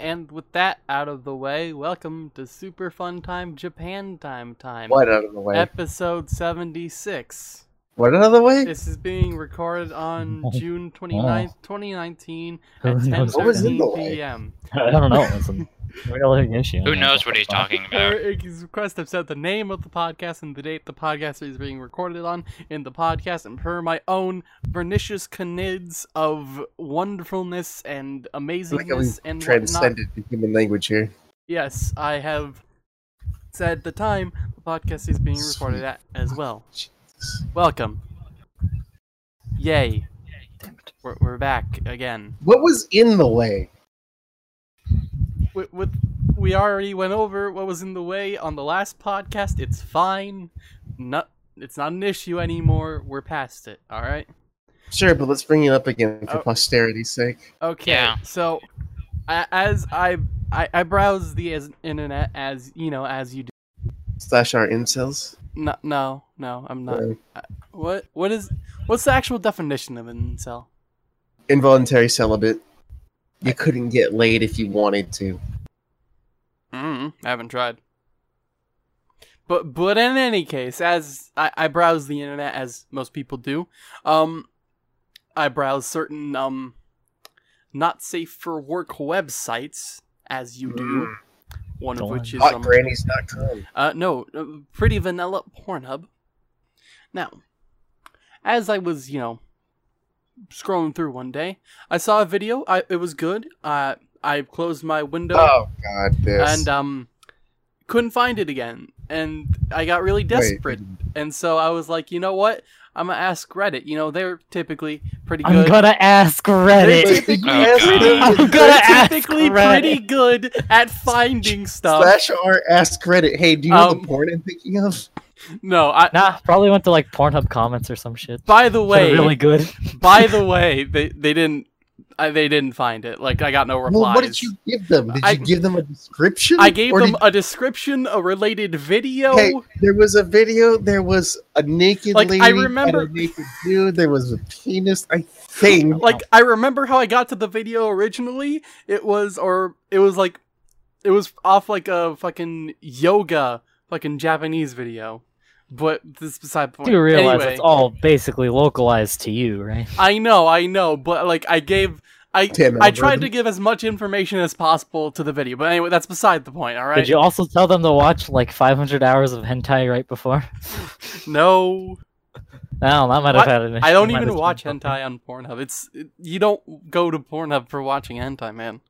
And with that out of the way, welcome to Super Fun Time Japan Time Time. What out of the way? Episode 76. What out of the way? This is being recorded on June 29th, 2019 Who at knows? What was in the way? p.m. I don't know. It's a real issue. Who knows what he's talking about? Eric's request have said the name of the podcast and the date the podcast is being recorded on in the podcast, and per my own pernicious canids of wonderfulness and I like amazingness and transcended the human language here. Yes, I have said the time the podcast is being recorded at as well. Jesus. Welcome. Yay. We're, we're back again. What was in the way? With, with we already went over what was in the way on the last podcast. It's fine. Not it's not an issue anymore. We're past it. All right. Sure, but let's bring it up again for Oh. posterity's sake. Okay. Yeah. So, as I I, I browse the internet as you know as you do. Slash our incels. No, no, no. I'm not. Uh, What what is what's the actual definition of an incel? involuntary celibate. You couldn't get laid if you wanted to. Mm, I haven't tried. But but in any case, as I, I browse the internet as most people do, um, I browse certain um, not safe for work websites as you do. One of Go which is Hot um, grannies.com. uh, no, uh, pretty vanilla Pornhub. Now, as I was, you know, scrolling through one day, I saw a video. I it was good. Uh, I closed my window Oh god, this. and um couldn't find it again and i got really desperate and so i was like you know what i'm gonna ask reddit you know they're typically pretty I'm good gonna ask Reddit. They Reddit. typically, Oh, God. I'm gonna they're ask typically Reddit. pretty good at finding stuff Slash r ask Reddit. Hey, do you know Um, the porn I'm thinking of? No i Nah, probably went to like Pornhub comments or some shit. by the way really good. by the way they they didn't I, they didn't find it like i got no replies Well, what did you give them? Did I- you give them a description? i gave them did- a description a related video Hey, there was a video. There was a naked Like, lady. I and remember- a naked dude. There was a penis. I think. like I remember how I got to the video originally. It was or it was like it was off like a fucking yoga fucking Japanese video. But this is beside the point. You do realize anyway, it's all basically localized to you, right? I know, I know, but like I gave I Damn I tried to give as much information as possible to the video. But anyway, that's beside the point, all right? Did you also tell them to watch like 500 hours of hentai right before? No. No, that might have What? had an I don't even watch been- hentai on Pornhub. It's it, you don't go to Pornhub for watching hentai, man.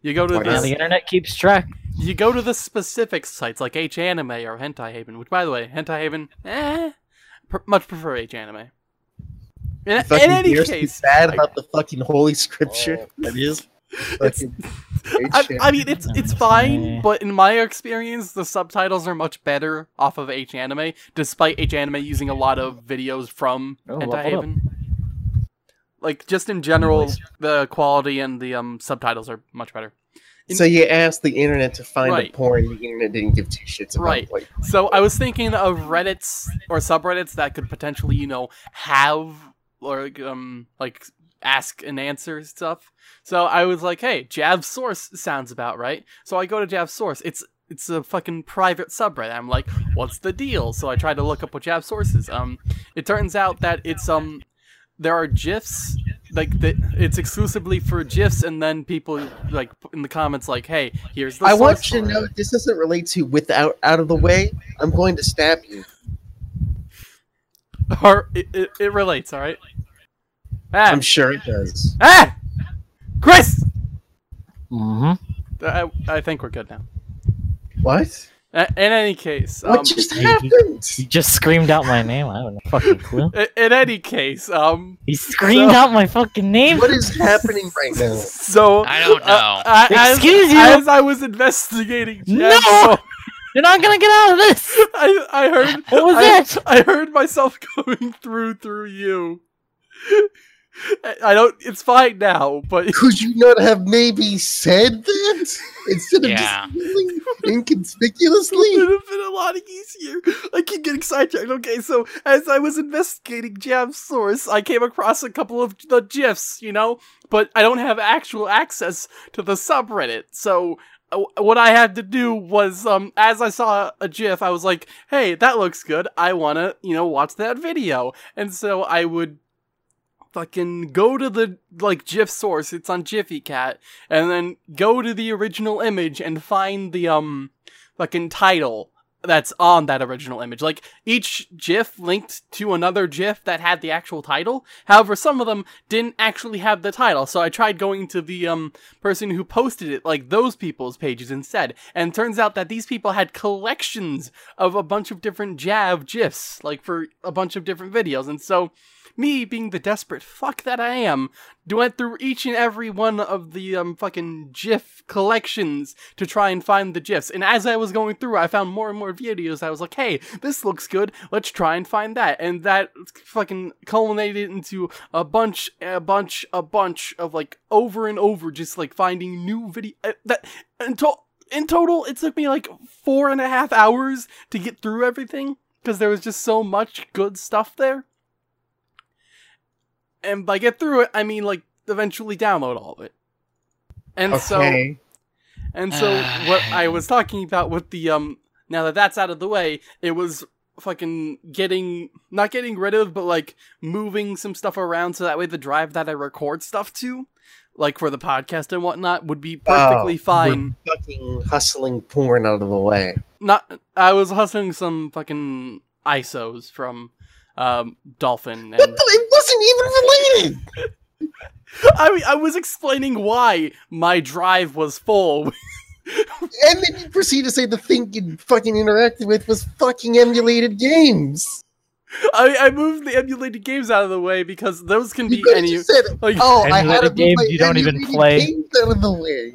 You go to this the internet keeps track. You go to the specific sites like H Anime or Hentai Haven, which, by the way, Hentai Haven, eh, pr- much prefer H Anime. In, in Fucking any dares to be case, bad I- about the fucking holy scripture. Oh. That is. I. I mean, it's it's fine, but in my experience, the subtitles are much better off of H Anime, despite H Anime using a lot of videos from Oh, Hentai leveled. Haven. Like just in general, the quality and the um subtitles are much better. In- so you asked the internet to find Right. a porn. The internet didn't give two shits about. Right. Like, So I was thinking of Reddits or subreddits that could potentially, you know, have or um like ask and answer stuff. So I was like, hey, Jav Source sounds about right. So I go to Jav Source. It's it's a fucking private subreddit. I'm like, what's the deal? So I tried to look up what Jav Source is. Um, it turns out that it's um there are gifs like the, it's exclusively for gifs, and then people like in the comments like, hey, here's the. I want you to for know this doesn't relate to without out of the way. I'm going to stab you. or it, it, it relates. All right. Ah, I'm sure it does. ah, Chris. Mm-hmm. I, I think we're good now. What? Uh, in any case, um, What just he- happened? He just screamed out my name. I don't know fucking clue. i- in any case, um, He screamed So- out my fucking name. What is happening right now? so I don't uh, know. uh, as, Excuse you? As I was investigating, No! So You're not gonna get out of this. I I heard What was I, that? I heard myself going through through you. I- I don't. It's fine now, but Could you not have maybe said that? instead of Yeah. just kneeling inconspicuously. It would have been a lot easier. I keep getting sidetracked. Okay, so as I was investigating Jav Source, I came across a couple of the GIFs, you know, but I don't have actual access to the subreddit. So uh, what I had to do was, um, as I saw a GIF, I was like, "Hey, that looks good. I wanna, you know, watch that video." And so I would fucking go to the like GIF source. It's on Gfycat, and then go to the original image and find the um fucking title that's on that original image. Like each GIF linked to another GIF that had the actual title. However, some of them didn't actually have the title. So I tried going to the um person who posted it, like those people's pages instead. And turns out that these people had collections of a bunch of different Jav GIFs, like for a bunch of different videos. And so me being the desperate fuck that I am, went through each and every one of the um fucking GIF collections to try and find the GIFs. And as I was going through, I found more and more videos. I was like, hey, this looks good. Let's try and find that. And that fucking culminated into a bunch, a bunch, a bunch of like over and over, just like finding new video. Uh, that to- in total, it took me like four and a half hours to get through everything because there was just so much good stuff there and by get through it, I mean like eventually download all of it. And so Okay. and so Ah. what I was talking about with the um now that that's out of the way, it was fucking getting not getting rid of but like moving some stuff around so that way the drive that I record stuff to like for the podcast and whatnot would be perfectly Oh, fine. fucking hustling porn out of the way. Not I was hustling some fucking ISOs from um Dolphin What and the? It wasn't even related. I I was explaining why my drive was full. And then you proceed to say the thing you fucking interacted with was fucking emulated games. I, I moved the emulated games out of the way because those can You be could any. said, Like, "Oh, I had to Emulated move games my you don't even play." games out of the way."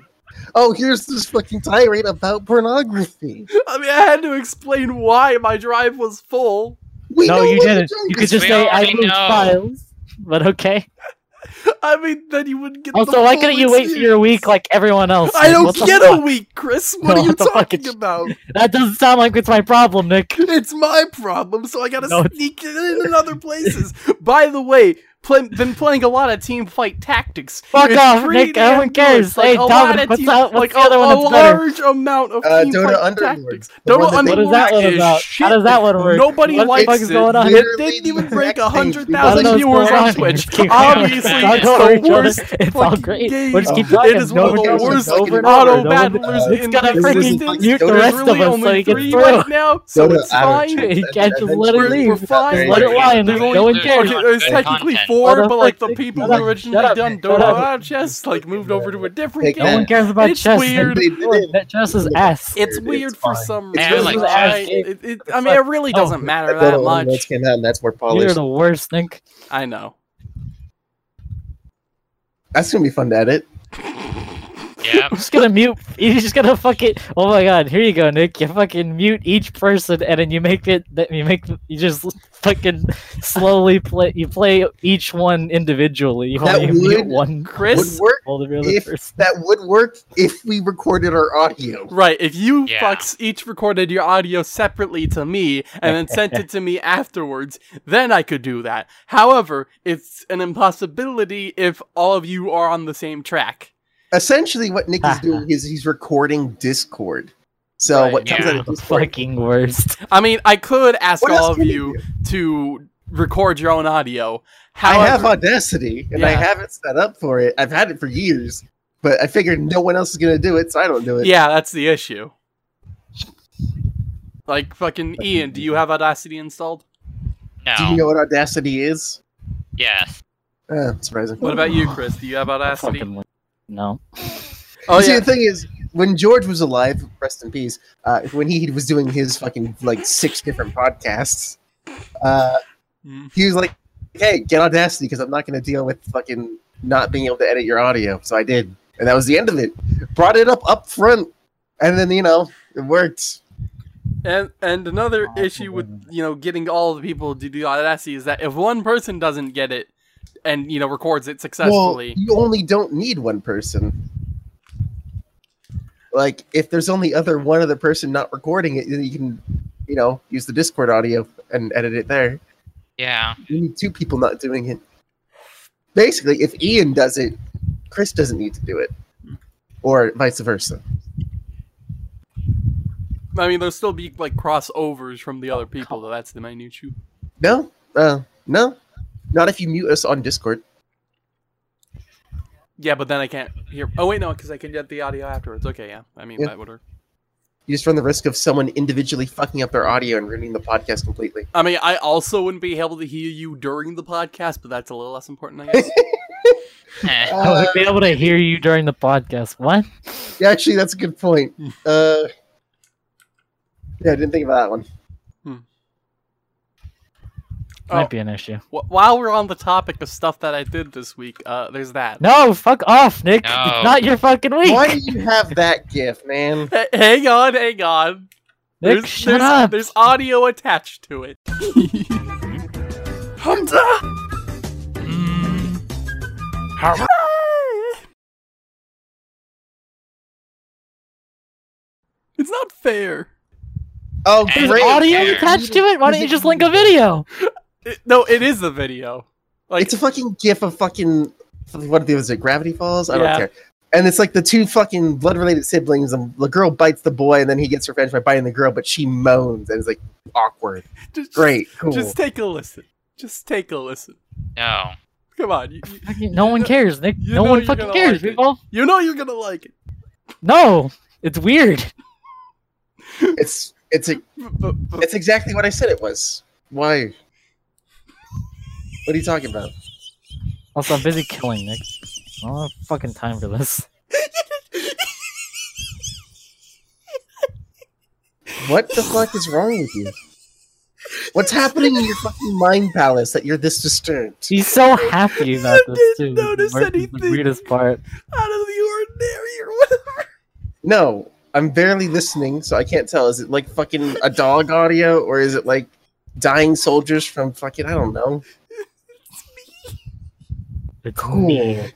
Oh, here's this fucking tirade about pornography. I mean, I had to explain why my drive was full. We no, know you what didn't. the You could just We say I already moved know. files. But okay. I mean, then you wouldn't get. the Also, why couldn't you wait for your week like everyone else? I don't what the get fuck? a week, Chris. What No, are you what talking is- about? That doesn't sound like it's my problem, Nick. It's my problem, so I gotta No, it's- sneak it in in other places. By the way, play, been playing a lot of team fight tactics. Fuck It's off, Nick, no one cares. good. Hey, a Dominic, lot of what's team- that- what's like the a, a large amount of Uh, team Dota fight Underlord. tactics. The Dota one What is that one is about? shit. How does that one work? Nobody What the likes fuck is it. going on? It didn't even break exact same. hundred I don't thousand know what's viewers on on. Twitch. Obviously, it's Don't go over the worst. It's all great. We'll just keep talking. It is one of the worst auto over. No one- battlers It's in gonna the existence. mute the rest of us so only he gets three through. right now, so it's fine. You can't just let it We're, leave. we're fine. Let it lie There's no one cares. Okay, there's Good technically content. four, but like the people who originally up, done shut Dota up. Chess like moved over to a different game. No one cares about It's chess. weird. They did it. That chess is ass. It's It's weird for fine. some It's reason. really I, it, it, I mean, it really Oh, doesn't matter that Underlords much. came out, and that's more You're the worst, Nick. I know. That's gonna be fun to edit. Yeah. I'm just gonna mute. You're just gonna fucking. Oh my god! Here you go, Nick. You fucking mute each person, and then you make it. That you make. You just fucking slowly play. You play each one individually. You That only would- one. Chris, Would work All the other if person. that would work if we recorded our audio. Right, if you Yeah. fucks each recorded your audio separately to me and then sent it to me afterwards, then I could do that. However, it's an impossibility if all of you are on the same track. Essentially, what Nick is doing is he's recording Discord. So Right. what comes Yeah. out of The Discord? fucking worst. I mean, I could ask What all of can you to record your own audio. I have Audacity, and I have it set up for it. I've had it for years, but I figured no one else is gonna do it, so I don't do it. yeah, that's the issue. Like fucking Ian, do you have Audacity installed? No. Do you know what Audacity is? Yes. Uh, surprising. What about you, Chris? Do you have Audacity? Fucking no. Oh You see, yeah. the thing is, when George was alive, rest in peace, uh, when he was doing his fucking like six different podcasts, uh, Mm. he was like, "Hey, get Audacity because I'm not going to deal with fucking not being able to edit your audio." So I did, and that was the end of it. Brought it up up front, and then you know it worked. And and another issue with you know getting all the people to do Audacity is that if one person doesn't get it and you know records it Well, successfully, you only don't need one person. like if there's only other one other person not recording it, then you can, you know, use the Discord audio and edit it there. Yeah. You need two people not doing it. Basically, if Ian does it, Chris doesn't need to do it, or vice versa. I mean, there'll still be like crossovers from the other people, though. That's the main issue. No, uh, no, not if you mute us on Discord. Yeah, but then I can't hear. Oh wait, no, because I can get the audio afterwards. Okay, yeah. I mean, Yeah. that would work. You just run the risk of someone individually fucking up their audio and ruining the podcast completely. I mean, I also wouldn't be able to hear you during the podcast, but that's a little less important, I guess. I would be able to hear you during the podcast. What? Yeah, actually, that's a good point. Uh, yeah, I didn't think about that one. Might Oh. be an issue. Wh- While we're on the topic of stuff that I did this week, uh, there's that. No, fuck off, Nick. No. It's not your fucking week. Why do you have that gif, man? H- hang on, hang on. Nick, There's, shut there's, up. there's audio attached to it. Hamza! It's not fair. Oh, There's great! audio There. attached to it? Why don't you just link a video? It- no, it is a video. Like, It's a fucking gif of fucking what was it? Gravity Falls? I don't care. And it's like the two fucking blood-related siblings. And the girl bites the boy, and then he gets revenge by biting the girl, but she moans, and it's like awkward. just, Great, cool. Just take a listen. Just take a listen. No. Come on. You, you, Fucking- No one cares, Nick. No one fucking cares, like people. you know you're gonna like it. No, it's weird. It's it's a, But, but, it's exactly what I said it was. Why? What are you talking about? Also, I'm busy killing Nick. I don't have fucking time for this. What the fuck is wrong with you? What's happening in your fucking mind palace that you're this disturbed? He's so happy about this too. didn't notice Where's the weirdest part. out of the ordinary or whatever. No, I'm barely listening, so I can't tell. Is it like fucking a dog audio, or is it like dying soldiers from fucking I don't know? It's Cool. me.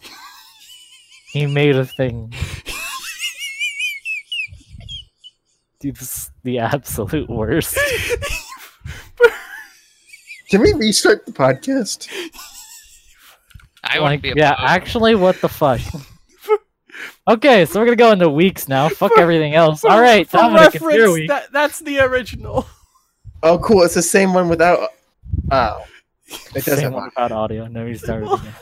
He made a thing. Dude, this is the absolute worst. Can we restart the podcast? I like, wouldn't be yeah, opposed. actually, what the fuck? Okay, so we're gonna go into weeks now. Fuck everything else. All right, For Dominic, it's your reference, week. that, that's the original. Oh, cool. It's the same one without. Oh, it does Same have. one without audio. No, we started again.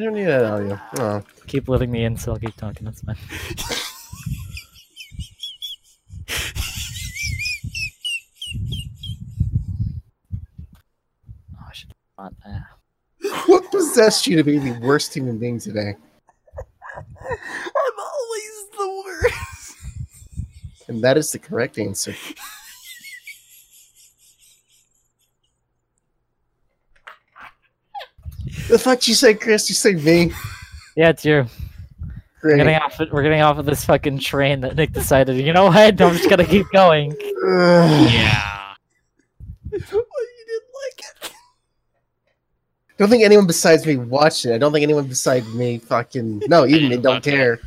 I don't need that audio. Oh. Keep letting me in, so I'll keep talking. That's fine. Oh, I should not. Uh, What possessed you to be the worst human being today? I'm always the worst. And that is the correct answer. The fuck you say, Chris? You say me? yeah, it's you. We're getting off. It, we're getting off of this fucking train that Nick decided. You know what? I'm just gonna keep going. Yeah. well, you didn't like it. don't think anyone besides me watched it. I don't think anyone besides me fucking no, even me don't care.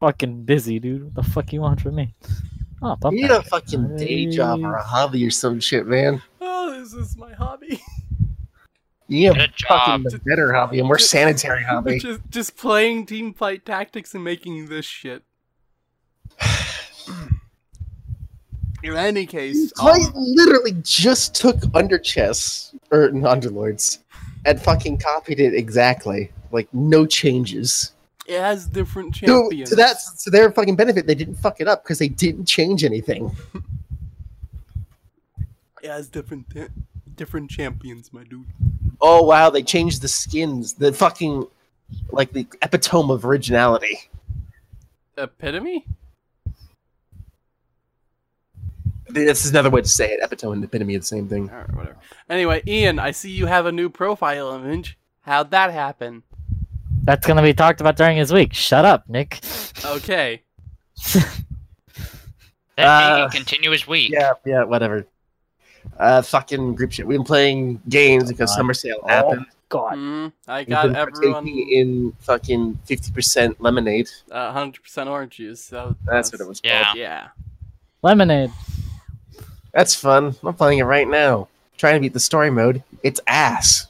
Fucking busy, dude. What the fuck you want from me? Oh, bump You need a fucking day job or a hobby or some shit, man. Oh, this is my hobby. You need a Good fucking better hobby, a more sanitary hobby. just, just playing team fight tactics and making this shit. In any case, I um, literally just took Under Chess or Underlords and fucking copied it exactly. Like no changes. it has different No, champions. to that to their fucking benefit, they didn't fuck it up because they didn't change anything. it has different different champions, my dude. Oh wow, they changed the skins. The fucking like the epitome of originality. Epitome? This is another way to say it. Epitome and epitome are the same thing. Alright, whatever. Anyway, Ian, I see you have a new profile image. How'd that happen? That's gonna be talked about during his week. Shut up, Nick. Okay. Then Uh, he continue his week. Yeah, yeah, whatever. Uh, fucking group shit. We've been playing games because God. summer sale Oh. happened. God. Mm, I You've got been everyone in fucking 50% lemonade. uh, 100% orange juice. So That's what it was Yeah. called. Yeah. Lemonade. That's fun. I'm playing it right now. Trying to beat the story mode. It's ass.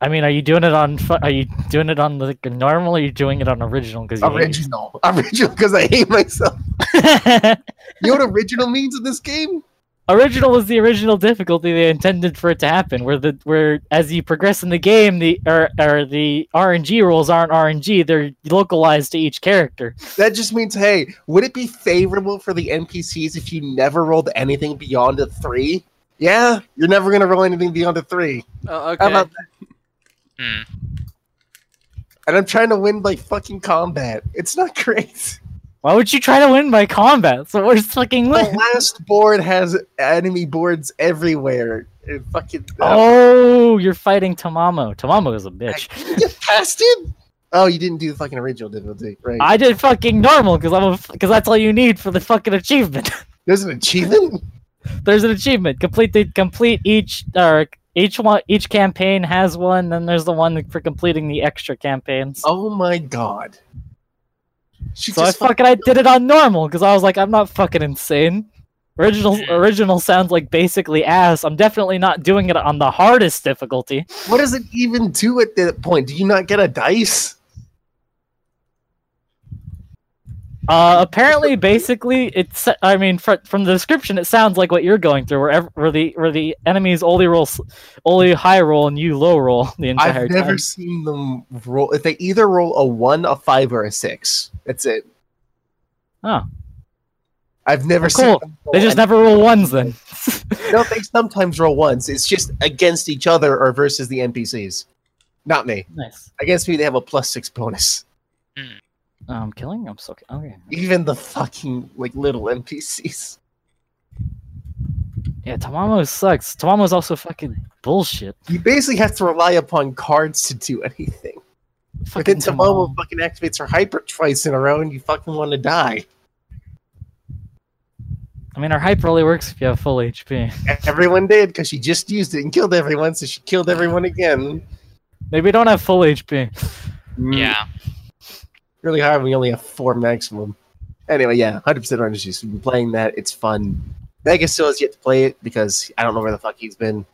I mean, are you doing it on? Are you doing it on the normal? Or are you doing it on original? Because Original. Original because I hate myself. You know what original means in this game? Original is the original difficulty they intended for it to happen. Where the where as you progress in the game, the or, or the RNG rules aren't RNG; they're localized to each character. That just means, hey, would it be favorable for the NPCs if you never rolled anything beyond a three? Yeah, you're never gonna roll anything beyond a three. Oh, How okay. about Hmm. And I'm trying to win by fucking combat. It's not great. Why would you try to win by combat? The worst fucking The win. last board has enemy boards everywhere. It fucking uh, Oh, you're fighting Tamamo. Tamamo is a bitch. you passed him. Oh, you didn't do the fucking original difficulty, right? I did fucking normal because I'm a because that's all you need for the fucking achievement. There's an achievement. there's an achievement. Complete the complete each or each one each campaign has one. Then there's the one for completing the extra campaigns. Oh my god. She so I fucking I did it on normal because I was like I'm not fucking insane. Original original sounds like basically ass. I'm definitely not doing it on the hardest difficulty. What does it even do at that point? Do you not get a dice? Uh, apparently, basically, it's. I mean, fr- from the description, it sounds like what you're going through, where, ev- where the where the enemies only roll, only high roll, and you low roll the entire time. I've never time. seen them roll. If they either roll a one, a five, or a six, that's it. Oh, I've never Oh, seen. cool. Them they just any- never roll ones then. No, they sometimes roll ones. It's just against each other or versus the NPCs. Not me. nice. Against me, they have a plus six bonus. Oh, I'm killing. I'm so okay. Even the fucking like little NPCs. Yeah, Tamamo sucks. Tamamo's also fucking bullshit. You basically have to rely upon cards to do anything. But Fucking then Tomomo Tamamo. fucking activates her hyper twice in a row, and you fucking want to die. I mean, our hyper only works if you have full HP. Everyone did because she just used it and killed everyone, so she killed everyone again. Maybe we don't have full HP. Yeah. Really hard. We only have four maximum. Anyway, yeah, hundred percent orange juice. We've been playing that. It's fun. Vegas still has yet to play it because I don't know where the fuck he's been.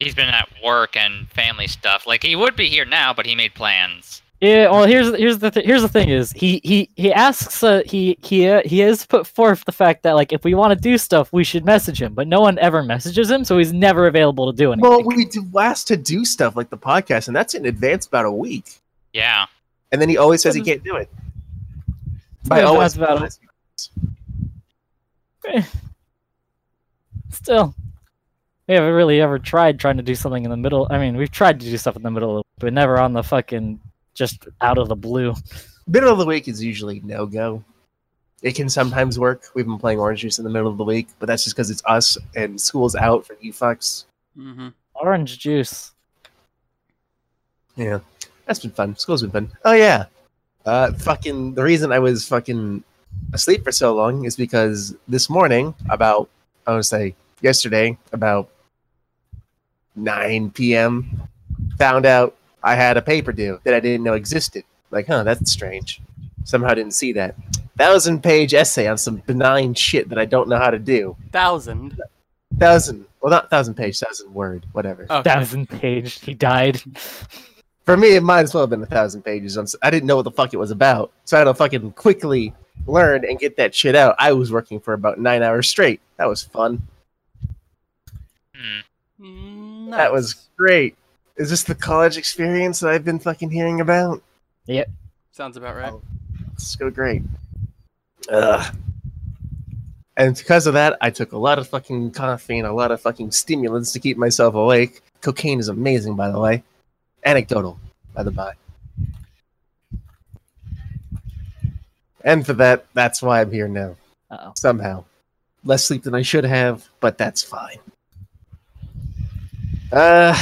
He's been at work and family stuff. Like he would be here now, but he made plans. Yeah, well, here's here's the th- here's the thing is he he he asks uh, he he uh, he has put forth the fact that like if we want to do stuff we should message him, but no one ever messages him, so he's never available to do anything. Well, we do last to do stuff like the podcast, and that's in advance about a week. Yeah. And then he always says he can't do it. By always, that's about it. Still, we haven't really ever tried trying to do something in the middle. I mean, we've tried to do stuff in the middle, but never on the fucking just out of the blue. middle of the week is usually no go. It can sometimes work. We've been playing orange juice in the middle of the week, but that's just because it's us and school's out for you fucks. hmm Orange juice. Yeah, that's been fun. School's been fun. Oh yeah, uh, fucking. The reason I was fucking asleep for so long is because this morning, about I want to say yesterday, about nine p.m., found out I had a paper due that I didn't know existed. Like, huh, that's strange. Somehow didn't see that. Thousand page essay on some benign shit that I don't know how to do. Thousand. Thousand, well, not thousand page, thousand word, whatever. Okay. Thousand page. He died. For me, it might as well have been a thousand pages. I'm s- I didn't know what the fuck it was about, so I had to fucking quickly learn and get that shit out. I was working for about nine hours straight. That was fun. Mm, That was great. Is this the college experience that I've been fucking hearing about? Yep. Sounds about right. It's so great. Ugh. And because of that, I took a lot of fucking coffee and a lot of fucking stimulants to keep myself awake. Cocaine is amazing, by the way. Anecdotal, by the by. And for that, that's why I'm here now. Uh-oh. Somehow. Less sleep than I should have, but that's fine. Uh,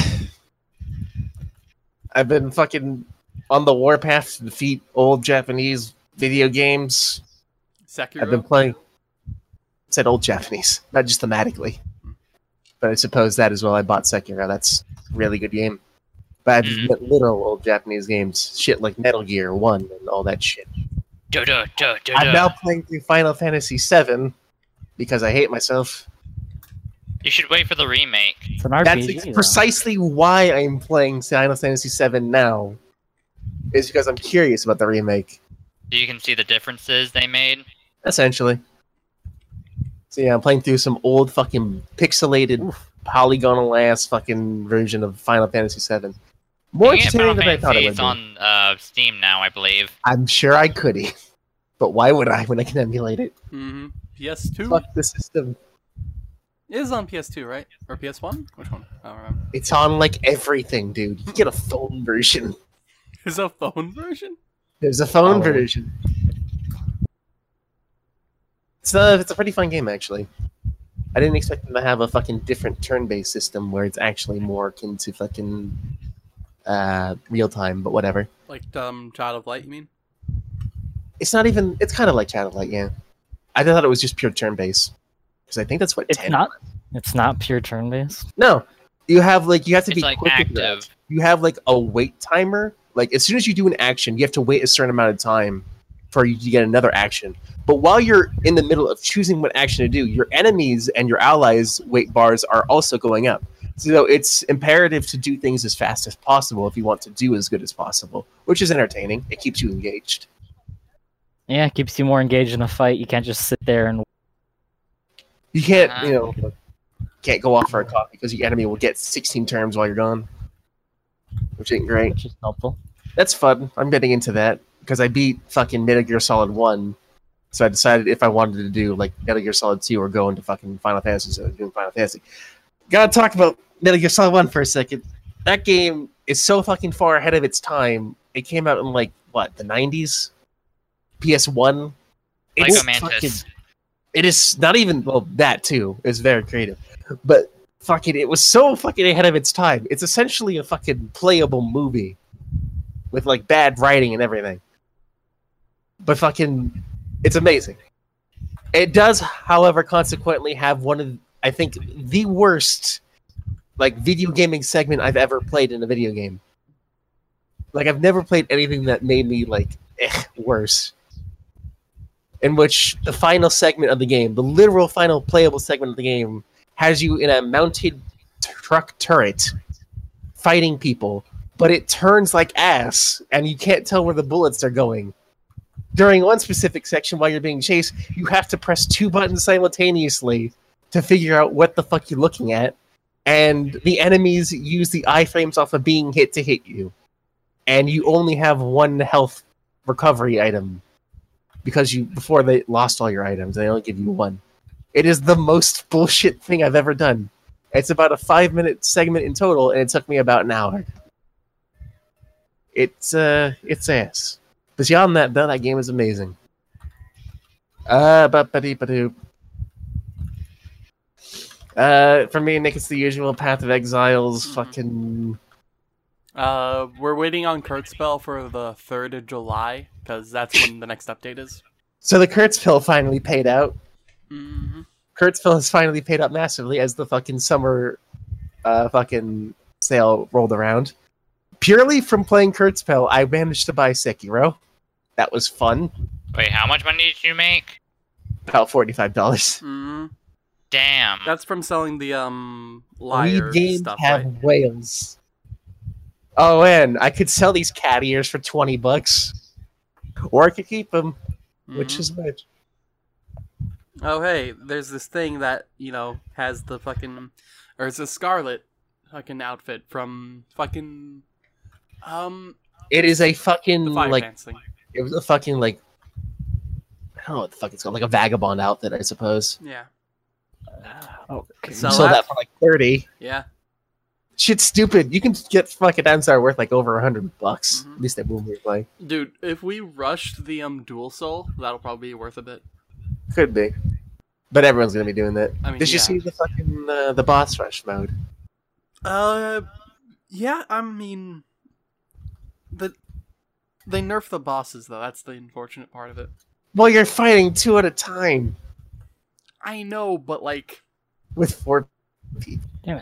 I've been fucking on the warpath to defeat old Japanese video games. Sekiro. I've been playing. Said old Japanese, not just thematically. But I suppose that as well. I bought Sekiro. That's a really good game. But I Mhm. meant literal old Japanese games, shit like Metal Gear One and all that shit. Duh, duh, duh, duh, I'm duh. now playing through Final Fantasy VII because I hate myself. You should wait for the remake. It's an That's RPG. ex- though. precisely why I'm playing Final Fantasy VII now. Is because I'm curious about the remake. You can see the differences they made. Essentially. So yeah, I'm playing through some old fucking pixelated, polygonal ass fucking version of Final Fantasy VII. More you can get entertaining Final than I thought it Fantasy. would It's be. on uh, Steam now, I believe. I'm sure I could, but why would I when I can emulate it? Mm-hmm. PS2 Fuck the system. It is on PS2, right? Or PS1? Which one? I don't remember. It's on like everything, dude. You get a phone version. Is a phone version? There's a phone Oh. version. It's a, it's a pretty fun game, actually. I didn't expect them to have a fucking different turn-based system where it's actually more akin to fucking uh, real time, but whatever. Like um, Child of Light, you mean? It's not even. It's kind of like Child of Light, yeah. I thought it was just pure turn-based because I think that's what It's 10 not. It's not pure turn-based. No, you have like you have to It's be like quick active. You have like a wait timer. Like as soon as you do an action, you have to wait a certain amount of time for you to get another action. But while you're in the middle of choosing what action to do, your enemies and your allies' weight bars are also going up. So it's imperative to do things as fast as possible if you want to do as good as possible, which is entertaining. It keeps you engaged. Yeah, it keeps you more engaged in a fight. You can't just sit there and You can't, Uh-huh. you know, can't go off for a coffee because your enemy will get 16 turns while you're gone, which ain't great. which is helpful. That's fun. I'm getting into that because I beat fucking Metal Gear Solid One, so I decided if I wanted to do like Metal Gear Solid Two or go into fucking Final Fantasy, so I was doing Final Fantasy. Gotta talk about Metal Gear Solid One for a second. That game is so fucking far ahead of its time. It came out in like what the 90s, PS One. It's fucking. It is not even well that too is very creative, but fucking it was so fucking ahead of its time. It's essentially a fucking playable movie with like bad writing and everything. But fucking, it's amazing. It does, however, consequently have one of I think the worst like video gaming segment I've ever played in a video game. Like I've never played anything that made me like eh, worse. In which the final segment of the game, the literal final playable segment of the game, has you in a mounted truck turret fighting people, but it turns like ass, and you can't tell where the bullets are going. During one specific section while you're being chased, you have to press two buttons simultaneously to figure out what the fuck you're looking at, and the enemies use the iframes off of being hit to hit you. And you only have one health recovery item because you before they lost all your items, they only give you one. It is the most bullshit thing I've ever done. It's about a five minute segment in total, and it took me about an hour. It's uh, it's ass. But beyond that, though, that game is amazing. Uh, ba ba dee ba. Uh, for me, Nick, it's the usual Path of Exiles. Mhm. Fucking Uh, we're waiting on KurtzPel for the 3rd of July, because that's when the next update is. so the KurtzPel finally paid out. hmm KurtzPel has finally paid up massively as the fucking summer uh, fucking sale rolled around. Purely from playing KurtzPel, I managed to buy Sekiro. That was fun. Wait, how much money did you make? About forty-five dollars. hmm Damn. That's from selling the, um, liar We games stuff, have right? whales. Oh, and I could sell these cat ears for twenty bucks, or I could keep them. Which Mhm. is which? Oh, hey, there's this thing that, you know, has the fucking. Or it's a Scarlet fucking outfit from fucking. Um, It is a fucking the Fire like Dance thing. It was a fucking like I don't know what the fuck it's called, like a vagabond outfit, I suppose. Yeah. Oh, You Sell sold that? that for like thirty. Yeah. Shit's stupid. You can get fucking Downstar worth like over a hundred bucks. Mhm. At least that movie play. Dude, if we rushed the um Dual Soul, that'll probably be worth a bit. Could be. But everyone's gonna be doing that. I mean, Did you yeah. see the fucking uh, the boss rush mode? Uh, yeah. I mean, the they nerf the bosses though. That's the unfortunate part of it. Well, you're fighting two at a time I know, but like, with four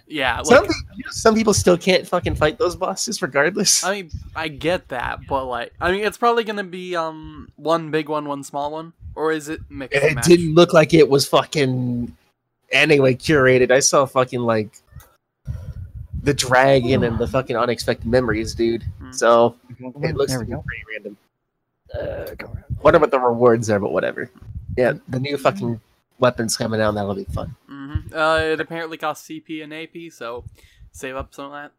Yeah, like, Some, people, some people still can't fucking fight those bosses regardless. I mean, I get that, but like, I mean, it's probably gonna be um one big one, one small one, or is it mixed? it match? didn't look like it was fucking anyway curated. I saw fucking like the dragon and the fucking unexpected memories, dude. Hmm. So it looks there to we be go. pretty random. Uh, go around. Wonder what the rewards are, but whatever. Yeah, the new fucking weapons coming out. That'll be fun. hmm Uh, it apparently costs CP and AP, so save up some of that.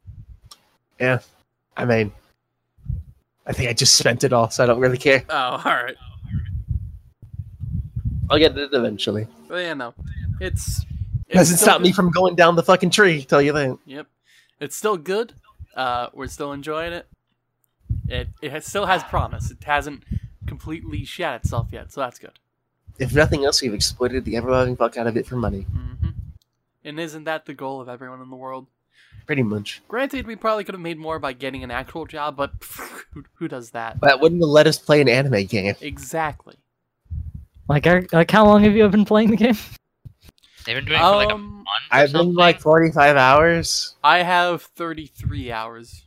Yeah, I mean, I think I just spent it all, so I don't really care. Oh, all right. I'll get it eventually. But yeah, no, it's it's Doesn't still stop me from going down the fucking tree. Tell you that. Yep, it's still good. Uh, we're still enjoying it. It it has, still has promise. It hasn't completely shat itself yet, so that's good. If nothing else, we've exploited the ever loving fuck out of it for money. hmm And isn't that the goal of everyone in the world? Pretty much. Granted, we probably could have made more by getting an actual job, but who, who does that? But wouldn't have let us play an anime game. Exactly. Like, like, how long have you been playing the game? They've been doing it for like a Um, month. or I've been something. like 45 hours. I have 33 hours.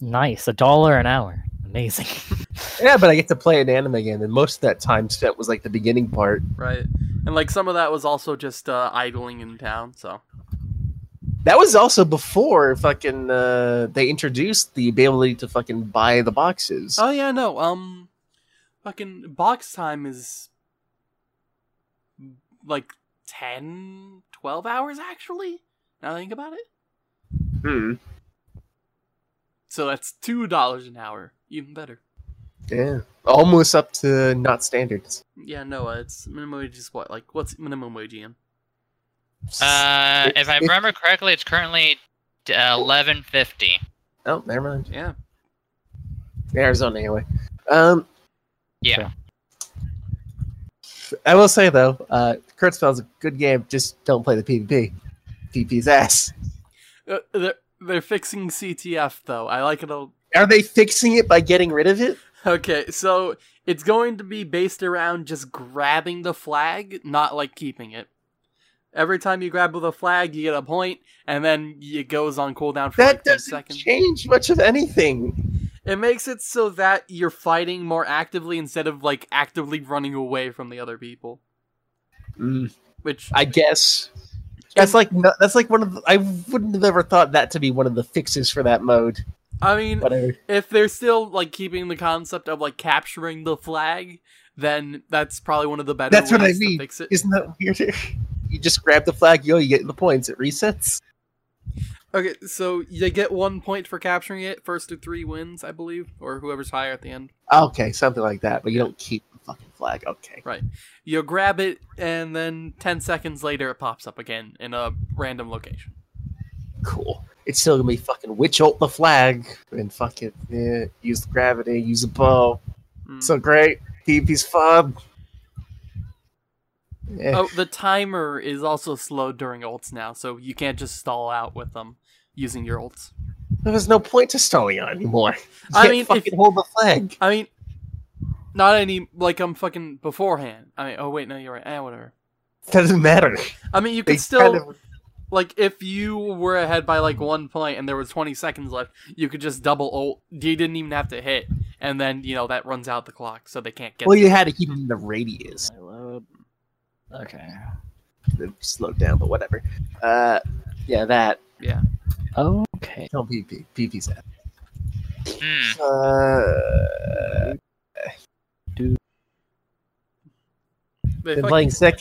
Nice, a dollar an hour. Amazing. Yeah, but I get to play an anime game, and most of that time spent was like the beginning part. Right. And like some of that was also just uh, idling in town, so. That was also before fucking uh, they introduced the ability to fucking buy the boxes. Oh yeah, no. Um fucking box time is like 10 12 hours actually. Now that I think about it. Hmm. So that's $2 an hour. Even better. Yeah, almost up to not standards. Yeah, no, uh, it's minimum wage is what? Like what's minimum wage Ian? Uh, if I remember correctly, it's currently uh, eleven fifty. Oh, never mind. Yeah. Arizona anyway. Um, Yeah. I will say though, uh, KurtzPel's a good game. Just don't play the PvP. PvP's ass. Uh, they're, they're fixing CTF though. I like it a Are they fixing it by getting rid of it? Okay, so it's going to be based around just grabbing the flag, not like keeping it. Every time you grab with the flag, you get a point, and then it goes on cooldown for That like doesn't seconds. change much of anything. It makes it so that you're fighting more actively instead of like actively running away from the other people. Mm, Which I guess that's like that's like one of the, I wouldn't have ever thought that to be one of the fixes for that mode. I mean, Whatever. if they're still like keeping the concept of like capturing the flag, then that's probably one of the better That's what I mean. fix it. Isn't that weirder? You just grab the flag, yo, you get the points. It resets. Okay, so you get one point for capturing it. First to three wins, I believe, or whoever's higher at the end. Okay, something like that. But you don't keep the fucking flag. Okay. Right. You grab it, and then ten seconds later, it pops up again in a random location. cool. It's still gonna be fucking witch ult the flag and fucking yeah, use the gravity, use a bow. Mm. So great. PvP's fun. Yeah. Oh, the timer is also slowed during ults now, so you can't just stall out with them using your ults. There's no point to stalling on anymore. You I can't mean, if- fucking hold the flag. I mean, not any like I'm fucking beforehand. I mean, oh wait, no, you're right. Eh, whatever. Doesn't matter. I mean, you They could still kind of- like if you were ahead by like one point and there was 20 seconds left, you could just double ult. You didn't even have to hit, and then you know that runs out the clock, so they can't get. well, you had to keep them in the radius. Okay. It slowed down, but whatever. Uh, yeah, that. Okay. Don't PvP. PvP's that. Hmm. Uh, They been fucking- playing sick.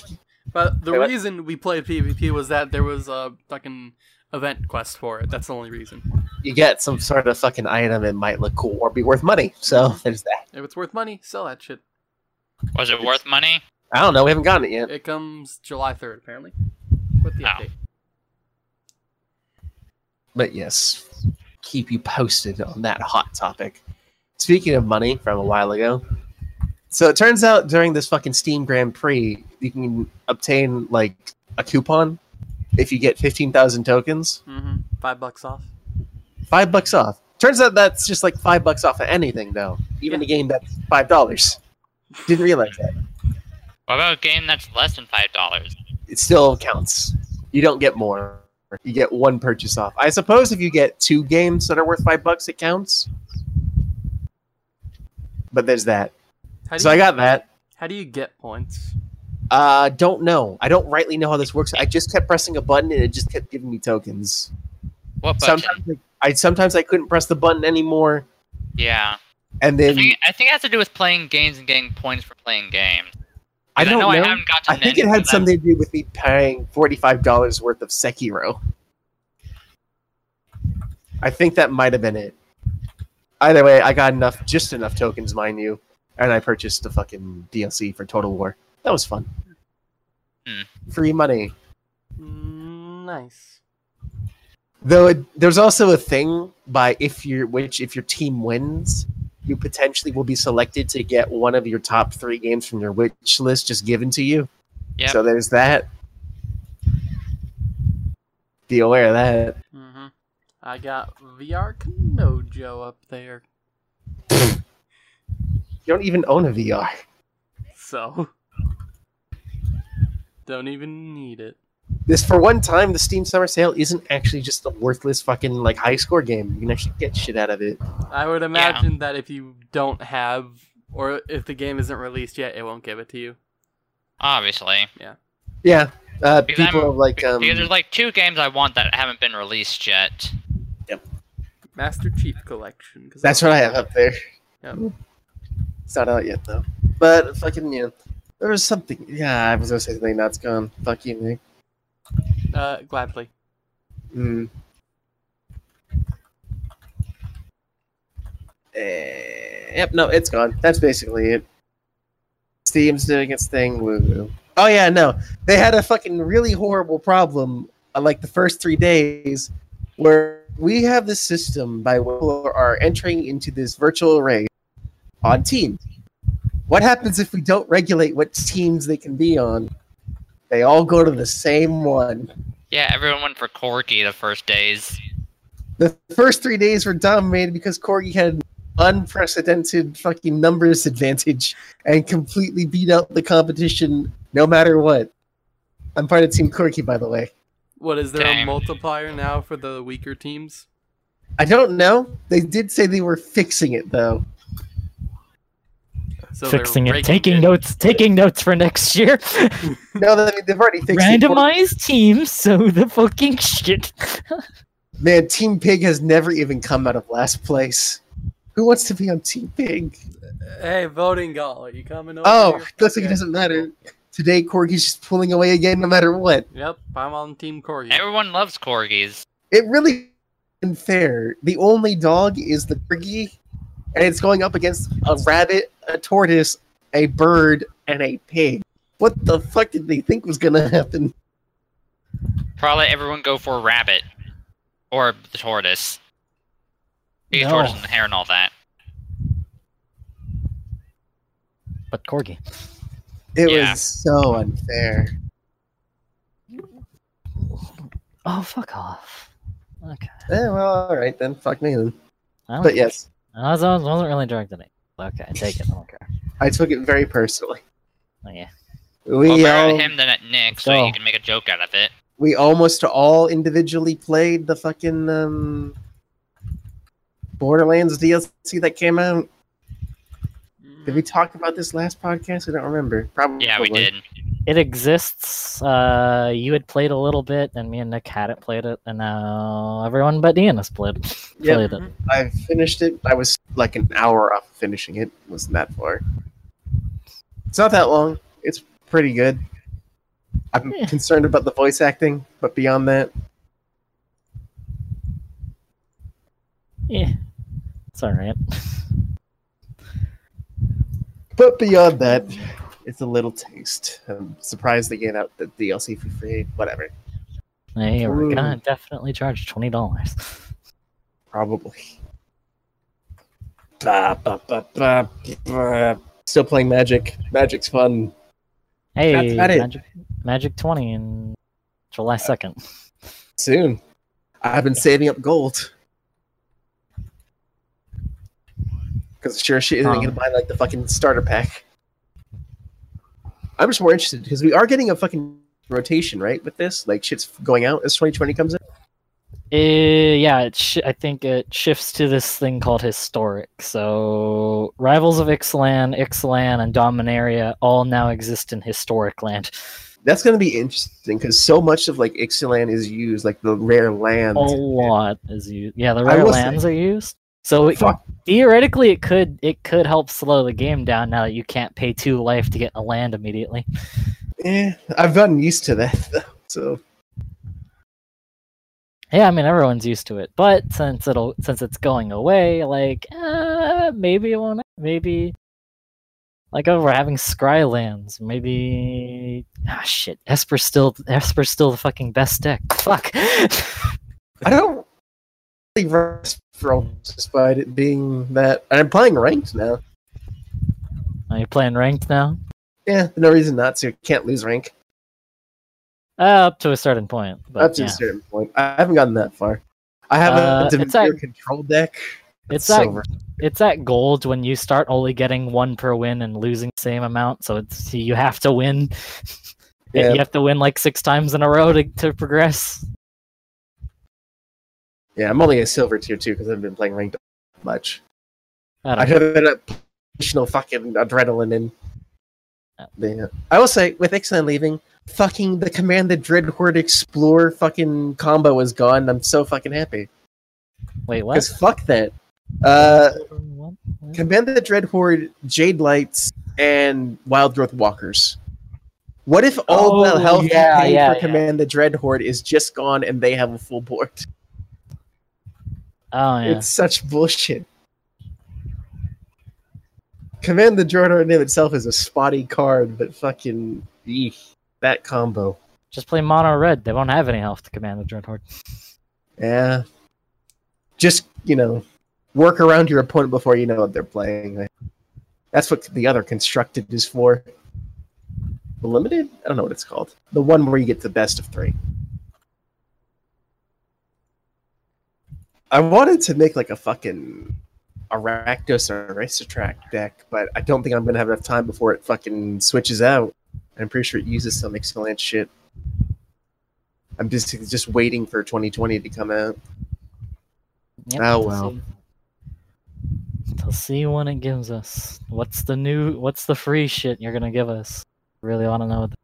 but the Wait, what? reason we played PvP was that there was a fucking event quest for it. That's the only reason. You get some sort of fucking item, it might look cool or be worth money. So there's that. If it's worth money, sell that shit. Was it worth money? I don't know. We haven't gotten it yet. It comes July 3rd, apparently, with the Oh. update. But yes, keep you posted on that hot topic. Speaking of money from a while ago, so it turns out during this fucking Steam Grand Prix, you can obtain like a coupon if you get fifteen thousand tokens, Mm-hmm. Five bucks off. five bucks off. Turns out that's just like five bucks off of anything, though. Even Yeah. a game that's five dollars. Didn't realize that. What about a game that's less than five dollars? It still counts. You don't get more. You get one purchase off. I suppose if you get two games that are worth five bucks, it counts. But there's that. So you, I got that. How do you get points? Uh, don't know. I don't rightly know how this works. I just kept pressing a button and it just kept giving me tokens. What button? Sometimes I, I sometimes I couldn't press the button anymore, Yeah. and I then think, I think it has to do with playing games and getting points for playing games. I 'Cause don't know, know. I haven't got to I think it had something to do with me paying forty-five dollars worth of Sekiro. I think that might have been it. Either way, I got enough, just enough tokens, mind you, and I purchased the fucking DLC for Total War. That was fun. Hmm. Free money. Mm, nice. Though it, there's also a thing by if your which if your team wins, you potentially will be selected to get one of your top three games from your wish list just given to you. Yep. So there's that. Be aware of that. Mm -hmm. I got VR Kanojo up there. You don't even own a VR. So. Don't even need it. This for one time, the Steam Summer Sale isn't actually just a worthless fucking like high score game. You can actually get shit out of it. I would imagine that if you don't have, or if the game isn't released yet, it won't give it to you. Obviously. Yeah, uh, Because people I'm- are like um, because there's like two games I want that haven't been released yet. Yep. Master Chief Collection. 'cause That's what I have up there. Yep. It's not out yet though. But fucking yeah, there was something. Yeah, I was gonna say something. That's gone. Fuck you, Nick. Uh, gladly. Mm. Eh, yep, no, it's gone. That's basically it. Steam's doing its thing. Woo woo. Oh yeah, no, they had a fucking really horrible problem. Uh, like the first three days, where we have this system by which people are entering into this virtual array on teams. What happens if we don't regulate what teams they can be on? They all go to the same one. Yeah, everyone went for Corgi the first days. The first three days were dominated because Corgi had unprecedented fucking numbers advantage and completely beat out the competition no matter what. I'm part of Team Corgi, by the way. What is there Dang. a multiplier now for the weaker teams? I don't know. They did say they were fixing it, though. So Fixing it, taking it. notes, taking notes for next year. No, they've already fixed it. Randomized teams, so the fucking shit. Man, Team Pig has never even come out of last place. Who wants to be on Team Pig? Hey, voting gauntlet, you coming over? Oh, here? looks like it doesn't matter. Today, Corgi's just pulling away again no matter what. Yep, I'm on Team Corgi. Everyone loves Corgis. It really isn't fair. The only dog is the Corgi, and it's going up against a rabbit, a tortoise, a bird, and a pig. What the fuck did they think was gonna happen? Probably everyone go for a Rabbit. Or the tortoise. The No. tortoise and the hair and all that. But corgi. It Yeah. was so unfair. Oh, fuck off. Okay. Eh, well, all right then. Fuck me then. I But yes, I was- I wasn't really directed at it. Okay, take it. I. I took it very personally. Oh, yeah. We well, better all, at him than at Nick, so Go. you can make a joke out of it. we almost all individually played the fucking um, Borderlands DLC that came out. Did we talk about this last podcast? I don't remember. Probably. Yeah, we did. It exists. Uh, you had played a little bit, and me and Nick hadn't played it, and now everyone but Ian has played, Yep. played it. I finished it. I was like an hour off finishing it. Wasn't that far. It's not that long. It's pretty good. I'm Yeah. concerned about the voice acting, but beyond that, Yeah, it's all right. but beyond that, it's a little taste. I'm surprised they gave out the DLC for free. Whatever. Hey, we're Ooh. gonna definitely charge twenty dollars. Probably. Ba, ba, ba, ba, ba. Still playing Magic. Magic's fun. Hey. Magic, Magic twenty in July second. Soon. I've been saving up gold. Because sure shit isn't going to buy like the fucking starter pack. I'm just more interested because we are getting a fucking rotation, right? With this, like shit's going out as 2020 comes in. Eh, yeah, it sh- I think it shifts to this thing called historic. So, Rivals of Ixalan, Ixalan, and Dominaria all now exist in historic land. That's going to be interesting because so much of like Ixalan is used, like the rare land. A lot is used. Yeah, the rare will say- lands are used. So it, theoretically, it could it could help slow the game down now that you can't pay two life to get a land immediately. Eh, I've gotten used to that. though, So Yeah, I mean everyone's used to it, but since it'll since it's going away, like uh, maybe it won't. Maybe like oh, we're having Scry lands. Maybe ah shit. Esper's still Esper's still the fucking best deck. Fuck. I don't really despite it being that I'm playing ranked now. Are you playing ranked now? Yeah, no reason not to. You can't lose rank Uh, up to a certain point. But up to yeah. a certain point. I haven't gotten that far. I have Uh, a at- control deck. It's That's at silver. it's at gold when you start only getting one per win and losing the same amount. So it's you have to win. Yeah. You have to win like six times in a row to, to progress. Yeah, I'm only a silver tier two because I've been playing ranked much. I I have been a additional fucking adrenaline in. Yeah. Yeah. I will say, with Ixalan leaving, fucking the Command the Dread Horde Explore fucking combo is gone. I'm so fucking happy. wait what? Because fuck that. Uh, What? What? Command the Dread Horde, Jadelights, and Wildgrowth Walkers. What if all Oh, the health yeah, you pay yeah, for yeah. Command the Dread Horde is just gone and they have a full board? Oh yeah. It's such bullshit. Command the Horde in itself is a spotty card, but fucking eek, that combo. Just play mono red. They won't have any health to command the Dread Horde. Yeah. Just, you know, work around your opponent before you know what they're playing. That's what the other constructed is for. The limited? I don't know what it's called. The one where you get the best of three. I wanted to make like a fucking Arachnus or Racetrack deck, but I don't think I'm gonna have enough time before it fucking switches out. I'm pretty sure it uses some Ixalan shit. I'm just just waiting for 2020 to come out. Yep, Oh, we'll well. see. We'll see when it gives us. What's the new? What's the free shit you're gonna give us? Really want to know. The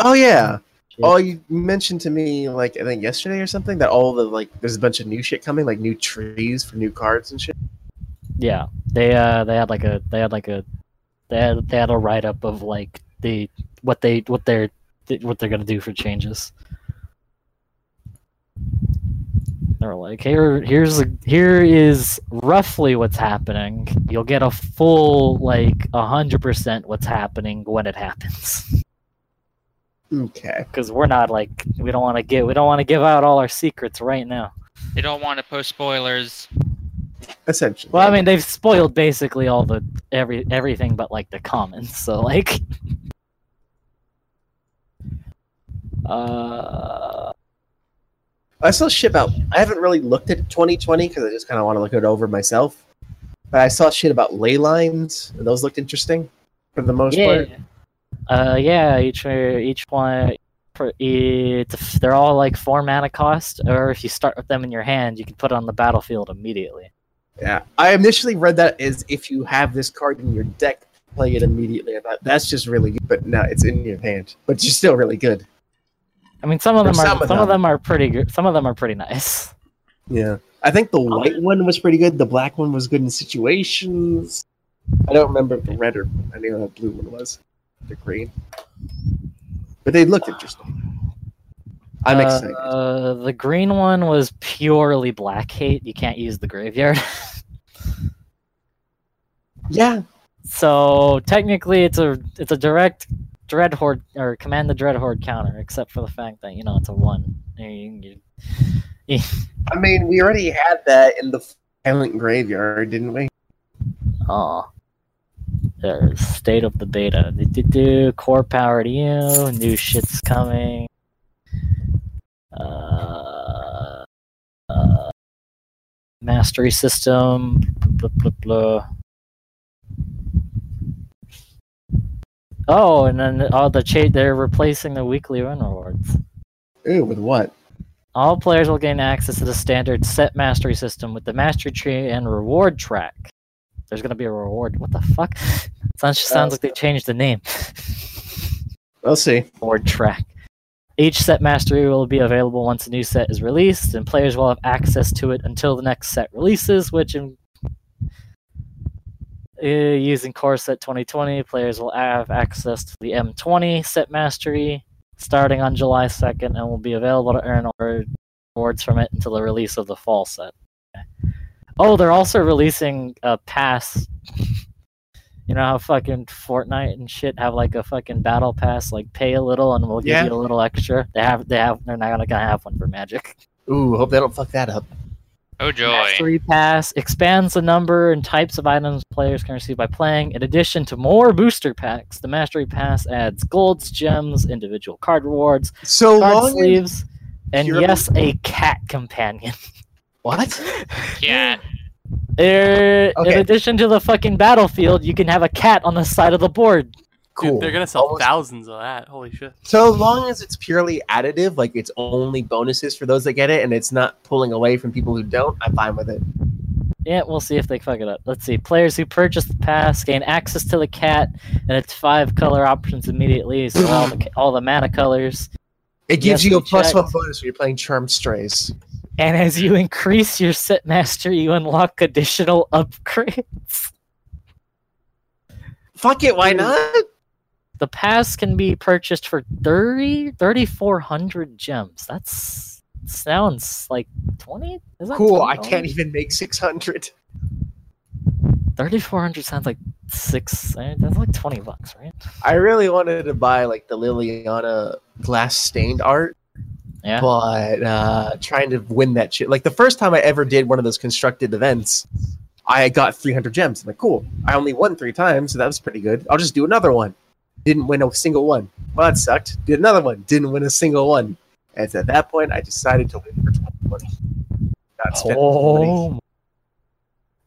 Oh yeah. Oh, you mentioned to me like I think yesterday or something that all the like there's a bunch of new shit coming, like new trees for new cards and shit. Yeah, they uh they had like a they had like a they had they had a write up of like the what they what they're what they're gonna do for changes. They were like, here here's a, here is roughly what's happening. You'll get a full like a hundred percent what's happening when it happens. Okay. Because we're not like we don't want to give we don't want to give out all our secrets right now. They don't want to post spoilers. Essentially. Well, I mean, they've spoiled basically all the every everything but like the comments. So like, uh, I saw shit about. I haven't really looked at 2020 because I just kind of want to look it over myself. But I saw shit about ley lines, and those looked interesting for the most yeah, part. Uh, yeah. Each uh, each one, for it's they're all like four mana cost, or if you start with them in your hand, you can put it on the battlefield immediately. Yeah, I initially read that as if you have this card in your deck, play it immediately. I thought that's just really good, but no, it's in your hand. But you're still really good. I mean, some of Or them are some some, of of them. them are pretty good. Some of them are pretty nice. Yeah, I think the white one was pretty good. The black one was good in situations. I don't remember if the red or I knew the blue one was. The green, but they looked interesting. I'm excited. Uh, the green one was purely black hate. You can't use the graveyard. Yeah, So technically, it's a it's a direct dread horde or command the dread horde counter, except for the fact that you know it's a one. You- you- I mean, we already had that in the Silent Graveyard, didn't we? Oh, there's state of the beta. Do, do, do, core power to you. New shit's coming. Uh, uh, mastery system. Blah, blah, blah. Oh, and then all the cha- they're replacing the weekly win rewards. Ooh, with what? All players will gain access to the standard set mastery system with the mastery tree and reward track. There's gonna be a reward. What the fuck? Sounds sounds like they changed the name. We'll see. Reward track. Each set mastery will be available once a new set is released, and players will have access to it until the next set releases, which in uh, using Core Set 2020, players will have access to the M20 set mastery starting on July 2nd and will be available to earn rewards from it until the release of the fall set. Oh, they're also releasing a pass. You know how fucking Fortnite and shit have like a fucking battle pass, like pay a little and we'll give Yeah. you a little extra. They have, they have, they're not gonna, gonna have one for Magic. Ooh, hope they don't fuck that up. Oh joy. Mastery Pass expands the number and types of items players can receive by playing. In addition to more booster packs, the Mastery Pass adds golds, gems, individual card rewards, So card long. sleeves, and yes, a cat companion. What? Yeah. Er, In Okay. addition to the fucking battlefield, you can have a cat on the side of the board. Cool. Dude, they're gonna sell Almost- thousands of that. Holy shit. So long as it's purely additive, like it's only bonuses for those that get it, and it's not pulling away from people who don't, I'm fine with it. Yeah, we'll see if they fuck it up. Let's see. Players who purchase the pass gain access to the cat and its five color options immediately. So all the all the mana colors. It gives Yes, you a plus checked. one bonus when you're playing Charm Strays. And as you increase your set master, you unlock additional upgrades. Fuck it, why not? The pass can be purchased for 30 3400 gems. That's sounds like 20? Is that Cool. I $20? can't even make 600. 3400 sounds like 6 eh, that's like 20 bucks, right? I really wanted to buy like the Liliana glass stained art, Yeah. but uh, trying to win that shit. Like the first time I ever did one of those constructed events, I got 300 gems. I'm like, cool. I only won three times, so that was pretty good. I'll just do another one. Didn't win a single one. Well, that sucked. Did another one. Didn't win a single one. And at that point, I decided to win for 2020. Not spend money. Oh.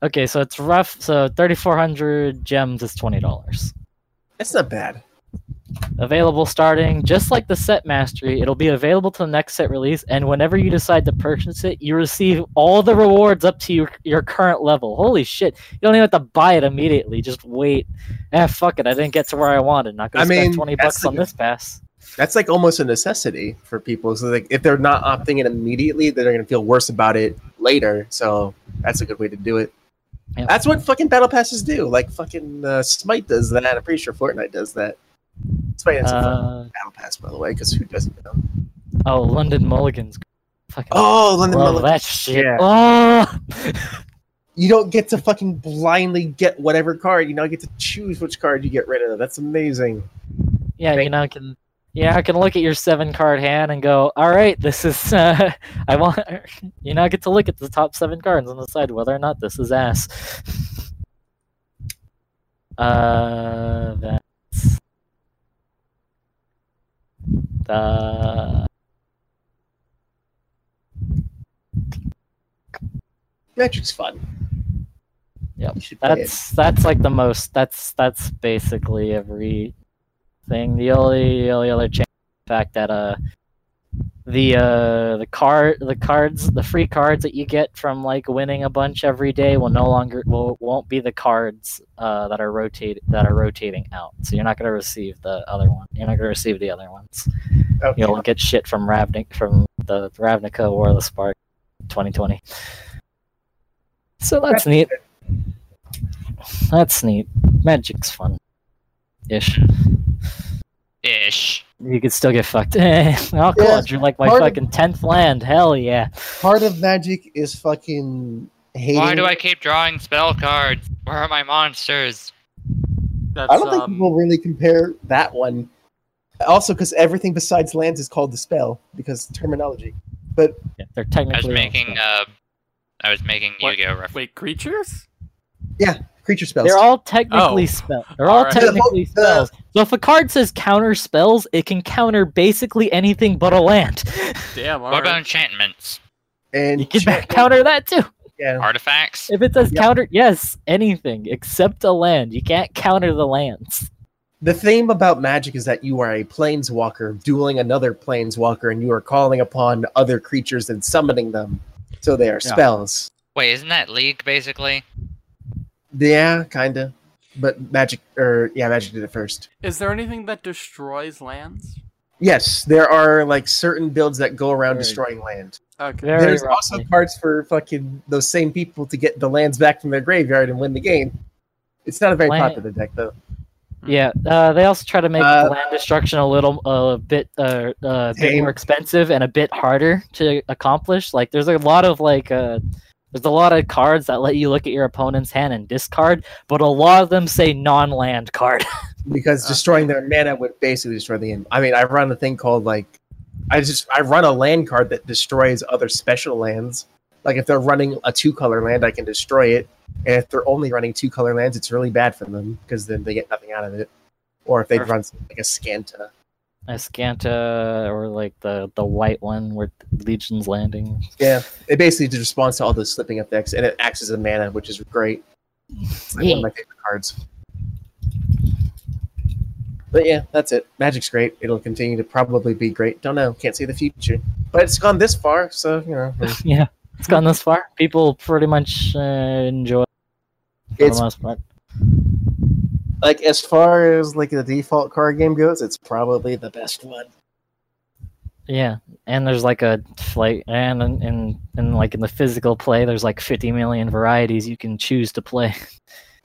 Okay, so it's rough. So 3400 gems is $20. That's not bad. Available starting just like the set mastery it'll be available to the next set release and whenever you decide to purchase it you receive all the rewards up to your, your current level holy shit you don't even have to buy it immediately just wait ah fuck it i didn't get to where i wanted not gonna I spend mean, 20 bucks on this pass That's like almost a necessity for people. So like, if they're not opting in immediately, they're gonna feel worse about it later. So that's a good way to do it. Yeah. That's what fucking battle passes do. Like fucking uh, Smite does that. I'm pretty sure Fortnite does that. Smite has a fun uh, battle pass, by the way, because who doesn't know? oh london mulligans fucking Oh, London love Mulligan. that shit Yeah. oh You don't get to fucking blindly get whatever card. You now get to choose which card you get rid of. That's amazing. Yeah, you Thank- know, can yeah, I can look at your seven card hand and go, all right, this is uh, I want you know, I get to look at the top seven cards and decide whether or not this is ass. Uh, that's the Magic's fun. Yep, You should play it. that's that's like the most. That's that's basically everything. The only the only other change, the fact that uh, the uh the card the cards the free cards that you get from like winning a bunch every day will no longer will won't be the cards uh that are rotated that are rotating out. So you're not gonna receive the other one. You're not gonna receive the other ones. Okay. You'll get shit from Ravnik from the Ravnica or the Spark 2020. So that's neat. That's neat. Magic's fun. Ish. Ish. You could still get fucked. oh, cool. Yeah, You're like my fucking 10th land. Hell yeah. Part of Magic is fucking hating. Why do I keep drawing spell cards? Where are my monsters? That's, I don't think um, people really compare that one. Also, because everything besides lands is called the spell because terminology. yeah they're technically. I was technically. making uh, I was making What? Yu-Gi-Oh reference. Wait, creatures? Creature spells. They're all technically Oh. spells. They're all Alright. technically The- the- spells. So if a card says counter spells, it can counter basically anything but a land. Damn, What about enchantments? and You can Chant- counter that too. Yeah. Artifacts? If it says Yep. counter, yes, anything except a land. You can't counter the lands. the theme about magic is that you are a planeswalker dueling another planeswalker, and you are calling upon other creatures and summoning them. So they are Yeah. spells. Wait, isn't that League basically? Yeah, kinda. But magic, or yeah, magic did it first. Is there anything that destroys lands? Yes, there are like certain builds that go around Very- destroying land. Okay. Very There's also parts for fucking those same people to get the lands back from their graveyard and win the game. It's not a very Land- popular deck though. Yeah, uh, they also try to make Uh, land destruction a little a bit uh, a bit more expensive and a bit harder to accomplish. Like there's a lot of like uh, there's a lot of cards that let you look at your opponent's hand and discard, but a lot of them say non-land card. because destroying their mana would basically destroy the game. I mean, I run a thing called like, I just I run a land card that destroys other special lands. Like if they're running a two color land, I can destroy it, and if they're only running two color lands, it's really bad for them because then they get nothing out of it. Or if they run like a Scanta, a Scanta or like the the white one where Legion's landing. yeah, it basically just responds to all those slipping effects, and it acts as a mana, which is great. It's like one of my favorite cards. But yeah, that's it. Magic's great. It'll continue to probably be great. Don't know. Can't see the future. But it's gone this far, so you know. yeah, it's gone this far. People pretty much uh, enjoy it for It's the most part. Like as far as like the default card game goes, it's probably the best one. Yeah, and there's like a like and and and, and like in the physical play, there's like 50 million varieties you can choose to play.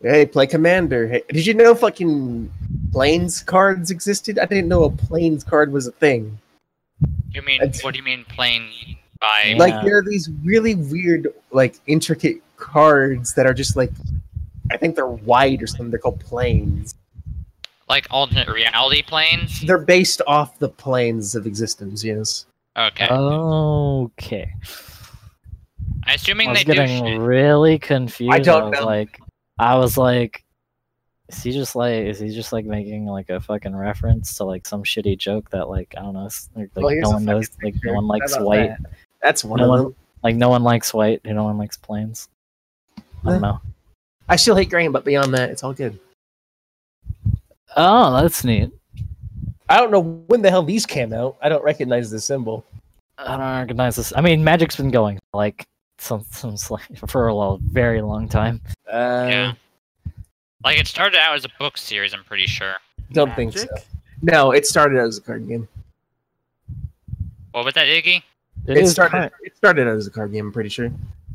Hey, play Commander. Hey, did you know fucking planes cards existed? I didn't know a planes card was a thing. You mean It's- what do you mean playing by? Yeah. Like there are these really weird, like intricate cards that are just like, I think they're white or something. They're called planes. Like alternate reality planes? They're based off the planes of existence. Yes. Okay. Okay. I'm assuming I was they do getting shit. really confused. I don't was know. like I was like is he just like is he just like making like a fucking reference to like some shitty joke that like I don't know like Well, no one knows like no one likes white that? That's one No of one- them. like no one likes white no one likes planes. I don't know. I still hate green, but beyond that, it's all good. Oh, that's neat. I don't know when the hell these came out. I don't recognize the symbol. I don't recognize this. I mean, Magic's been going like some some for a lo- very long time. Uh, Yeah. Like it started out as a book series, I'm pretty sure. Don't think so. No, it started as a card game. What was that, Iggy? It, It, is started. current. It started as a card game. I'm pretty sure.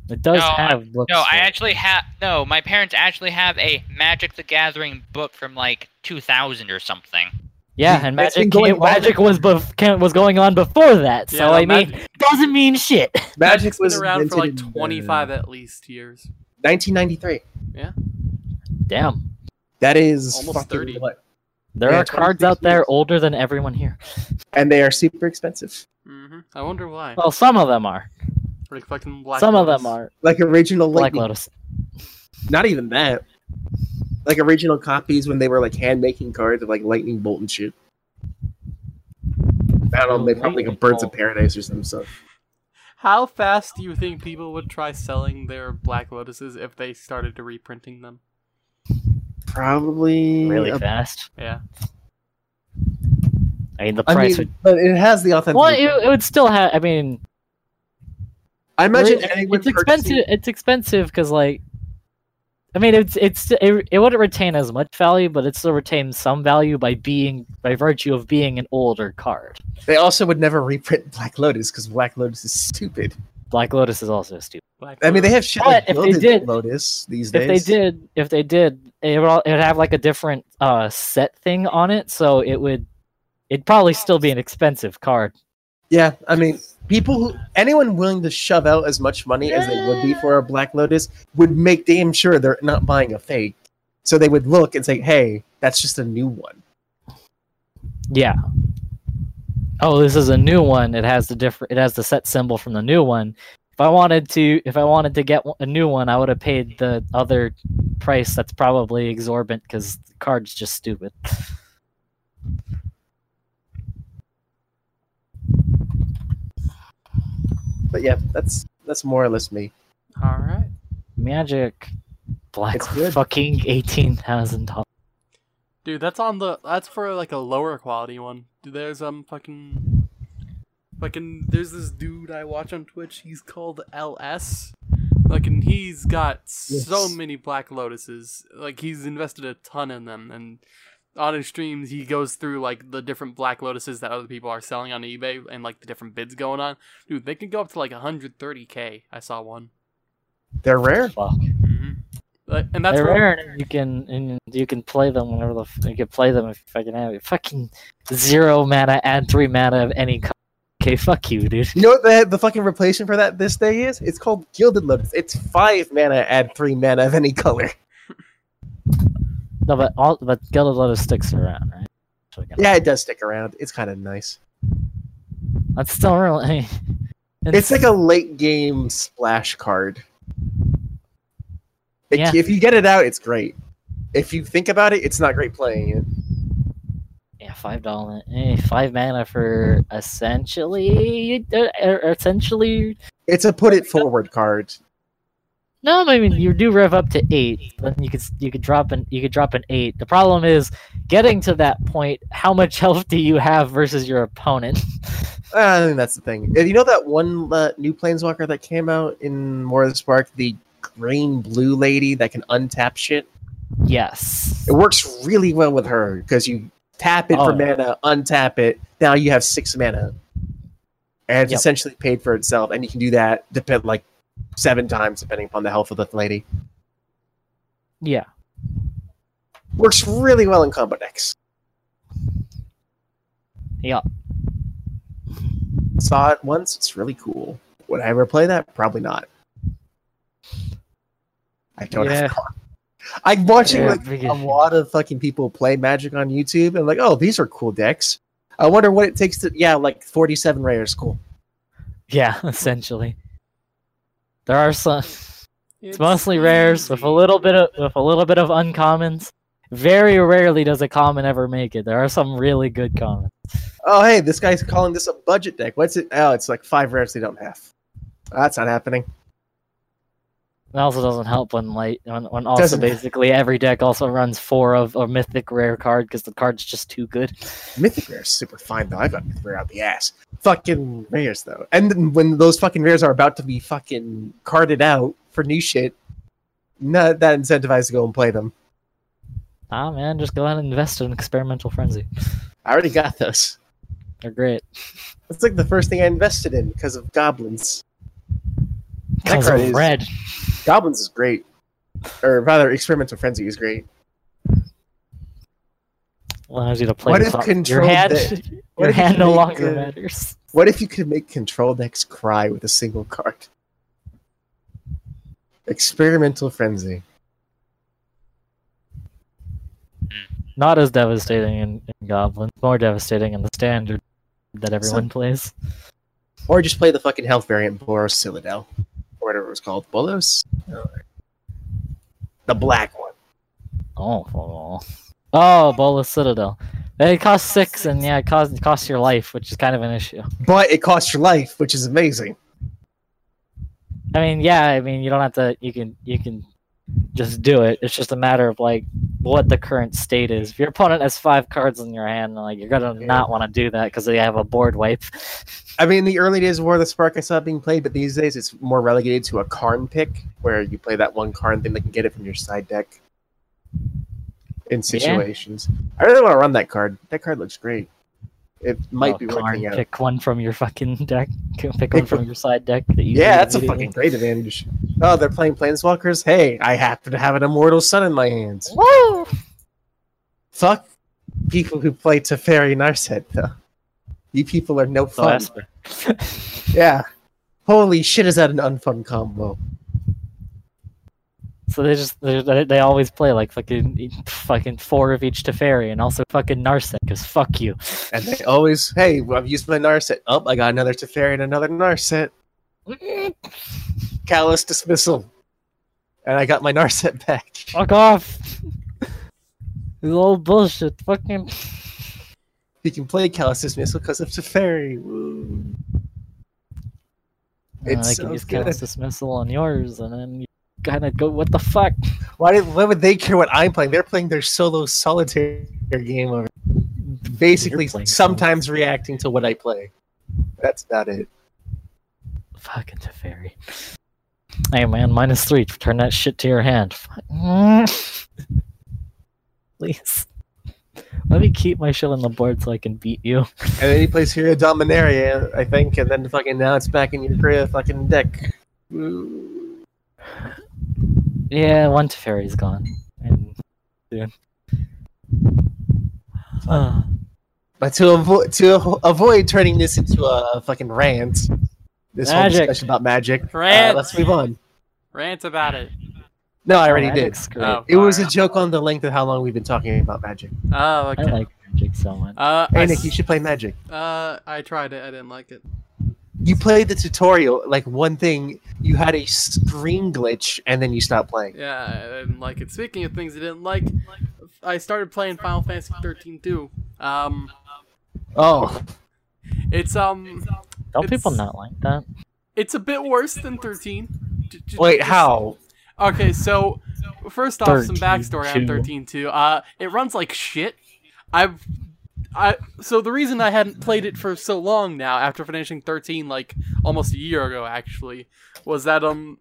It does No, have books. No, for I actually have. No, my parents actually have a Magic the Gathering book from like 2000 or something. Yeah, and it's Magic came, Magic was bef- was going on before that. So Yeah, no, I mean, Mag- doesn't mean shit. Magic Magic's was been around for like invented in, uh, 25 at least years. 1993. Yeah. Damn, That is Almost 30. what? there Yeah, are cards out there years. older than everyone here. And they are super expensive. hmm I wonder why. Well, some of them are. Like fucking Black some of them are. Like original Black Lightning. Lotus. Not even that. Like original copies when they were like hand making cards of like Lightning Bolt and shit. I don't know, they probably like a Birds of Paradise or some stuff. How fast do you think people would try selling their Black Lotuses if they started to reprinting them? Probably Really a- fast. Yeah. I mean, the I price mean, but it has the would. authentic. Well, it, it would still have. I mean, I imagine It's- it's expensive. It's expensive because, like, I mean, it's it's it, it wouldn't retain as much value, but it still retains some value by being by virtue of being an older card. They also would never reprint Black Lotus because Black Lotus is stupid. Black Lotus is also stupid. Black I mean, they have shit But like if they did- Lotus these days. If they did, if they did, it would, all, it would have like a different uh set thing on it, so it would it'd probably still be an expensive card. Yeah, I mean, people who anyone willing to shove out as much money as they would be for a Black Lotus would make damn sure they're not buying a fake. So they would look and say, "Hey, that's just a new one." Yeah. Oh, this is a new one. It has the different. It has the set symbol from the new one. If I wanted to, if I wanted to get a new one, I would have paid the other price. That's probably exorbitant because the card's just stupid. But yeah, that's that's more or less me. All right. Magic, black fucking eighteen thousand dollars. Dude, that's on the that's for like a lower quality one. Dude, there's um fucking fucking there's this dude I watch on Twitch. He's called LS. Like and he's got so many Black Lotuses. Like he's invested a ton in them and on his streams he goes through like the different Black Lotuses that other people are selling on eBay and like the different bids going on. Dude, they can go up to like 130k. I saw one. They're rare. Fuck. hmm Like, and that's They're rare, and you can and you can play them whenever the f- you can play them if you fucking have it. Fucking zero mana, and three mana of any. Co- okay, fuck you, dude. You know what the the fucking replacement for that this day is? It's called Gilded Lotus. It's five mana, add three mana of any color. No, but all but Gilded Lotus sticks around, right? So Yeah, it does stick around. It's kind of nice. that's still really. It's like a late game splash card. It- Yeah. If you get it out, it's great. If you think about it, it's not great playing it. yeah, five dollar, eh, five mana for essentially, uh, essentially. It's a put it forward card. No, I mean you do rev up to eight, then you could you could drop an you could drop an eight. The problem is getting to that point. How much health do you have versus your opponent? I think that's the thing. You know that one uh, new planeswalker that came out in War of the Spark, the green blue lady that can untap shit? yes. It works really well with her because you tap it for Oh. mana, untap it. Now you have six mana, and it's Yep. essentially paid for itself. And you can do that depend like seven times depending upon the health of the lady. Yeah. Works really well in combo decks. Yeah. Saw it once. It's really cool. Would I ever play that? Probably not. I don't Yeah. have. Car. I'm watching Yeah, like a lot of fucking people play Magic on YouTube, and like, oh, these are cool decks. I wonder what it takes to. Yeah, like 47 rares, cool. Yeah, essentially. There are some. It's mostly rares with a little bit of with a little bit of uncommons. Very rarely does a common ever make it. There are some really good commons. Oh, hey, this guy's calling this a budget deck. What's it? Oh, it's like five rares they don't have. That's not happening. It also doesn't help when like when, when also Doesn't- basically every deck also runs four of a mythic rare card because the card's just too good. Mythic rares super fine though. I got mythic rare out the ass. Fucking rares though. And then when those fucking rares are about to be fucking carded out for new shit, not that incentivized to go and play them. Ah man, just go ahead and invest in experimental frenzy. I already got those. They're great. It's like the first thing I invested in because of goblins. Because of is- red. Goblins is great, or rather, experimental frenzy is great. Allows you to play What if control your hand. your hand could no make, longer uh, matters. What if you could make control decks cry with a single card? Experimental frenzy. Not as devastating in, in Goblin. More devastating in the standard that everyone plays. Or just play the fucking health variant Boros Citadel. Whatever it was called. Bolas? The black one. Oh, oh, oh, Bolas Citadel. It costs six, and yeah, it costs, it costs your life, which is kind of an issue. But it costs your life, which is amazing. I mean, yeah, I mean, you don't have to. You can, you can just do it. It's just a matter of like what the current state is. If your opponent has five cards in your hand, like you're gonna Yeah. not want to do that because they have a board wipe. I mean, in the early days of War of the Spark, I saw it being played, but these days it's more relegated to a Karn pick, where you play that one Karn thing that can get it from your side deck in situations. I really want to run that card. That card looks great. It might Oh, be Karn. Pick one from your fucking deck. Pick one from your side deck. That you Yeah, that's a fucking great advantage. Oh, they're playing Planeswalkers? Hey, I happen to have an Immortal Sun in my hands. Woo! Fuck people who play Teferi Narset, though. You people are no fun. Yeah. Holy shit, is that an unfun combo? So they just they, they always play like fucking fucking four of each Teferi and also fucking Narset because fuck you. And they always, hey, I've used my Narset. Oh, I got another Teferi and another Narset. Callous Dismissal. And I got my Narset back. Fuck off. This old bullshit. Fucking. You can play Callous Dismissal because of Teferi. Woo. Uh, It's they so can use good. Callous Dismissal on yours and then you kind of go, what the fuck? Why, did, why would they care what I'm playing? They're playing their solo solitaire game over. Basically, sometimes reacting to what I play. That's about it. Fucking Teferi. Hey man, minus three. Turn that shit to your hand. Please. Let me keep my shit on the board so I can beat you. And then he plays Hero Dominaria, I think, and then fucking now it's back in your career fucking deck. Ooh. Yeah, one Teferi's gone. And soon. Ah. But to avoid to avoid turning this into a fucking rant, this whole discussion about magic, uh, Rant. let's move on. Rant about it. No, I already did. Magic's great. Oh. It was a joke on the length of how long we've been talking about magic. Oh, okay. I okay. like Magic so much. uh, Hey, I, Nick, you should play magic. uh, I tried it. I didn't like it. You played the tutorial, like one thing, you had a screen glitch, and then you stopped playing. Yeah, I didn't like it. Speaking of things I didn't like, I started playing Final Fantasy 13 too. Um, Oh, it's um, Don't people not like that? it's a bit worse than 13. J- j- wait, how? Okay, so first off, some backstory on 13 too. Uh, it runs like shit. I've, I so the reason I hadn't played it for so long now, after finishing 13 like almost a year ago actually, was that um,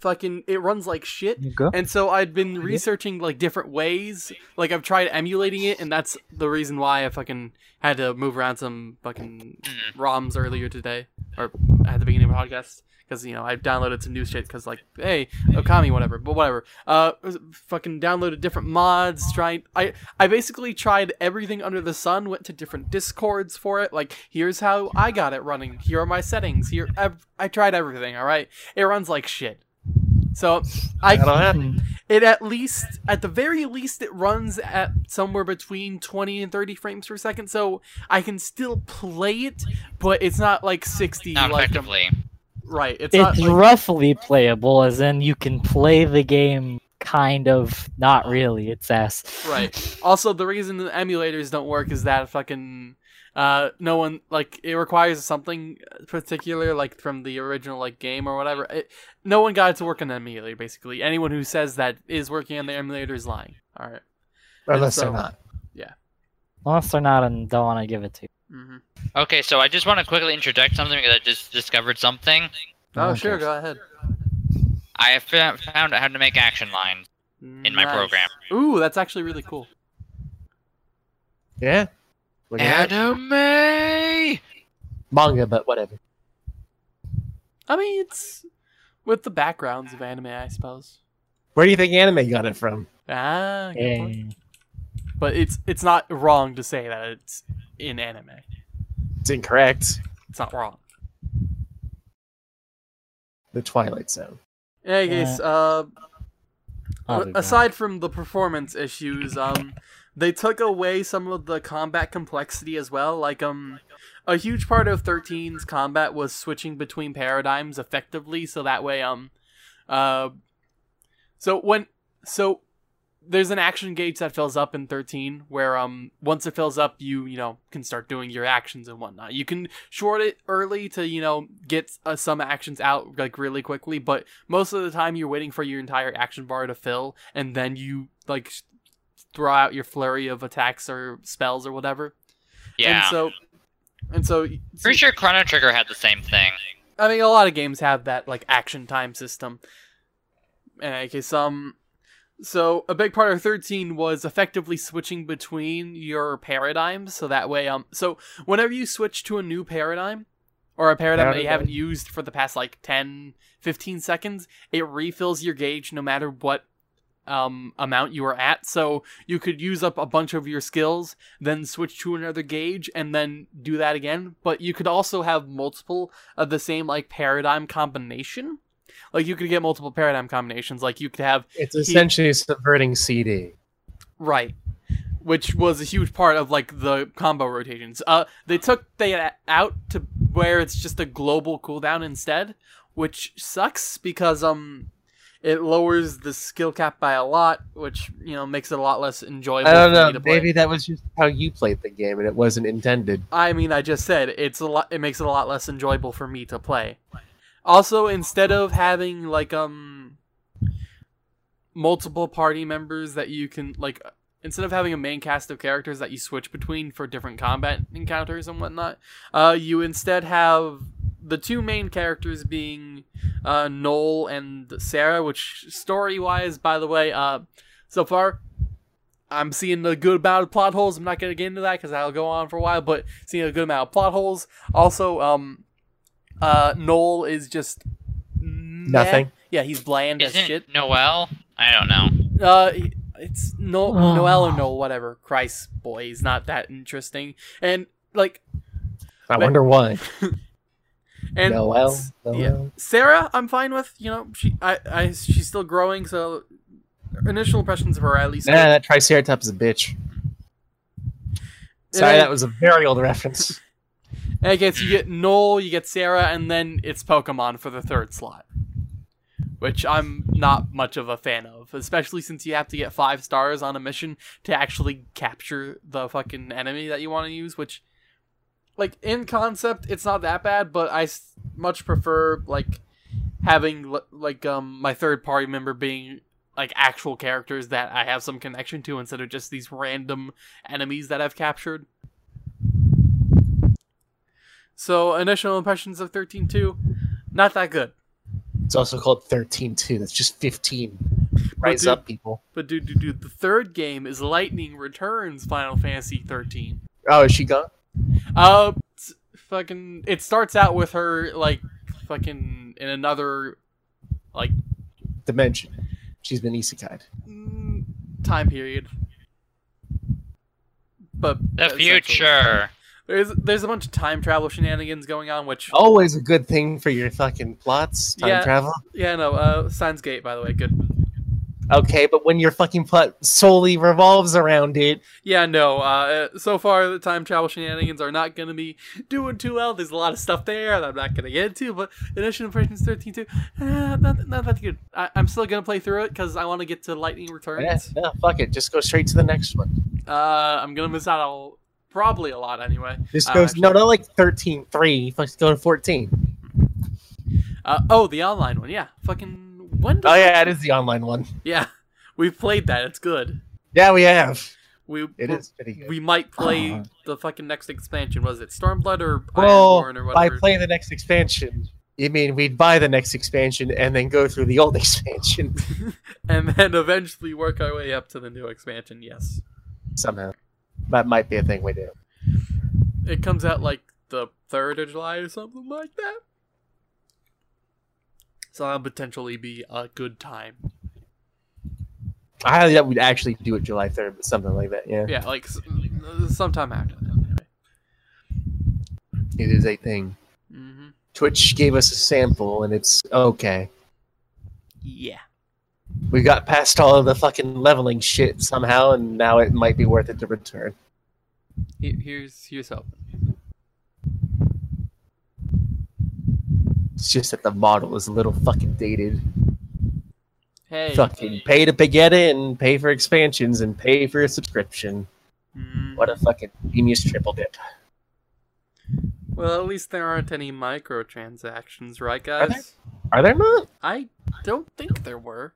fucking it runs like shit. And so I'd been researching like different ways. Like I've tried emulating it, and that's the reason why I fucking had to move around some fucking Mm. ROMs earlier today, or at the beginning of the podcast, because you know I downloaded some new shit. Because like, hey, Okami, whatever, but whatever. Uh, fucking downloaded different mods. Tried. I I basically tried everything under the sun. Went to different discords for it. Like, here's how I got it running. Here are my settings. Here, I, I tried everything. All right, it runs like shit. So I it at least at the very least it runs at somewhere between 20 and 30 frames per second so i can still play it but it's not like 60 Not like effectively. Right it's, not It's like, roughly playable, as in you can play the game kind of, not really. It's ass. right also the reason the emulators don't work is that fucking uh no one like it requires something particular like from the original like game or whatever it, no one got it to work on the emulator basically anyone who says that is working on the emulator is lying all right Unless so- they're not. Yeah unless they're not and don't want to give it to you. Hmm Okay, so I just want to quickly interject something because I just discovered something. oh one sure go ahead I have found out how to make action lines in my program. Ooh, that's actually really cool. Yeah? Look at that. Anime. Manga, but whatever. I mean, it's with the backgrounds of anime, I suppose. Where do you think anime got it from? Ah, good point. Yeah. But it's it's not wrong to say that it's in anime. It's incorrect. It's not wrong. The Twilight Zone. In any case, uh, I'll back. aside from the performance issues, um, they took away some of the combat complexity as well. Like, um, a huge part of 13's combat was switching between paradigms effectively, so that way, um, uh, so when, so there's an action gauge that fills up in 13 where um once it fills up you you know can start doing your actions and whatnot you can short it early to you know get uh, some actions out like really quickly but most of the time you're waiting for your entire action bar to fill and then you like throw out your flurry of attacks or spells or whatever Yeah. and so and so Pretty sure Chrono Trigger had the same thing. I mean, a lot of games have that like action time system. Any case, um, so a big part of thirteen was effectively switching between your paradigms, so that way, um, so whenever you switch to a new paradigm or a paradigm that you haven't used for the past like 10, 15 seconds, it refills your gauge no matter what um amount you are at. So you could use up a bunch of your skills then switch to another gauge and then do that again. But you could also have multiple of the same like paradigm combination like you could get multiple paradigm combinations like you could have It's essentially subverting CD. right which was a huge part of like the combo rotations uh they took that out to where it's just a global cooldown instead which sucks because um it lowers the skill cap by a lot which you know makes it a lot less enjoyable I don't know. Maybe that was just how you played the game, and it wasn't intended. I mean, I just said it's a lot. It makes it a lot less enjoyable for me to play. Also, instead of having like um, multiple party members that you can like instead of having a main cast of characters that you switch between for different combat encounters and whatnot, uh, you instead have the two main characters being uh, Noel and Serah. Which story wise, by the way, uh, so far. I'm seeing a good amount of plot holes. I'm not gonna get into that because that'll go on for a while. But seeing a good amount of plot holes. Also, um, uh, Noel is just meh. Nothing. Yeah, he's bland as Isn't shit. Noel? I don't know. Uh, it's no Oh. Noel or Noel, whatever. Christ, boy, he's not that interesting. And like, I But- wonder why. and Noel. Noel. yeah, Serah, I'm fine with. You know, she, I, I, she's still growing. So, initial impressions of her, at least. Nah, that Triceratops is a bitch. Sorry, then- that was a very old reference. And I guess you get Noel, you get Serah, and then it's Pokemon for the third slot. Which I'm not much of a fan of, especially since you have to get five stars on a mission to actually capture the fucking enemy that you want to use. Which, like, in concept, it's not that bad, but I much prefer, like, having, like, um, my third party member being, like, actual characters that I have some connection to instead of just these random enemies that I've captured. So initial impressions of thirteen two, not that good. It's also called 13-2. That's just 15. Rise dude- up, people. But dude, dude, dude, the third game is Lightning Returns Final Fantasy thirteen. Oh, is she gone? Uh, fucking. It starts out with her like fucking in another like Dimension. She's been isekai'd. mm, time period. But The essentially- future. There's there's a bunch of time travel shenanigans going on, which Always a good thing for your fucking plots, time Yeah. travel. yeah no uh Steins;Gate by the way good Okay, but when your fucking plot solely revolves around it, Yeah, no. Uh, so far, the time travel shenanigans are not going to be doing too well. There's a lot of stuff there that I'm not going to get into, but Initial Impressions 13 2, uh, not, not that good. I, I'm still going to play through it because I want to get to Lightning yeah, Returns. no, fuck it. Just go straight to the next one. Uh, I'm going to miss out on probably a lot anyway. Just Uh, no, not like 13 3. Let's go to 14. Uh, oh, the online one. Yeah. Fucking. When Oh, yeah, it is the online one. Yeah. We've played that. It's good. Yeah, we have. We, It is pretty good. We might play the fucking next expansion. Was it Stormblood or well, Ironborn or by whatever? play the next expansion, you mean we'd buy the next expansion and then go through the old expansion and then eventually work our way up to the new expansion. Yes, somehow. That might be a thing we do. it comes out like the third of July or something like that. So that'll potentially be a good time. I highly doubt we'd actually do it July 3rd, but something like that, yeah. Yeah, like sometime after that. Anyway. It is a thing. hmm Twitch gave us a sample, and it's okay. Yeah. We got past all of the fucking leveling shit somehow, and now it might be worth it to return. Here- Here's here's hope. It's just that the model is a little fucking dated. Hey. Fucking pay to get in, pay for expansions, and pay for a subscription. Mhm. What a fucking genius triple dip. Well, at least there aren't any microtransactions, right, Are there? guys? Are there not? I don't think there were.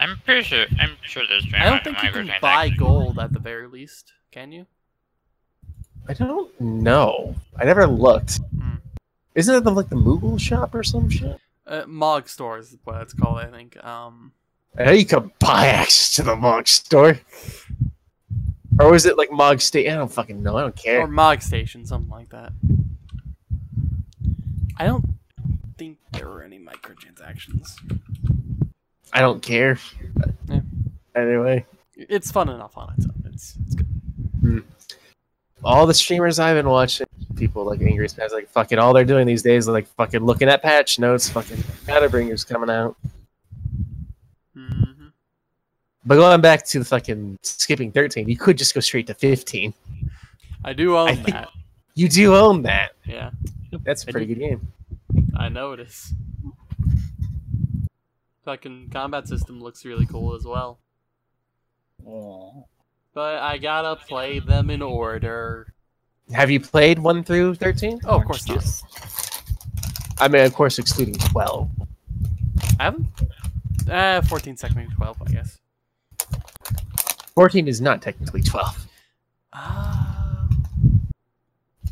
I'm pretty sure. I'm sure there's. I don't think you can buy gold at the very least. Can you? I don't know. I never looked. Hmm. Isn't it the, like the Moogle shop or some shit? Uh, Mog store is what it's called, I think. Um, I know you can buy access to the Mog store. Or was it like Mog Station? I don't fucking know. I don't care. or Mog Station, something like that. I don't think there were any microtransactions. I don't care. Yeah. Anyway, It's fun enough on its own. It's, it's good. All the streamers I've been watching, people like Angry Spaz, like fucking all they're doing these days is like fucking looking at patch notes, fucking Shadowbringers coming out. hmm But going back to the fucking skipping 13, you could just go straight to 15. I do own I that. You do own that. Yeah, That's a pretty good game. I know it is. Fucking combat system looks really cool as well. But I gotta play them in order. Have you played 1 through 13? Oh, of course not. I mean, of course, excluding 12. I haven't Uh, 14 technically 12, I guess. 14 is not technically 12. Uh,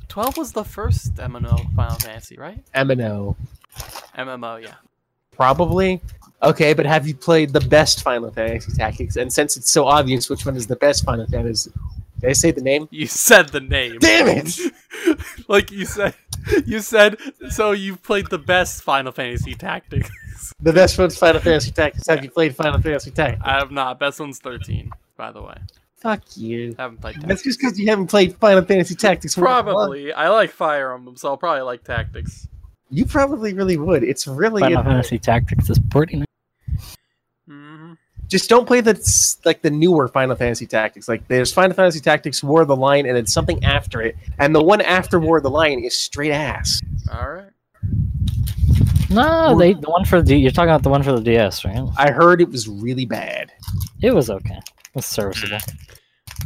12 was the first MMO Final Fantasy, right? MMO. MMO, yeah. Probably. Okay, but have you played the best Final Fantasy Tactics? And since it's so obvious which one is the best Final Fantasy, did I say the name? You said the name. Damn it! like you said, you said. So you've played the best Final Fantasy Tactics. The best one's Final Fantasy Tactics. Have you played Final Fantasy Tactics? I have not. Best one's 13, by the way. Fuck you. haven't played That's just because you haven't played Final Fantasy Tactics. Probably. I like Fire Emblem, so I'll probably like Tactics. You probably really would. It's really Final. Fantasy Tactics is pretty nice. hmm just don't play the like the newer Final Fantasy Tactics. Like there's Final Fantasy Tactics War of the Lions, and then something after it, and the one after War of the Lions is straight ass. All right. No, they the one for the D, you're talking about the one for the DS, right? I heard it was really bad. It was okay. It was serviceable.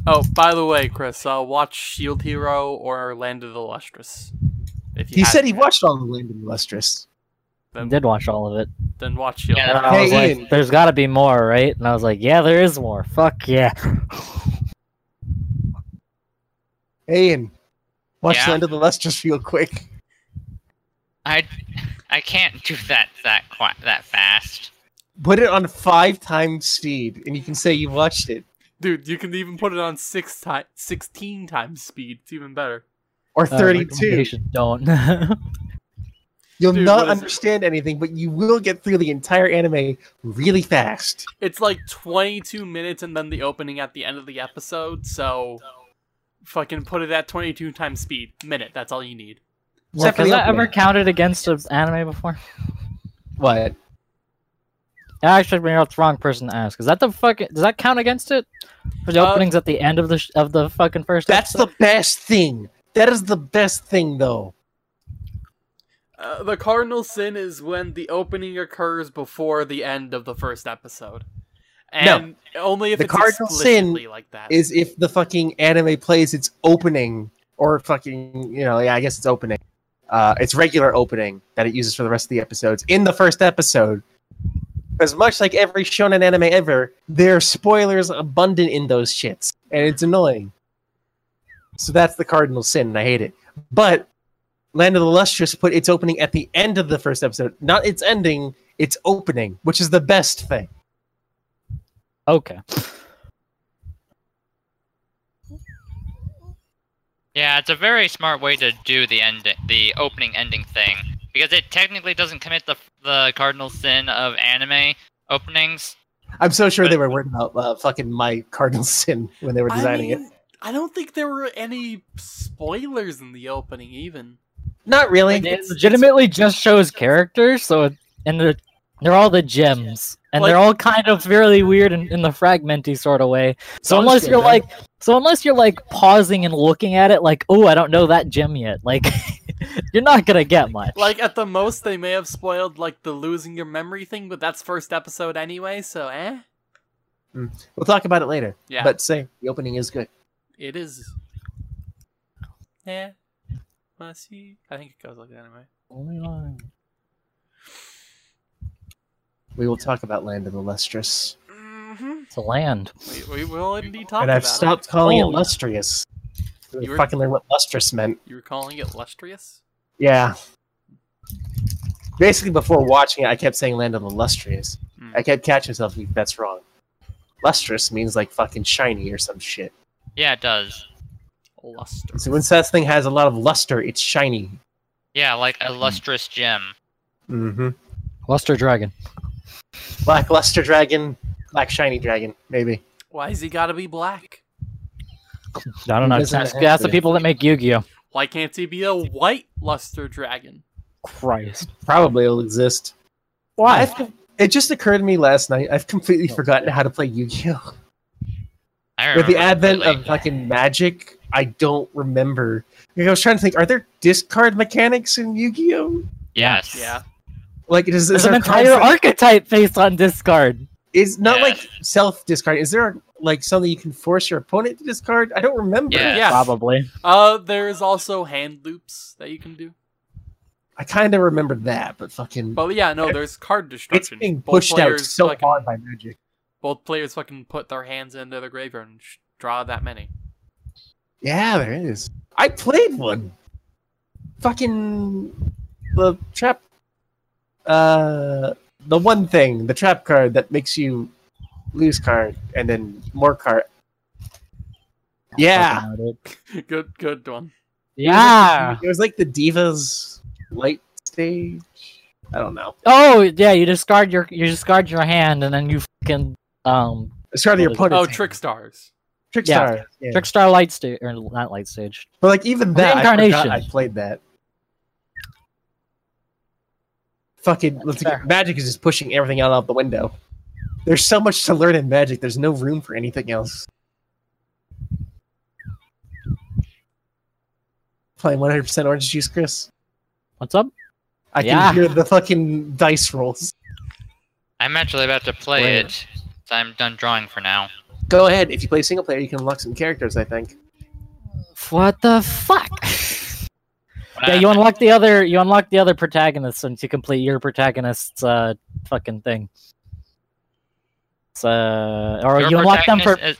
Oh, by the way, Chris, uh, watch Shield Hero or Land of the Lustrous. If you He said he watched all the Land of Lustrous. I did watch all of it. Then watch Shield. Yeah, And I was Hey, like, there's got to be more, right? And I was like, yeah, there is more. Fuck yeah. Hey, and watch Yeah. Land of the Lustrous real quick. I I can't do that that quite that fast. Put it on five times speed, and you can say you watched it, Dude, you can even put it on six ti- 16 times speed. It's even better. Or Uh, thirty-two. recommendation, Don't. You'll Dude, not what is it? understand anything, but you will get through the entire anime really fast. It's like 22 minutes and then the opening at the end of the episode, so fucking put it at 22 times speed. Minute, that's all you need. Except Has that ever counted against an anime before? What? Actually, maybe that's the wrong person to ask. Is that the fucking? Does that count against it? For the Uh, openings at the end of the sh- of the fucking first. That's the best thing. That is the best thing, though. Uh, the cardinal sin is when the opening occurs before the end of the first episode. No. And only if The it's cardinal sin like that. Is if the fucking anime plays its opening, or fucking, you know, yeah, I guess it's opening. Uh, its regular opening that it uses for the rest of the episodes in the first episode. Because much like every shonen anime ever, there are spoilers abundant in those shits, and it's annoying. So that's the cardinal sin, and I hate it. But Land of the Lustrous put its opening at the end of the first episode, not its ending, its opening, which is the best thing. okay. Yeah, it's a very smart way to do the end the opening ending thing because it technically doesn't commit the the cardinal sin of anime openings. I'm so sure But- they were worried about uh, fucking my cardinal sin when they were designing I it. Mean, I don't think there were any spoilers in the opening, even. Not really. Like, It it's- legitimately just shows characters, so it, and they're, they're all the gems, and they're all kind of really weird in, in the fragmenty sort of way. So unless you're like, so unless you're like pausing and looking at it, like, oh, I don't know that gem yet, like, you're not gonna get much. Like at the most, they may have spoiled like the losing your memory thing, but that's first episode anyway. So eh, We'll talk about it later. yeah, But say the opening is good. It is. Yeah, I see. I think it goes like that anyway. Only line. We will talk about Land of the Lustrous. Mm-hmm. It's a land. We, we will indeed talk and I've stopped it. calling Oh. it lustrous. You were- fucking learned what lustrous meant. You were calling it lustrous. Yeah. Basically, before watching it, I kept saying Land of the Lustrous. Hmm. I kept catching myself. thinking, That's wrong. Lustrous means like fucking shiny or some shit. Yeah, it does. Luster. So when that thing has a lot of luster, it's shiny. Yeah, like a lustrous gem. Mm-hmm. Luster Dragon. Black luster dragon, black shiny dragon, maybe. Why has he got to be black? I don't know. Doesn't Ask, have ask the people that make Yu-Gi-Oh. Why can't he be a white luster dragon? Christ. Probably it'll exist. Why? I've, it just occurred to me last night. I've completely forgotten how to play Yu-Gi-Oh. I With the advent of fucking magic, I don't remember. Like, I was trying to think, are there discard mechanics in Yu-Gi-Oh? yes, Yeah. Like, is, is There's an entire archetype based on discard. Is not Yeah. like self discard. Is there like something you can force your opponent to discard? I don't remember. Yeah. Yeah. Probably. Uh, there's also hand loops that you can do. I kind of remember that, but fucking But yeah, no, there's card destruction. it's destruction. being Both pushed out so fucking- hard by Magic. Both players fucking put their hands into the graveyard and sh- draw that many. Yeah, there is. I played one. Fucking the trap. Uh, the one thing, the trap card that makes you lose card and then more card. Yeah, Fucking know, dude. good, good one. Yeah. it was like the divas light stage. I don't know. Oh yeah, you discard your you discard your hand and then you fucking um It's card of your What is- opponent. Oh, Trick Stars. Trickstar. Yeah. Trickstar Light Stage or not Light Stage. But like even that, I Reincarnation. I played that. Fucking let's Fair. Magic is just pushing everything out of the window. There's so much to learn in Magic. There's no room for anything else. Playing 100% orange juice, Chris. What's up? I Yeah. can hear the fucking dice rolls. I'm actually about to play Play it. So I'm done drawing for now. Go ahead. If you play single player, you can unlock some characters. I think. What the fuck? What yeah, you unlock the other you unlock the other protagonists once you complete your protagonist's uh fucking thing. So or Your you unlock them for is-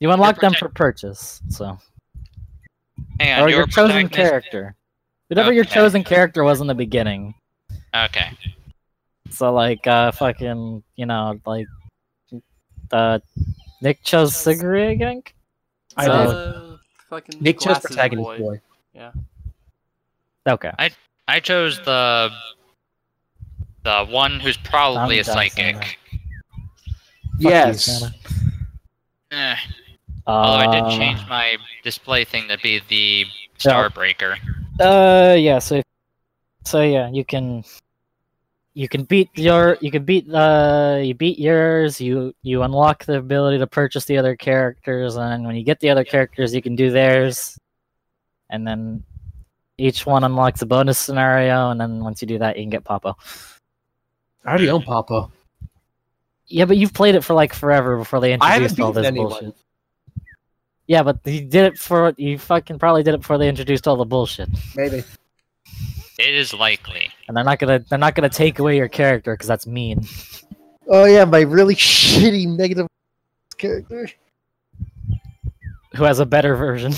you unlock them for purchase. So hang on, or your, your chosen character. Whatever your chosen character was in the beginning. Okay. So like uh fucking you know like uh Nick chose Suguri, I think. I did. Uh, fucking Nick chose protagonist boy. boy. Okay. I I chose the the one who's probably a I'm done psychic. you, Yes. Santa. Eh, although I Uh, did change my display thing to be the Starbreaker. Uh, yeah. So, so yeah, you can, you can beat your, you can beat uh, you beat yours. You you unlock the ability to purchase the other characters, and when you get the other characters, you can do theirs, and then each one unlocks a bonus scenario, and then once you do that, you can get Poppo. I already own Poppo. Yeah, but you've played it for like forever before they introduced all this anyone. bullshit. Yeah, but you did it for you fucking probably did it before they introduced all the bullshit. Maybe. It is likely. And they're not gonna they're not gonna take away your character because that's mean. Oh yeah, my really shitty negative character. Who has a better version?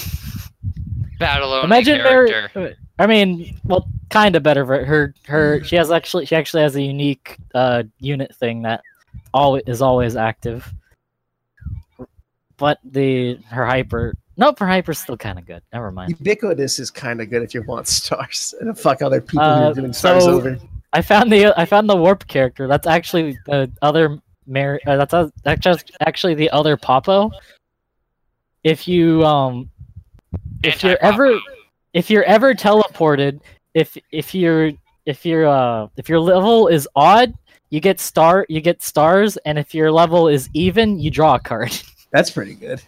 Battle only Imagine character. Mary. I mean, well, kind of better. Ver- her her she has actually she actually has a unique uh unit thing that always is always active. But the her hyper nope her hyper's still kind of good. Never mind. Ubiquitous is kind of good if you want stars and to fuck other people who Uh, are doing stars so- over. I found the I found the warp character. That's actually the other Mary. Uh, that's a, that's just actually the other Poppo. If you um, if you're Anti-Poppo. ever if you're ever teleported, if if you're if your uh if your level is odd, you get star you get stars, and if your level is even, you draw a card. That's pretty good.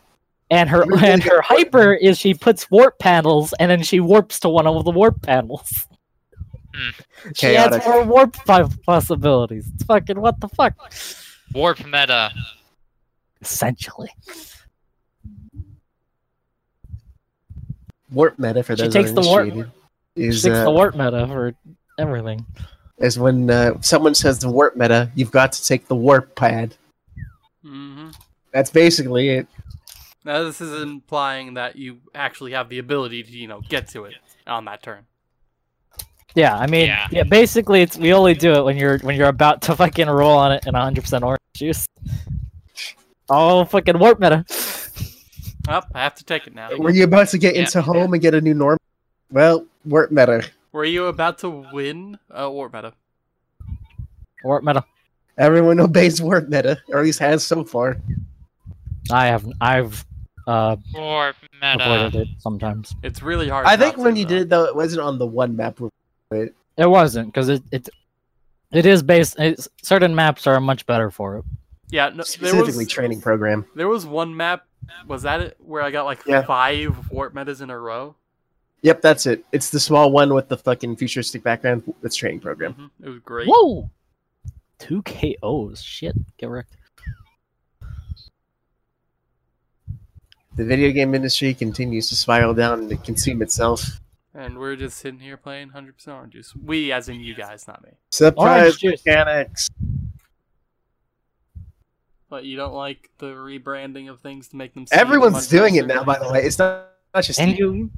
And her and her hyper is she puts warp panels, and then she warps to one of the warp panels. Hmm. She has Chaotic. more warp po- possibilities. It's fucking what the fuck. Warp meta. Essentially, Warp meta for She those takes who the are warp- initiated she is takes uh, the warp meta for everything. is when uh, someone says the warp meta, you've got to take the warp pad. hmm That's basically it. Now this is implying that you actually have the ability to, you know, get to it on that turn. Yeah, I mean, Yeah. yeah. Basically, it's we only do it when you're when you're about to fucking roll on it in 100 percent orange juice. Oh, fucking warp meta. Oh, I have to take it now. Were you about to get Yeah. into home and get a new norm? Well, warp meta. Were you about to win a war meta? Warp meta. Everyone obeys warp meta, or at least has so far. I have I've uh Warp avoided meta. it sometimes. It's really hard. I think when to, you though. did it, though, it wasn't on the one map. It wasn't because it it it is based. It's, certain maps are much better for it. Yeah, no, there Specifically, was training program. there was one map. Was that it? Where I got like Yeah. five warp metas in a row. Yep, that's it. It's the small one with the fucking futuristic background. That's training program. Mhm, It was great. Whoa, two KOs. Shit, get wrecked. The video game industry continues to spiral down and to consume itself. and we're just sitting here playing 100% orange juice. We, as in you guys, not me. Surprise Orange juice. mechanics. But you don't like the rebranding of things to make them. seem Everyone's much doing it now, by the way. It's not, not just And you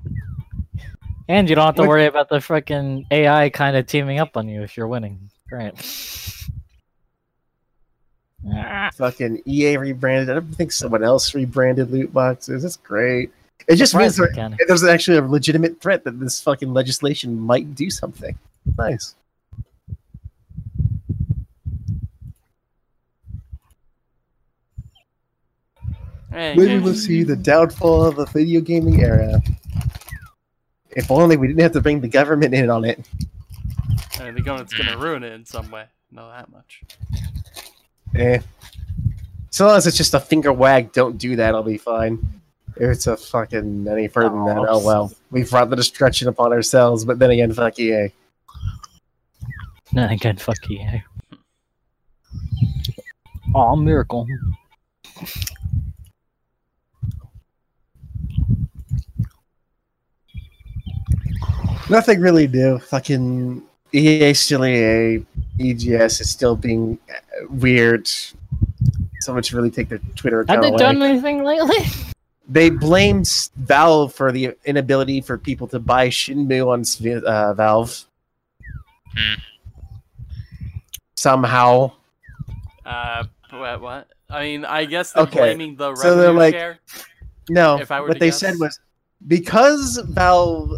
and you don't have to worry about the fucking AI kind of teaming up on you if you're winning. Great. Ah, fucking EA rebranded. I don't think someone else rebranded loot boxes. It's great. It just means there, there's actually a legitimate threat that this fucking legislation might do something. Nice. Hey, Maybe James. we'll see the downfall of the video gaming era. If only we didn't have to bring the government in on it. I mean, the government's gonna ruin it in some way. Know that much. Eh. So long as it's just a finger wag, don't do that, I'll be fine. If it's a fucking any further than that, oh well. We've brought the destruction upon ourselves, but then again, fuck EA. Nah, again, fuck EA. Oh, miracle. Nothing really new. Fucking EA still EA. EGS is still being uh, weird. Someone should really take their Twitter Have account they away. done anything lately? They blamed Valve for the inability for people to buy Shenmue on Sv- uh, Valve. Hmm. Somehow. Uh, what? what? I mean, I guess they're Okay, blaming the so they're like- share. No, If I were what to they guess? said was because Valve.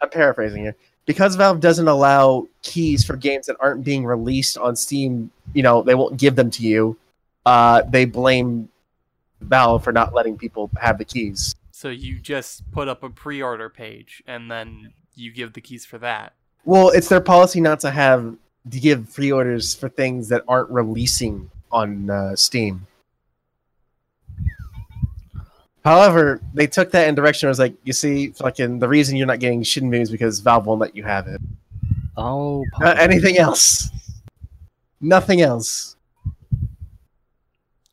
I'm paraphrasing here. Because Valve doesn't allow keys for games that aren't being released on Steam, you know, they won't give them to you. Uh, they blame Valve for not letting people have the keys. So you just put up a pre-order page, and then you give the keys for that. Well, it's their policy not to have to give pre-orders for things that aren't releasing on uh, Steam. However, they took that in direction. Where it was like, you see, fucking the reason you're not getting Shenmue is because Valve won't let you have it. Oh, Not anything else. Nothing else.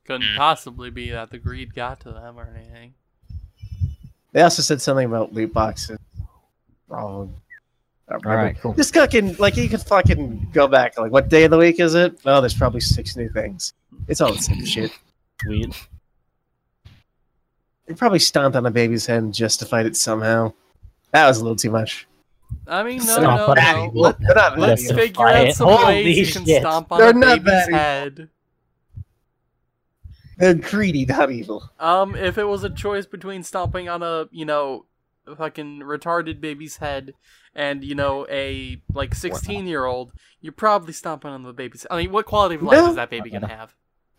Couldn't Hmm. possibly be that the greed got to them or anything. They also said something about loot boxes. Wrong. I don't all remember. cool. Just fucking like you could fucking go back. Like, what day of the week is it? Oh, there's probably six new things. It's all the same shit. Sweet. They probably stomped on a baby's head and justified it somehow. That was a little too much. I mean, no, Stomp no, no. Let, not let's figure out some Holy ways you can shit. stomp on They're a not baby's that head. They're greedy, not evil. Um, if it was a choice between stomping on a, you know, fucking retarded baby's head and, you know, a, like, 16 year old, you're probably stomping on the baby's I mean, what quality of life No. is that baby gonna have?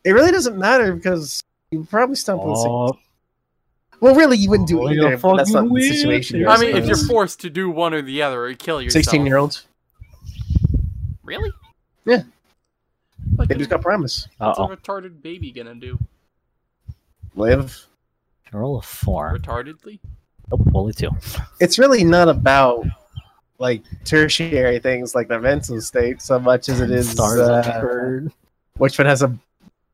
It really doesn't matter because you probably stomp on the same. Oh, Well, really, you wouldn't do Oh, either. But that's not the situation. here, I mean, if you're forced to do one or the other, or kill yourself. 16 year olds, Really? Yeah. Like, they just got promise. what's uh-oh. a retarded baby gonna do? Live. Roll a four. Retardedly? Nope, only two. It's really not about like tertiary things like the mental state so much as it is Stars on the uh, bird. which one has a.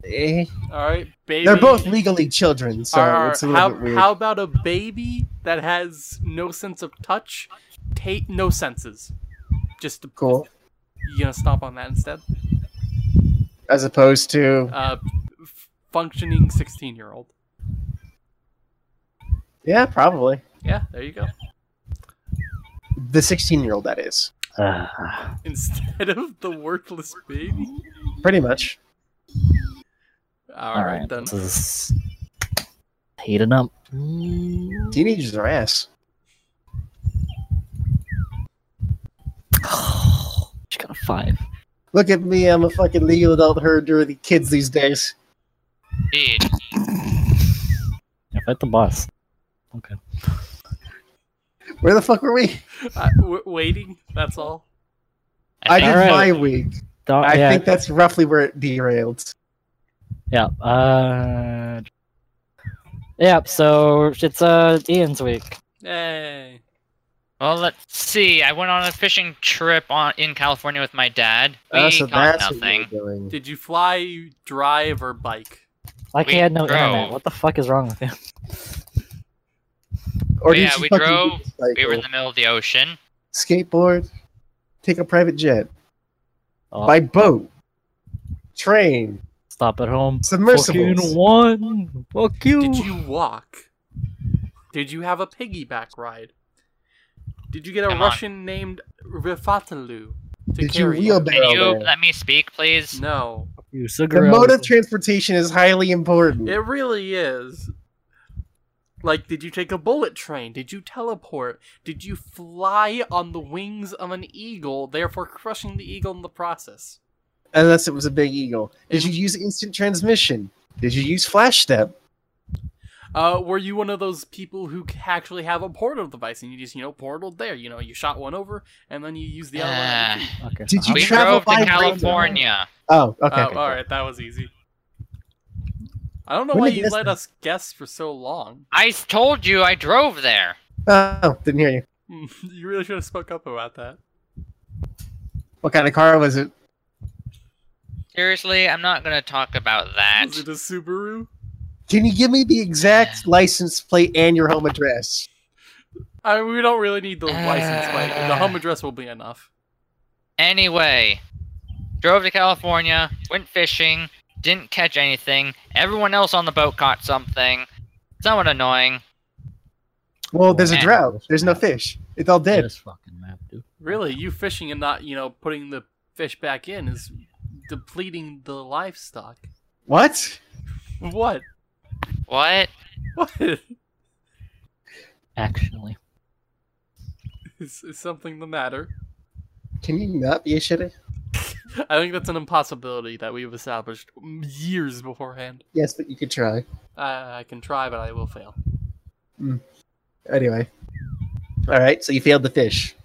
Eh. Alright, baby. They're both legally children, so Are- it's a little how, bit weird. how about a baby that has no sense of touch? Take no senses. Just to, cool. you gonna stomp on that instead? As opposed to Uh, functioning sixteen year old. yeah, probably Yeah, there you go. the 16 year old. That is Ah, Instead of the worthless baby. pretty much. All all right, right, then. this is heating up. Teenagers are ass. She got a five. Look at me, I'm a fucking legal adult herder of the kids these days. Indeed. Yeah, fight the boss. Okay. Where the fuck were we? Uh, w- waiting. That's all. I, think did Alright. my week. Dog, I yeah, think that's roughly where it derailed. Yeah. Uh, yeah. So it's uh Ian's week. Yay. Well, let's see. I went on a fishing trip on in California with my dad. We Ah, so caught that's nothing. what you doing. Did you fly, drive, or bike? Like he had no internet. What the fuck is wrong with him? Or Oh, did yeah, you we drove, We were in the middle of the ocean. skateboard, take a private jet, Oh, by boat, train, stop at home. submersibles. Fucking one. Fuck you. Did you walk? Did you have a piggyback ride? Did you get a Come on. Russian named Rifatalu to Did you carry wheelbarrow Can you there? let me speak, please? No, You The mode of transportation is highly important. it really is. Like, did you take a bullet train? Did you teleport? Did you fly on the wings of an eagle, therefore crushing the eagle in the process? Unless it was a big eagle. Did And- you use instant transmission? Did you use flash step? Uh, were you one of those people who actually have a portal device and you just, you know, portaled there? You know, you shot one over and then you use the other one. on your Ah. feet? Okay. Did you we travel drove to by rail? California. Oh, okay. Oh, okay. all right, that was easy. I don't know When why you let happen? us guess for so long. I told you I drove there. Oh, didn't hear you. you really should have spoke up about that. What kind of car was it? Seriously, I'm not gonna talk about that. Was it a Subaru? Can you give me the exact license plate and your home address? I mean, we don't really need the license plate. The Uh. home address will be enough. Anyway, drove to California, went fishing, didn't catch anything. Everyone else on the boat caught something. Somewhat annoying. Well, there's a drought. There's no fish. It's all dead. This fucking map, dude. Really, you fishing and not, you know, putting the fish back in is depleting the livestock. What? What? What? What? Actually. Is, is something the matter? Can you not be a shitter? I think that's an impossibility that we've established years beforehand. Yes, but you could try. I, I can try, but I will fail. Mm. Anyway. All right, so you failed the fish.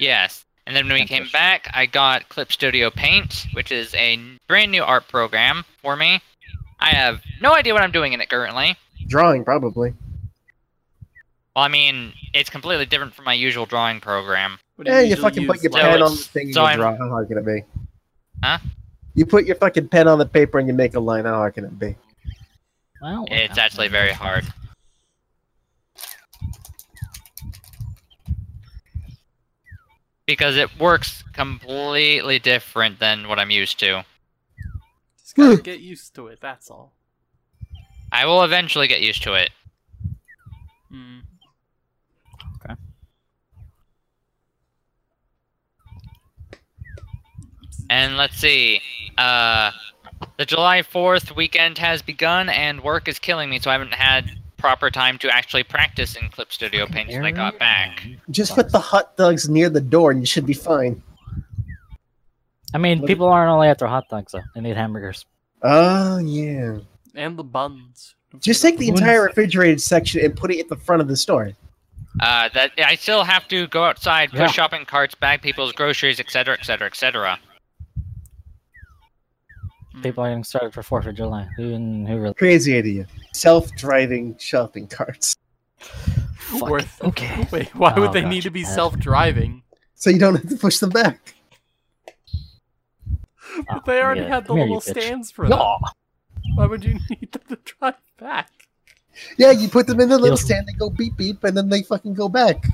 Yes. And then when we And came fish. back, I got Clip Studio Paint, which is a brand new art program for me. I have no idea what I'm doing in it currently. Drawing, probably. Well, I mean, it's completely different from my usual drawing program. Yeah, you usually fucking put your like- pen it's- on the thing and so you I'm- draw. How hard can it be? Huh? You put your fucking pen on the paper and you make a line. How hard can it be? Well, It's actually very hard. Because it works completely different than what I'm used to. Just gotta get used to it. That's all. I will eventually get used to it. Hmm. And let's see. Uh, the July 4th weekend has begun, and work is killing me, so I haven't had proper time to actually practice in Clip Studio Paint since I got back. Just put the hot dogs near the door and you should be fine. I mean, people aren't only after hot dogs though. They need hamburgers. Oh, yeah. And the buns. Just take the entire refrigerated section and put it at the front of the store. Uh, that I still have to go outside, push Yeah. shopping carts, bag people's groceries, etc., etc., etc. People are getting started for Fourth of July. Who who really? Crazy idea. Self-driving shopping carts. Fuck. Worth- Okay. Wait, why Oh, would they gotcha. need to be self-driving? So you don't have to push them back. Oh, They already yeah. had the Come here, little bitch. stands for them. Yeah. Why would you need them to drive back? Yeah, you put them in the little stand, they go beep beep, and then they fucking go back.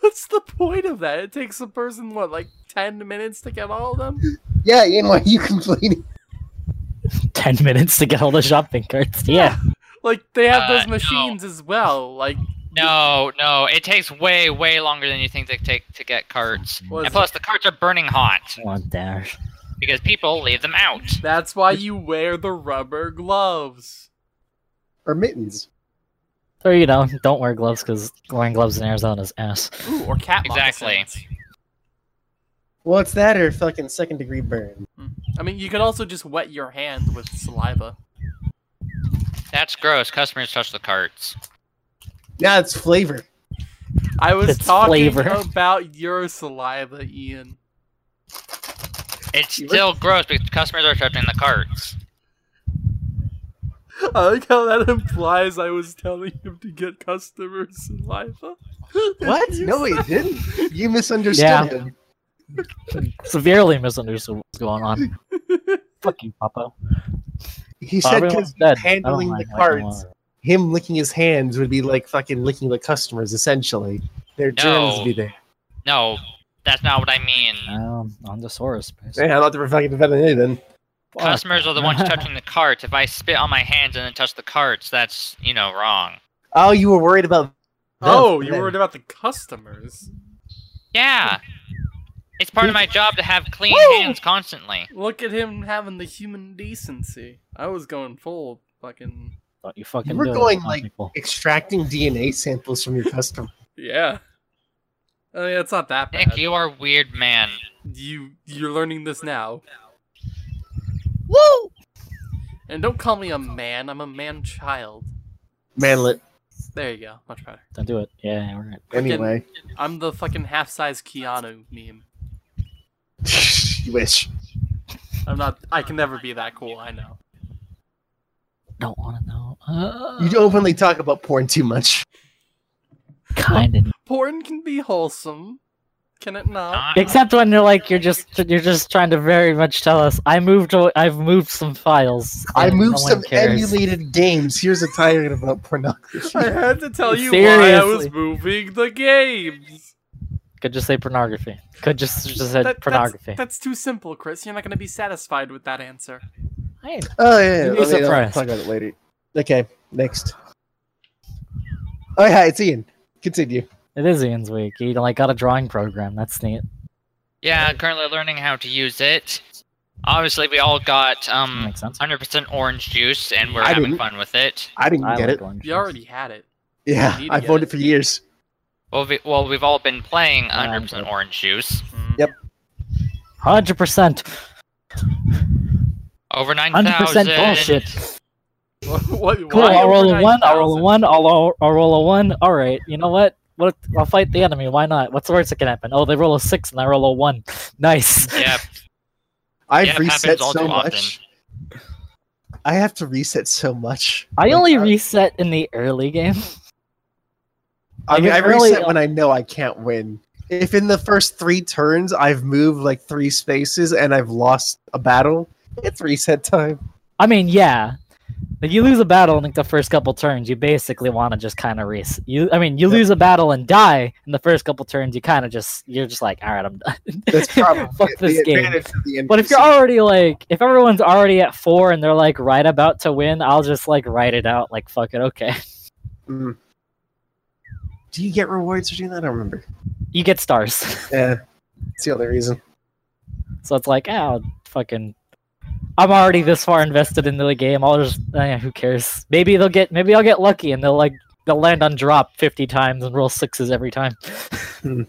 What's the point of that? It takes a person what, like ten minutes to get all of them? Yeah, and why are you complaining? Ten minutes to get all the shopping carts. Yeah. Like they have Uh, those no. machines as well. Like No, no, it takes way, way longer than you think to take to get carts. Was- And plus, the carts are burning hot Come on, Dash. because people leave them out. that's why you wear the rubber gloves. Or mittens. Or you know, don't wear gloves because wearing gloves in Arizona is ass. Ooh, or cat Exactly. moccasins. Well, it's that or fucking second degree burn. Hmm. I mean, you could also just wet your hand with saliva. That's gross. Customers touch the carts. Yeah, it's flavor. I was It's talking flavor. about your saliva, Ian. It's still gross because customers are touching the carts. I like how that implies I was telling him to get customer saliva. What? No, he didn't. You misunderstood Yeah. him. Severely misunderstood what's going on. Fuck you, Papa. He said everyone's because dead. Handling the like no carts more. him licking his hands would be like fucking licking the customers, essentially. Their germs No. would be there. No, that's not what I mean. Um, on the Saurus. Yeah, I'm not the fucking veterinarian then. Fuck. Customers are the ones touching the carts. If I spit on my hands and then touch the carts, that's you know wrong. Oh, you were worried about. Oh, you then. worried about the customers. Yeah, it's part of my job to have clean Woo! hands constantly. Look at him having the human decency. I was going full fucking Thought you fucking You were do it, going, like- people. extracting DNA samples from your customer. yeah. Oh yeah, it's not that bad. Nick, you are a weird man. You you're learning this now. Woo! And don't call me a man. I'm a man child. Manlet. There you go. Much better. Don't do it. Yeah, all right. Anyway, I'm the fucking half-size Keanu meme. you wish. I'm not. I can never be that cool. I know. Don't want to know. Uh, You openly talk about porn too much. kind of. Porn can be wholesome, can it not? Not- Except when you're like you're just you're just trying to very much tell us I moved aw- I've moved some files. I moved no some cares. emulated games. Here's a tirade about pornography. I had to tell you why I was moving the games. Could just say pornography. Could just just said That- pornography. That's, that's too simple, Chris. You're not going to be satisfied with that answer. I ain't- Oh yeah, You'd be yeah. okay, I'll surprised. Talk about it later. Okay, next. Oh yeah, it's Ian. Continue. It is Ian's week. He like got a drawing program. That's neat. Yeah, currently learning how to use it. Obviously, we all got um 100% orange juice, and we're I having didn't. fun with it. I didn't I get like it. orange You already had it. Yeah, You need to I've get owned it. it for years. Well, we, well, we've all been playing 100% good. orange juice. Mm. Yep. Hundred percent. Over Hundred percent bullshit. what, Cool. I'll roll a one. I'll roll a one. I'll roll, I'll roll a one. All right. You know what? What? I'll fight the enemy. Why not? What's the worst that can happen? Oh, they roll a six and I roll a one. Nice. Yep. I've Yep, reset all so too much. I have to reset so much. I Like, only I- reset in the early game. I mean, I reset when I know I can't win. If in the first three turns I've moved like three spaces and I've lost a battle, it's reset time. I mean, yeah. Like you lose a battle in like the first couple turns, you basically want to just kind of reset. You, I mean, you lose a battle and die in the first couple turns. You kind of just, you're just like, all right, I'm done. That's probably fuck the this game. advantage of the But if you're already like, if everyone's already at four and they're like right about to win, I'll just like write it out. Like, fuck it, okay. Mm. Do you get rewards for doing that? I don't remember. You get stars, Yeah, it's the only reason. so it's like, oh, fucking. I'm already this far invested into the game. I'll just, eh, who cares? Maybe they'll get, maybe I'll get lucky and they'll like, they'll land on drop 50 times and roll sixes every time.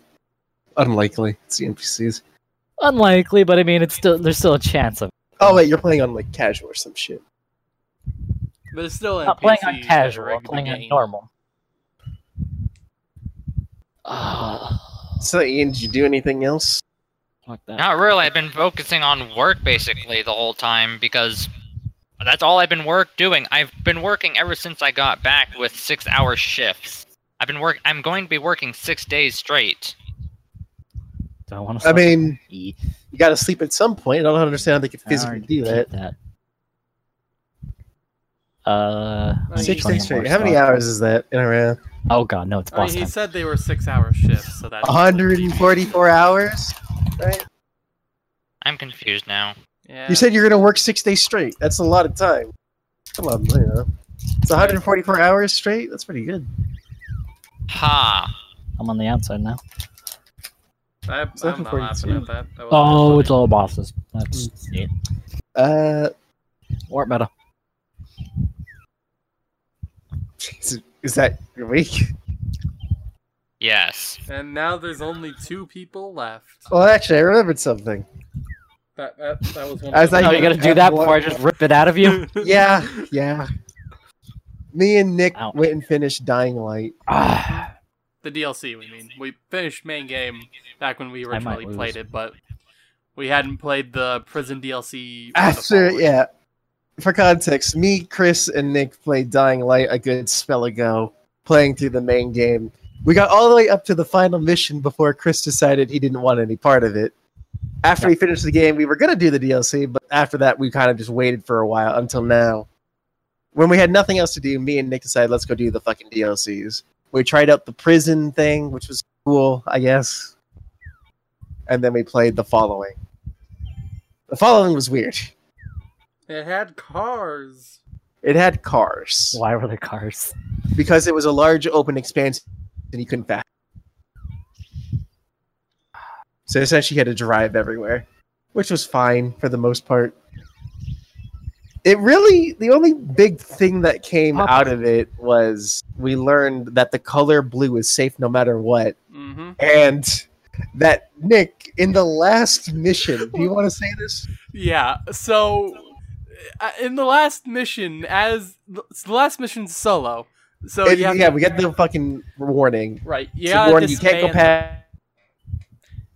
Unlikely. It's the NPCs. Unlikely, but I mean, it's still there's still a chance of Oh wait, you're playing on like casual or some shit. But it's still not playing on casual, I'm playing on normal. So Ian, did you do anything else? fuck that. Not really. I've been focusing on work basically the whole time because that's all I've been work doing. I've been working ever since I got back with six-hour shifts. I've been work. I'm going to be working six days straight. Do I want to? I mean, you got to sleep at some point. I don't understand how they could physically do that. that. Uh, Six days straight. How many hours is that in a row? Oh god, no, it's I mean, he time. said they were six-hour shifts, so that's 144 hours. Right? I'm confused now. Yeah. You said you're gonna work six days straight. That's a lot of time. Come on, you know. It's 144 hours straight. That's pretty good. Ha. I'm on the outside now. I, I'm not 742. laughing at that. that Oh, it's all bosses. That's neat. Uh, Or meta. is, is that your week? Yes. And now there's only two people left. Well, actually, I remembered something. That that, that was one. I was like- Oh, you gonna do that before I just rip it out of you? Yeah, yeah. Me and Nick Ow. went and finished Dying Light. Ah, the DLC. We mean we finished main game back when we originally played it, but we hadn't played the prison DLC. After, yeah. For context, me, Chris, and Nick played Dying Light a good spell ago, playing through the main game. We got all the way up to the final mission before Chris decided he didn't want any part of it. After we finished the game, we were going to do the DLC, but after that, we kind of just waited for a while until now. when we had nothing else to do, me and Nick decided let's go do the fucking DLCs. We tried out the prison thing, which was cool, I guess. And then we played the following. The following was weird. It had cars. It had cars Why were there cars? because it was a large open expanse and you couldn't fast. So essentially, you had to drive everywhere, which was fine for the most part. It really, the only big thing that came Pop- out of it was we learned that the color blue is safe no matter what, Mm-hmm. and that Nick in the last mission. Do you want to say this? Yeah. So, in the last mission, as the last mission's solo, so It- yeah, to- we get the fucking warning. right. Yeah, warning, you can't go past.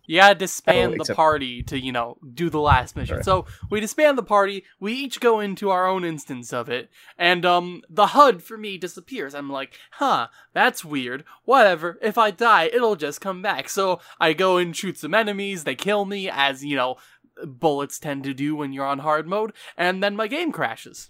You gotta disband Oh, the party to, you know, do the last mission. Right. So we disband the party, we each go into our own instance of it, and um the HUD for me disappears. I'm like, huh, that's weird. Whatever, if I die, it'll just come back. So I go and shoot some enemies, they kill me, as you know, bullets tend to do when you're on hard mode, and then my game crashes.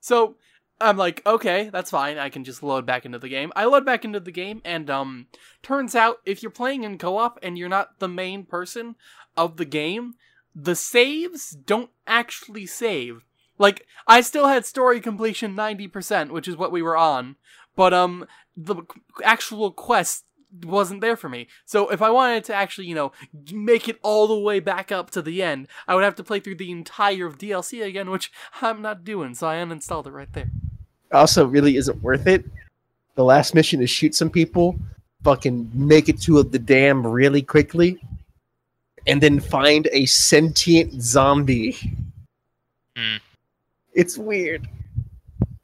So I'm like, okay, that's fine. I can just load back into the game. I load back into the game, and um, turns out if you're playing in co-op and you're not the main person of the game, the saves don't actually save. Like I still had story completion 90%, which is what we were on, but um the actual quest wasn't there for me. So if I wanted to actually, you know, make it all the way back up to the end, I would have to play through the entire DLC again, which I'm not doing. So I uninstalled it right there. also really isn't worth it. The last mission is shoot some people, fucking make it to the dam really quickly, and then find a sentient zombie. Hmm. It's weird.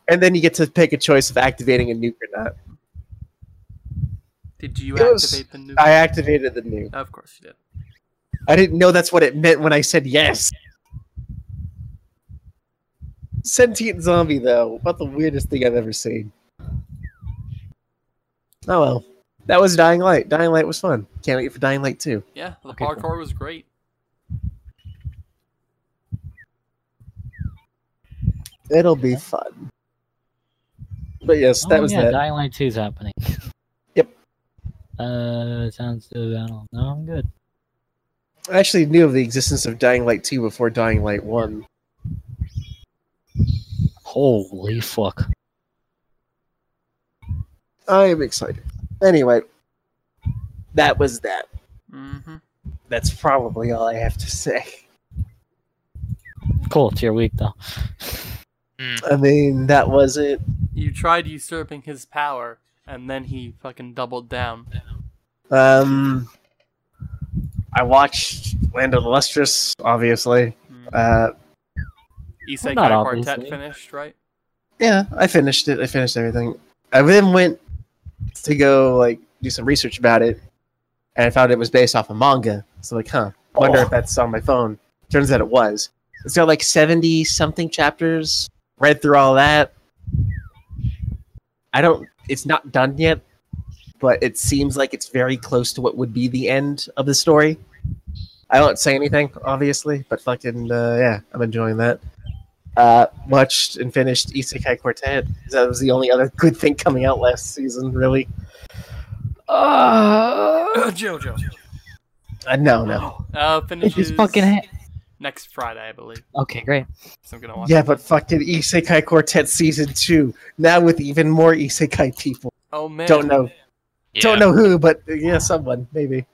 And then you get to pick a choice of activating a nuke or not. Did you It was- activate the new? I activated the nuke. of course you did. I didn't know that's what it meant when I said yes. Sentient zombie, though. About the weirdest thing I've ever seen. Oh well. That was Dying Light. Dying Light was fun. Can't wait for Dying Light 2. Yeah, the Okay, cool. parkour was great. It'll be fun. But yes, oh, that oh, was yeah, that. Dying Light 2 is happening. Yep. Uh, sounds good. I don't know. I'm good. I actually knew of the existence of Dying Light 2 before Dying Light 1. Holy fuck. I am excited. Anyway, that was that. Mm-hmm. That's probably all I have to say. Cool. It's your week, though. I mean, that was it. You tried usurping his power, and then he fucking doubled down. Um, I watched Land of the Lustrous, obviously. Mm. Uh, Isekai not Quartet obviously. finished, right? yeah, I finished it. I finished everything. I then went to go like do some research about it, and I found it was based off a manga. So like, huh? Wonder Oh. if that's on my phone. Turns out it was. It's got like seventy something chapters. Read through all that. I don't. It's not done yet, but it seems like it's very close to what would be the end of the story. I won't say anything, obviously, but fucking uh, yeah, I'm enjoying that. Uh, watched and finished Isekai Quartet. That was the only other good thing coming out last season, really. Uh, JoJo. uh, no, no. Uh, It's finishes just fucking. Ha- next Friday, I believe. okay, great. So I'm gonna watch. Yeah, but fucking Isekai Quartet season two now with even more Isekai people. Oh man. Don't know, Yeah. don't know who, but yeah, someone maybe.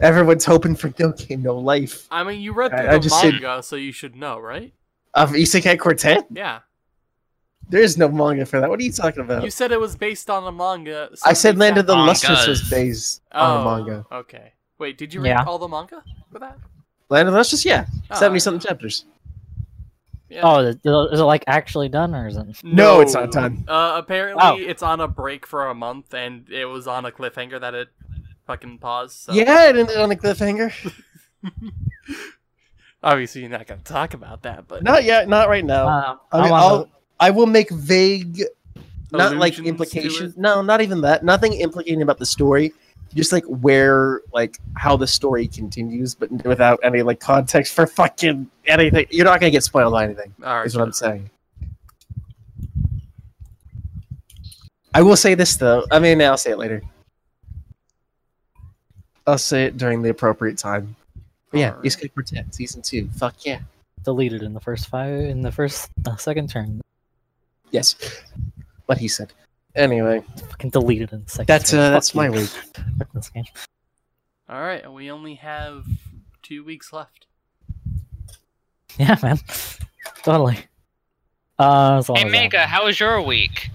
Everyone's hoping for No Game No Life I mean, you read I- through I the just said- manga, so you should know, right? of Isekai Quartet. Yeah. There is no manga for that. What are you talking about? You said it was based on a manga. I said Land of the found- Mangas. Lustrous was based on a Oh, manga. Okay. Wait, did you read Yeah. all the manga for that? Land of the Lustrous, yeah, seventy something chapters. Yeah. Oh, is it like actually done or is it? No, it's not done. Uh, apparently, Oh. it's on a break for a month, and it was on a cliffhanger that it fucking paused. So. Yeah, it ended on a cliffhanger. Obviously, you're not gonna talk about that, but Not yet, not right now. Uh, I I'm mean, I'll, I will make vague, not like implications. No, not even that. Nothing implicating about the story just like where like how the story continues, but without any like context for fucking anything. You're not gonna get spoiled on anything. All right, is what I'm saying. I will say this though. I mean, I'll say it later. I'll say it during the appropriate time. But yeah, right. East season two. Fuck yeah. Deleted in the first five in the first uh, second turn. Yes, what he said. Anyway, Fucking deleted in the second. that's uh, Fuck that's my week. Fuck this game. All right, we only have two weeks left. Yeah, man. Totally. Uh, that's all Hey Mega, how was your week?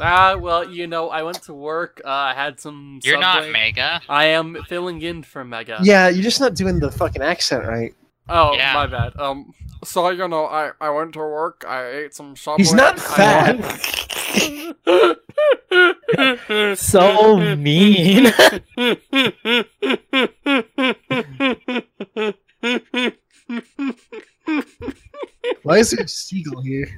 Ah, well, you know, I went to work. Uh, I had some. You're not Mega. I am filling in for Mega. Yeah, you're just not doing the fucking accent right. Oh, Yeah. my bad. Um, so you know, I I went to work. I ate some Subway. He's not I- So mean. Why is there a seagull here?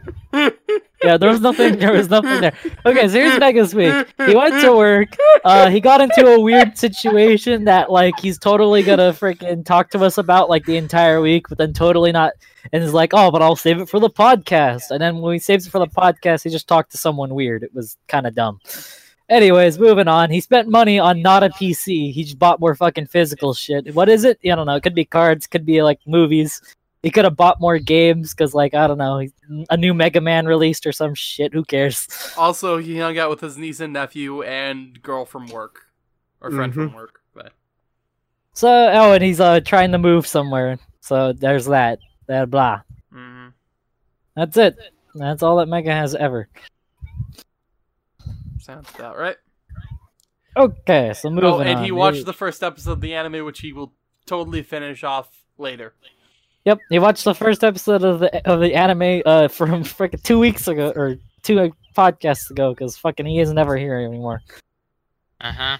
Yeah, there was nothing. There was nothing there. Okay, so here's Mega's week. He went to work. Uh, he got into a weird situation that like he's totally gonna freaking talk to us about like the entire week, but then totally not. And he's like, oh, but I'll save it for the podcast. And then when he saves it for the podcast, he just talked to someone weird. It was kind of dumb. Anyways, moving on. He spent money on not a PC. He just bought more fucking physical shit. What is it? I don't know. It could be cards. Could be like movies. He could have bought more games because, like, I don't know, a new Mega Man released or some shit. Who cares? also, he hung out with his niece and nephew and girl from work, or friend from Mhm. work. But So, oh, and he's uh trying to move somewhere. So there's that. That blah. mhm. That's it. That's all that Mega has ever. sounds about right. Okay, so moving Oh, and on. he watched the first episode of the anime, which he will totally finish off later. Yep, he watched the first episode of the of the anime uh from freaking two weeks ago or two uh, podcasts ago because fucking he is never here anymore. Uh huh.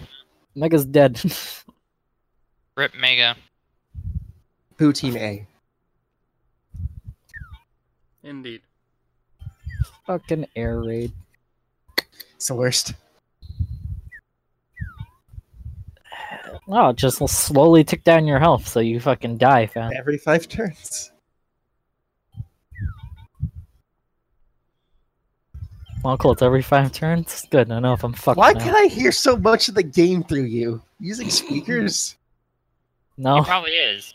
Mega's dead. Rip Mega. Poutine A. Indeed. fucking air raid. It's the worst. Oh, it just slowly tick down your health so you fucking die, fam. Every five turns. Well, cool. It's every five turns. Good. I know if I'm fucked. Why now. can I hear so much of the game through you? Using speakers? No. He probably is.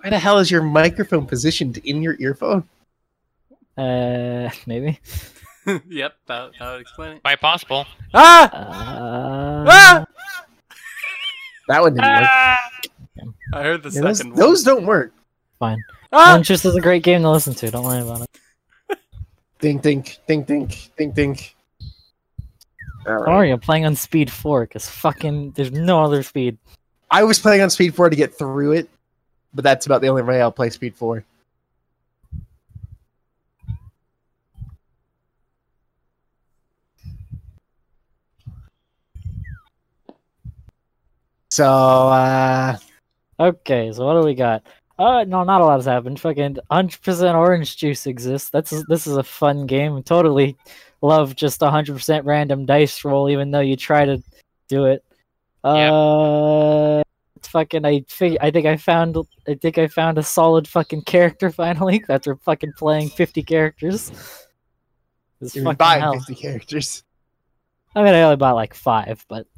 Why the hell is your microphone positioned in your earphone? Uh, maybe. Yep, that, that would explain it. Quite possible. Ah! Uh, Ah! That one didn't work. Ah! I heard the Yeah, those, second those don't work. fine. one. Ah! Lunches is a great game to listen to. Don't worry about it. think, think, think, think, think, ding. All Don't right. worry, I'm playing on speed four because fucking there's no other speed. I was playing on Speed 4 to get through it, but that's about the only way I'll play Speed 4. So, uh, Okay, so what do we got? Uh, no, not a lot has happened. Fucking 100% orange juice exists. That's this is a fun game. Totally love just 100% random dice roll, even though you try to do it. Yep. Uh, it's fucking. I fig- I think I found. I think I found a solid fucking character finally after fucking playing 50 characters. It's you're fucking buying hell. 50 characters. I mean, I only bought like five, but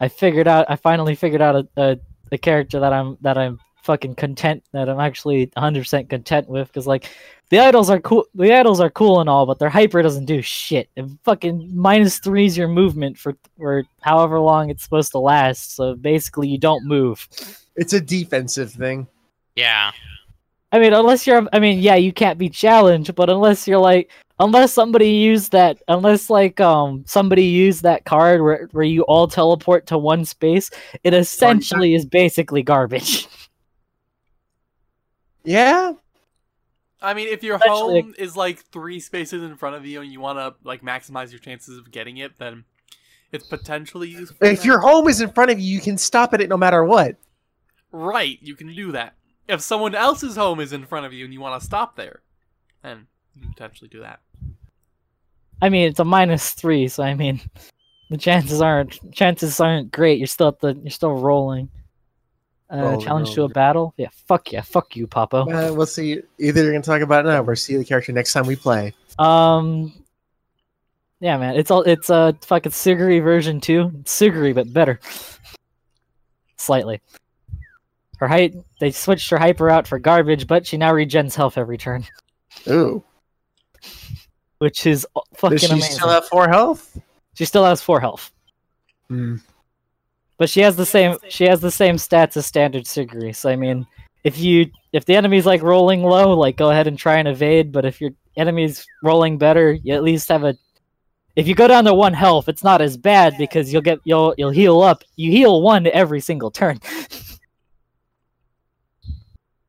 I figured out. I finally figured out a, a, a character that I'm that I'm fucking content that I'm actually 100 percent content with because like the idols are cool. The idols are cool and all, but their hyper doesn't do shit. And fucking minus three's your movement for for however long it's supposed to last. So basically, you don't move. It's a defensive thing. Yeah. I mean, unless you're, I mean, yeah, you can't be challenged, but unless you're like, unless somebody used that, unless like, um, somebody used that card where where you all teleport to one space, it essentially is basically garbage. Yeah, I mean, if your Especially- home is like three spaces in front of you and you want to like maximize your chances of getting it, then it's potentially useful. if your home is in front of you, you can stop at it no matter what. right, you can do that. If someone else's home is in front of you and you want to stop there, then you can potentially do that. I mean, it's a minus three, so I mean, the chances aren't chances aren't great. You're still at the, you're still rolling. Uh, Rolling, challenge to a battle? Yeah, fuck yeah, fuck you, Poppo. Uh, we'll see. Either you're going to talk about it now or see the character next time we play. Um, Yeah, man, it's all it's a uh, fucking Suguri version two, Suguri but better, slightly. Her height, they switched her hyper out for garbage, but she now regens health every turn, Ooh. Which is fucking Does she amazing. still have four health? she still has four health, Hmm. but she has the same she has the same stats as standard Suguri. So I mean, if you if the enemy's like rolling low, like go ahead and try and evade. But if your enemy's rolling better, you at least have a. If you go down to one health, it's not as bad because you'll get you'll you'll heal up. You heal one every single turn.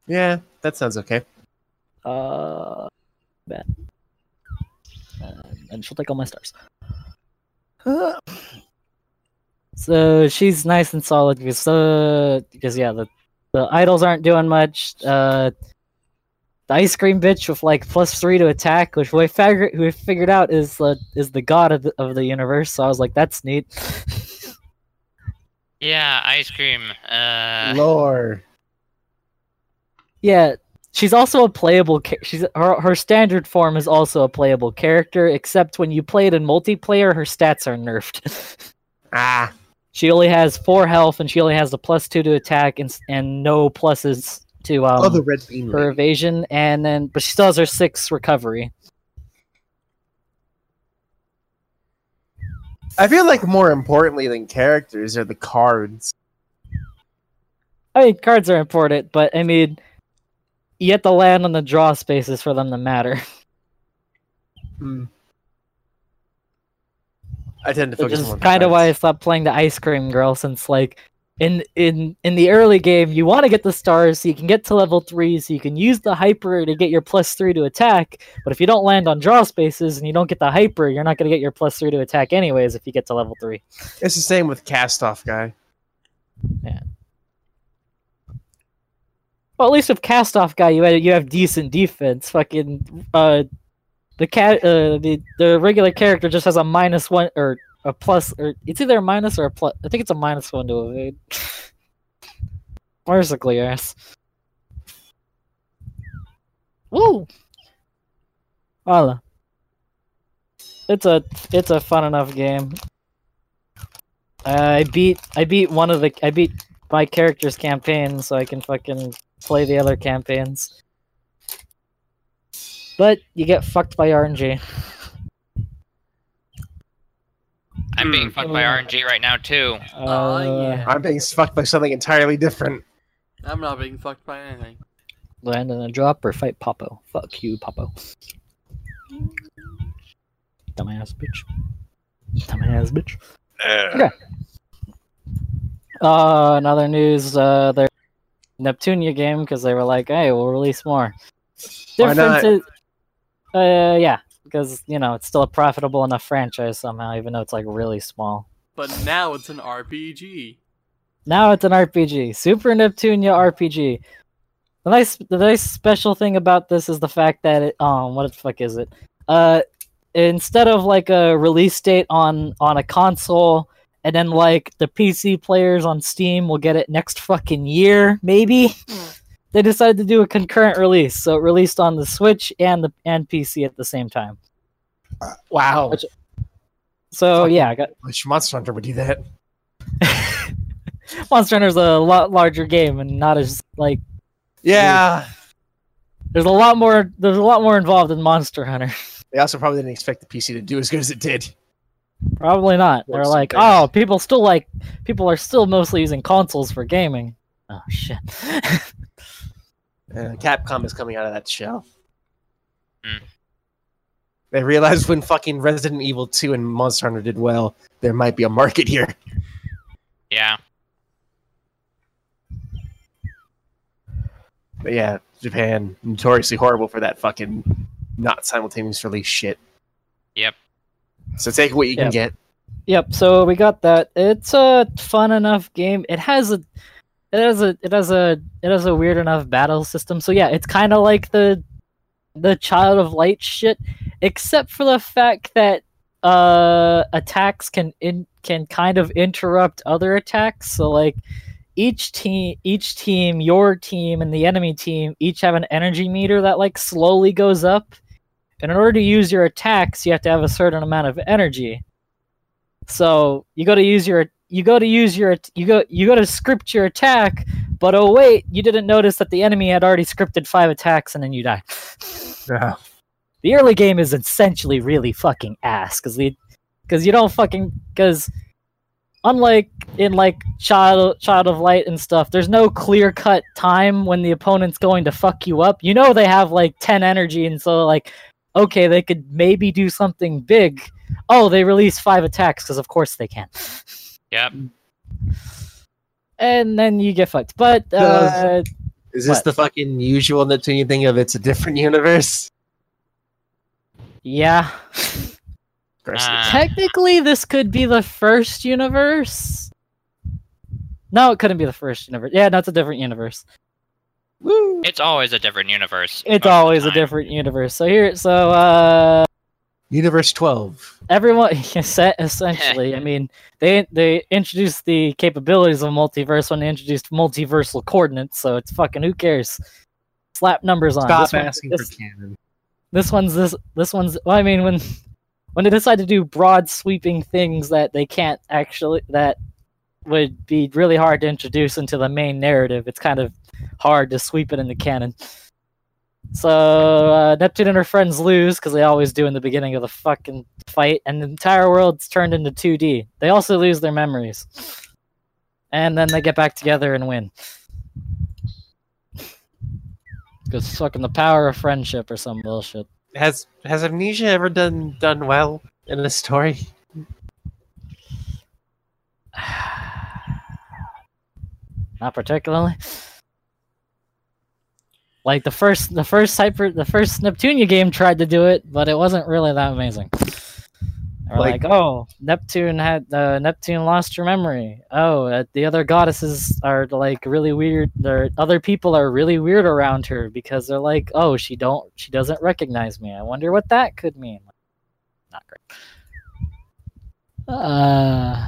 Yeah, that sounds okay. Uh, bad. Uh, and she'll take all my stars. So she's nice and solid because uh, because yeah, the the idols aren't doing much. Uh, the ice cream bitch with like plus three to attack, which we figured we figured out is uh, is the god of the, of the universe. So I was like, that's neat. Yeah, ice cream. Uh, Lore. Yeah, she's also a playable. Ca- she's her her standard form is also a playable character, except when you play it in multiplayer, her stats are nerfed. Ah. she only has four health, and she only has the plus two to attack, and and no pluses to um oh, the red bean. her evasion, and then but she still has her six recovery. I feel like more importantly than characters are the cards. I mean, cards are important, but I mean, you have to land on the draw spaces for them to matter. Hmm. I tend to Which focus is more on kind of why I stopped playing the ice cream girl since like in in in the early game you want to get the stars so you can get to level three so you can use the hyper to get your plus three to attack. But if you don't land on draw spaces and you don't get the hyper, you're not gonna get your plus three to attack anyways if you get to level three. It's the same with cast off guy. Well, at least with cast off guy, you have, you have decent defense. Fucking uh, the cat uh the the regular character just has a minus one or a plus or it's either a minus or a plus. I think it's a minus one to evade. Mercifully, yes. Woo. Voila. It's a it's a fun enough game. I beat I beat one of the I beat my character's campaign so I can fucking play the other campaigns. But you get fucked by RNG. I'm being fucked by RNG right now too. Oh, Uh, yeah. I'm being fucked by something entirely different. I'm not being fucked by anything. Land in a drop or fight Poppo. Fuck you, Poppo. Dumbass bitch. Dumbass bitch. Ugh. Uh, another news, uh, their Neptunia game, because they were like, hey, we'll release more. Why? Difference is- uh, yeah, because, you know, it's still a profitable enough franchise somehow, even though it's, like, really small. But now it's an RPG. Now it's an RPG. Super Neptunia RPG. The nice, the nice special thing about this is the fact that it. Um, what the fuck is it? Uh, instead of like a release date on on a console, and then like the PC players on Steam will get it next fucking year, maybe. Hmm. They decided to do a concurrent release, so it released on the Switch and the and PC at the same time. Wow. Which- So Fucking- yeah, I got Which Monster Hunter would do that? Monster Hunter's a lot larger game and not as like Yeah. There's a lot more. There's a lot more involved in Monster Hunter. They also probably didn't expect the PC to do as good as it did. Probably not. They're Works like, and oh, people still like. People are still mostly using consoles for gaming. Oh shit. Uh, Capcom is coming out of that shell. Hmm. They realized when fucking Resident Evil 2 and Monster Hunter did well, there might be a market here. Yeah. But yeah, Japan, notoriously horrible for that fucking not simultaneous release shit. Yep. So take what you Yeah. can get. Yep. So we got that. It's a fun enough game. It has a. It has a. It has a. It has a weird enough battle system. So yeah, it's kind of like the, the Child of Light shit, except for the fact that uh attacks can in can kind of interrupt other attacks. So like each team each team your team and the enemy team each have an energy meter that like slowly goes up and in order to use your attacks, you have to have a certain amount of energy. So you go to use your you go to use your you go you go to script your attack, but oh wait, you didn't notice that the enemy had already scripted five attacks and then you die. Yeah. the early game is essentially really fucking ass because the because you don't fucking because unlike in like child child of light and stuff there's no clear cut time when the opponent's going to fuck you up you know they have like 10 energy and so like okay they could maybe do something big oh they release five attacks because of course they can Yep. and then you get fucked but uh Is this What? the fucking usual Neptunian thing of it's a different universe? yeah Gross. Ah. Technically, this could be the first universe. No, it couldn't be the first universe. Yeah, no, it's a different universe. Woo. It's always a different universe. It's most of the always a different universe. So here, so uh, Universe 12. everyone essen- essentially. I mean, they they introduced the capabilities of multiverse when they introduced multiversal coordinates. So it's fucking who cares? Slap numbers on. Stop This one- asking this- for canon. this one's this this one's well, I mean when when they decide to do broad sweeping things that they can't actually that would be really hard to introduce into the main narrative, it's kind of hard to sweep it into canon. So uh, Neptune and her friends lose because they always do in the beginning of the fucking fight, and the entire world's turned into 2D. They also lose their memories, and then they get back together and win. Because fucking the power of friendship or some bullshit. Has has Amnesia ever done done well in a story? Not particularly. Like the first, the first hyper, the first Neptunia game tried to do it, but it wasn't really that amazing. Like- like, oh, Neptune had uh, Neptune lost her memory. Oh, uh, the other goddesses are like really weird. Their other people are really weird around her because they're like, oh, she don't, she doesn't recognize me. I wonder what that could mean. Not great. Uh,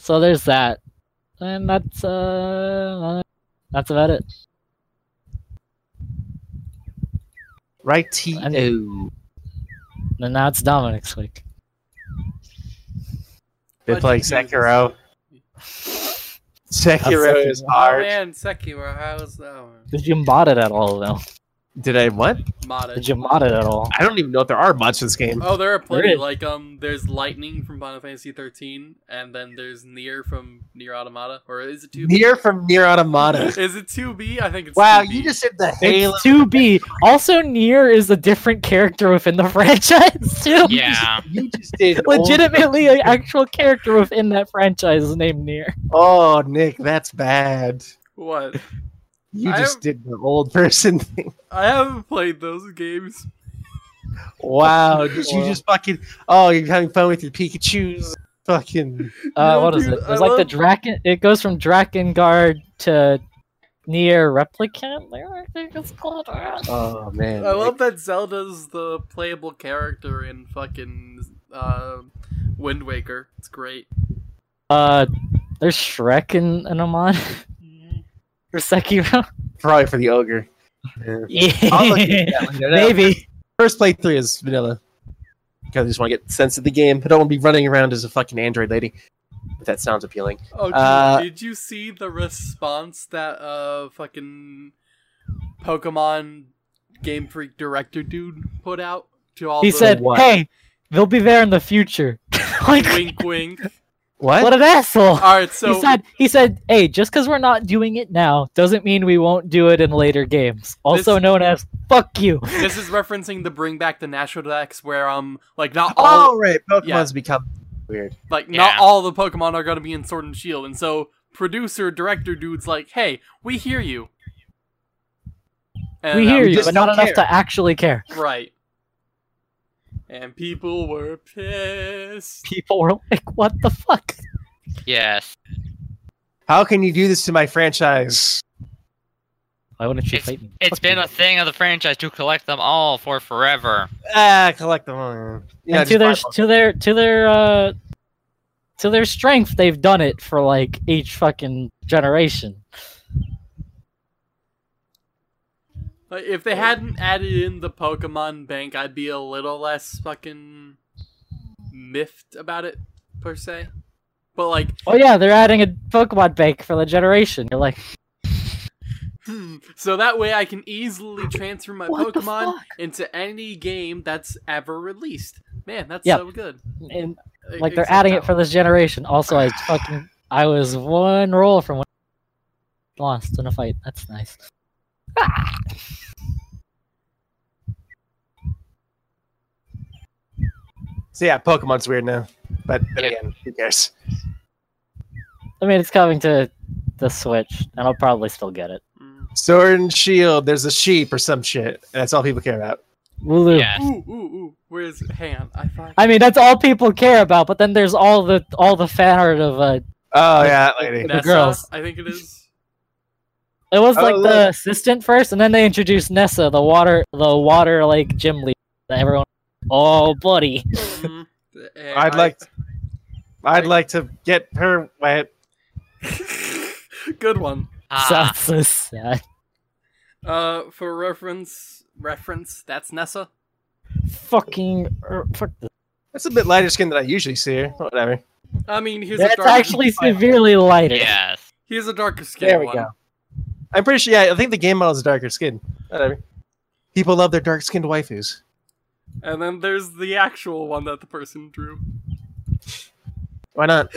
so there's that, and that's uh, that's about it. Right. I And now it's Dominic's week. Been Why'd playing you do? Sekiro. Sekiro is Sekiro. Oh hard. man, Sekiro, how's that one? Did you mod it at all though? Did I what? Modded. Did you mod it at all? I don't even know if there are mods for this game. Oh, there are plenty. is. Like um, there's Lightning from Final Fantasy 13, and then there's Nier from Nier Automata, or is it 2B? Nier from Nier Automata. Is it 2B? I think it's wow, 2B. you just hit the Halo. It's 2B. Also, Nier is a different character within the franchise too. Yeah. You just did Legitimately, an actual character within that franchise is named Nier. Oh, Nick, that's bad. what? You I just have- did the old person thing. I haven't played those games. Wow, did you Wow. just fucking? Oh, you're having fun with your Pikachu's. Fucking. Uh, No, what is dude, it? I There's like the Draken. It goes from Drakengard to Nier Replicant. I think it's called. Oh man. I love that Zelda's the playable character in fucking uh, Wind Waker. It's great. Uh, there's Shrek in, in a mod for Sekiro. Probably for the ogre. Yeah. I'll Yeah, that later. No, maybe. First playthrough is vanilla. Because I just want to get sense of the game. I don't want to be running around as a fucking android lady. If that sounds appealing. Oh, Uh, did you see the response that uh fucking Pokemon Game Freak director dude put out to all He the said, what? "Hey, they'll be there in the future." like, wink wink. What? what an asshole! All right, so he said, "He said, hey, just because we're not doing it now doesn't mean we won't do it in later games, also This- known as fuck you." this is referencing the Bring Back the National Dex, where um like not all Oh, right. Pokemon's Yeah. become weird. like not all the Pokemon are gonna be in Sword and Shield, and so producer director dude's like, hey, we hear you. And, we um, hear you, but not don't enough to actually care. Right. And people were pissed. People were like, "What the fuck?" Yes. How can you do this to my franchise? Why wouldn't you It's- fight me? It's Fuck been you. a thing of the franchise to collect them all for forever. Ah, collect them all. Yeah, and to their to their to their uh to their strength, they've done it for like each fucking generation. Like Like, if they hadn't added in the Pokemon Bank, I'd be a little less fucking miffed about it per se. But like, Oh yeah, they're adding a Pokemon bank for the generation. You're like, hmm, so that way I can easily transfer my What Pokemon into any game that's ever released. Man, that's Yep. so good. and like they're except adding it for this generation. Also, I fucking I was one roll from when lost in a fight. That's nice. So yeah, Pokemon's weird now. But then Yeah. again, who cares? I mean, it's coming to the Switch, and I'll probably still get it. Sword and Shield, there's a sheep or some shit. And that's all people care about. Woohoo. Yeah. Ooh, ooh, ooh. Where's? Hang on. I thought. I mean, that's all people care about. But then there's all the all the fan art of uh, Oh yeah, that lady. the Nessa, girls. I think it is. It was Oh, like the look. assistant first, and then they introduced Nessa, the water the water like gym leader. That everyone, oh buddy, Mhm. Eh, I'd I- like, I'd like to get her wet. Good one. Ah, sounds so sad. Uh, for reference, reference. That's Nessa. Fucking er, fuck this. That's a bit lighter skin than I usually see her. Whatever. I mean, he's a That's darker, actually severely lighter. yes. he's a darker skin. There we one. go. I'm pretty sure. Yeah, I think the game model is darker skin. Whatever. People love their dark skinned waifus. And then there's the actual one that the person drew. Why not?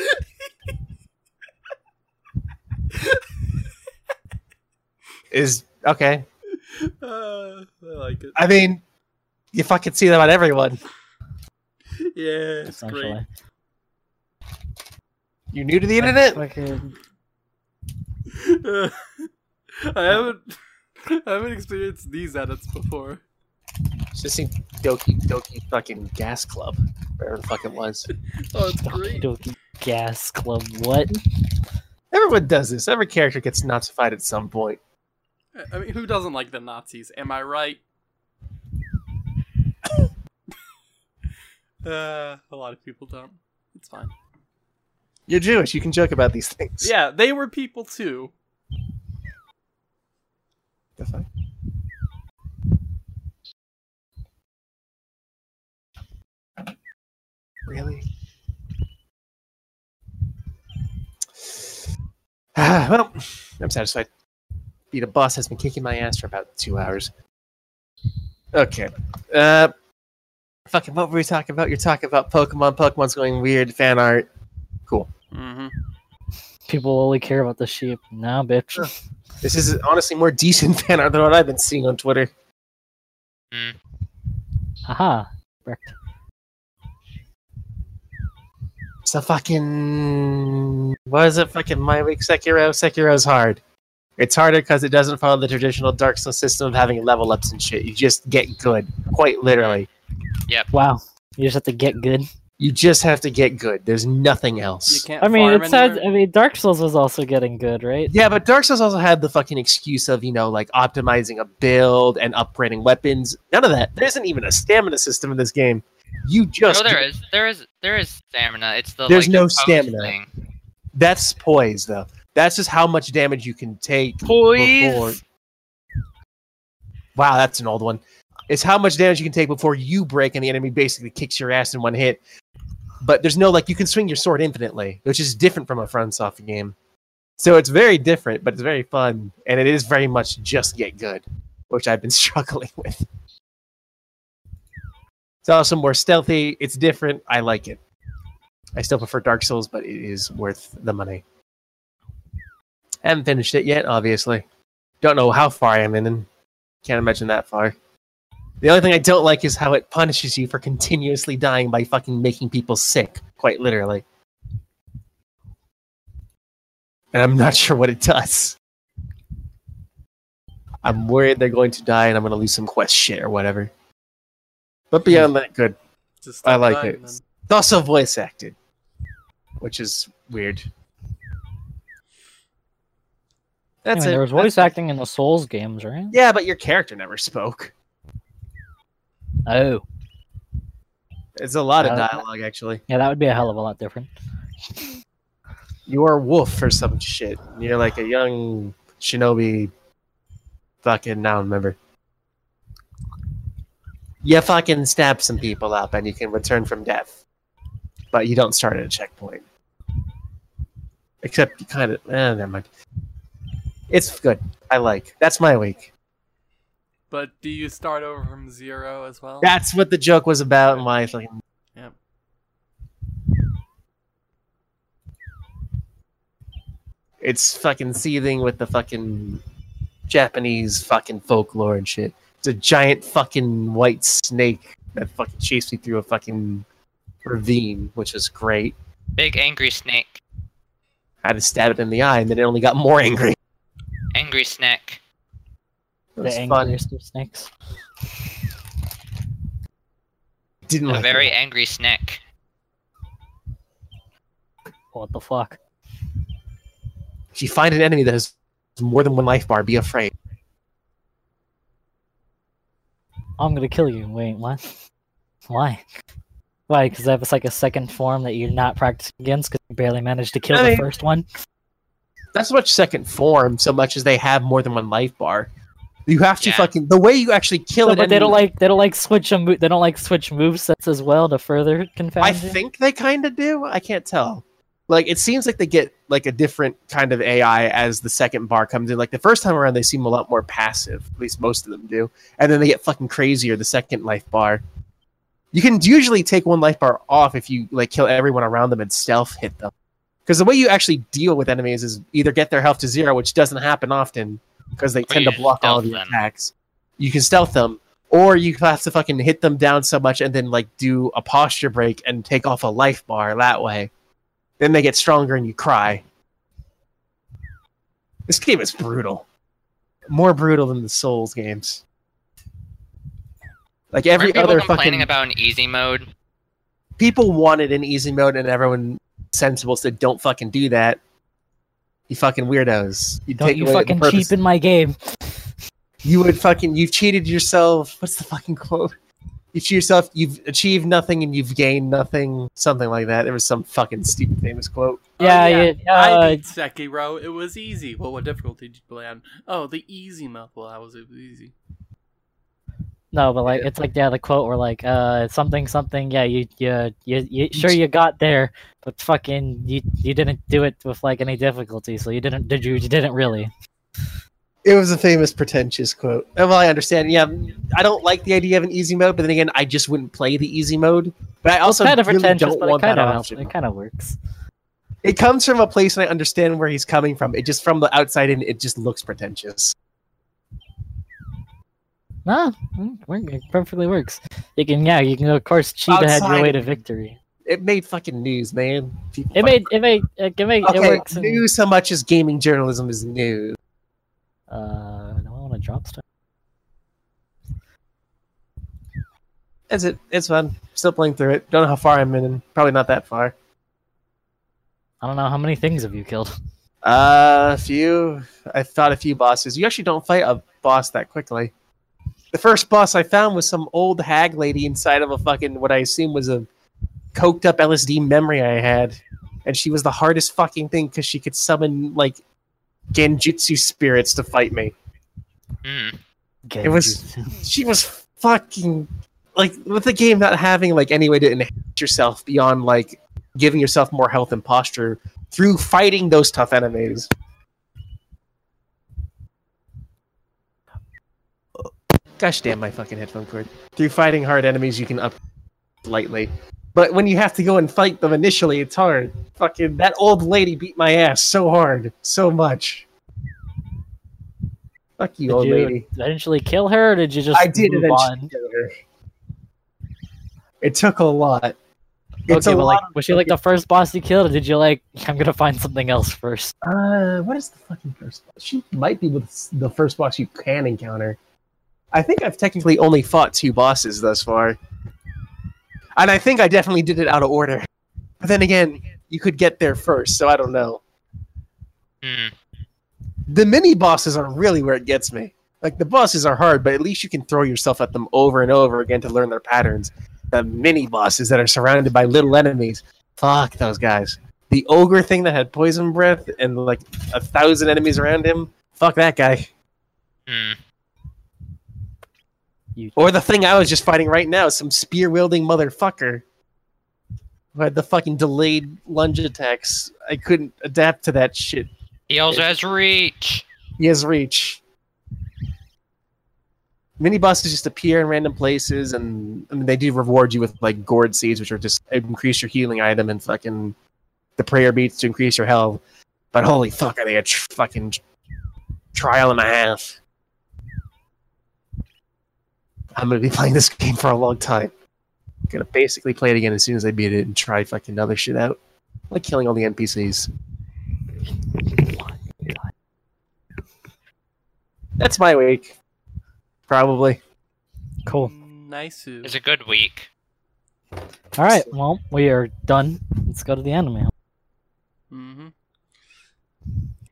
is okay. Uh, I like it. I mean, you fucking see that on everyone. Yeah, it's great. You new to the internet? Fucking- I haven't, I haven't experienced these edits before. Just seen Doki Doki fucking Gas Club, wherever the fuck it was. Oh, it's great. Doki Gas Club. What? Everyone does this. Every character gets Nazified at some point. I mean, who doesn't like the Nazis? Am I right? uh, a lot of people don't. It's fine. You're Jewish. You can joke about these things. Yeah, they were people too. The fuck? Really? Ah, well, I'm satisfied. Beat a boss has been kicking my ass for about two hours. Okay. Uh, fucking, what were we talking about? You're talking about Pokemon. Pokemon's going weird. Fan art. Cool. Mm-hmm. People only care about the sheep. Nah, bitch. This is honestly more decent fan art than what I've been seeing on Twitter. Hmm. Haha. Wrecked. So fucking what is it? Fucking my week Sekiro. Sekiro's hard. It's harder because it doesn't follow the traditional Dark Souls system of having level ups and shit. You just get good, quite literally. Yep. Wow. You just have to get good. You just have to get good. There's nothing You else. can't. I mean, farm it says. I mean, Dark Souls was also getting good, right? Yeah, but Dark Souls also had the fucking excuse of you know like optimizing a build and upgrading weapons. None of that. There isn't even a stamina system in this game. You just No, there is. There is. There is stamina. It's the. There's like, no the stamina. Thing. That's poise though. That's just how much damage you can take Poise. before. Wow, that's an old one. It's how much damage you can take before you break and the enemy basically kicks your ass in one hit. But there's no like you can swing your sword infinitely, which is different from a FromSoft game. So it's very different, but it's very fun, and it is very much just get good, which I've been struggling with. It's also more stealthy. It's different. I like it. I still prefer Dark Souls, but it is worth the money. Haven't finished it yet, obviously. Don't know how far I am in, and can't imagine that far. The only thing I don't like is how it punishes you for continuously dying by fucking making people sick, quite literally. And I'm not sure what it does. I'm worried they're going to die and I'm going to lose some quest shit or whatever. But beyond that, good. I like dying, it. then. It's also voice acted, which is weird. I That's mean, it. there was voice acting in the Souls games, right? Yeah, but your character never spoke. Oh, It's a lot of Uh, dialogue, actually. yeah, that would be a hell of a lot different. You're a wolf or some shit. You're like a young shinobi. Fucking now remember. You fucking stab some people up and you can return from death. But you don't start at a checkpoint. Except you kind of... Eh, never mind. It's good. I like. That's my week. But do you start over from zero as well? That's what the joke was about and why I fucking... Yep. It's fucking seething with the fucking Japanese fucking folklore and shit. It's a giant fucking white snake that fucking chased me through a fucking ravine, which is great. Big angry snake. I had to stab it in the eye, and then it only got more angry. Angry snake. It The was angriest of snakes. Didn't A like very it. angry snake. What the fuck? If you find an enemy that has more than one life bar, be afraid. I'm gonna kill you. Wait, what? Why? Why? Because that was like a second form that you're not practicing against because you barely managed to kill I the mean- first one. That's so much second form, so much as they have more than one life bar. You have to Yeah. fucking the way you actually kill No, an but they don't like they don't like switch them. They don't like switch move sets as well to further confound I you. think they kind of do. I can't tell. Like it seems like they get like a different kind of AI as the second bar comes in. Like the first time around, they seem a lot more passive. At least most of them do. And then they get fucking crazier the second life bar. You can usually take one life bar off if you like kill everyone around them and stealth hit them. Because the way you actually deal with enemies is either get their health to zero, which doesn't happen often because they tend to block all of your them. attacks. You can stealth them, or you have to fucking hit them down so much and then like do a posture break and take off a life bar that way. Then they get stronger and you cry. This game is brutal. More brutal than the Souls games. Like every other complaining fucking about an easy mode? people wanted an easy mode and everyone sensible said don't fucking do that. You fucking weirdos. You Don't take you fucking purpose- cheapen my game? You would fucking you've cheated yourself. What's the fucking quote? You cheat yourself, you've achieved nothing and you've gained nothing. Something like that. There was some fucking stupid famous quote. Oh, Yeah, yeah. yeah, I uh, beat Sekiro. It was easy. Well, what difficulty did you play on? Oh, the easy mode. Well, that was it was easy. No, but like it's like yeah, the quote where like uh something something yeah you you you, you sure you got there, but fucking you you didn't do it with like any difficulty, so you didn't did you you didn't really. It was a famous pretentious quote. Uh, Well, I understand. Yeah, I don't like the idea of an easy mode, but then again, I just wouldn't play the easy mode. But I also kind of really pretentious, don't but it want that kind of option. it kind of works. It comes from a place and I understand where he's coming from. It just from the outside and it just looks pretentious. No, it perfectly works. You can yeah, you can of course cheat ahead your way to victory. It made fucking news, man. People It made it made it, made it works. news so much as gaming journalism is news. Uh, do I want to drop stuff? That's it. It's fun. Still playing through it. Don't know how far I'm in. Probably not that far. I don't know how many things have you killed. Uh, a few. I fought a few bosses. You actually don't fight a boss that quickly. The first boss I found was some old hag lady inside of a fucking what I assume was a coked up LSD memory I had, and she was the hardest fucking thing because she could summon like genjutsu spirits to fight me. Hmm. It was- She was fucking like with the game not having like any way to enhance yourself beyond like giving yourself more health and posture through fighting those tough enemies. Gosh damn my fucking headphone cord. Through fighting hard enemies you can up lightly. But when you have to go and fight them initially, it's hard. Fucking that old lady beat my ass so hard, so much. Fuck you, Did old you lady. eventually kill her, or did you just I did move eventually on? kill her. It took a lot. It's okay, a but lot. like, was she like the first boss you killed, or did you like, I'm gonna find something else first? Uh, what is the fucking first boss? She might be with the first boss you can encounter. I think I've technically only fought two bosses thus far. And I think I definitely did it out of order. But then again, you could get there first, so I don't know. Hmm. The mini bosses are really where it gets me. Like, the bosses are hard, but at least you can throw yourself at them over and over again to learn their patterns. The mini bosses that are surrounded by little enemies. Fuck those guys. The ogre thing that had poison breath and like a thousand enemies around him. Fuck that guy. Hmm. You Or the thing I was just fighting right now, some spear-wielding motherfucker. Who had the fucking delayed lunge attacks. I couldn't adapt to that shit. He also has reach. He has reach. Mini bosses just appear in random places, and I mean, they do reward you with like gourd seeds, which are just increase your healing item, and fucking the prayer beads to increase your health. But holy fuck, are they a tr fucking trial and a half? I'm gonna be playing this game for a long time. gonna basically play it again as soon as I beat it and try fucking other shit out, like killing all the NPCs. That's my week. Probably. cool. Nice. It's a good week. All right, well, we are done. Let's go to the anime. Mm-hmm.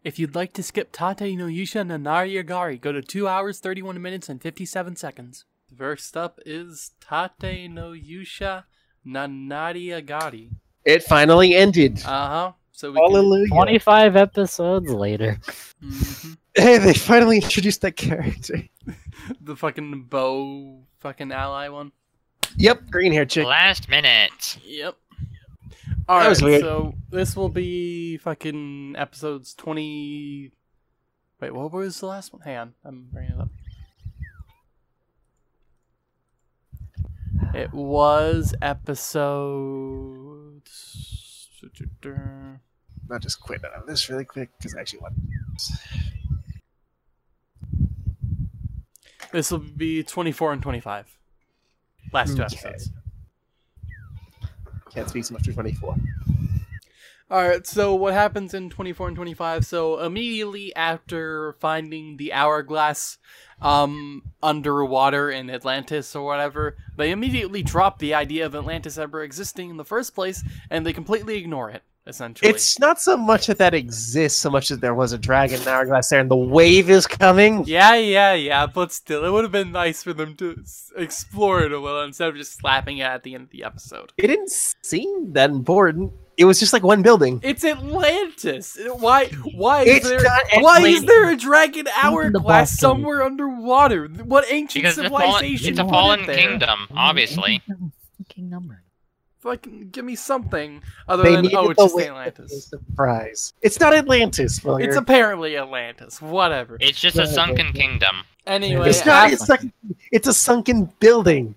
If you'd like to skip Tate no Yusha no Nariagari, go to 2 hours, 31 minutes, and 57 seconds. First up is Tate no Yusha no Nariagari. It finally ended. Uh-huh. So we Hallelujah. 25 episodes later. can... hmm Hey, they finally introduced that character. The fucking bow fucking ally one. Yep, green hair chick. Last minute. Yep. Alright, was weird. so this will be fucking episodes 20... Wait, what was the last one? Hang on, I'm bringing it up. It was episode... I'll just quit of this really quick because I actually want. This will be 24 and 25. Last two Okay. episodes. Can't speak so much for 24. Alright, so what happens in 24 and 25? So immediately after finding the hourglass um, underwater in Atlantis or whatever, they immediately drop the idea of Atlantis ever existing in the first place, and they completely ignore it, essentially. It's not so much that that exists, so much that there was a dragon in hourglass there, and the wave is coming. Yeah, yeah, yeah, but still, it would have been nice for them to explore it a little instead of just slapping it at the end of the episode. It didn't seem that important. It was just like one building. It's Atlantis. Why? Why is It's there? not Why is there a dragon hourglass somewhere underwater? What ancient Because it's a fallen, it's a fallen there? kingdom, obviously. Fucking number. Fucking give me something other They than oh, it's just wave to be a Atlantis. surprise. It's not Atlantis. Well, It's apparently Atlantis. Whatever. It's just a sunken kingdom. Anyway, It's not. af- It's like it's a sunken building.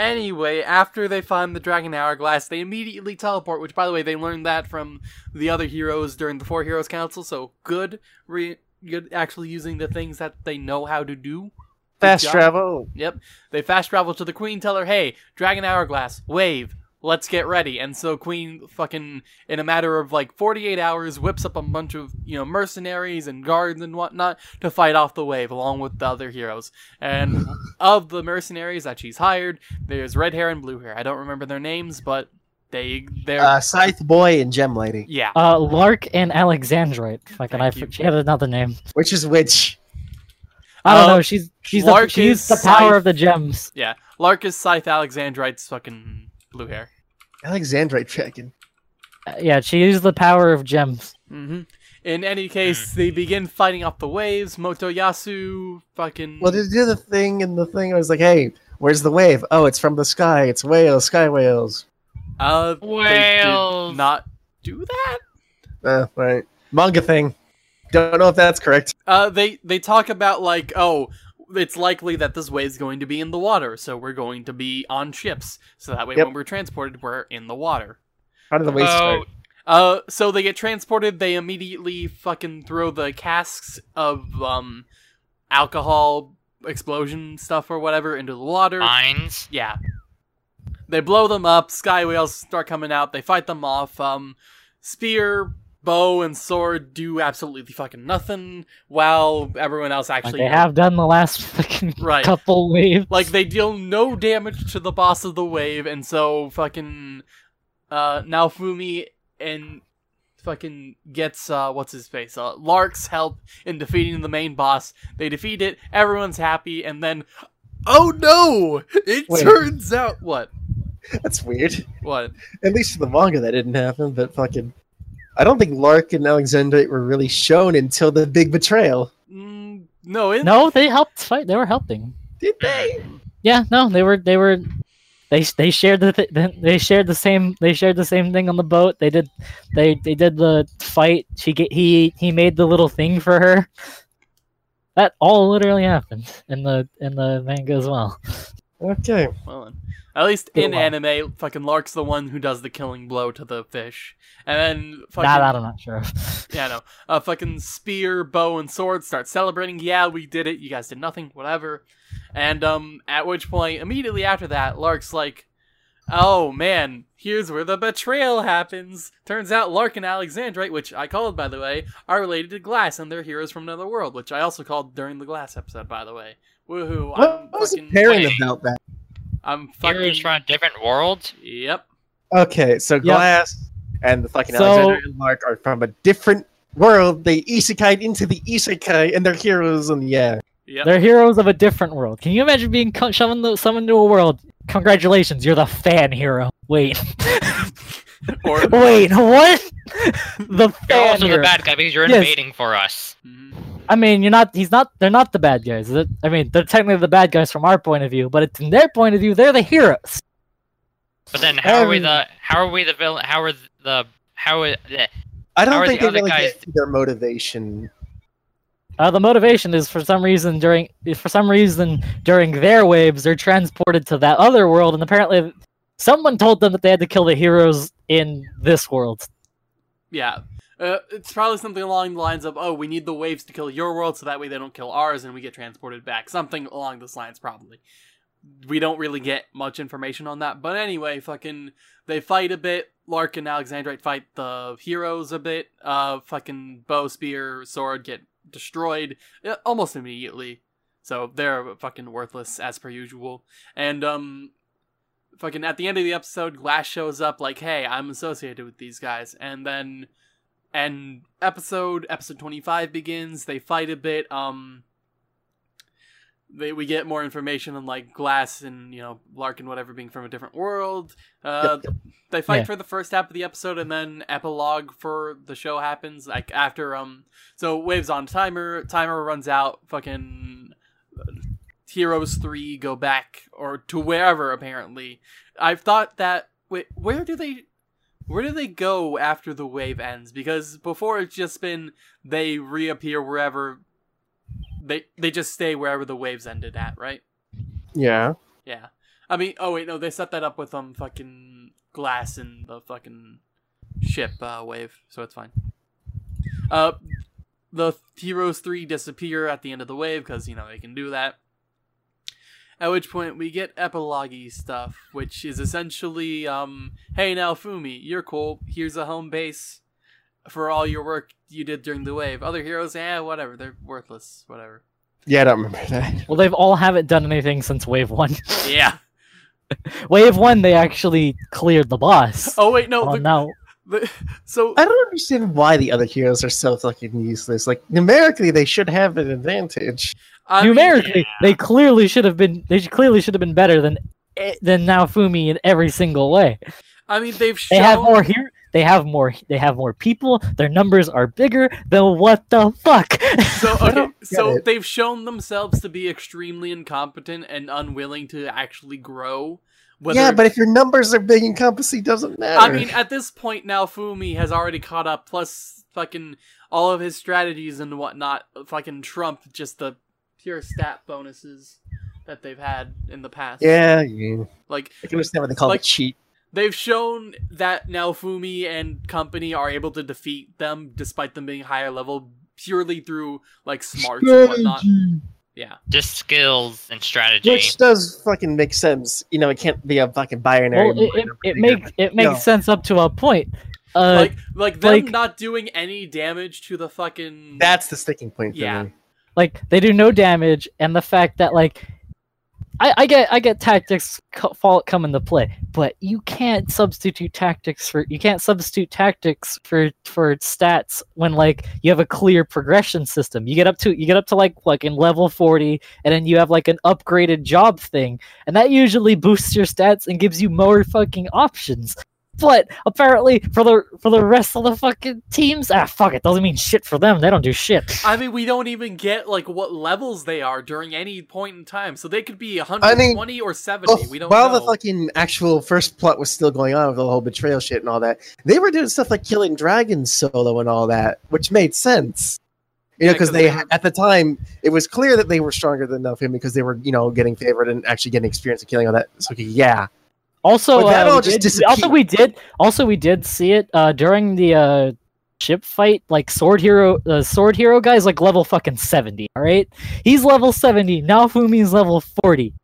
Anyway, after they find the Dragon Hourglass, they immediately teleport. Which, by the way, they learned that from the other heroes during the Four Heroes Council. So good, re- good, actually using the things that they know how to do. Good Fast job. travel. Yep. They fast travel to the Queen, tell her, "Hey, Dragon Hourglass, wave." Let's get ready. And so Queen fucking in a matter of like 48 hours whips up a bunch of, you know, mercenaries and guards and whatnot to fight off the wave along with the other heroes. And of the mercenaries that she's hired, there's red hair and blue hair. I don't remember their names, but they they're Uh, Scythe Boy and Gem Lady. yeah. Uh, Lark and Alexandrite. Fucking, I, she had another name. Which is which? I don't Uh, know. She's she's Lark the, she's is the power Scythe. of the gems. Yeah. Lark is Scythe Alexandrite's fucking blue hair. Alexandrite Dragon. Uh, yeah, she used the power of gems. hmm In any case, they begin fighting off the waves. Motoyasu fucking Well, they do the thing, and the thing I was like, "Hey, where's the wave? Oh, it's from the sky. It's whales, sky whales." Uh, they Whales. did not do that. Uh, right. Manga thing. Don't know if that's correct. Uh, they they talk about like, oh, it's likely that this wave's going to be in the water, so we're going to be on ships, so that way Yep. when we're transported, we're in the water. How did the wave Oh, start? Uh, so they get transported. They immediately fucking throw the casks of um alcohol explosion stuff or whatever into the water. mines. Yeah. They blow them up, sky whales start coming out, they fight them off. Um spear, bow, and sword do absolutely fucking nothing, while everyone else Like actually they have done the last fucking Right. couple waves. like they deal no damage to the boss of the wave, and so fucking uh Naofumi and fucking gets uh what's his face? Uh Lark's help in defeating the main boss. They defeat it, everyone's happy, and then Oh no! It Wait. turns out what? That's weird. What? At least in the manga that didn't happen, but fucking... I don't think Lark and Alexandrite were really shown until the big betrayal. Mm, no, in No, they helped fight. They were helping. Did they? Yeah, no, they were they were they they shared the th- they shared the same they shared the same thing on the boat. They did they they did the fight. She get he he made the little thing for her. That all literally happened in the in the manga as well. Okay. Well, then. at least Go in on. anime, fucking Lark's the one who does the killing blow to the fish, and then fucking That, that I'm not sure. yeah, no, uh, fucking spear, bow, and sword start celebrating. Yeah, we did it. You guys did nothing. Whatever. And um, at which point, immediately after that, Lark's like, "Oh man, here's where the betrayal happens." Turns out Lark and Alexandrite, which I called by the way, are related to Glass, and they're heroes from another world, which I also called during the Glass episode, by the way. Woohoo! I'm What was fucking. apparent Wait. about that? I'm fucking Heroes from a different world. Yep. Okay, so Glass and the fucking So- Alexander and Lark are from a different world. They isekai into the isekai, and they're heroes. And yeah, Yep. They're heroes of a different world. Can you imagine being co- summoned, to- summoned to a world? Congratulations, you're the fan hero. Wait, or wait, what? the You're also hero. the bad guy because you're Yes. invading for us. Mhm. I mean, you're not. He's not. They're not the bad guys. They're- I mean, they're technically the bad guys from our point of view, but it's in their point of view, they're the heroes. But then how are we Um, the how are we the villain? How are the how are bleh. I don't think the they really guys- get their motivation. Uh, the motivation is for some reason during for some reason during their waves they're transported to that other world, and apparently someone told them that they had to kill the heroes in this world. Yeah. Uh, it's probably something along the lines of, oh, we need the waves to kill your world so that way they don't kill ours and we get transported back. Something along those lines, probably. We don't really get much information on that. But anyway, fucking, they fight a bit. Lark and Alexandrite fight the heroes a bit. Uh, fucking bow, spear, sword get destroyed uh, almost immediately. So they're fucking worthless as per usual. And, um, fucking at the end of the episode, Glass shows up like, hey, I'm associated with these guys. And then and episode episode 25 begins they fight a bit um they, we get more information on like glass and you know lark and whatever being from a different world. Uh Yep, they fight Yeah. for the first half of the episode and then epilogue for the show happens like after um so waves on. Timer timer runs out. Fucking uh, heroes 3 go back or to wherever apparently. I've thought that wait where do they where do they go after the wave ends? Because before it's just been they reappear wherever they they just stay wherever the waves ended at, right? Yeah. Yeah. I mean, oh wait, no, they set that up with um fucking glass in the fucking ship uh, wave, so it's fine. Uh, the heroes three disappear at the end of the wave because you know they can do that. At which point we get epilogue stuff, which is essentially, um, hey Naofumi, you're cool. Here's a home base for all your work you did during the wave. Other heroes, eh, whatever, they're worthless, whatever. Yeah, I don't remember that. Well, they've all haven't done anything since Wave One. Yeah. Wave One, they actually cleared the boss. Oh wait, no. Oh, the- no. the- so I don't understand why the other heroes are so fucking useless. Like numerically, they should have an advantage. I mean, Numerically, they clearly should have been. They clearly should have been better than eh, than Naofumi in every single way. I mean, they've shown... They have more here. They have more. They have more people. Their numbers are bigger. Then what the fuck? So okay, so it. they've shown themselves to be extremely incompetent and unwilling to actually grow. Whether, yeah, but if your numbers are big and competency doesn't matter. I mean, at this point now, Fumi has already caught up. Plus, fucking all of his strategies and whatnot, fucking trump just the pure stat bonuses that they've had in the past. yeah, yeah. like I can understand what they call Like- it cheat. They've shown that Naofumi and company are able to defeat them despite them being higher level purely through like smarts and whatnot. Yeah. Just skills and strategy. Which does fucking make sense. You know, it can't be a fucking binary. well, it, it, it makes it makes No. sense up to a point. Uh, like like them like- not doing any damage to the fucking That's the sticking point for Yeah. me. like they do no damage and the fact that like I, I get I get tactics fall come into play, but you can't substitute tactics for you can't substitute tactics for for stats when like you have a clear progression system. You get up to you get up to like like in level forty, and then you have like an upgraded job thing, and that usually boosts your stats and gives you more fucking options. But apparently, for the for the rest of the fucking teams, ah, fuck it, doesn't mean shit for them. They don't do shit. I mean, we don't even get like what levels they are during any point in time, so they could be 120 or 70. Well, we don't while know. the fucking actual first plot was still going on with the whole betrayal shit and all that, they were doing stuff like killing dragons solo and all that, which made sense. You know, Yeah, they they at the time it was clear that they were stronger than Nelfim because they were, you know, getting favored and actually getting experience of killing all that. So yeah, Also, But that uh, all we just did- also we did also we did see it uh, during the uh, ship fight. Like sword hero, uh, sword hero guy's like level fucking seventy. All right, he's level seventy. Naofumi's level forty.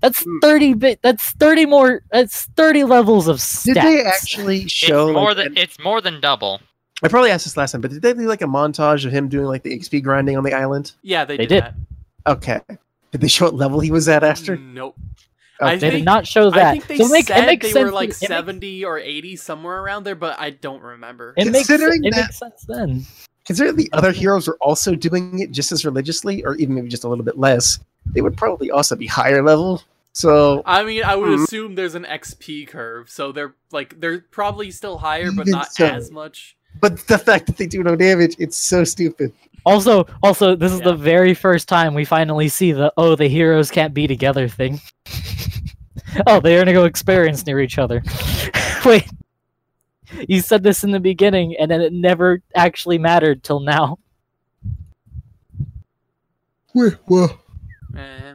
That's Hmm. thirty bit. That's thirty more. That's thirty levels of stats. did they actually show? it's more like, than it's more than double. I probably asked this last time, but did they do like a montage of him doing like the XP grinding on the island? yeah, they, They did. did. That. Okay. Did they show what level he was at after? Nope. Okay. I They think- did not show that. I think they so it make, said it makes they sense were like it makes- 70 or 80 somewhere around there, but I don't remember. It makes, Considering it that- makes sense then. Considering the other heroes were also doing it just as religiously, or even maybe just a little bit less, they would probably also be higher level. So I mean, I would Hmm. assume there's an XP curve, so they're like they're probably still higher, but Even not so. as much. But the fact that they do no damage, it's so stupid. Also, also, this is Yeah. the very first time we finally see the "oh, the heroes can't be together" thing. oh, they're gonna go experience near each other. Wait, you said this in the beginning, and then it never actually mattered till now. Whoa. Eh.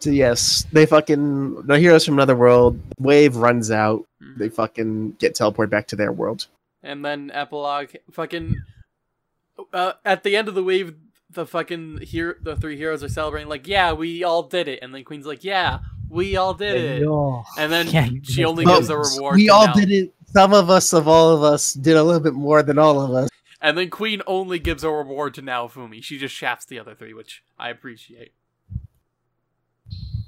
So yes, they fucking the heroes from another world. Wave runs out. Mhm. They fucking get teleported back to their world. And then epilogue, fucking. Uh, at the end of the wave, the fucking here, the three heroes are celebrating like, yeah, we all did it, and then Queen's like, yeah, we all did it, No. and then Yeah, she only But gives a reward. we all Nell. did it. Some of us, of all of us, did a little bit more than all of us. And then Queen only gives a reward to Naofumi. She just shafts the other three, which I appreciate.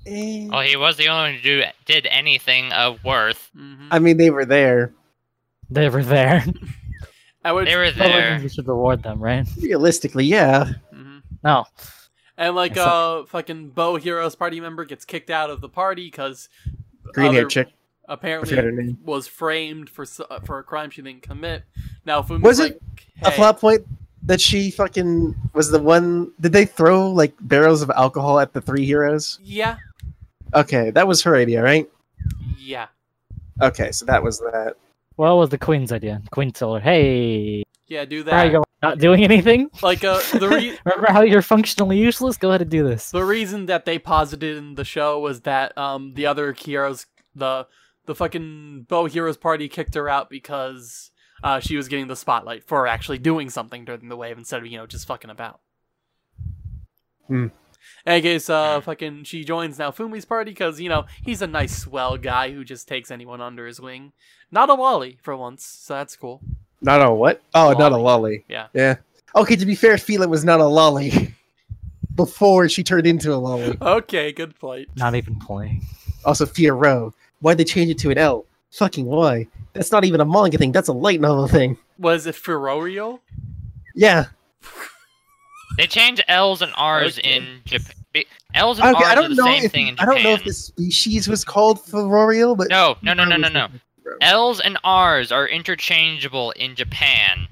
Eh. Well, he was the only one who do, did anything of worth. hmm I mean, they were there. They were there. I would, They were there. we should reward them, right? Realistically, yeah. Mhm. No. And like a uh, fucking Bow Heroes party member gets kicked out of the party because Green hair chick. Apparently forgot her name. was framed for uh, for a crime she didn't commit. Naofumi's Was like, it A plot point that she fucking was the one. Did they throw like barrels of alcohol at the three heroes? Yeah, Okay, that was her idea, right? yeah. Okay, so that was that. Well, it was the queen's idea. Queen told her, "Hey, Yeah, do how are you that. going? Not doing anything? Like uh, the re- Remember how you're functionally useless? Go ahead and do this." the reason that they posited in the show was that um the other heroes the the fucking Bow Heroes party kicked her out because uh she was getting the spotlight for actually doing something during the wave instead of you know just fucking about. Hmm. In any case, uh, fucking, she joins Naofumi's party because you know he's a nice, swell guy who just takes anyone under his wing. Not a lolly for once, so that's cool. Not a what? Oh, not a Lolly. lolly. Yeah. Yeah. Okay, to be fair, Filo was not a lolly before she turned into a lolly. Okay, good point. Not even playing. Also, Fiero. Why'd they change it to an L? Fucking why? That's not even a manga thing. That's a light novel thing. Was it Furorio? Yeah. They change L's and R's Okay. in Japan. L's and Okay, R's I are don't the know same if thing in Japan. I don't know if the species was called Ferrorio, but No, no, no, no, no, no. L's and R's are interchangeable in Japan.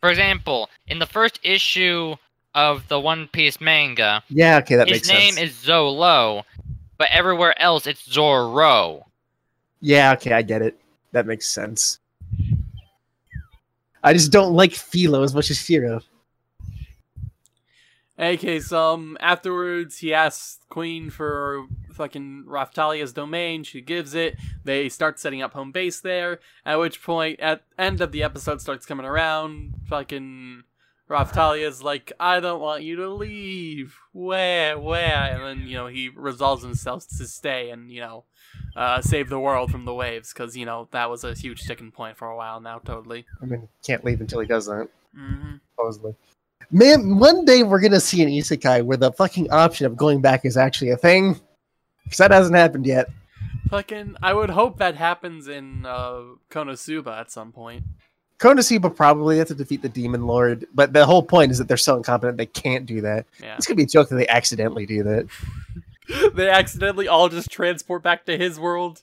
For example, in the first issue of the One Piece manga, Yeah, okay, that his makes name sense. is Zolo, but everywhere else it's Zoro. Yeah, okay, I get it. That makes sense. I just don't like Filo as much as Firo. In any um, afterwards he asks Queen for fucking Raphtalia's domain. She gives it. They start setting up home base there. At which point, at end of the episode starts coming around. Fucking Raphtalia's like, I don't want you to leave. Where, where? And then you know he resolves himself to stay and you know, uh, save the world from the waves because you know that was a huge sticking point for a while now. Totally. I mean, can't leave until he does that, Mm-hmm. supposedly. Man, one day we're gonna see an isekai where the fucking option of going back is actually a thing. Because that hasn't happened yet. Fucking, I would hope that happens in uh, Konosuba at some point. Konosuba probably have to defeat the Demon Lord, but the whole point is that they're so incompetent they can't do that. Yeah. It's gonna be a joke that they accidentally do that. they accidentally all just transport back to his world.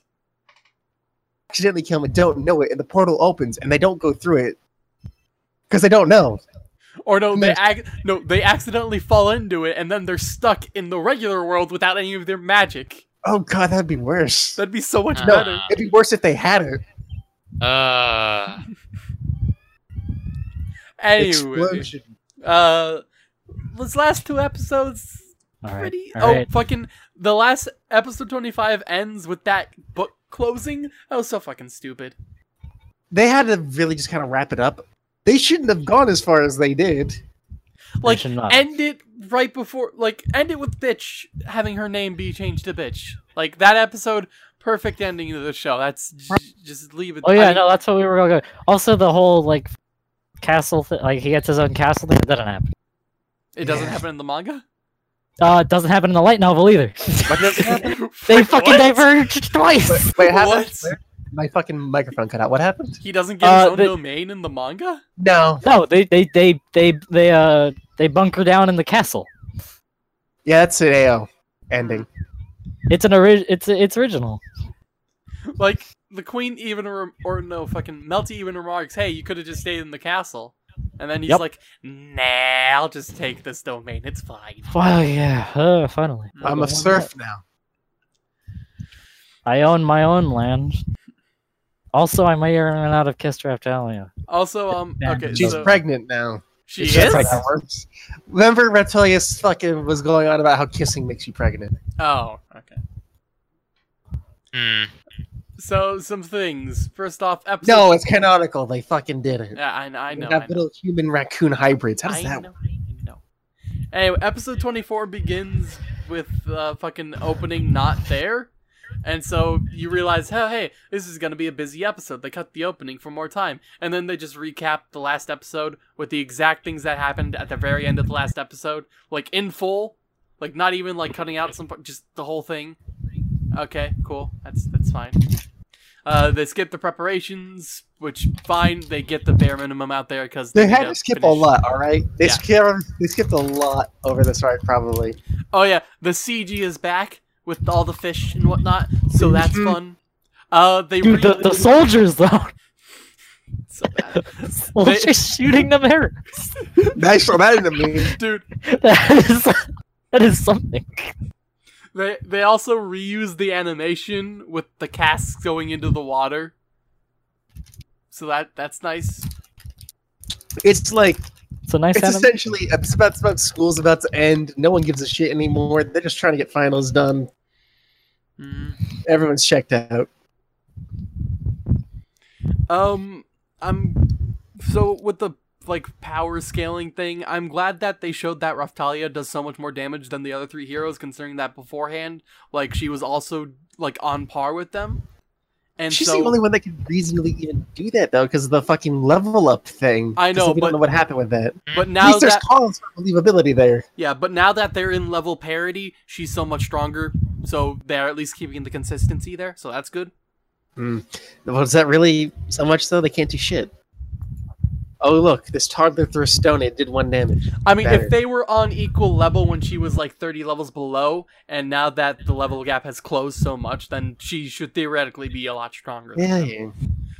accidentally kill them and don't know it, and the portal opens and they don't go through it because they don't know. Or no, they Miss- ac- no, they accidentally fall into it, and then they're stuck in the regular world without any of their magic. Oh god, that'd be worse. That'd be so much No. better. It'd be worse if they had it. Uh, Anyway, Explosion. uh, those last two episodes All right. pretty. all oh, right. fucking the last episode twenty five ends with that book closing. That was so fucking stupid. They had to really just kind of wrap it up. They shouldn't have gone as far as they did. Like should not. end it right before, like end it with bitch having her name be changed to bitch. Like that episode, perfect ending to the show. That's j- just leave it. Oh yeah, I- no, that's what we were going to go. Also, the whole like castle, thing, like he gets his own castle thing. That doesn't happen. It doesn't Yeah. happen in the manga. Uh, it doesn't happen in the light novel either. What doesn't happen? they fucking what? diverged twice. Wait, wait, happened? What? My fucking microphone cut out. What happened? He doesn't get Uh, his own the- domain in the manga. No. No, they they they they they uh they bunker down in the castle. Yeah, that's an AO ending. It's an ori- It's it's original. Like the queen even rem- or no fucking Melty even remarks, "Hey, you could have just stayed in the castle." And then he's Yep. like, "Nah, I'll just take this domain. It's fine." Wow, yeah. Uh, finally, I'm a Why serf now. I own my own land. Also, I may run out of Kiss Raphtalia. Also, um, okay, She's so pregnant now. she That's is. how that works. Remember, Reptilius fucking was going on about how kissing makes you pregnant. Oh, okay. hmm. So some things. First off, episode. No, it's canonical. They fucking did it. Yeah, I, I They know. have I know. little human raccoon hybrids. How does I that know, work? I know. Anyway, episode 24 begins with uh, fucking opening not there. And so you realize, oh, hey, this is going to be a busy episode. They cut the opening for more time. And then they just recap the last episode with the exact things that happened at the very end of the last episode. Like, in full. Like, not even, like, cutting out some, part- just the whole thing. Okay, cool. That's, that's fine. Uh, they skip the preparations, which, fine. They get the bare minimum out there because They had to skip a lot, all right? They, Yeah. skipped, they skipped a lot over this arc, probably. Oh yeah, the CG is back with all the fish and whatnot, so that's fun. Uh, they Dude, the, re- the soldiers though, so bad. soldiers shooting them arrows. I saw that in the meme. dude. That is that is something. They they also reuse the animation with the casks going into the water, so that that's nice. It's like, It's a nice it's anim- essentially, it's about, it's about school's about to end. No one gives a shit anymore. They're just trying to get finals done. Mm. Everyone's checked out. Um, I'm so with the like power scaling thing. I'm glad that they showed that Raphtalia does so much more damage than the other three heroes, considering that beforehand, like she was also like on par with them. And She's so the only one that can reasonably even do that, though, because of the fucking level up thing. I know, we but- don't know what happened with that. but At now least there's that for believability there. yeah, but now that they're in level parity, she's so much stronger. So they're at least keeping the consistency there. So that's good. Hmm. Was that really so much, though? They can't do shit. Oh, look, this toddler threw a stone. It did one damage. I mean, Better. if they were on equal level when she was like 30 levels below, and now that the level gap has closed so much, then she should theoretically be a lot stronger. Yeah, yeah.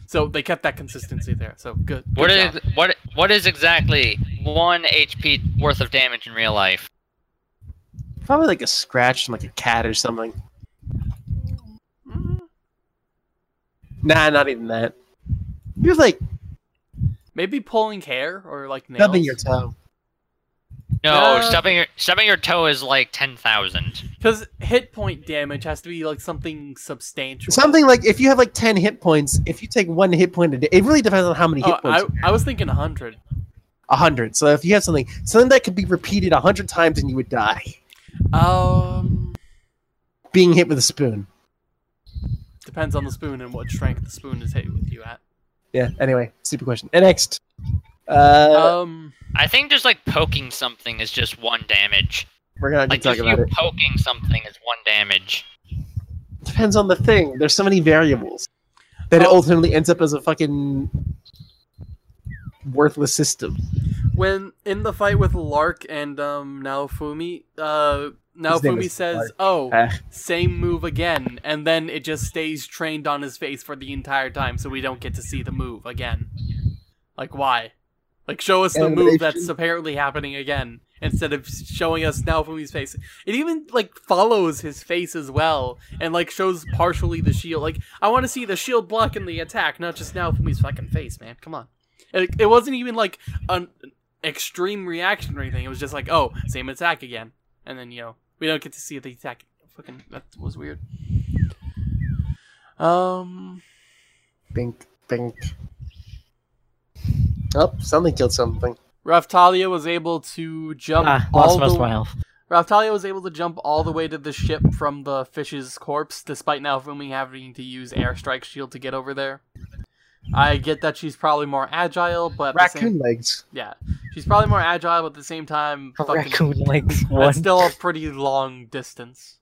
So they kept that consistency there. So good. good What job. is what what is exactly one HP worth of damage in real life? Probably like a scratch from like a cat or something. Mm, Nah, not even that. You're like Maybe pulling hair or like nails. stubbing your toe. No, Uh, stubbing your stubbing your toe is like ten thousand. Because hit point damage has to be like something substantial. Something like if you have like 10 hit points, if you take one hit point a day, it really depends on how many hit Oh, points. I, I was thinking a 100. A hundred. So if you have something, something that could be repeated a hundred times and you would die, Um, being hit with a spoon. depends on the spoon and what strength the spoon is hit with you at. Yeah. Anyway, stupid question. And next, uh, Um, I think just like poking something is just one damage. we're gonna Like talk just about you it. poking something is one damage. Depends on the thing. There's so many variables that it Oh. ultimately ends up as a fucking worthless system. when in the fight with Lark and um Naofumi, uh Naofumi says, Clark. "Oh, Uh, same move again," and then it just stays trained on his face for the entire time, so we don't get to see the move again. Like why? Like show us the move that's apparently happening again instead of showing us Naofumi's face. It even like follows his face as well and like shows partially the shield. Like I want to see the shield blocking the attack, not just Naofumi's fucking face, man. Come on. It, it wasn't even like an extreme reaction or anything. It was just like, oh, same attack again, and then you know we don't get to see the attack. Fucking that was weird. Um, bink, bink. Oh, something killed something. Raphtalia was able to jump Ah, all lost most of the my health. Raphtalia was able to jump all the way to the ship from the fish's corpse, despite Naofumi having to use airstrike shield to get over there. I get that she's probably more agile, but Raccoon same, legs. yeah, she's probably more agile, but at the same time, fucking, Raccoon legs. One. that's still a pretty long distance.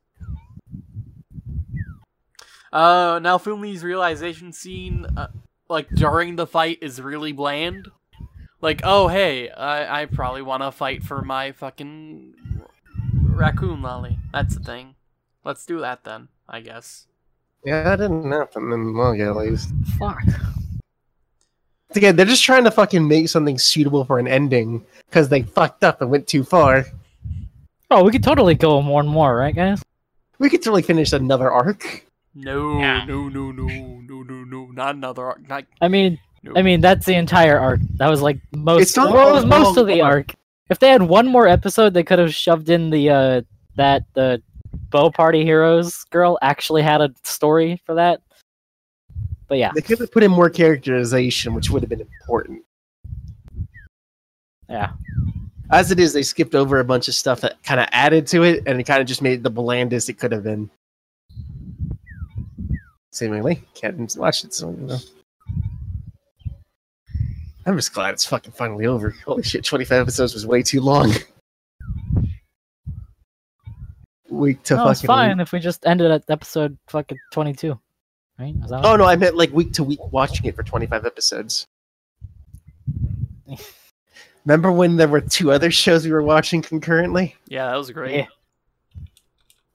Uh, Naofumi's realization scene, uh, like during the fight, is really bland. Like, oh hey, I I probably want to fight for my fucking raccoon lolly. That's the thing. Let's do that then. I guess. Yeah, that didn't happen. Then, well, yeah, at least. Fuck. Again, they're just trying to fucking make something suitable for an ending because they fucked up and went too far. Oh, we could totally go more and more, right, guys? We could totally finish another arc. No, Yeah. no, no, no, no, no, no, not another. arc, Not. I mean, No. I mean that's the entire arc. That was like most. It's not well, it was a most of the arc. arc. If they had one more episode, they could have shoved in the uh that the bow party heroes girl actually had a story for that. But yeah, They could have put in more characterization, which would have been important. yeah. As it is, they skipped over a bunch of stuff that kind of added to it, and it kind of just made it the blandest it could have been. Seemingly, can't watch it, so you know. I'm just glad it's fucking finally over. Holy shit, 25 episodes was way too long. Week to No, it's fucking. fine if we just ended at episode fucking twenty-two, right? Is that Oh no, I meant like week to week watching it for 25 episodes. Remember when there were two other shows we were watching concurrently? Yeah, that was great. Yeah.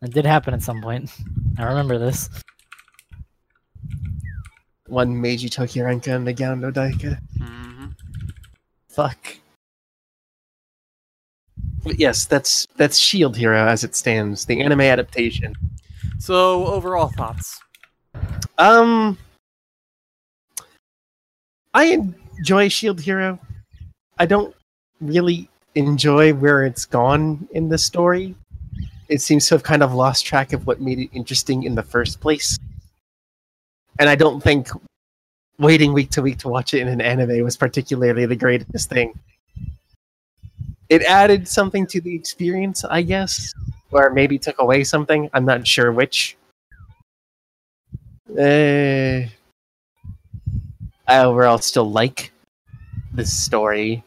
It did happen at some point. I remember this. One Meiji Tokyo Renka and the Goundo Daika. hmm Fuck. But yes, that's that's Shield Hero as it stands, the anime adaptation. So overall thoughts. Um, I enjoy Shield Hero. I don't really enjoy where it's gone in the story. It seems to have kind of lost track of what made it interesting in the first place. And I don't think waiting week to week to watch it in an anime was particularly the greatest thing. It added something to the experience, I guess, or maybe took away something. I'm not sure which. Uh, I overall still like this story.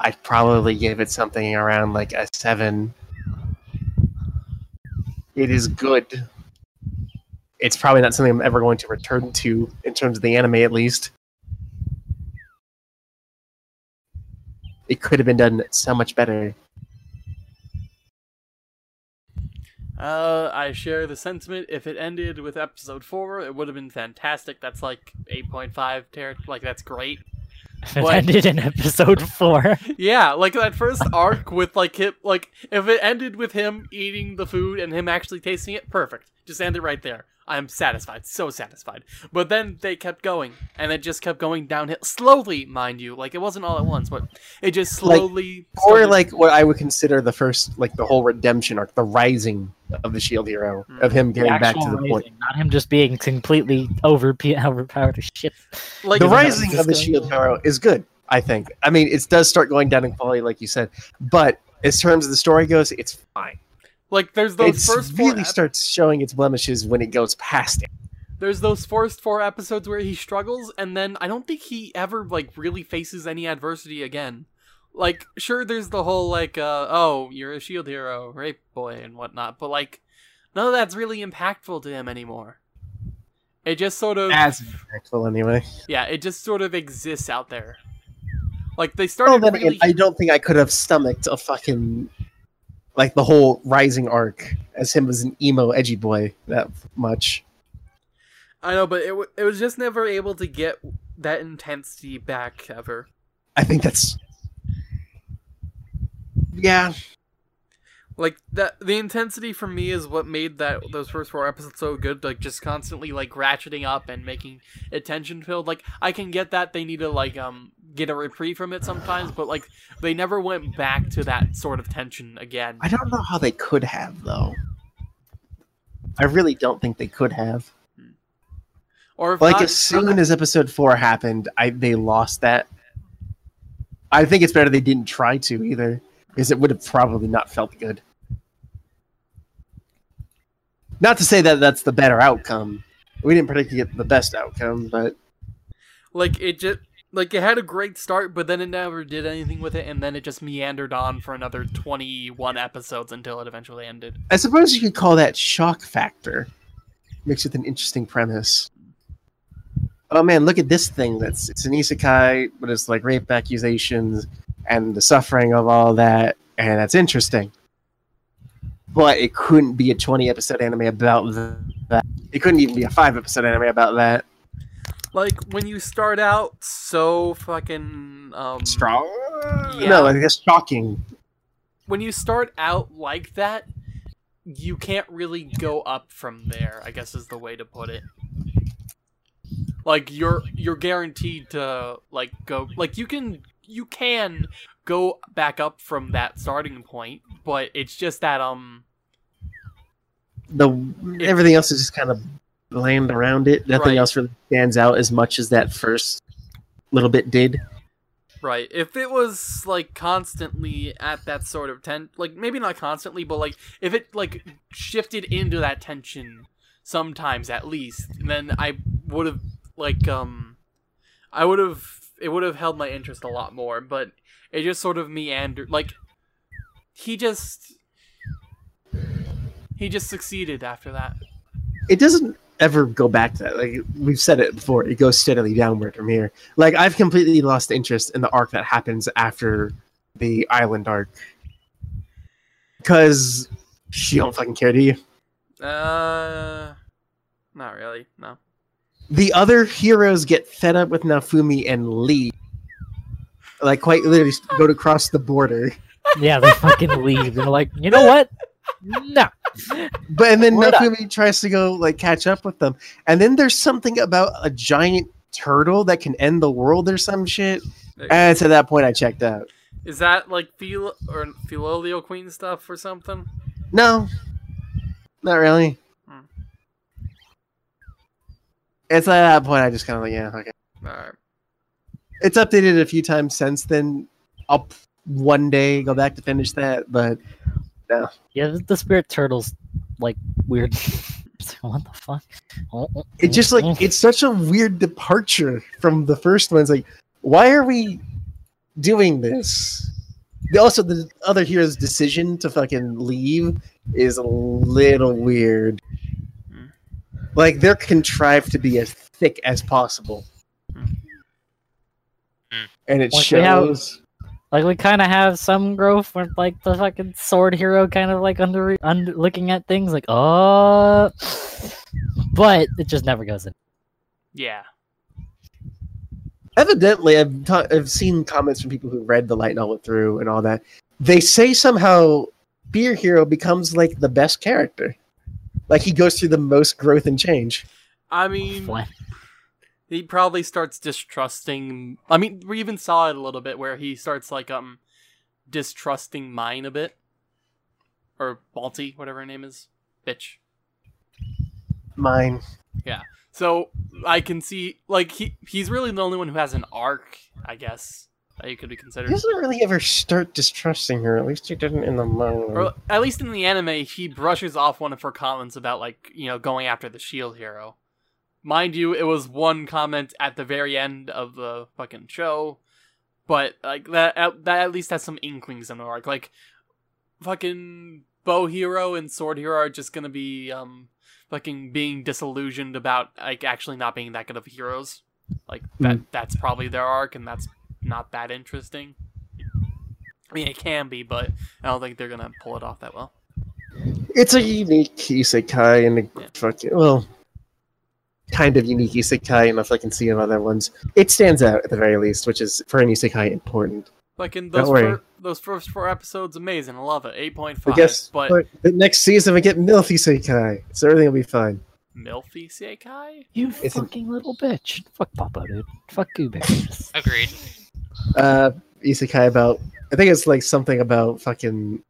I'd probably give it something around like a seven. It is good. It's probably not something I'm ever going to return to in terms of the anime, at least. It could have been done so much better. Uh, I share the sentiment. If it ended with episode four, it would have been fantastic. That's like eight point five ter- Like that's great. It What? ended in episode four. Yeah, like that first arc with like him. Like if it ended with him eating the food and him actually tasting it, perfect. Just end it right there. I'm satisfied, so satisfied. But then they kept going, and it just kept going downhill slowly, mind you. Like it wasn't all at once, but it just Like, slowly. Or started- like what I would consider the first, like the whole redemption arc, the rising of the Shield Hero, of hmm. him getting back to actual the point. not him just being completely over overpowered as shit. like the rising of the disgusting? shield hero is good i think i mean it does start going down in quality like you said but as terms of the story goes it's fine like there's those it first really ep- starts showing its blemishes when it goes past it There's those first four episodes where he struggles, and then I don't think he ever like really faces any adversity again. Like, sure, there's the whole like, uh, oh, you're a shield hero, rape boy, and whatnot, but like, none of that's really impactful to him anymore. It just sort of, as impactful anyway yeah, it just sort of exists out there. Like they well started then really, i don't think i could have stomached a fucking like the whole rising arc as him as an emo edgy boy that much. I know, but it w- it was just never able to get that intensity back ever. I think that's yeah. Like that, the intensity for me is what made that those first four episodes so good. Like just constantly like ratcheting up and making it tension filled. Like I can get that they need to like um get a reprieve from it sometimes, but like they never went back to that sort of tension again. I don't know how they could have though. I really don't think they could have. Or if Like not, as soon as episode four happened, I they lost that. I think it's better they didn't try to either, because it would have probably not felt good. Not to say that that's the better outcome. We didn't particularly get the best outcome, but like it just like it had a great start, but then it never did anything with it, and then it just meandered on for another twenty one episodes until it eventually ended. I suppose you could call that shock factor. Mixed with an interesting premise. Oh man, look at this thing. That's it's an isekai, but it's like rape accusations and the suffering of all that, and that's interesting. But it couldn't be a twenty episode anime about that. It couldn't even be a five episode anime about that. Like when you start out so fucking um Strong? Yeah. No, I guess shocking. when you start out like that, you can't really go up from there, I guess is the way to put it. Like you're you're guaranteed to like go like you can you can go back up from that starting point, but it's just that um The everything else is just kind of bland around it. Nothing Right. else really stands out as much as that first little bit did. Right. If it was like constantly at that sort of ten, like maybe not constantly, but like if it like shifted into that tension sometimes at least, then I would have like um I would have it would have held my interest a lot more, but it just sort of meandered like he just he just succeeded after that. it doesn't ever go back to that. Like we've said it before, it goes steadily downward from here. Like I've completely lost interest in the arc that happens after the island arc because you don't fucking care, do you? Uh not really. No. The other heroes get fed up with Naofumi and leave. Like quite literally go to cross the border, Yeah, they fucking leave. They're like, you know what? No. but and then We're done. Naofumi tries to go like catch up with them, and then there's something about a giant turtle that can end the world or some shit. And to that point, I checked out. Is that like Phil or Philolio Queen stuff or something? No, not really. Hmm. It's at that point I just kind of like, yeah, okay. Alright. It's updated a few times since then. I'll one day go back to finish that, but no. Yeah, the, the spirit turtle's like weird. What the fuck? It just like it's such a weird departure from the first one. It's like, why are we doing this? Also, the other hero's decision to fucking leave is a little weird. Like they're contrived to be as thick as possible, Hmm. And it Like, we have- shows. Like we kind of have some growth with like the fucking sword hero kind of like under under looking at things like oh, but it just never goes in. Yeah. Evidently, I've I've seen comments from people who read the light novel through and all that. They say somehow Beer Hero becomes like the best character. Like he goes through the most growth and change. I mean, What? he probably starts distrusting. I mean, we even saw it a little bit where he starts like um distrusting mine a bit, or Malty, whatever her name is, bitch. Mine. Yeah. So I can see like he he's really the only one who has an arc, I guess. That you could be He considered. doesn't really ever start distrusting her. At least he didn't in the manga. Or at least in the anime, he brushes off one of her comments about like you know going after the shield hero. Mind you, it was one comment at the very end of the fucking show, but like that at- that at least has some inklings in the arc. Like fucking bow hero and sword hero are just gonna be um fucking being disillusioned about like actually not being that good of heroes. Like that that's probably their arc, and that's not that interesting. I mean, it can be, but I don't think they're gonna pull it off that well. It's a unique isekai and a Yeah. fucking well, kind of unique isekai enough I can see in other ones. It stands out at the very least, which is for an isekai important. Like in Don't those worry. fir- those first four episodes, amazing. I love it. Eight point five. I guess but but the next season we get MILF isekai, so everything will be fine. Milfy Seikai? You It's an- fucking little bitch. Fuck Papa, dude. Fuck you, bitch. Agreed. Uh, isekai about I think it's like something about fucking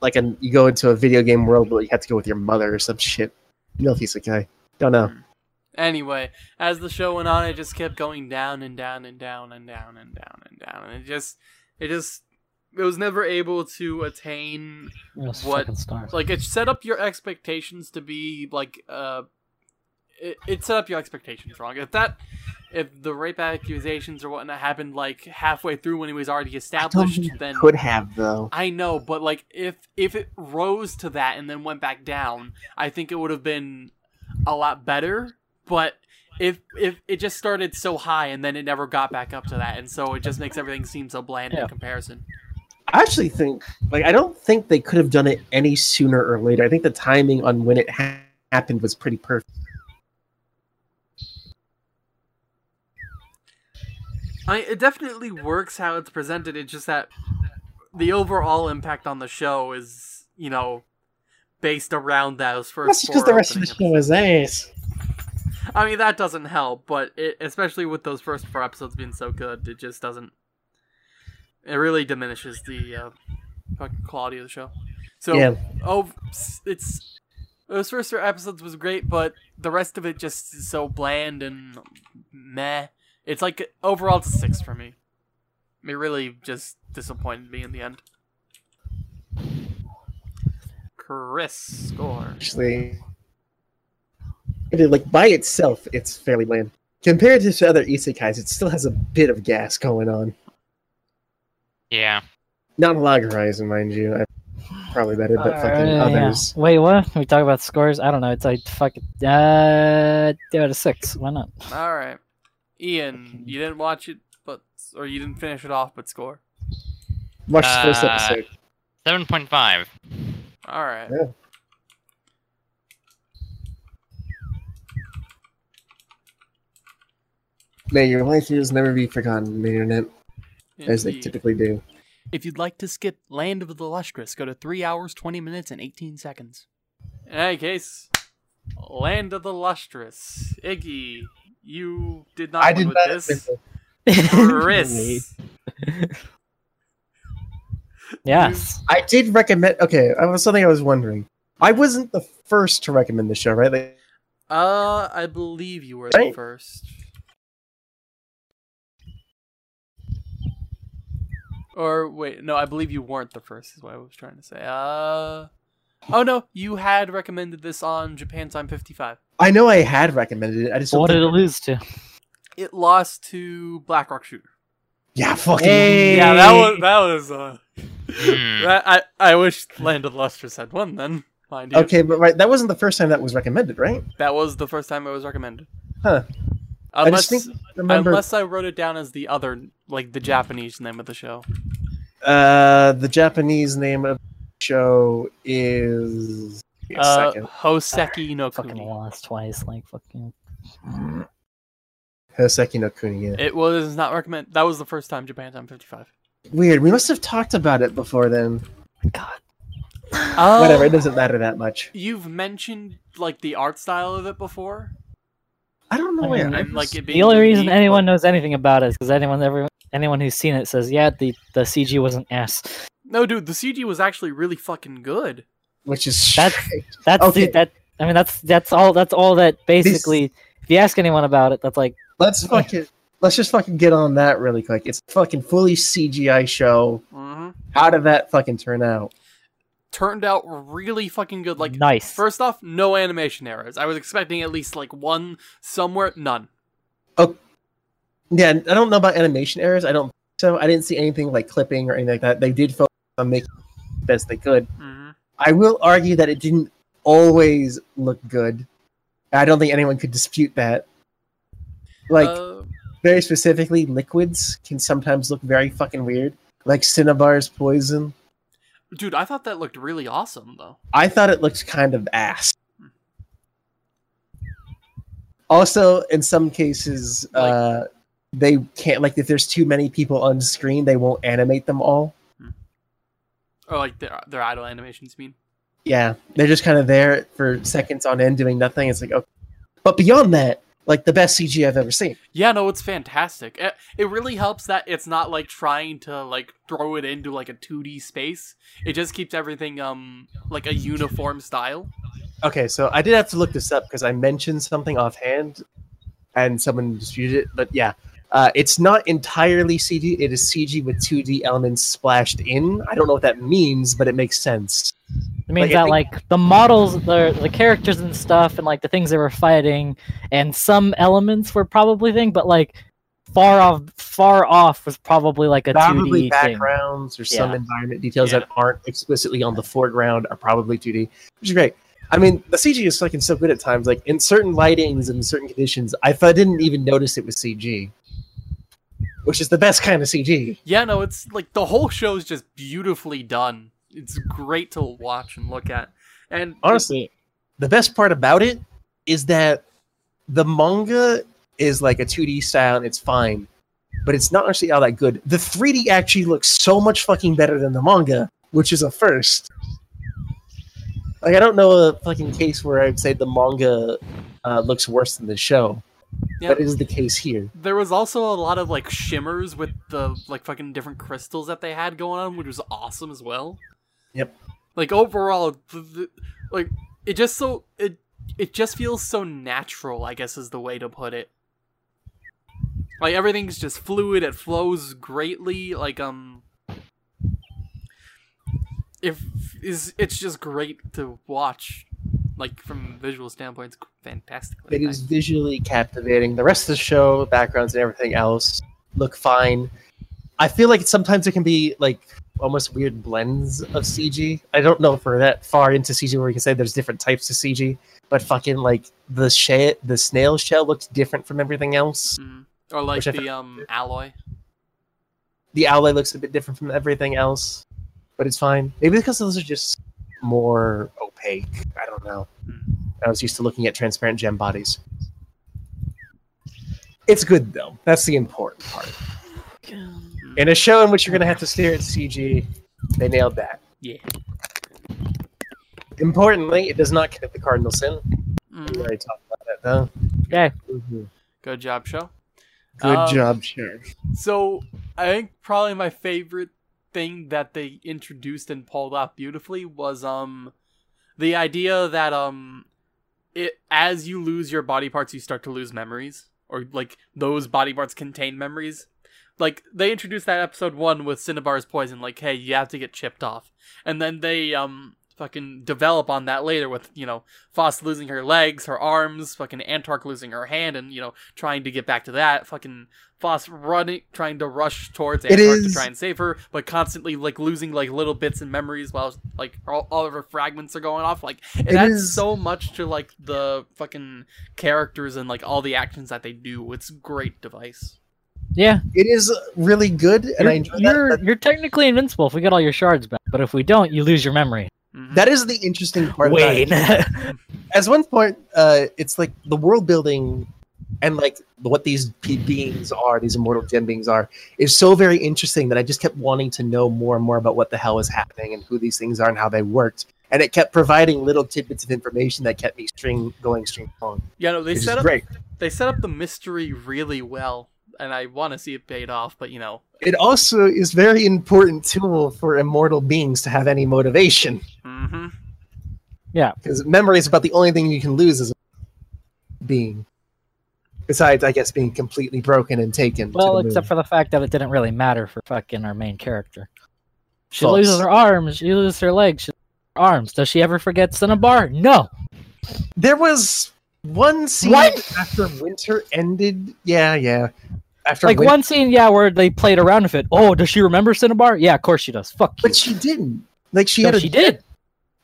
like an you go into a video game world, but you have to go with your mother or some shit. MILF isekai. Don't know. Anyway, as the show went on, it just kept going down and down and down and down and down and down, and it just, it just, it was never able to attain What- fucking stars. like it set up your expectations to be like uh it, it set up your expectations wrong if that if the rape accusations or whatnot happened like halfway through when he was already established then Could have though. i know but like if if it rose to that and then went back down i think it would have been a lot better but if if it just started so high and then it never got back up to that and so it just makes everything seem so bland Yeah. in comparison I actually think, like, I don't think they could have done it any sooner or later. I think the timing on when it ha- happened was pretty perfect. I it definitely works how it's presented. It's just that the overall impact on the show is, you know, based around those first. That's because the rest of the show is ass. I mean, that doesn't help, but it, especially with those first four episodes being so good, it just doesn't. It really diminishes the uh, quality of the show. So, Yeah. oh, it's those first four episodes was great, but the rest of it just is so bland and meh. It's like overall it's a six for me. It really just disappointed me in the end. Chris score. Actually, it is, like by itself, it's fairly bland. Compared to other isekais, it still has a bit of gas going on. Yeah. Not a log horizon, mind you. I, probably better, but Uh, fucking yeah. others. Wait, what? We talk about scores? I don't know. It's like fucking uh, two out of six. Why not? All right, Ian, you didn't watch it, but or you didn't finish it off, but score. Watch the first Uh, episode. Seven point five. All right. Yeah. May your life years never be forgotten on the internet, as they typically do. If you'd like to skip Land of the Lustrous, go to 3 hours, 20 minutes, and 18 seconds. In any case, Land of the Lustrous. Iggy, you did not I win did with not. this. Chris. yes. I did recommend. Okay, I was something I was wondering. I wasn't the first to recommend the show, right? Like, Uh, I believe you were the first. Or wait, no, I believe you weren't the first. Is what I was trying to say. Uh, oh no, you had recommended this on Japan Time 55. I know I had recommended it. I just What did it lose to? It lost to Blackrock Shooter. Yeah, fucking. Hey. Yeah, that was that was. Uh, Hmm. that, I I wish Land of the Lustrous had won. Then, mind you, Okay, but right, that wasn't the first time that was recommended, right? that was the first time it was recommended. Huh. Unless, I just think remember unless I wrote it down as the other, like the Japanese name of the show. uh, the Japanese name of the show is. Give me a Uh. Hoseki no Fucking lost twice. Like fucking. Hoseki no Kuni. Yeah. It was not recommend. That was the first time Japan Time 55. Weird. We must have talked about it before then. God. Uh, Whatever. It doesn't matter that much. You've mentioned like the art style of it before, I don't know I where. mean, I and like it being The only reason unique, anyone but- knows anything about it is because anyone, everyone, anyone who's seen it says, "Yeah, the the CG wasn't ass." No, dude, the CG was actually really fucking good. Which is That's- That's Okay. the, that. I mean, that's that's all. That's all that basically. If you ask anyone about it, that's like Let's fucking let's just fucking get on that really quick. It's a fucking fully CGI show. hmm How did that fucking turn out? Turned out really fucking good. Like nice. first off, no animation errors. I was expecting at least like one somewhere. None. Oh, Yeah, I don't know about animation errors. I don't so I didn't see anything like clipping or anything like that. They did focus on making the best they could. hmm I will argue that it didn't always look good. I don't think anyone could dispute that. Like uh, very specifically, liquids can sometimes look very fucking weird. like Cinnabar's poison. Dude, I thought that looked really awesome though. I thought it looked kind of ass. Also, in some cases, Like- uh, they can't like if there's too many people on screen, they won't animate them all. Or like their their idle animations mean. Yeah, they're just kind of there for seconds on end doing nothing. It's like, okay. But beyond that, like the best CG I've ever seen. Yeah, no, it's fantastic. It, it really helps that it's not like trying to like throw it into like a 2D space. It just keeps everything um like a uniform style. Okay, so I did have to look this up because I mentioned something offhand, and someone disputed it. But yeah, uh, it's not entirely CG. It is CG with 2D elements splashed in. I don't know what that means, but it makes sense. It means Like, that like the models, the the characters and stuff, and like the things they were fighting, and some elements were probably thing, but like far off, far off was probably like a probably 2D thing. backgrounds or some Yeah. environment details Yeah. that aren't explicitly on the foreground are probably 2D, which is great. I mean, the CG is fucking so good at times. Like in certain lightings and certain conditions, I I didn't even notice it was CG, which is the best kind of CG. Yeah, no, it's like the whole show is just beautifully done. It's great to watch and look at. And Honestly, the best part about it is that the manga is like a 2D style and it's fine, but it's not actually all that good. The 3D actually looks so much fucking better than the manga, which is a first. Like, I don't know a fucking case where I'd say the manga uh, looks worse than the show, But it is the case here. there was also a lot of like shimmers with the like fucking different crystals that they had going on, which was awesome as well. Yep. Like overall, th- th- like it just so it it just feels so natural. I guess is the way to put it. Like everything's just fluid. It flows greatly. Like um, if is it's just great to watch. Like from a visual standpoint, it's fantastic. It is visually captivating. The rest of the show, backgrounds and everything else, look fine. I feel like sometimes it can be like almost weird blends of CG. I don't know if we're that far into CG where we can say there's different types of CG, but fucking like the sh- the snail shell looks different from everything else. Mm. Or like the um alloy. The alloy looks a bit different from everything else, but it's fine. Maybe because those are just more opaque. I don't know. I was used to looking at transparent gem bodies. It's good though. That's the important part. In a show in which you're going to have to stare at CG, they nailed that. Yeah. Importantly, it does not commit the cardinal sin. We Mm. already talked about that though. Yeah, Good job, show. Good Um, job, Sheriff. So I think probably my favorite thing that they introduced and pulled off beautifully was um the idea that um it as you lose your body parts you start to lose memories or like those body parts contain memories. Like they introduced that episode 1 with Cinnabar's poison like hey you have to get chipped off. And then they um fucking develop on that later with, you know, Foss losing her legs, her arms, fucking Antark losing her hand and, you know, trying to get back to that, fucking Foss running, trying to rush towards It Antark to try and save her, but constantly like losing like little bits and memories while like all, all of her fragments are going off. Like it, It adds is- so much to like the fucking characters and like all the actions that they do. It's great device. yeah. It is really good, and you're, I enjoy you're, that. you're technically invincible if we get all your shards back, but if we don't, you lose your memory. Mhm. That is the interesting part. about. Wayne. As one point, uh, it's like the world building and like what these beings are, these immortal gem beings are, is so very interesting that I just kept wanting to know more and more about what the hell is happening and who these things are and how they worked. And it kept providing little tidbits of information that kept me string going string long. yeah, no, they set up great. they set up the mystery really well, and I want to see it paid off. But you know, It also is very important tool for immortal beings to have any motivation. hmm Yeah, Because memory is about the only thing you can lose as a being. Besides, I guess, being completely broken and taken. well, to the except moon. for the fact that it didn't really matter for fucking our main character. She False. loses her arms, she loses her legs, she loses her arms. Does she ever forget Cinnabar? No. There was one scene What? after winter ended. Yeah, yeah. After Like win- one scene, yeah, where they played around with it. Oh, does she remember Cinnabar? Yeah, of course she does. Fuck you. but she didn't. Like she No, had a she did.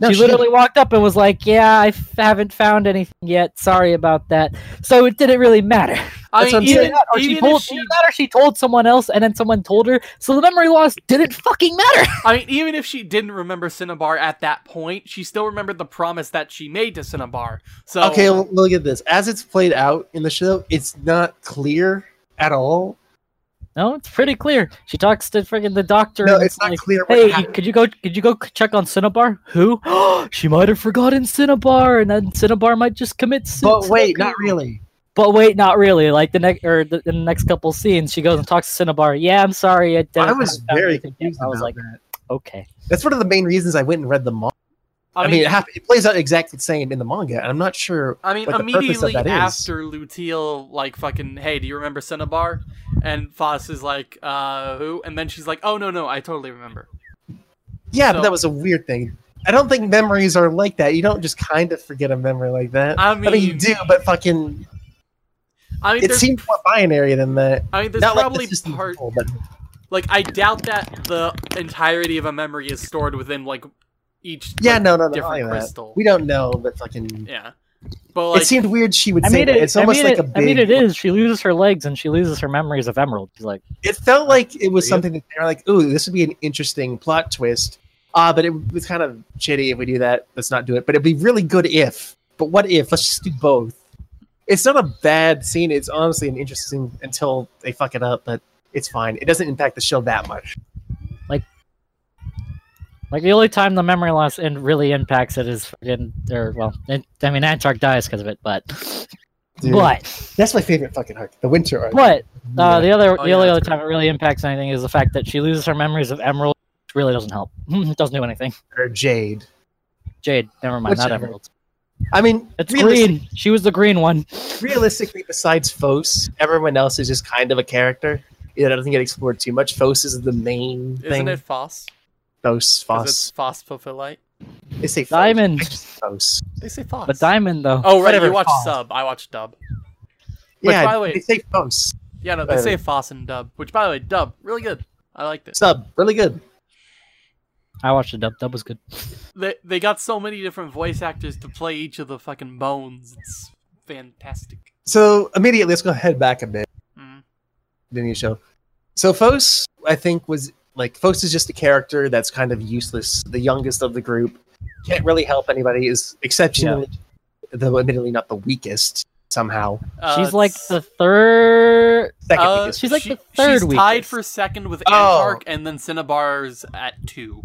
No, she she literally walked up and was like, "Yeah, I f- haven't found anything yet. Sorry about that." So it didn't really matter. I mean, I'm even, saying. or she even told, she, either that or she told someone else, and then someone told her. So the memory loss didn't fucking matter. I mean, even if she didn't remember Cinnabar at that point, she still remembered the promise that she made to Cinnabar. So Okay, well, look at this. As it's played out in the show, it's not clear at all. No, it's pretty clear. She talks to friggin' the doctor. No, it's not like, clear. Hey, happened. could you go? Could you go check on Cinnabar? Who? she might have forgotten Cinnabar, and then Cinnabar might just commit But suicide. wait, not really. But wait, not really. Like the next or the, the next couple scenes, she goes and talks to Cinnabar. Yeah, I'm sorry. I, I was very anything yet." confused I was like, that. okay. That's one of the main reasons I went and read the manga. I, mean, it, hap- it plays out exactly the same in the manga, and I'm not sure. I mean, what the of immediately that is. after Rutile, like, fucking, hey, do you remember Cinnabar? And Foss is like, uh, who? And then she's like, oh, no, no, I totally remember. Yeah, So- but that was a weird thing. I don't think memories are like that. You don't just kind of forget a memory like that. I I mean, you do, but fucking, I mean, it seems more binary than that. I mean, there's Not probably like the part, whole, but like, I doubt that the entirety of a memory is stored within, like, each, yeah, like, no, no, no, different not like that. crystal. We don't know, but fucking, Yeah. But, like, it seemed weird. She would I say mean, that. it, It's I almost mean, like it, a big. I mean, it is. She loses her legs and she loses her memories of Emerald. She's like, It felt like it was something that they were like, "Ooh, this would be an interesting plot twist." Ah, but it was kind of shitty if we do that. Let's not do it. But it'd be really good if. But what if? Let's just do both. It's not a bad scene. It's honestly an interesting until they fuck it up, but it's fine. It doesn't impact the show that much. Like the only time the memory loss and really impacts it is fucking, or well, it, I mean, Antark dies because of it, but, Dude, but, that's my favorite fucking arc, the winter arc. but uh, the other, Oh, the yeah, only that's other time it really impacts anything is the fact that she loses her memories of Emerald. Which really doesn't help. it doesn't do anything. or Jade. Jade, never mind, not Emerald. I mean, It's green. She was the green one. realistically, besides Fos, everyone else is just kind of a character. It doesn't get explored too much. Fos is the main isn't thing. it Foss? Fos, 'Cause it's Fos. Phosphophyllite. They say Fos. Diamond. I just Fos. They say Foss. But Diamond though. Oh, right, Whatever you watch Foss. sub. I watch dub. Which, Yeah, by the way- they say Fos. Yeah, no, they say Foss and dub. Which, by the way, dub, really good. I liked it. Sub, really good. I watched the dub. Dub was good. They they got so many different voice actors to play each of the fucking bones. It's fantastic. So immediately, let's go head back a bit. Mhm. The new show. So Fos, I think, was like Fos is just a character that's kind of useless, the youngest of the group. Can't really help anybody. Is exceptionally, though admittedly not the weakest somehow. Uh, She's like the third. Second uh, weakest. she's like she- the third She's tied for second with Oh. Antark, and then Cinnabar's at two.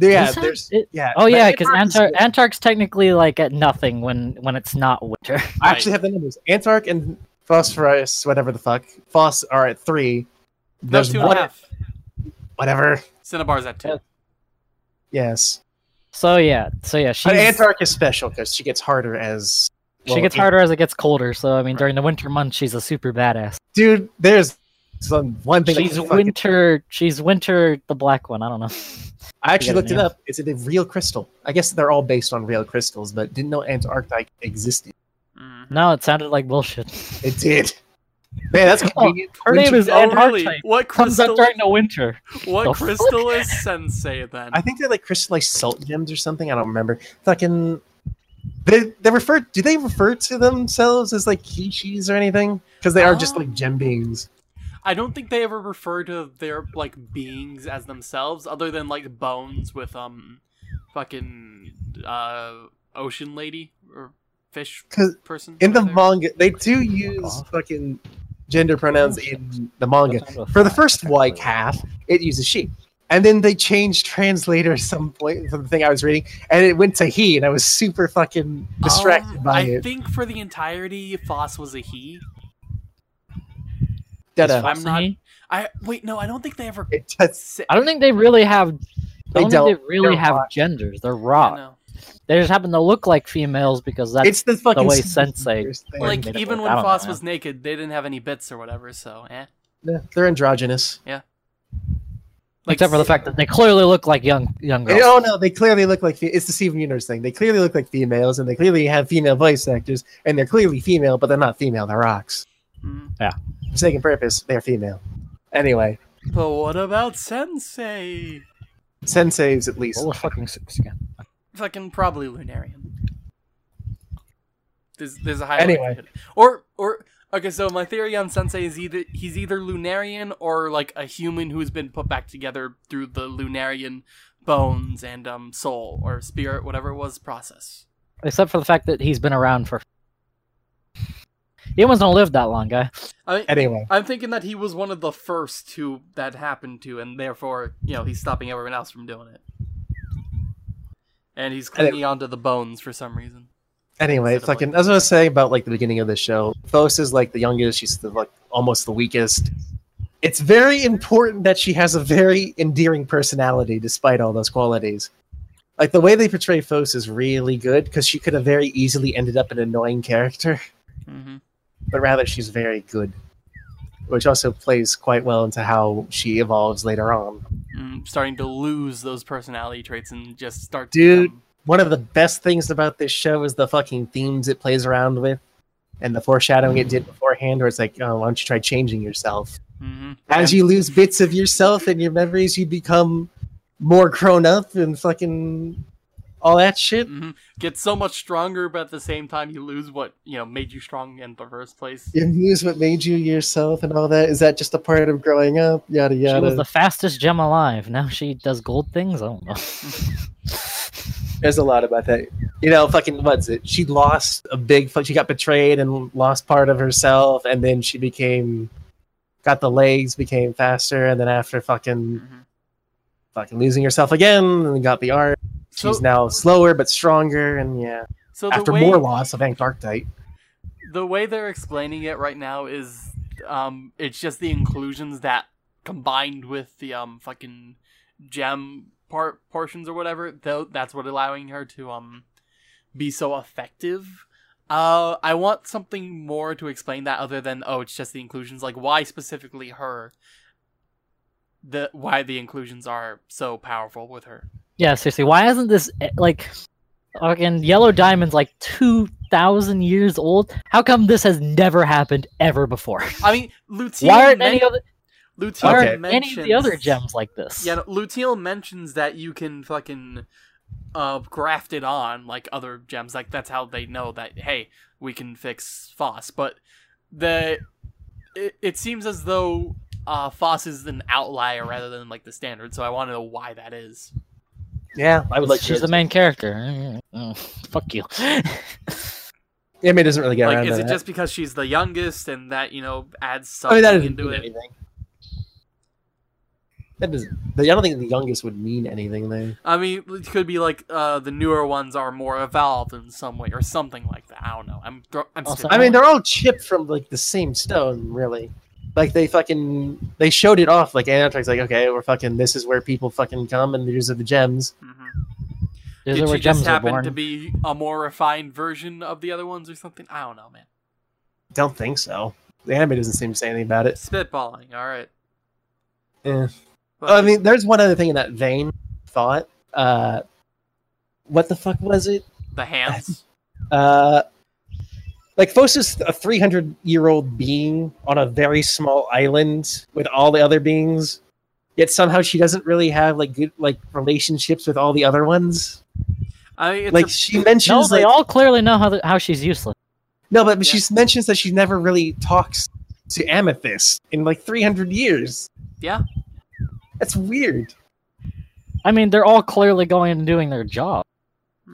Yeah, there's it- yeah. Oh yeah, because Antark Antar- Antark's technically like at nothing when when it's not winter. I actually have the numbers. Antark and Phosphorus, whatever the fuck, Phos are at three. No, There's two and a half. Whatever. Cinnabar's at two. Yeah. Yes, So yeah, so yeah, she's but Antark is special because she gets harder as she gets it- harder as it gets colder. So I mean, during the winter months, she's a super badass. Dude, there's some one thing. that She's fucking- winter. She's winter, the black one. I don't know. I actually looked it it, yeah. up. It's a real crystal. I guess they're all based on real crystals, but didn't know Antarctic existed. Mhm. No, it sounded like bullshit. It did. Man, that's convenient. Her name is Oh, Antarctic. really? What Comes out crystal? during the winter. What the crystal is Sensei then? I think they're like crystallized salt gems or something. I don't remember. Fucking. They they refer. Do they refer to themselves as like kishis or anything? Because they are just like gem beings. I don't think they ever refer to their like beings as themselves, other than like bones with um, fucking uh, ocean lady or fish person. In the whatever. manga, they do use off. fucking gender pronouns in the manga. For the first like half, it uses she. And then they changed translator some point from the thing I was reading, and it went to he, and I was super fucking distracted Um, by I it. I think for the entirety, Foss was a he. Da-da. I'm not- Fascinating. I wait, no, I don't think they ever. It does- I don't think they really have. They don't, don't. think they really have raw. genders. They're raw. Know. They just happen to look like females because that's it's the fucking way Super Sensei- Like, Like made it even when Foss know, was naked, they didn't have any bits or whatever. So, eh. Yeah, they're androgynous. Like, except for the fact that they clearly look like young young girls. Oh no, they clearly look like it's the Steven Universe thing. They clearly look like females, and they clearly have female voice actors, and they're clearly female, but they're not female. They're rocks. Mm. For sake and purpose, they're female. Anyway, But what about Sensei? senseis at least. What fucking six again? Fucking probably Lunarian. There's there's a high Anyway. likelihood. Or or okay, so my theory on Sensei is either he's either Lunarian or like a human who's been put back together through the Lunarian bones and um soul or spirit, whatever it was, process. Except for the fact that he's been around for. He almost don't live that long, guy. I mean, Anyway, I'm thinking that he was one of the first who that happened to, and therefore, you know, he's stopping everyone else from doing it. And he's clinging onto the bones for some reason. anyway, fucking. like- As I was saying about like the beginning of the show, Phos is like the youngest. She's the, like almost the weakest. It's very important that she has a very endearing personality, despite all those qualities. Like the way they portray Phos is really good because she could have very easily ended up an annoying character, mm -hmm. but rather she's very good, which also plays quite well into how she evolves later on. Mm, starting to lose those personality traits and just start. to Dude. become- one of the best things about this show is the fucking themes it plays around with and the foreshadowing it did beforehand where it's like oh why don't you try changing yourself Mhm. as you lose bits of yourself and your memories you become more grown up and fucking all that shit Mhm. Get so much stronger, but at the same time, you lose what you know made you strong in the first place. you lose what made you yourself and all that is that just a part of growing up yada yada. She was the fastest gem alive. Now she does gold things. I don't know. there's a lot about that you know fucking what's it she lost a big she got betrayed and lost part of herself and then she became got the legs became faster and then after fucking Mhm. fucking losing herself again and got the art So, she's now slower but stronger and yeah. So after way, more loss of Antarcticite. the way they're explaining it right now is um it's just the inclusions that combined with the um fucking gem part portions or whatever though that's what allowing her to um be so effective. Uh i want something more to explain that other than oh it's just the inclusions. Like why specifically her? The why the inclusions are so powerful with her yeah, seriously. Why isn't this eh, like fucking Yellow Diamond's like two thousand years old? How come this has never happened ever before? i mean luteal Why aren't any other Luteal Okay. aren't any of the other gems like this? Yeah, no, Rutile mentions that you can fucking uh graft it on like other gems. Like that's how they know that hey, we can fix Foss. But the it, it seems as though uh Foss is an outlier rather than like the standard. So I want to know why that is. Yeah, I would like She's to. the main character. Mm, fuck you. Yeah, I mean, it doesn't really get Like, around is to it that. just because she's the youngest and that you know adds something I something mean, that doesn't into mean it? anything. That doesn't. I don't think the youngest would mean anything there. I mean, it could be like uh the newer ones are more evolved in some way or something like that. I don't know. I'm I'm Also- I mean, they're all chipped from like the same stone, really. Like they fucking they showed it off. Like Antarctic's like, okay, we're fucking. This is where people fucking come, and these are the gems. Mhm. These Did are where she just gems are happen to be a more refined version of the other ones or something? I don't know, man. Don't think so. The anime doesn't seem to say anything about it. Spitballing, all right. Eh. But- I mean, there's one other thing in that vein. Thought. Uh, what the fuck was it? the hands. Uh, like Phos is a 300 year old being on a very small island with all the other beings. Yet somehow she doesn't really have like good like relationships with all the other ones. I mean, it's like a- she No, mentions they like, all clearly know how the, how she's useless. no, but Yeah. she mentions that she never really talks to Amethyst in like 300 years. yeah. That's weird. I mean, they're all clearly going and doing their job.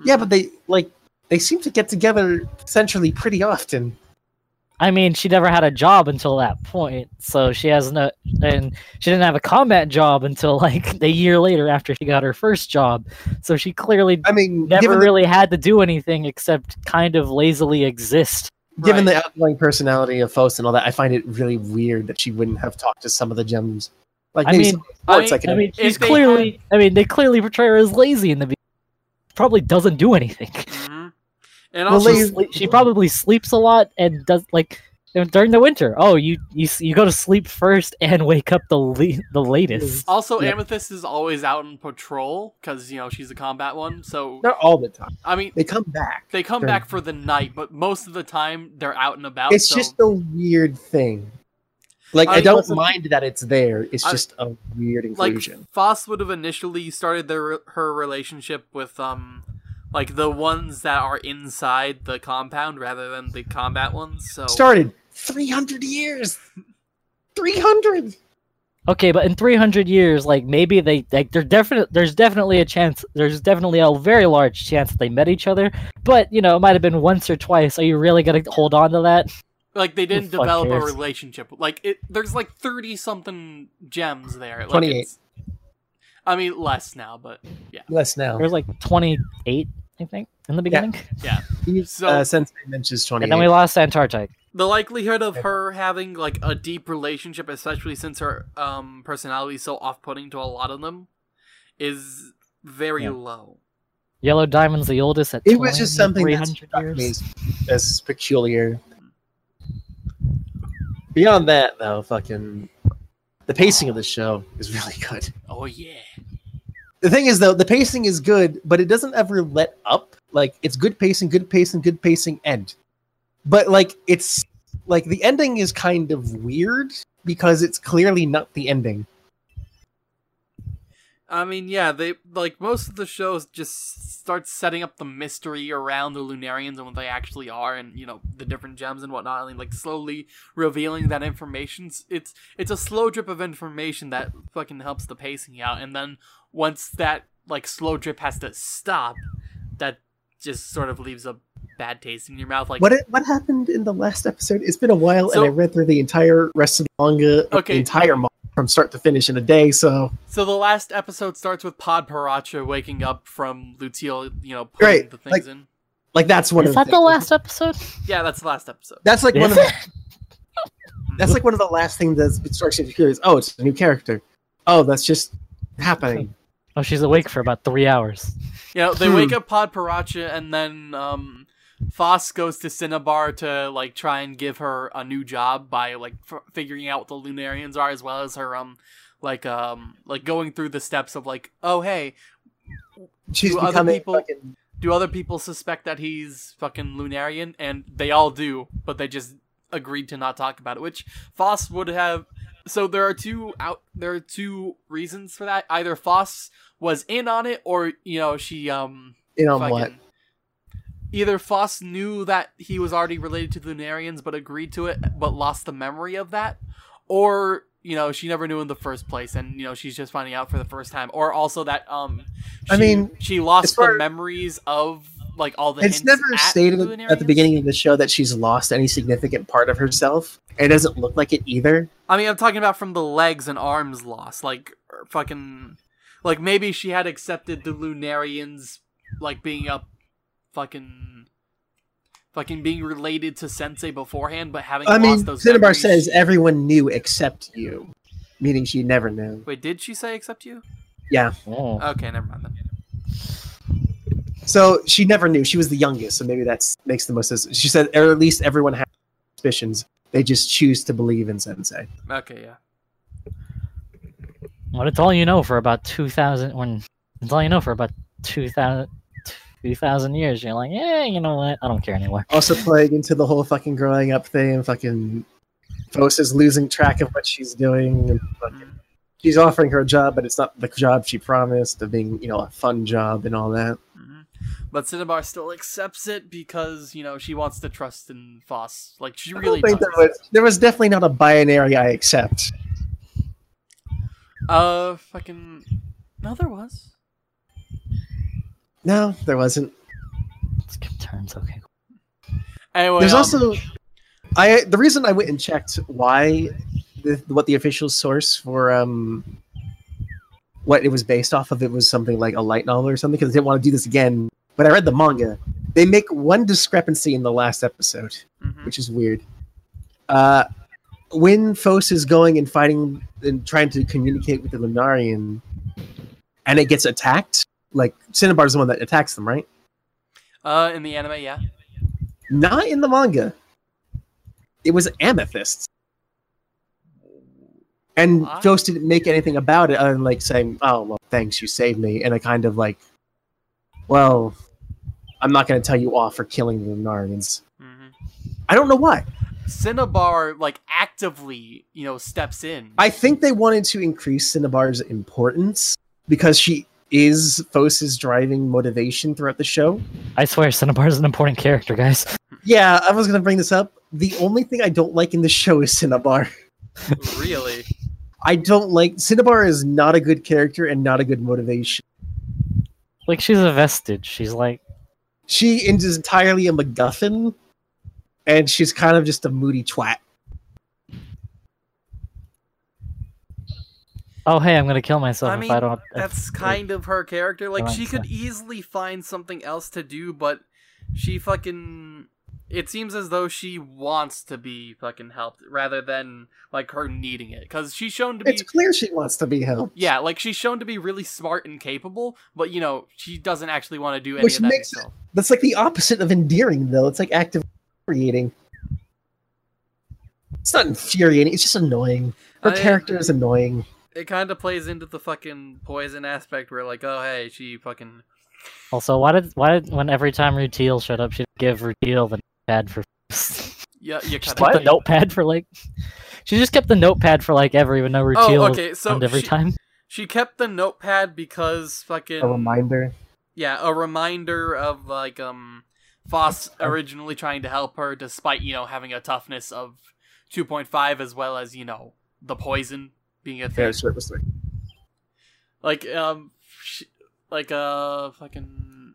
Yeah, but they like they seem to get together essentially pretty often. I mean, she never had a job until that point, so she has no, and she didn't have a combat job until like a year later after she got her first job. So she clearly I mean, never given the, really had to do anything except kind of lazily exist. given Right. the outgoing personality of Faust and all that, I find it really weird that she wouldn't have talked to some of the gems. Like I mean- some I- I, I mean, she's they clearly. I mean, they clearly portray her as lazy in the. be- Probably doesn't do anything. And also, lazy- She, she probably sleeps a lot and does like during the winter. Oh, you you you go to sleep first and wake up the le- the latest. also Yeah. Amethyst is always out on patrol because you know she's a combat one. So not all the time. I mean, They come back. they come Sure. back for the night, but most of the time they're out and about. It's so just a weird thing. Like I I, don't also- mind that it's there. It's I- just a weird like inclusion. Foss would have initially started their her relationship with um like the ones that are inside the compound rather than the combat ones. So Started 300 years. 300. Okay, but in 300 years, like maybe they like there's definite there's definitely a chance there's definitely a very large chance that they met each other, but you know, it might have been once or twice. Are you really going to hold on to that? like they didn't fuck develop a relationship. Like it, there's like thirty something gems there. Like 28. I mean, less now, but yeah, Less now. There's like 28, I think, in the beginning. So- uh, Sensei mentions 28. And then we lost Antarctic. the likelihood of her having like a deep relationship, especially since her um personality is so off-putting to a lot of them, is very Yeah. low. Yellow Diamond's the oldest at it was just something that 300 struck years. me as, as peculiar. Beyond that, though, fucking the pacing of the show is really good. Oh yeah. The thing is, though, the pacing is good, but it doesn't ever let up. Like it's good pacing, good pacing, good pacing, end. But like it's like the ending is kind of weird because it's clearly not the ending. I mean, yeah, they like most of the shows just start setting up the mystery around the Lunarians and what they actually are, and you know the different gems and whatnot, and like slowly revealing that information. It's it's a slow drip of information that fucking helps the pacing out, and then once that like slow drip has to stop, that just sort of leaves a bad taste in your mouth. Like What it, what happened in the last episode? It's been a while, So- and I read through the entire rest of the manga, Okay. the entire manga from start to finish in a day. So So the last episode starts with Padparadscha waking up from Rutile, you know, putting Right, the things like- in. like that's one Is of that the the last episode? Yeah, that's the last episode. That's like one of the, that's like one of the last things that strikes you as curious. Oh, it's a new character. Oh, that's just happening. Oh, she's awake for about three hours. Yeah, they Hmm. wake up Padparadscha, and then um, Foss goes to Cinnabar to like try and give her a new job by like f- figuring out what the Lunarians are, as well as her um like um like going through the steps of like, oh hey, She's Do other becoming people- fucking do other people suspect that he's fucking Lunarian? And they all do, but they just agreed to not talk about it, which Foss would have. So there are two out. There are two reasons for that. Either Foss was in on it, or you know she um in on what? Either Foss knew that he was already related to the Lunarians but agreed to it but lost the memory of that, or you know she never knew in the first place and you know she's just finding out for the first time, or also that um I mean, she lost the memories of like all the It's hints never stated the at the beginning of the show that she's lost any significant part of herself. It doesn't look like it either. I mean, I'm talking about from the legs and arms lost, like er, fucking, like maybe she had accepted the Lunarians, like being a fucking, fucking being related to Sensei beforehand, but having I lost mean, those. Cinnabar memories, says everyone knew except you, meaning she never knew. Wait, did she say except you? Yeah. Oh. Okay, never mind then. So she never knew. She was the youngest, so maybe that makes the most sense. She said, or at least everyone has suspicions. They just choose to believe in Sensei. Okay, yeah. Well, it's all you know for about 2,000. When it's all you know for about 2,000 2,000 years. You're like, yeah, you know what? I don't care anymore. Also playing into the whole fucking growing up thing. Fucking Fos is losing track of what she's doing. And fucking, Mm. she's offering her a job, but it's not the job she promised of being, you know, a fun job and all that. hmm But Cinnabar still accepts it because you know she wants to trust in Foss. Like she I really don't think does. there was, there was definitely not a binary I accept. Uh, fucking. No, there was. No, there wasn't. Skip turns, okay. Anyway, There's um, also I the reason I went and checked why the, what the official source for um what it was based off of it was something like a light novel or something because I didn't want to do this again. But I read the manga. They make one discrepancy in the last episode, mhm. which is weird. Uh, when Fos is going and fighting and trying to communicate with the Lunarian, and it gets attacked, like Cinnabar is the one that attacks them, right? Uh, in the anime, yeah. Not in the manga. It was Amethyst. And What? Fos didn't make anything about it other than like saying, Oh, well, thanks, you saved me. And I kind of like, Well, I'm not going to tell you off for killing the Lunarians. hmm I don't know why. Cinnabar like actively, you know, steps in. I think they wanted to increase Cinnabar's importance because she is Fose's driving motivation throughout the show. I swear, Cinnabar is an important character, guys. Yeah, I was gonna bring this up. The only thing I don't like in the show is Cinnabar. really? I don't like Cinnabar is not a good character and not a good motivation. Like she's a vestige. She's like, She is entirely a MacGuffin, and she's kind of just a moody twat. oh hey, I'm gonna kill myself I if mean, I don't. if- that's kind of her character. Like like she could that. easily find something else to do, but she fucking. It seems as though she wants to be fucking helped rather than like her needing it, because she's shown to be. It's clear she wants to be helped. Yeah, like she's shown to be really smart and capable, but you know she doesn't actually want to do any Which of that makes herself. That's like the opposite of endearing, though. It's like active creating. It's not infuriating. It's just annoying. Her I- character is annoying. It kind of plays into the fucking poison aspect, where like, oh hey, she fucking. Also, why did why did when every time Rutile showed up, she'd give Rutile the notepad for? Yeah, you kept the notepad for like. She just kept the notepad for like ever, even though Rutile Oh, was okay. So around every she, time. she kept the notepad because fucking A reminder. Yeah, a reminder of like um Foss originally trying to help her despite, you know, having a toughness of 2.5 as well as, you know, the poison being a thing. Yeah, sure, three. Like um sh- like uh fucking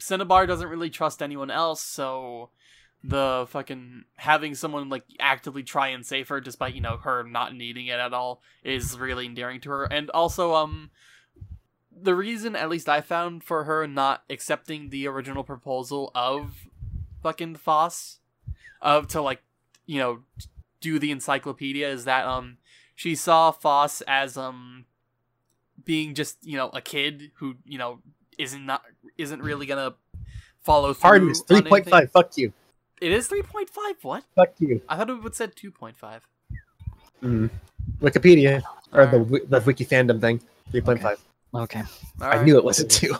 Cinnabar doesn't really trust anyone else, so the fucking having someone like actively try and save her despite, you know, her not needing it at all is really endearing to her. And also um the reason at least I found for her not accepting the original proposal of fucking Foss of to like you know do the encyclopedia is that um she saw Foss as um being just you know a kid who you know isn't not isn't really gonna follow through. On 3.5. Fuck you. It is three point five. What? Fuck you. I thought it would said two point five. Mm. Wikipedia, or the, the wiki fandom thing. 3.5. Okay. I knew it wasn't 2.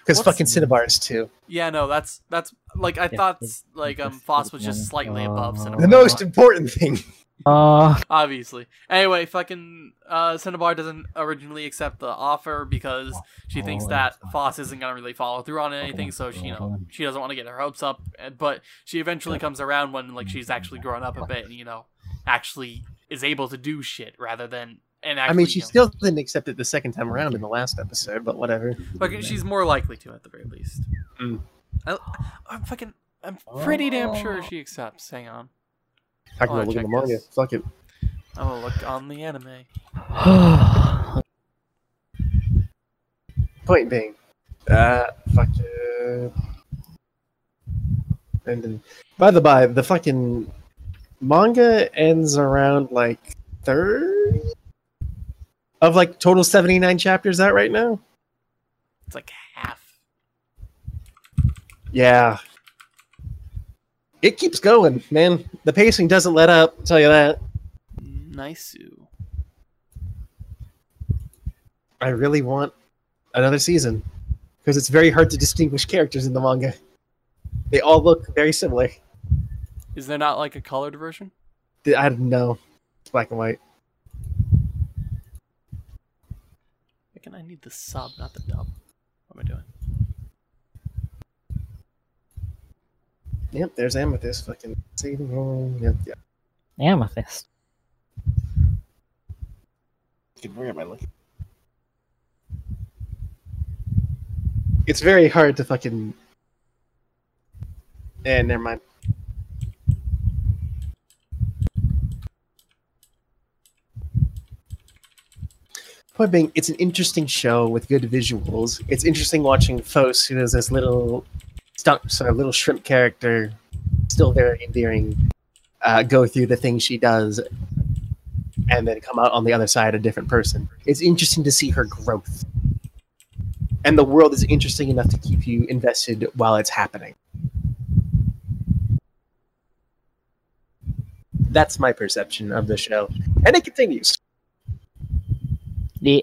Because fucking Cinnabar is 2. Yeah, no, that's that's like I Yeah, thought. Like um, it's- Foss was just slightly above Uh, Cinnabar. The most important thing. Uh, obviously. Anyway, fucking uh, Cinnabar doesn't originally accept the offer because she thinks that Foss isn't gonna really follow through on anything, so she, you know she doesn't want to get her hopes up. But she eventually comes around when like she's actually grown up a bit, and you know, actually is able to do shit rather than and I mean, she you know, still didn't accept it the second time around in the last episode, but whatever. fucking, she's more likely to at the very least. Mm. I, I'm fucking. I'm pretty damn sure she accepts. Hang on. I can Oh, go look at the manga. this. Fuck it. I'm gonna look on the anime. Point being, uh, fuck it. And then, by the by, the fucking manga ends around like third of like total seventy nine chapters. Out right now. It's like half. Yeah. It keeps going, man. The pacing doesn't let up. I'll tell you that. Nice. I really want another season because it's very hard to distinguish characters in the manga. They all look very similar. Is there not like a colored version? I don't know. It's black and white. Again, I need the sub, not the dub. What am I doing? Yep, there's Amethyst. Fucking saving home. Yep, yeah. Amethyst. Where am I looking? It's very hard to fucking. And never mind. Point being, it's an interesting show with good visuals. It's interesting watching Fos, who is this little sort of little shrimp character, still very endearing, uh, go through the things she does and then come out on the other side a different person. It's interesting to see her growth. And the world is interesting enough to keep you invested while it's happening. That's my perception of the show. And it continues. Yeah.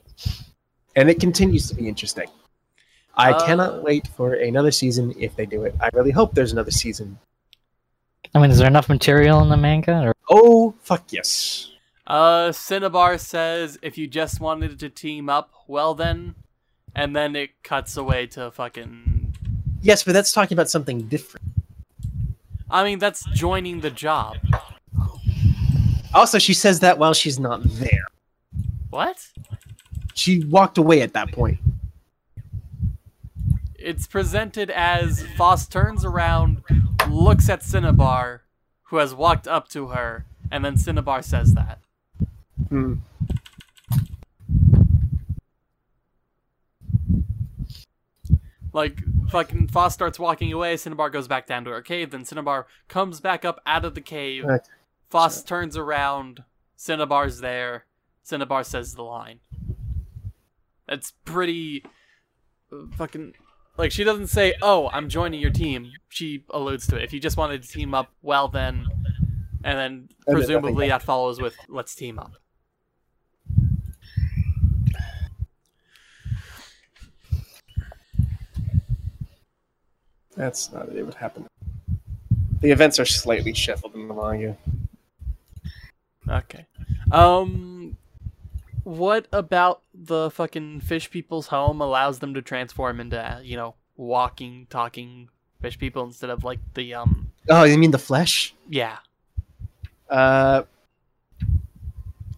And it continues to be interesting. I Uh, cannot wait for another season if they do it. I really hope there's another season. I mean, is there enough material in the manga? Or Oh, fuck yes. Uh, Cinnabar says if you just wanted to team up, well then, and then it cuts away to fucking. Yes, but that's talking about something different. I mean, that's joining the job. Also, she says that while she's not there. What? She walked away at that point. It's presented as Foss turns around, looks at Cinnabar, who has walked up to her, and then Cinnabar says that. Hmm. Like, fucking Foss starts walking away, Cinnabar goes back down to her cave, then Cinnabar comes back up out of the cave. Okay. Foss turns around, Cinnabar's there. Cinnabar says the line. It's pretty uh, fucking like she doesn't say, "Oh, I'm joining your team." She alludes to it. If you just wanted to team up, well then, and then And presumably that follows with, "Let's team up." That's not it would happen. The events are slightly shuffled in the manga. Okay. Um what about the fucking fish people's home allows them to transform into, you know, walking, talking fish people instead of like the um Oh, you mean the flesh? yeah. Uh,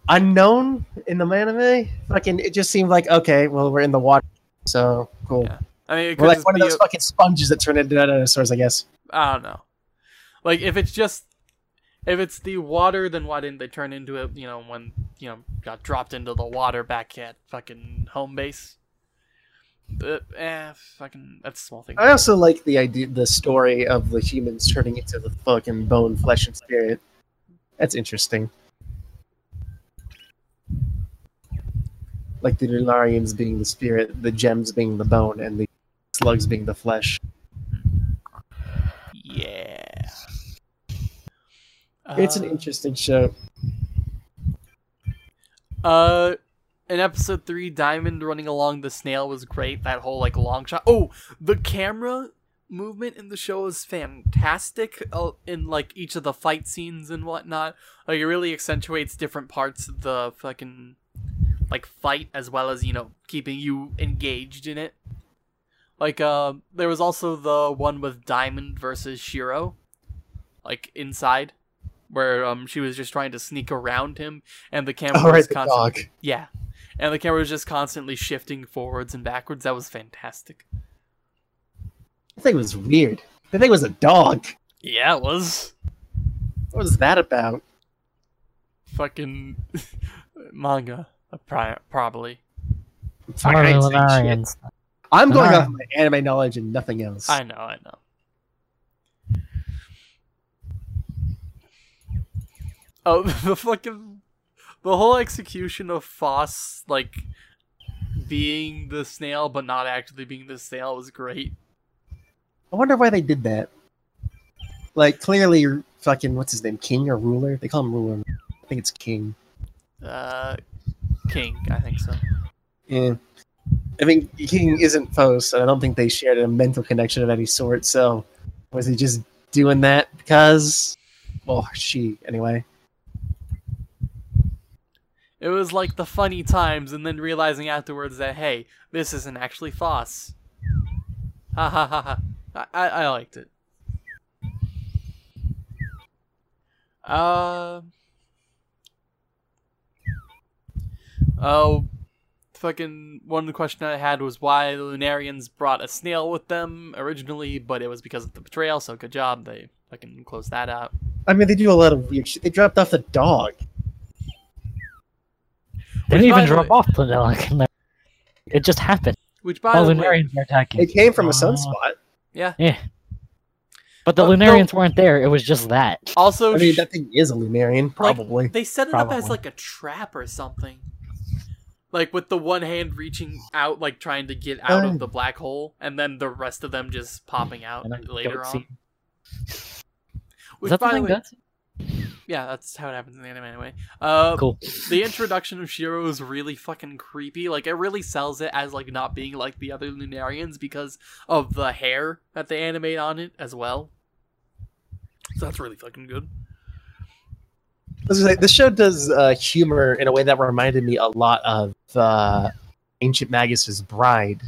unknown in the anime. Fucking, it just seemed like okay. Well, we're in the water, so cool. Yeah. I mean, it We're like one of those a- fucking sponges that turn into dinosaurs, I guess. I don't know. Like if it's just if it's the water, then why didn't they turn into it? You know, when you know got dropped into the water back at fucking home base. Uh, eh, fucking that's a small thing. I also like the idea, the story of the humans turning into the fucking bone, flesh, and spirit. That's interesting. Like the Lunarians being the spirit, the gems being the bone, and the slugs being the flesh. Yeah. It's an Uh, interesting show. Uh, in episode three, Diamond running along the snail was great. That whole like long shot. Oh, the camera movement in the show is fantastic. Uh, in like each of the fight scenes and whatnot, like it really accentuates different parts of the fucking like fight as well as you know keeping you engaged in it. Like uh, there was also the one with Diamond versus Shiro, like inside. Where um she was just trying to sneak around him, and the camera All right, was the constantly dog. yeah. And the camera was just constantly shifting forwards and backwards. That was fantastic. The thing was weird. The thing was a dog. Yeah, it was What was that about? fucking manga, uh, probably. Fuck, I ain't saying shit. Lunarians. I'm going off my anime knowledge and nothing else. I know, I know. Oh, the fucking the whole execution of Phos like being the snail but not actually being the snail was great. I wonder why they did that. Like, clearly, fucking, what's his name? King or ruler? They call him ruler. I think it's king. Uh, King, I think so. Yeah. I mean, King isn't Phos, and I don't think they shared a mental connection of any sort, so was he just doing that because. Well, she, anyway. It was like the funny times, and then realizing afterwards that hey, this isn't actually Phos. Ha ha ha ha. I, I, liked it. Uh. Oh, fucking one of the questions I had was why the Lunarians brought a snail with them originally, but it was because of the betrayal. So good job, they fucking closed that out. I mean, they do a lot of weird shit. They dropped off the dog. They didn't even the drop way- off the dog. It just happened. Which by All the way, Lunarians attacking. It came from a Uh, sunspot. yeah. Yeah. But the But no- Lunarians weren't there. It was just that. Also, I mean, that thing is a Lunarian, probably. They set it up as like a trap or something. Like with the one hand reaching out, like trying to get out Oh. of the black hole, and then the rest of them just popping out later on. scene. Which, Is that the by the thing? way, Guts? Yeah, that's how it happens in the anime anyway. Uh, Cool. the introduction of Shiro is really fucking creepy. Like it really sells it as like not being like the other Lunarians because of the hair that they animate on it as well. So that's really fucking good. I was gonna say, this show does uh, humor in a way that reminded me a lot of uh, Ancient Magus's bride.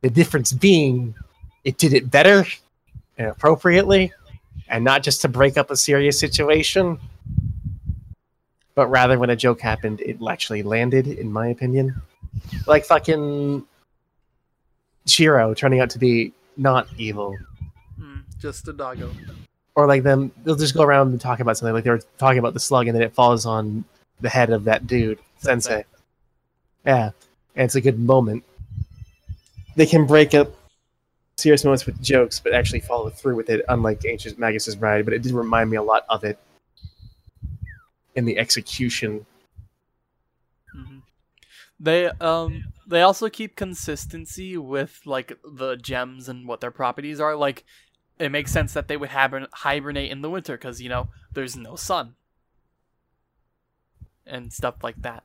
The difference being, it did it better and appropriately, and not just to break up a serious situation, but rather when a joke happened, it actually landed, in my opinion. Like fucking Shiro turning out to be not evil, Mm, just a doggo. or like them they'll just go around and talk about something like they were talking about the slug and then it falls on the head of that dude sensei yeah and it's a good moment they can break up serious moments with jokes but actually follow through with it unlike ancient magus's bride but it did remind me a lot of it in the execution hmm They um they also keep consistency with like the gems and what their properties are. Like it makes sense that they would hibern- hibernate in the winter because you know there's no sun and stuff like that.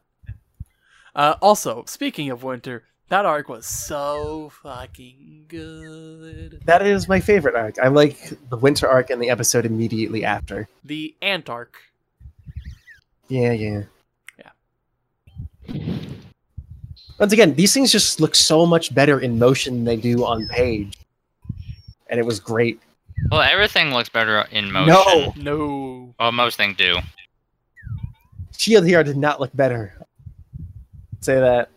Uh, also, speaking of winter, that arc was so fucking good. that is my favorite arc i like the winter arc and the episode immediately after The ant arc. yeah yeah Yeah. Once again, these things just look so much better in motion than they do on page. And it was great. Well, everything looks better in motion. No! No. Well, most things do. Shield Hero did not look better. Say that.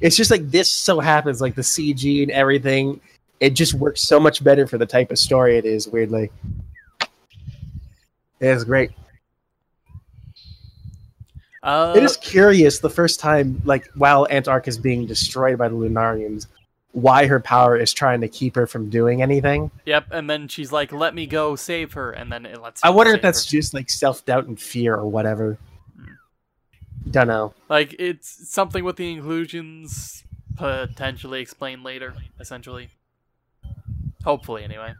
It's just like this so happens, like the CG and everything. It just works so much better for the type of story it is, weirdly. It is great. Uh, it is curious the first time, like, while Antark is being destroyed by the Lunarians, why her power is trying to keep her from doing anything. Yep, and then she's like, "Let me go save her," and then it lets. I wonder if that's her. just like self doubt and fear or whatever. Don't know. like it's something with the inclusions potentially explained later. Essentially, hopefully, anyway.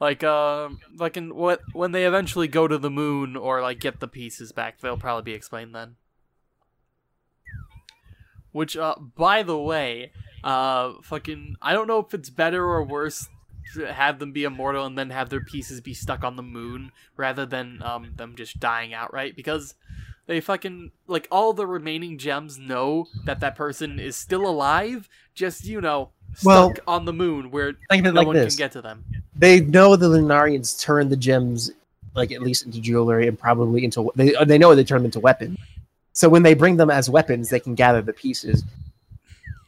Like, um, like in what when they eventually go to the moon or like get the pieces back, they'll probably be explained then. Which, uh, by the way, uh, fucking, I don't know if it's better or worse to have them be immortal and then have their pieces be stuck on the moon rather than um them just dying outright because they fucking like all the remaining gems know that that person is still alive, just you know stuck Well- on the moon where Think no like one this: can get to them. they know the Lunarians turn the gems, like at least into jewelry and probably into they they know they turn them into weapons. So when they bring them as weapons, they can gather the pieces.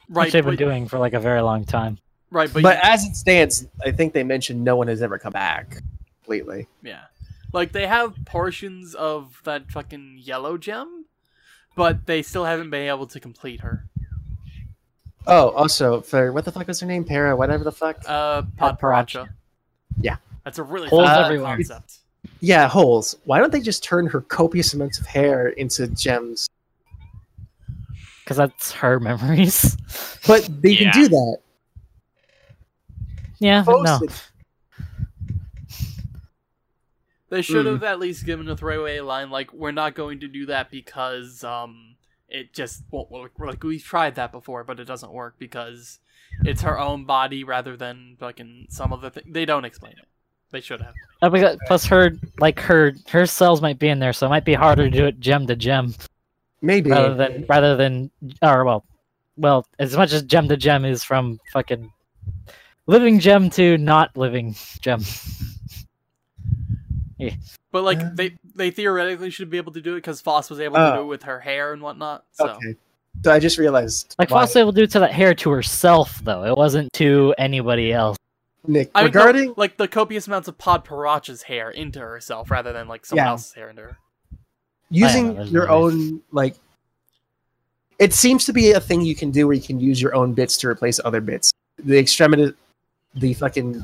Right, which they've been doing for like a very long time. right, but, But, you- as it stands, I think they mentioned no one has ever come back completely. yeah, like they have portions of that fucking yellow gem, but they still haven't been able to complete her. Oh, also for what the fuck was her name? Para, whatever the fuck. Uh, Padparadscha. Yeah. that's a really Holes fun everywhere. concept. yeah, holes. Why don't they just turn her copious amounts of hair into gems? Because that's her memories. But they Yeah. can do that. yeah, but no. Post it. They should Mm. have at least given a throwaway line like, "We're not going to do that because um, it just won't work." Like we've tried that before, but it doesn't work because it's her own body rather than fucking some other thing. They don't explain it. They should have. Oh, we got- plus her like her her cells might be in there, so it might be harder to do it gem to gem Maybe. rather than rather than or well, well as much as gem to gem is from fucking living gem to not living gem. But like Yeah. they they theoretically should be able to do it because Phos was able to Oh. do it with her hair and whatnot. So Okay. So I just realized. Like why- Phos able to do it to that hair to herself though. It wasn't to anybody else. Nick, I mean, no, regarding like the copious amounts of Padparadscha's hair into herself rather than like someone Yeah. else's hair into her. using there's your no way. own like it seems to be a thing you can do where you can use your own bits to replace other bits the extremity the fucking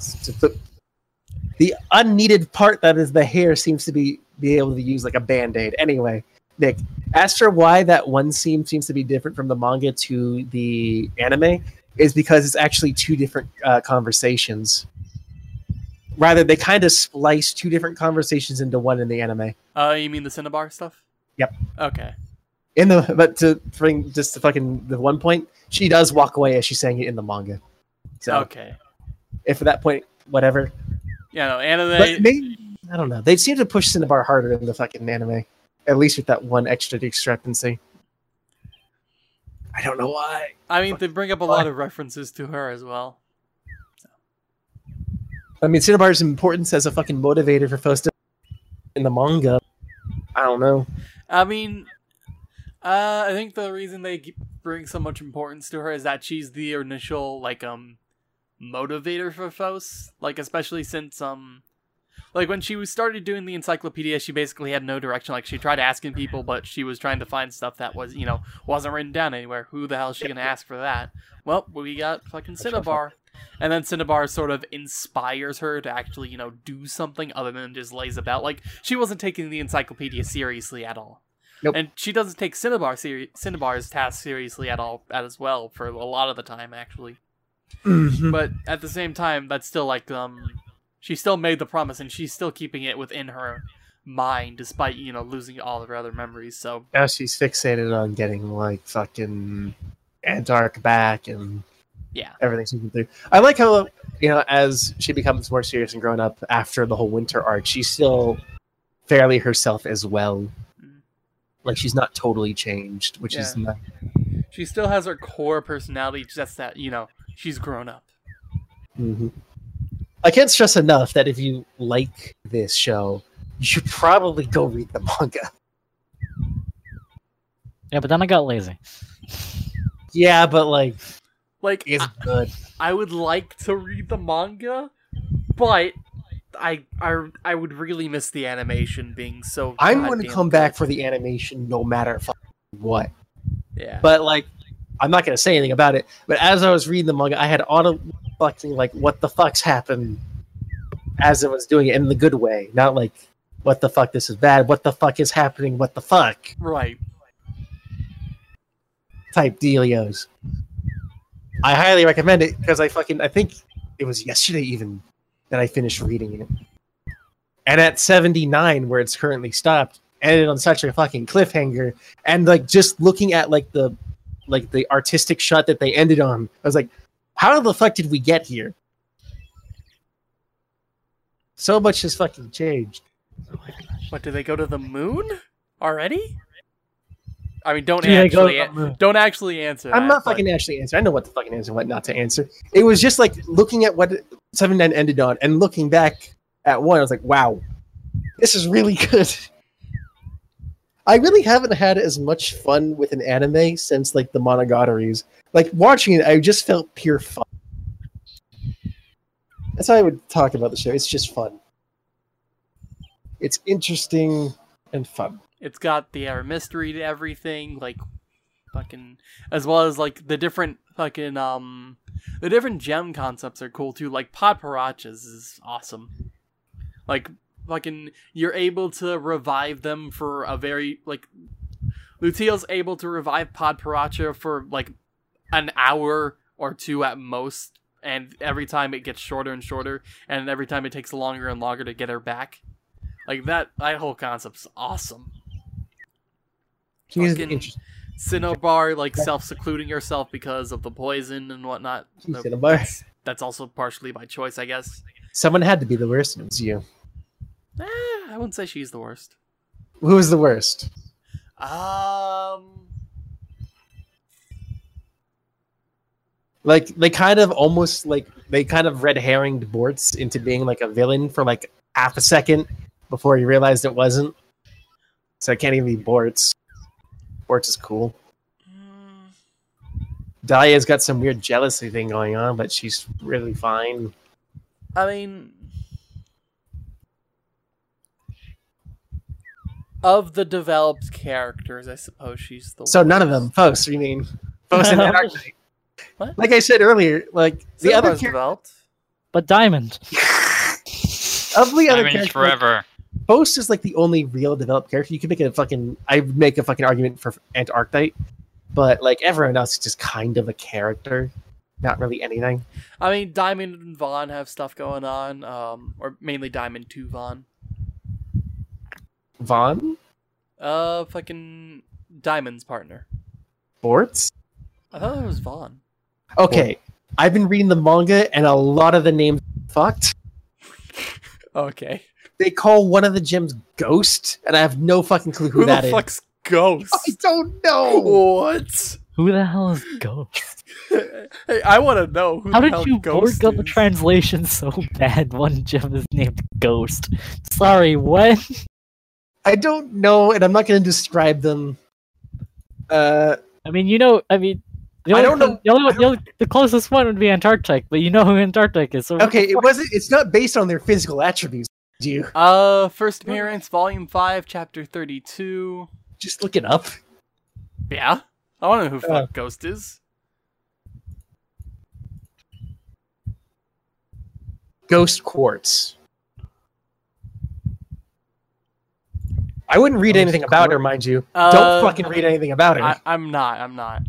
the, the unneeded part that is the hair seems to be be able to use like a band-aid anyway nick as for why that one scene seems to be different from the manga to the anime is because it's actually two different uh, conversations rather they kind of splice two different conversations into one in the anime Uh, you mean the Cinnabar stuff? Yep. Okay. In the but to bring just to fucking the one point, she does walk away as she's saying it in the manga. So Okay. if at that point, whatever. Yeah, no, anime. But maybe I don't know. They seem to push Cinnabar harder in the fucking anime, at least with that one extra discrepancy. I don't know why. I mean, they bring up a lot of references to her as well. I mean, Cinnabar's importance as a fucking motivator for Phos in the manga. I don't know. I mean, uh, I think the reason they bring so much importance to her is that she's the initial like um motivator for Phos. Like especially since um like when she was started doing the encyclopedia, she basically had no direction. Like she tried asking people, but she was trying to find stuff that was you know wasn't written down anywhere. Who the hell is she gonna ask for that? Well, we got fucking Cinnabar. And then Cinnabar sort of inspires her to actually, you know, do something other than just lays about. Like, she wasn't taking the encyclopedia seriously at all. Nope. And she doesn't take Cinnabar seri- Cinnabar's task seriously at all as well for a lot of the time actually. Mhm. But at the same time, that's still like um she still made the promise and she's still keeping it within her mind despite, you know, losing all of her other memories. So Now she's fixated on getting like fucking Antark back and yeah. everything she's been through. I like how you know as she becomes more serious and grown up after the whole winter arc, she's still fairly herself as well. Mhm. Like she's not totally changed, which is Yeah. not, She still has her core personality, just that, you know, she's grown up. hmm I can't stress enough that if you like this show, you should probably go read the manga. Yeah, but then I got lazy. Yeah, but like Like it's I, good. I would like to read the manga, but I I I would really miss the animation being so I'm going to come good. back for the animation no matter what. Yeah. But like, I'm not going to say anything about it. But as I was reading the manga, I had auto reflecting like, what the fuck's happened as I was doing it in the good way, not like, what the fuck, this is bad. What the fuck is happening? What the fuck? right. Type dealios. I highly recommend it because I fucking I think it was yesterday even that I finished reading it. And at 79, where it's currently stopped, ended on such a fucking cliffhanger. And like just looking at like the like the artistic shot that they ended on, I was like, how the fuck did we get here? So much has fucking changed. What do they go to the moon already? I mean, don't Do they go actually to don't actually answer. I'm that, not but- fucking actually answer. I know what the fucking answer, what not to answer. It was just like looking at what 79 ended on and looking back at one, I was like, wow, this is really good. I really haven't had as much fun with an anime since like the Monogatari's. Like watching it, I just felt pure fun. That's how I would talk about the show. It's just fun. It's interesting and fun. It's got the air mystery to everything, like fucking as well as like the different fucking um the different gem concepts are cool too. Like Padparadscha's is awesome. Like fucking you're able to revive them for a very like Rutile's able to revive Padparadscha for like an hour or two at most and every time it gets shorter and shorter and every time it takes longer and longer to get her back. Like that that whole concept's awesome. He's Fucking- Cinnabar like self secluding herself because of the poison and whatnot. He's No, in. That's, that's also partially by choice, I guess. Someone had to be the worst, and it was you. Eh, I wouldn't say she's the worst. Who is the worst? Um, like they kind of almost like they kind of red herringed Bortz into being like a villain for like half a second before he realized it wasn't. So it can't even be Bortz. Bortz is cool. mm, Dahlia's got some weird jealousy thing going on, but she's really fine. I mean, of the developed characters, I suppose she's the. So none of them, folks. You mean folks in Antarctica. What? Like I said earlier, like the other Cinnabar's developed. But Diamond. of the other Diamonds characters, forever. Phos is like the only real developed character. You could make a fucking I would make a fucking argument for Antarcticite, but like everyone else is just kind of a character, not really anything. I mean, Diamond and Vaughn have stuff going on, um, or mainly Diamond to Vaughn. Vaughn, Uh, fucking Diamond's partner. Bortz. I thought it was Vaughn. Okay, I've been reading the manga, and a lot of the names fucked. Okay. They call one of the gems Ghost, and I have no fucking clue who, Who that the is. fuck's Ghost? I don't know. What? Who the hell is Ghost? hey, I want to know who How the did hell you Ghost work up a is. translation so bad? One gem is named Ghost. Sorry, what? I don't know, and I'm not going to describe them. Uh, I mean, you know, I mean, the I don't know- The, only, I one- the, only, the closest one would be Antarctic, but you know who Antarctic is. So okay, it wasn't. It's not based on their physical attributes. Do you Uh, first appearance, volume five, chapter thirty-two. just look it up? Yeah, I want to know who Uh. fuck Ghost is. Ghost Quartz. I wouldn't read Ghost anything about her, mind you. Uh, Don't fucking read anything about her. I, I'm not. I'm not.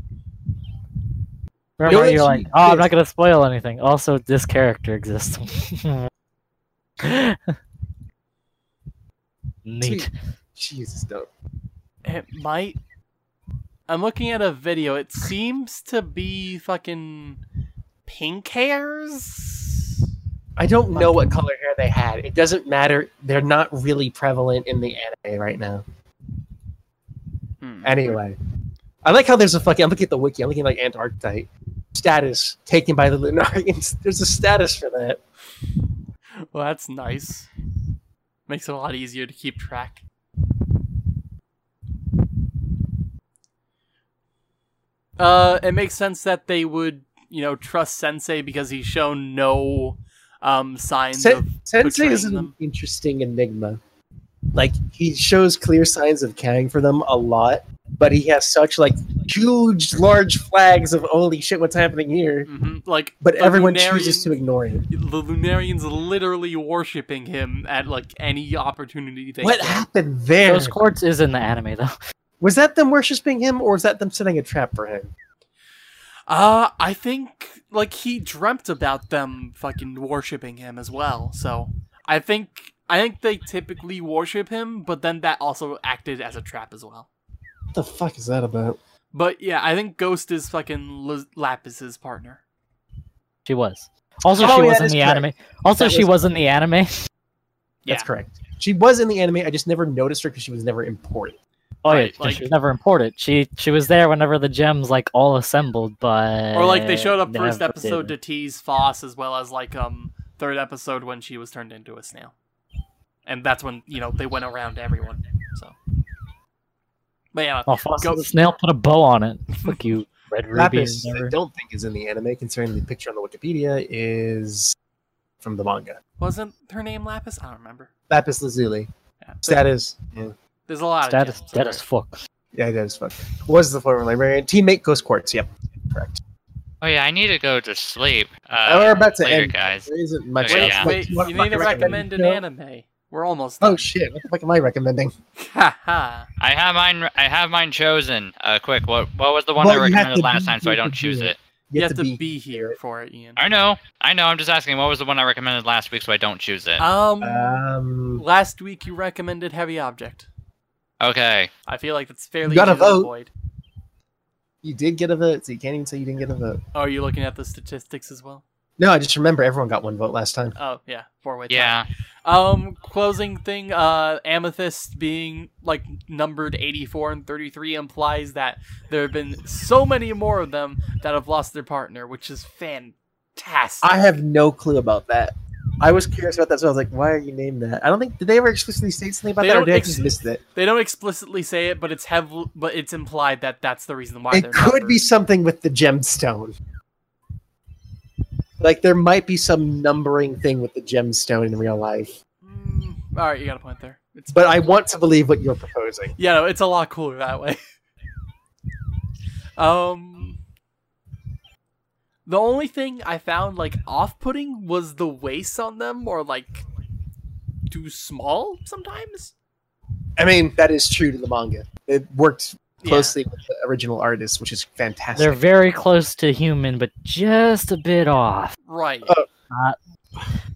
Remember, You'll you're like, oh, I'm not gonna spoil anything. Also, this character exists. Neat. Jesus, don't. It might. I'm looking at a video. It seems to be fucking pink hairs. I don't know what color hair they had. It doesn't matter. They're not really prevalent in the anime right now. Hmm. Anyway, I like how there's a fucking. I'm looking at the wiki. I'm looking at like Antarcticite status taken by the Lunarians. There's a status for that. Well, that's nice. Makes it a lot easier to keep track. Uh, it makes sense that they would, you know, trust Sensei because he's shown no um signs Sen- of Sensei is betraying an them. interesting enigma. Like he shows clear signs of caring for them a lot, but he has such like huge, large flags of holy shit, what's happening here? hmm Like, But everyone Lunarians- chooses to ignore him. The Lunarians literally worshiping him at like any opportunity they What get. happened there? Ghost Quartz is in the anime though. Was that them worshiping him, or was that them setting a trap for him? Uh, I think like he dreamt about them fucking worshiping him as well. So I think I think they typically worship him, but then that also acted as a trap as well. What the fuck is that about? But yeah, I think Ghost is fucking L- Lapis's partner. She was. Also, Oh, she yeah, was that in the correct. anime. Also, That she was- was in the anime. That's Yeah. correct. She was in the anime. I just never noticed her because she was never important. Oh yeah, Right, 'cause like- she was never imported. She she was there whenever the gems like all assembled, but Or like they showed up first episode did. to tease Phos as well as like um third episode when she was turned into a snail. And that's when, you know, they went around to everyone. So But yeah, Oh, Foster Go- the snail put a bow on it. Fuck you, Red Ruby. Lapis, I don't think is in the anime, considering the picture on the Wikipedia is from the manga. wasn't her name Lapis? I don't remember. Lapis Lazuli. Yeah. Status. Yeah, There's a lot Status of gems, dead as fuck. yeah that is fuck. Was the former librarian. Teammate Ghost Quartz. Yep. Correct. Oh yeah, I need to go to sleep. Uh, Oh, we're about to later, end. guys. There isn't much Okay, Wait, else. yeah. wait, What- you need to recommend an show? anime. We're almost Oh shit! What the fuck am I recommending? Ha ha. I have mine. I have mine chosen. Uh, quick. What What was the one Well, I recommended last time, so I don't choose do it? You, have, to be, here for it, Ian. I know. I know. I'm just asking. What was the one I recommended last week, so I don't choose it? Um, Um, last week you recommended Heavy Object. Okay. I feel like it's fairly You got a easy to vote. avoid. you did get a vote, so you can't even say you didn't get a vote. Oh, are you looking at the statistics as well? No, I just remember everyone got one vote last time. Oh, yeah, four way. Yeah. Um, closing thing. Uh, Amethyst being like numbered eighty-four and thirty-three implies that there have been so many more of them that have lost their partner, which is fantastic. I have no clue about that. I was curious about that, so I was like, "Why are you named that?" I don't think did they ever explicitly state something about They that, or did I just missed it? They don't explicitly say it, but it's heavy, but it's implied that that's the reason why It could be something with the gemstone. Like there might be some numbering thing with the gemstone in real life, Mm, all right, you got a point there. It's but I want to believe what you're proposing. Yeah, no, it's a lot cooler that way. um, the only thing I found like off-putting was the waist on them, or like too small sometimes. I mean, that is true to the manga. It worked Yeah. closely with the original artist, which is fantastic. They're very close to human, but just a bit off. Right. Oh,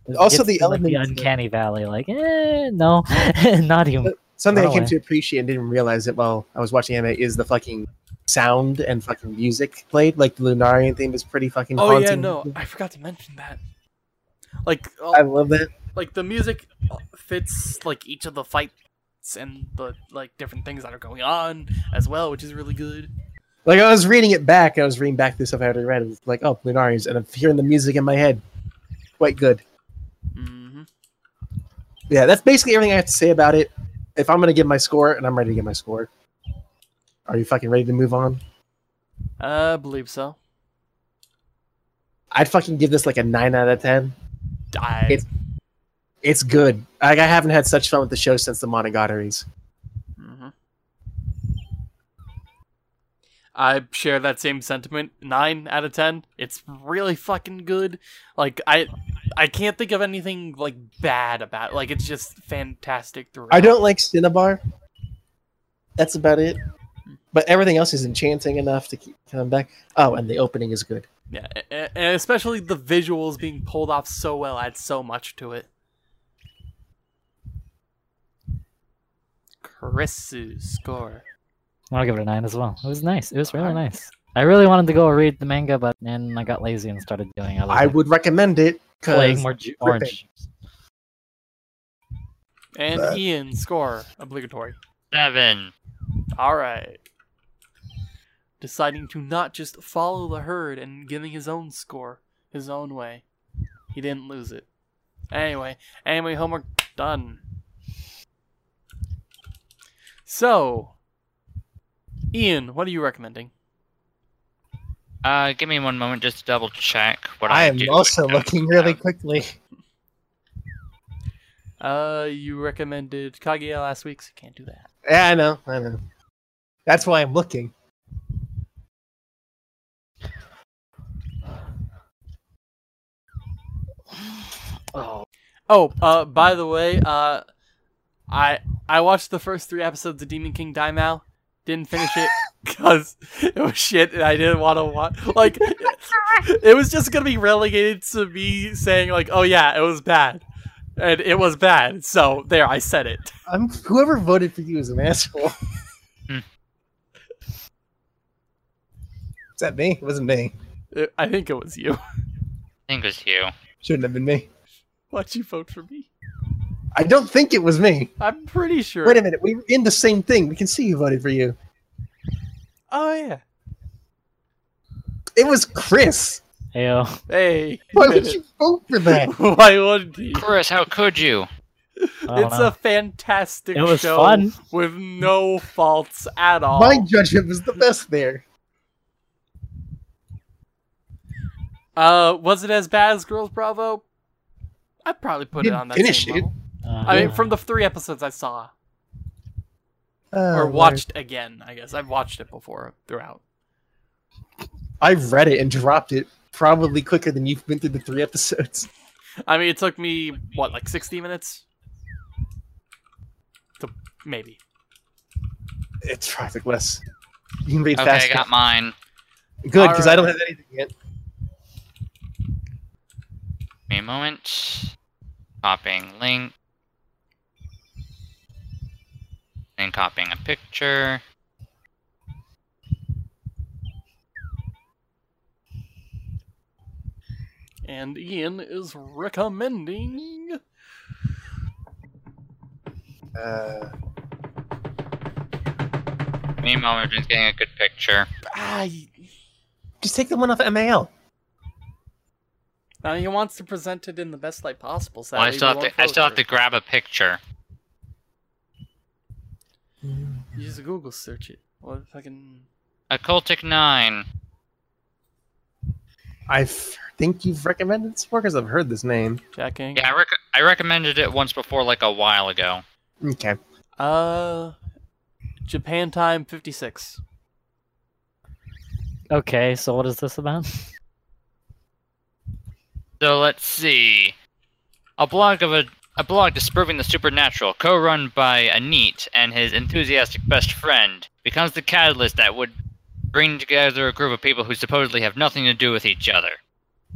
It Also, the to, like, the that- uncanny valley, like eh, no, not human. Something I came away. to appreciate and didn't realize it while I was watching anime is the fucking sound and fucking music played. Like the Lunarian theme is pretty fucking oh yeah, no, I forgot to mention that. Like, uh, I love that. like the music fits like each of the fights and the like different things that are going on as well, which is really good. Like I was reading it back, I was reading back this stuff I already read. It was like, oh, Lunarians, and I'm hearing the music in my head. Quite good. hmm Yeah, that's basically everything I have to say about it. If I'm gonna give my score, and I'm ready to give my score. Are you fucking ready to move on? I believe so. I'd fucking give this like a nine out of ten. I, It's- It's good. Like I haven't had such fun with the show since the Monogatari's. Mhm. I share that same sentiment. Nine out of ten. It's really fucking good. Like I, I can't think of anything like bad about. It. Like it's just fantastic throughout. I don't like Cinnabar. That's about it. But everything else is enchanting enough to keep coming back. Oh, and the opening is good. Yeah, a- a- and especially the visuals being pulled off so well adds so much to it. Chris's score. I'll give it a nine as well. It was nice. It was really nice. I really wanted to go read the manga, but then I got lazy and started doing other I things. would recommend it playing because more ju- orange. And Uh. Ian score obligatory. Seven. All right. Deciding to not just follow the herd and giving his own score his own way. He didn't lose it. Anyway, anyway, homework done. So, Ian, what are you recommending? Uh, give me one moment just to double check what I I, am do also and don't looking really quickly. Uh, you recommended Kaguya last week, so you can't do that. Yeah, I know, I know. That's why I'm looking. Oh, Oh, uh, by the way, uh, I I watched the first three episodes of Demon King Daimao. Didn't finish it because it was shit, and I didn't want to watch. Like, it was just gonna be relegated to me saying like, "Oh yeah, it was bad," and it was bad. So there, I said it. I'm whoever voted for you is an asshole. Hmm. Is that me? It wasn't me. I think it was you. I think it was you. Shouldn't have been me. Why'd you vote for me? I don't think it was me. I'm pretty sure. Wait a minute. We were in the same thing. We can see who voted for you. Oh yeah. It was Chris. Heyo. Hey. Why would you vote for that? Why wouldn't he? Chris, how could you? It's know. a fantastic It was show fun. with no faults at all. My judgment was the best there. Uh, was it as bad as Girls Bravo? I'd probably put it on that finish same it. level. Uh, I mean, from the three episodes I saw Oh, or Lord. watched again, I guess I've watched it before throughout. I read it and dropped it probably quicker than you've been through the three episodes. I mean, it took me what, like sixty minutes? To maybe. It's traffic less. You can read Okay, I faster. got mine. Good, because I don't have anything yet. Give me a moment. Copying link. And copying a picture. And Ian is recommending. Uh, Give me a moment, just getting a good picture. Ah, just take the one off MAL. Uh, he wants to present it in the best light possible. So Well, I still have won't to. I still have to grab a picture. You just Google search it. What fucking? Occultic Nine. I f- think you've recommended this before because I've heard this name. Checking. Yeah, I, rec- I recommended it once before, like a while ago. Okay. Uh, Japan time fifty six. Okay, so what is this about? So let's see. A blog of a a blog disproving the supernatural, co-run by Anit and his enthusiastic best friend, becomes the catalyst that would bring together a group of people who supposedly have nothing to do with each other.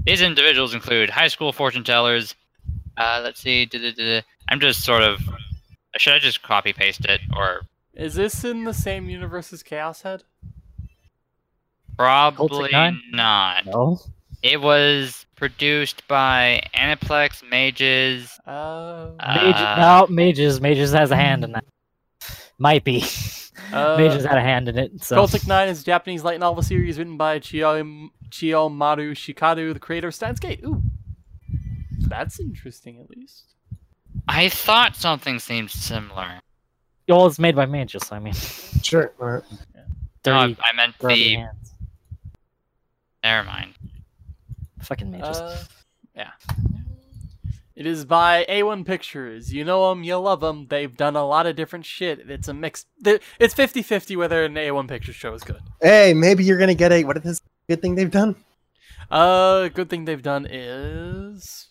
These individuals include high school fortune tellers. Uh, let's see. duh-duh-duh. I'm just sort of. Should I just copy paste it or Is this in the same universe as Chaos;Head? probably not? No. It was produced by Aniplex Mages. Uh, Uh, no, mages. Mages has a hand in that. Might be. Uh, Mages had a hand in it. Occultic 9 is a Japanese light novel series written by Chiyo, Chiyomaru Shikura, the creator of Steins;Gate. Ooh. That's interesting, at least. I thought something seemed similar. well, it's made by Mages. I mean, Sure. all right. dirty, No, I meant grubby the. hands. Never mind. Fucking Mages. Uh, yeah. It is by A1 Pictures. You know them, you love them. They've done a lot of different shit. It's a mix. It's 50 50 whether an A1 Pictures show is good. Hey, maybe you're gonna get a what is this good thing they've done? Uh, good thing they've done is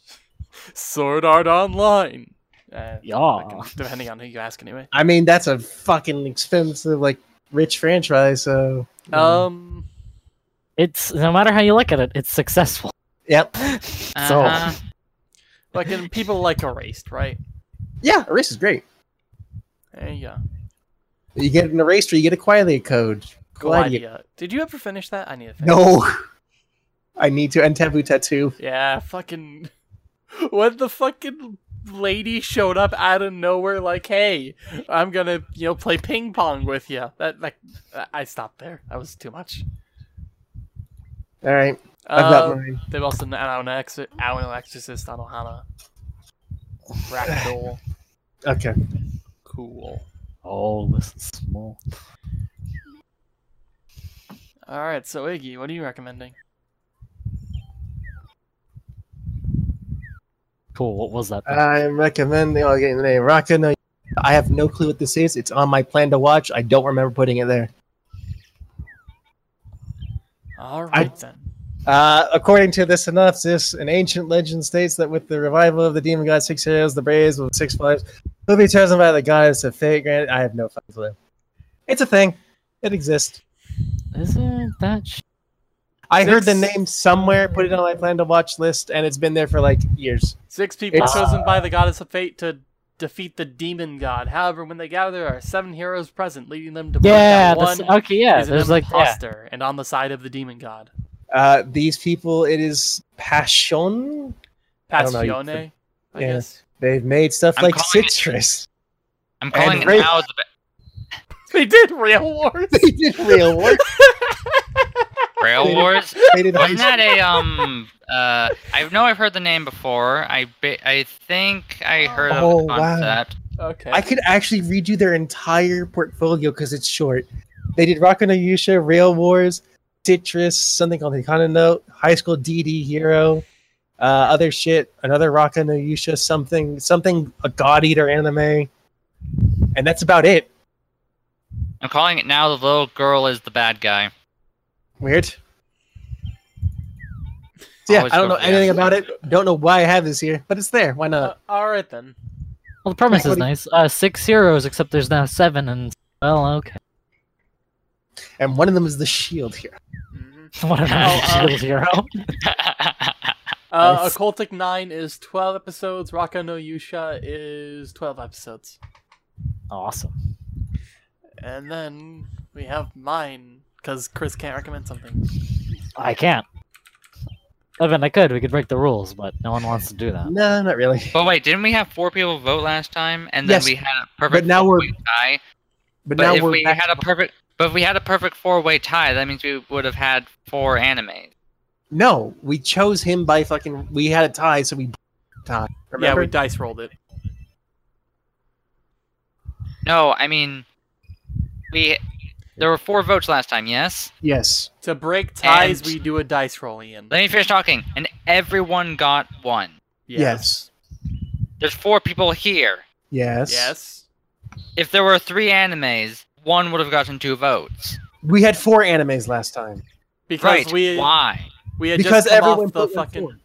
Sword Art Online. Uh, Yeah. Depending on who you ask, anyway. I mean, that's a fucking expensive, like, rich franchise. So, Um, it's no matter how you look at it, it's successful. Yep, So Uh-huh. fucking people like Erased, right? yeah, erase is great. There you go. You get an erased or you get a Qualidea Code. Cool Qualia. Did you ever finish that? I need to finish. No, I need to. And taboo tattoo. Yeah, fucking. When the fucking lady showed up out of nowhere, like, "Hey, I'm gonna, you know, play ping pong with you." That, like, I stopped there. That was too much. All right, I've got Uh, mine. they've also done Alan Exor- Ao no Exorcist Anohana. Ragdoll. Okay. Cool. oh, this is small. All right, so Iggy, what are you recommending? Cool. What was that? then? I'm recommending. I'll get the name. Rokka. I have no clue what this is. It's on my plan to watch. I don't remember putting it there. All right then. Uh, according to this synopsis, an ancient legend states that with the revival of the demon god Six Heroes, the Braves with Six Flags will be chosen by the goddess of fate. Granted, I have no fucking clue. It's a thing. It exists. Isn't that? Sh- I heard the name somewhere, put it on my plan to watch list, and it's been there for like years. Six people It's- chosen by the goddess of fate to defeat the demon god. However, when they gather, there are seven heroes present, leading them to yeah. that that's- one okay. Yeah. is an There's like yeah. imposter and on the side of the demon god. Uh, these people, it is Passione. I don't know, I yeah. guess. They've made stuff I'm like calling it- Citrus. I'm calling it Ray- now the They did Rail Wars. they did real work. Rail Wars. They did high Wasn't that a um? Uh, I know I've heard the name before. I ba- I think I heard Oh, of the wow. Okay. I could actually read you their entire portfolio because it's short. They did Rokka no Yusha, Rail Wars, Citrus, something called Hinako Note, High School DD Hero, uh, other shit, another Rokka no Yusha, something, something, a God Eater anime. And that's about it. I'm calling it now. The little girl is the bad guy. Weird. So yeah, Always I don't know anything answer. about it. Don't know why I have this here, but it's there. Why Uh, not? all right then. Well, the premise is nice. Uh, six heroes, except there's now seven, and well, okay. And one of them is the Shield Hero. What an Oh, uh, shield. Uh, Nice. Occultic Nine is twelve episodes. Rokka no Yusha is twelve episodes. Awesome. And then we have mine because Chris can't recommend something. I can't. Evan, I could. We could break the rules, but no one wants to do that. No, not really. but wait, didn't we have four people vote last time? And then Yes, we had a perfect but now we're- four-way tie. But, But now if we're we had a perfect, but if we had a perfect four-way tie, that means we would have had four animes. No, we chose him by fucking. We had a tie, so we tie. Yeah, we dice rolled it. No, I mean, we there were four votes last time. Yes. yes. To break ties, And- we do a dice roll, Ian. Let me finish talking. And everyone got one. Yes. There's four people here. Yes. Yes. If there were three animes, one would have gotten two votes. We had four animes last time Because right? we Why? we had because just come everyone off the put in fucking.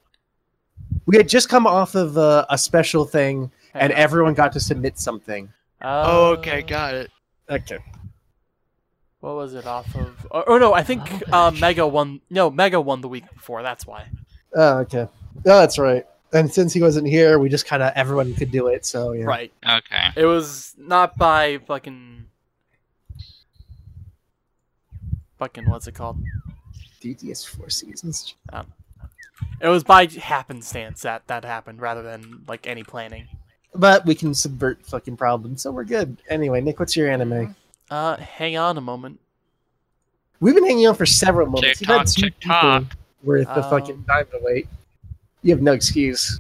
We had just come off of uh, a special thing, and on. everyone got to submit something. Uh, Oh, okay, got it. Okay. What was it off of? Oh, oh no, I think uh, Mega won. No, Mega won the week before. That's why. Oh, okay. Oh, that's right. And since he wasn't here, we just kind of everyone could do it. So yeah. Right. Okay. It was not by fucking. Fucking what's it called? DTS four seasons. It was by happenstance that that happened rather than like any planning. But we can subvert fucking problems, so we're good. Anyway, Nick, what's your anime? Uh, hang on a moment. We've been hanging out for several moments. You've had TikTok, two TikTok. people worth of Um, fucking time to wait. You have no excuse.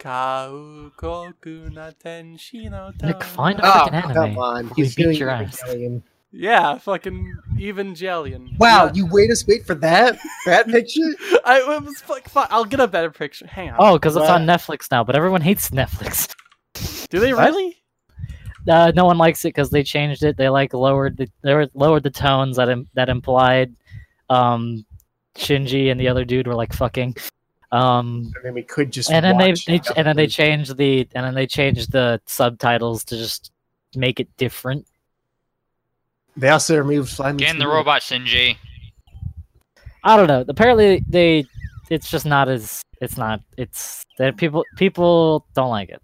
Zankoku na tenshi no Nick, find a Oh, freaking anime. come on. He's beat your ass. Evangelion. Yeah, fucking Evangelion. Wow, Yeah. you wait us wait for that? That picture? I it was like, fine, I'll get a better picture. Hang on. Oh, because it's on Netflix now, but everyone hates Netflix. do they what? really? Uh, no one likes it because they changed it. They like lowered the they lowered the tones that Im- that implied um, Shinji and the other dude were like fucking. Um, I mean, we could just. and then they, they and then they changed the and then they changed the subtitles to just make it different. They also removed Fly Me Get in the robot, Shinji. I don't know. Apparently they it's just not as it's not it's that people people don't like it.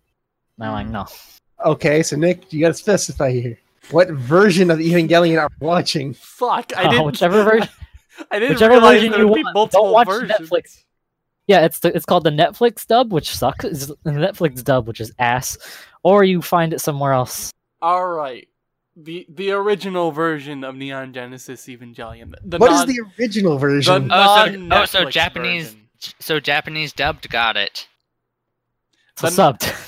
They're like Mm. no. Okay, so Nick, you gotta specify here. What version of Evangelion are we watching? Fuck, I Uh, didn't. whichever version I didn't whichever realize version you would want. multiple Don't watch versions. Netflix. Yeah, it's the, it's called the Netflix dub, which sucks. It's the Netflix dub, which is ass, or you find it somewhere else. All right, the the original version of Neon Genesis Evangelion. The What is non- the original version? the Oh, so- oh, so Japanese- version. So Japanese dubbed got it. So The- subbed.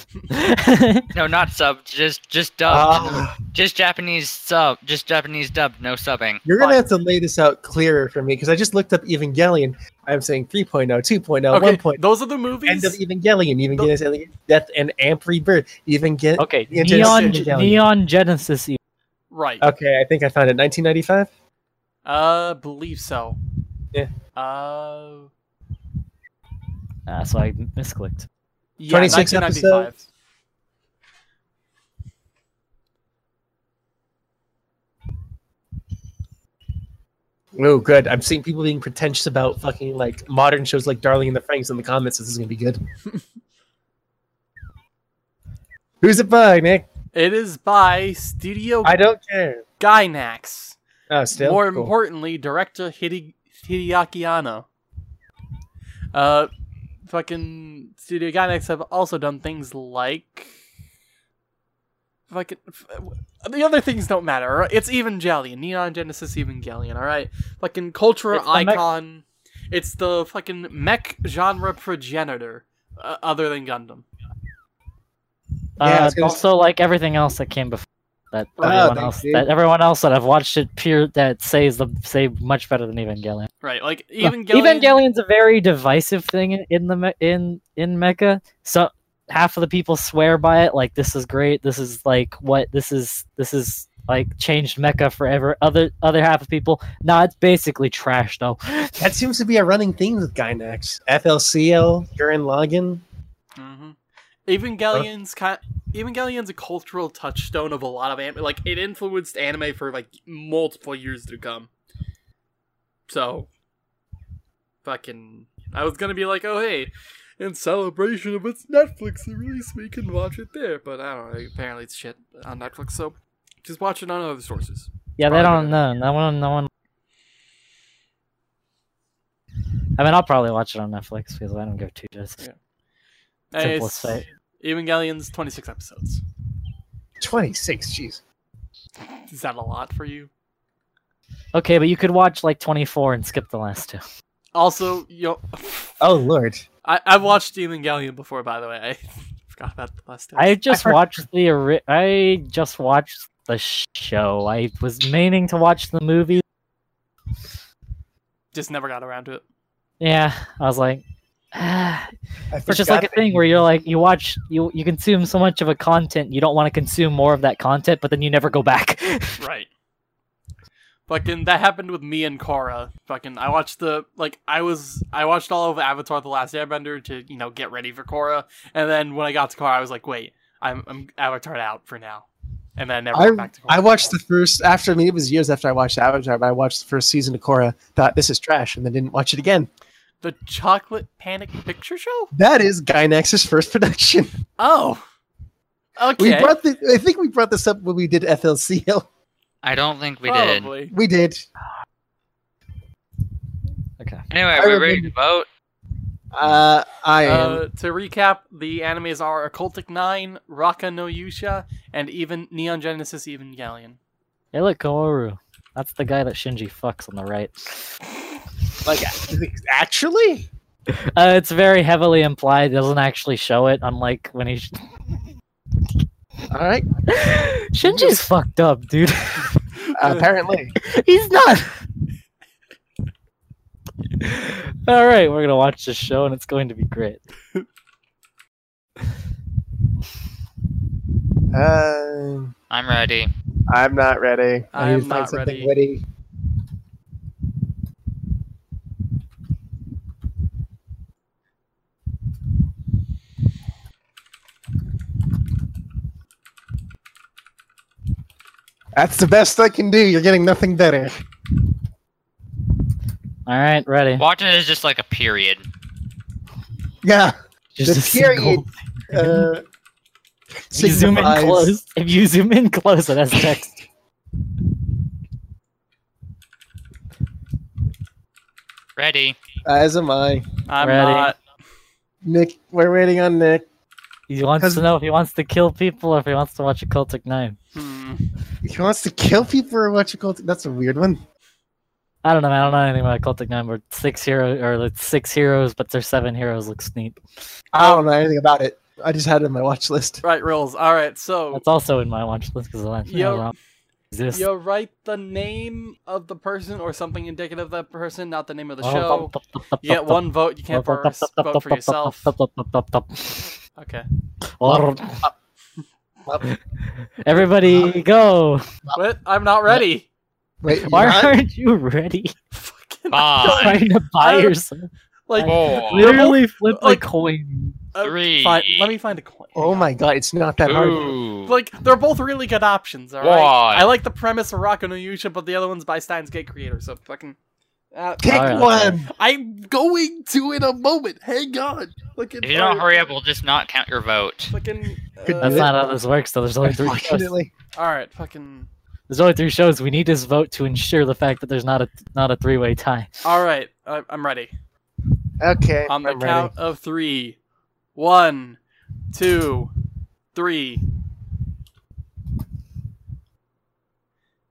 No, not subbed. Just just dubbed. Ah, just Japanese sub. Just Japanese dubbed. No subbing. you're gonna Fine. have to lay this out clearer for me because I just looked up Evangelion. I'm saying 3.0, 2.0, okay, 1.0. those are the movies. End of Evangelion, Evangelion, Death and Amp Rebirth. Evangelion. okay, Neon Genesis. Neon Genesis. E- right. Okay, I think I found it. 1995. Uh, believe so. Yeah. Uh, Ah, so I misclicked. Yeah, 26 episodes? Oh, good. I'm seeing people being pretentious about fucking like modern shows like Darling in the Franxx in the comments. This is gonna be good. Who's it by, Nick? It is by Studio I don't care. Gainax. Oh, still. More Cool. importantly, director Hide- Hideaki Anno. Uh, fucking Studio Gainax have also done things like. Fucking. f- The other things don't matter. alright? It's Evangelion. Neon Genesis Evangelion, alright? Fucking cultural It's the mech- icon. It's the fucking mech genre progenitor, uh, other than Gundam. Yeah, I Uh, was gonna also, like everything else that came before that, Oh, everyone else you. that everyone else that I've watched it peer that says the say much better than Evangelion. Right, like Look, Evangelion. Evangelion's a very divisive thing in, in the in in Mecha. So half of the people swear by it, like this is great. This is like what this is. This is like changed Mecha forever. Other other half of people, nah, it's basically trash though. That seems to be a running theme with Gainax. FLCL, Gurren Lagann. hmm Evangelion's kind. Evangelion's a cultural touchstone of a lot of anime. Like it influenced anime for like multiple years to come. So, fucking, I was gonna be like, oh hey, in celebration of its Netflix release, we can watch it there. But I don't know. Apparently, it's shit on Netflix. So, just watch it on other sources. Yeah, they don't know. No one, no one. I mean, I'll probably watch it on Netflix because I don't give two shits. And Simplest fate. Evangelion's twenty six episodes. 26, jeez. Is that a lot for you? Okay, but you could watch like 24 and skip the last two. Also, yo, Oh, Lord. I I've watched Evangelion before. By the way, I forgot about the last. two. I just heard- watched the ori- I just watched the show. I was meaning to watch the movie. just never got around to it. Yeah, I was like, ah. I it's just like a thing where you're like, you watch, you you consume so much of a content, you don't want to consume more of that content, but then you never go back. Right. Fucking that happened with me and Korra. Fucking I watched the like I was I watched all of Avatar: The Last Airbender to you know get ready for Korra, and then when I got to Korra, I was like, wait, I'm I'm Avatar out for now, and then I never I, went back to Korra. I watched the first after I mean it was years after I watched Avatar, but I watched the first season of Korra, thought this is trash, and then didn't watch it again. The Chocolate Panic Picture Show. That is Gainax's first production. Oh, okay. We brought the I think we brought this up when we did FLCL. I don't think we did. We did. okay. Anyway, I are we ready to vote? Uh, I am. Uh, to recap, the animes are Occultic 9, Rokka no Yusha, and even Neon Genesis Evangelion. Hey, look, Kaworu. That's the guy that Shinji fucks on the right. Like, actually? Uh, it's very heavily implied. It doesn't actually show it, unlike when he. All right. Shinji's fucked up, dude. apparently. He's not. All right, we're gonna watch this show, and it's going to be great. Uh, I'm ready. I'm not ready. I I'm need to find not something ready. witty. That's the best I can do. You're getting nothing better. All right, ready. Watching is just like a period. Yeah. Just the a single- period, Uh, If you zoom in signifies- close, if you zoom in close, it has text. Ready. As am I. I'm Ready. not. Nick, we're waiting on Nick. He wants to know if he wants to kill people or if he wants to watch Occultic Nine. Hmm. He wants to kill people or watch you call it? That's a weird one. I don't know. man. I don't know anything about Cultic Nine. But six hero or like six heroes, but their seven heroes looks neat. I don't know anything about it. I just had it on my watch list. Right, Rills. All right, so That's also in my watch list because I Yo- know exists. you write the name of the person or something indicative of that person, not the name of the Oh, show. You get one vote. You can't vote vote for yourself. Okay. Everybody go! What? I'm not ready. Wait, Why not? aren't you ready? Fucking Five, Trying to buy yourself. like. four, Literally flip like- a coin. uh, Three. fine, let me find a coin. Oh my god, it's not that hard. Like they're both really good options. All right. One. I like the premise of Rokka no Yusha, but the other one's by Steins;Gate creator. So fucking. Uh, Pick Alright, one. I'm going to in a moment. Hang on. Fucking. If you don't hurry up, we'll just not count your vote. Fucking. Uh, That's not how this works, though. There's only three shows. All right. Fucking. There's only three shows. We need this vote to ensure the fact that there's not a not a three way tie. All right. I, I'm ready. Okay. On the I'm count of three. One, two, three.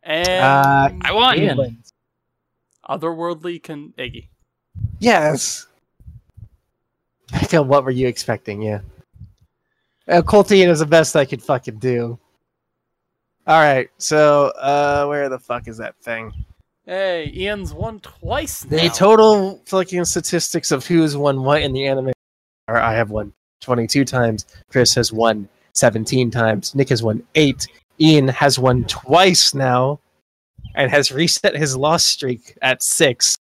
And Uh, I won. Ian. Ready. otherworldly can Iggy. Yes. Phil, what were you expecting? Yeah. Uh, Coltian is the best I could fucking do. All right, so uh, where the fuck is that thing? Hey, Ian's won twice now. The total fucking statistics of who's won what in the anime are I have won 22 times, Chris has won 17 times, Nick has won 8, Ian has won twice now, and has reset his loss streak at 6.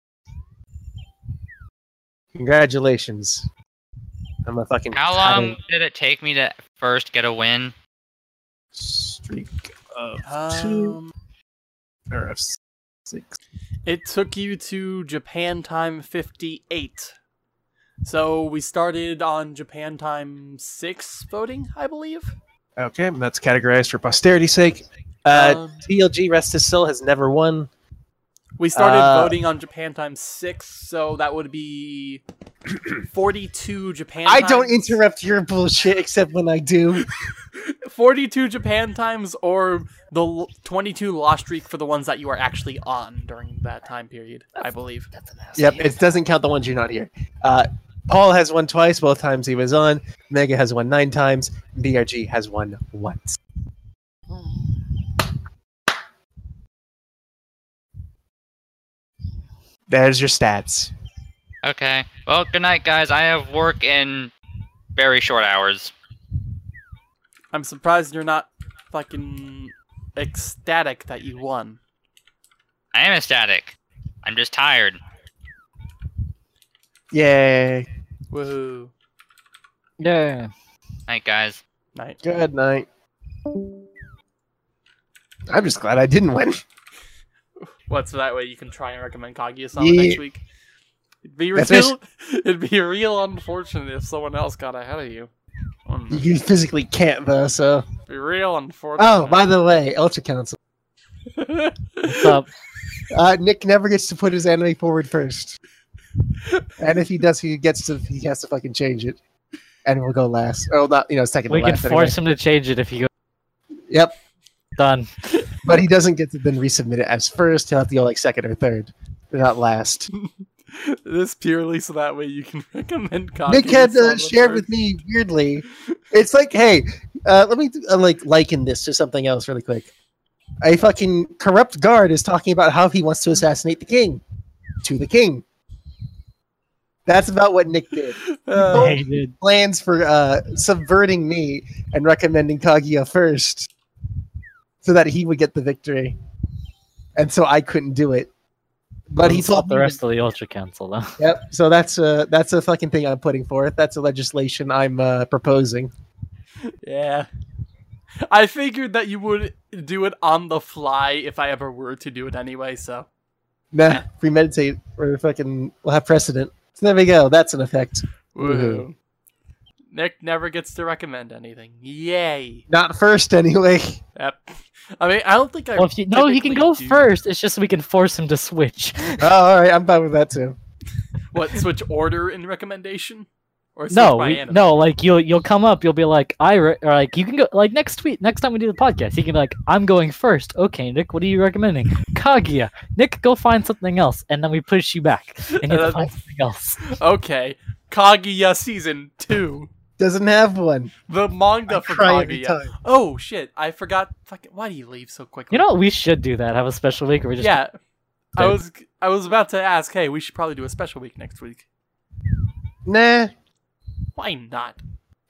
Congratulations. I'm a fucking How pattern long did it take me to first get a win? streak of two Um, or of six. it took you to Japan time 58. So we started on Japan time 6 voting, I believe. Okay, that's categorized for posterity's sake. Uh, Um, TLG Rest His Soul has never won. We started Uh, voting on Japan times 6, so that would be 42 Japan I don't interrupt your bullshit except when I do. 42 Japan times or the 22 lost streak for the ones that you are actually on during that time period, I believe. That's yep, it doesn't count the ones you're not here. Uh, Paul has won twice, both times he was on. Mega has won nine times. BRG has won once. There's your stats. Okay. Well, good night, guys. I have work in very short hours. I'm surprised you're not fucking ecstatic that you won. I am ecstatic. I'm just tired. Yay. Woohoo. Yeah. Night, guys. Night. Good night. I'm just glad I didn't win. What's that way you can try and recommend Kaguya-sama Yeah. next week? It'd be That's real. It'd be real unfortunate if someone else got ahead of you. Um, You physically can't though, so. be real unfortunate. Oh, by the way, Ultra Council. What's up? Uh, Nick never gets to put his anime forward first. and if he does, he gets to he has to fucking change it, and we'll go last. Oh, not you know second We to can last. force anyway. him to change it if he goes Yep, done. but he doesn't get to then resubmit it as first. He'll have to go like second or third, not last. this purely so that way you can recommend Nick had uh, shared first. with me weirdly. It's like, hey, uh, let me uh, like liken this to something else really quick. A fucking corrupt guard is talking about how he wants to assassinate the king to the king. That's about what Nick did. Uh, Hey, dude. Plans for uh, subverting me and recommending Kaguya first, so that he would get the victory, and so I couldn't do it. But he Doesn't told the me rest of the Ultra Council though. Yep. So that's a that's a fucking thing I'm putting forth. That's a legislation I'm uh, proposing. yeah. I figured that you would do it on the fly if I ever were to do it anyway, so. Nah, premeditate or fucking we'll have precedent. So there we go. That's an effect. Woohoo. Nick never gets to recommend anything. Yay. Not first anyway. Yep. I mean, I don't think I. Well, if you, no, he can go do- first. It's just we can force him to switch. oh, all right. I'm fine with that too. What switch order in recommendation? Or No, by we, no, like you'll you'll come up, you'll be like, I re-, or like you can go like next tweet, next time we do the podcast, you can be like, I'm going first. Okay, Nick, what are you recommending? Kaguya. Nick, go find something else, and then we push you back, and you have to uh, find something else. Okay. Kaguya season two. Doesn't have one. The manga I for cry Kaguya. Oh shit! I forgot. Fucking. Why do you leave so quickly? You know what we should do that? Have a special week where we just yeah. I was I was about to ask. Hey, we should probably do a special week next week. Nah, Why not?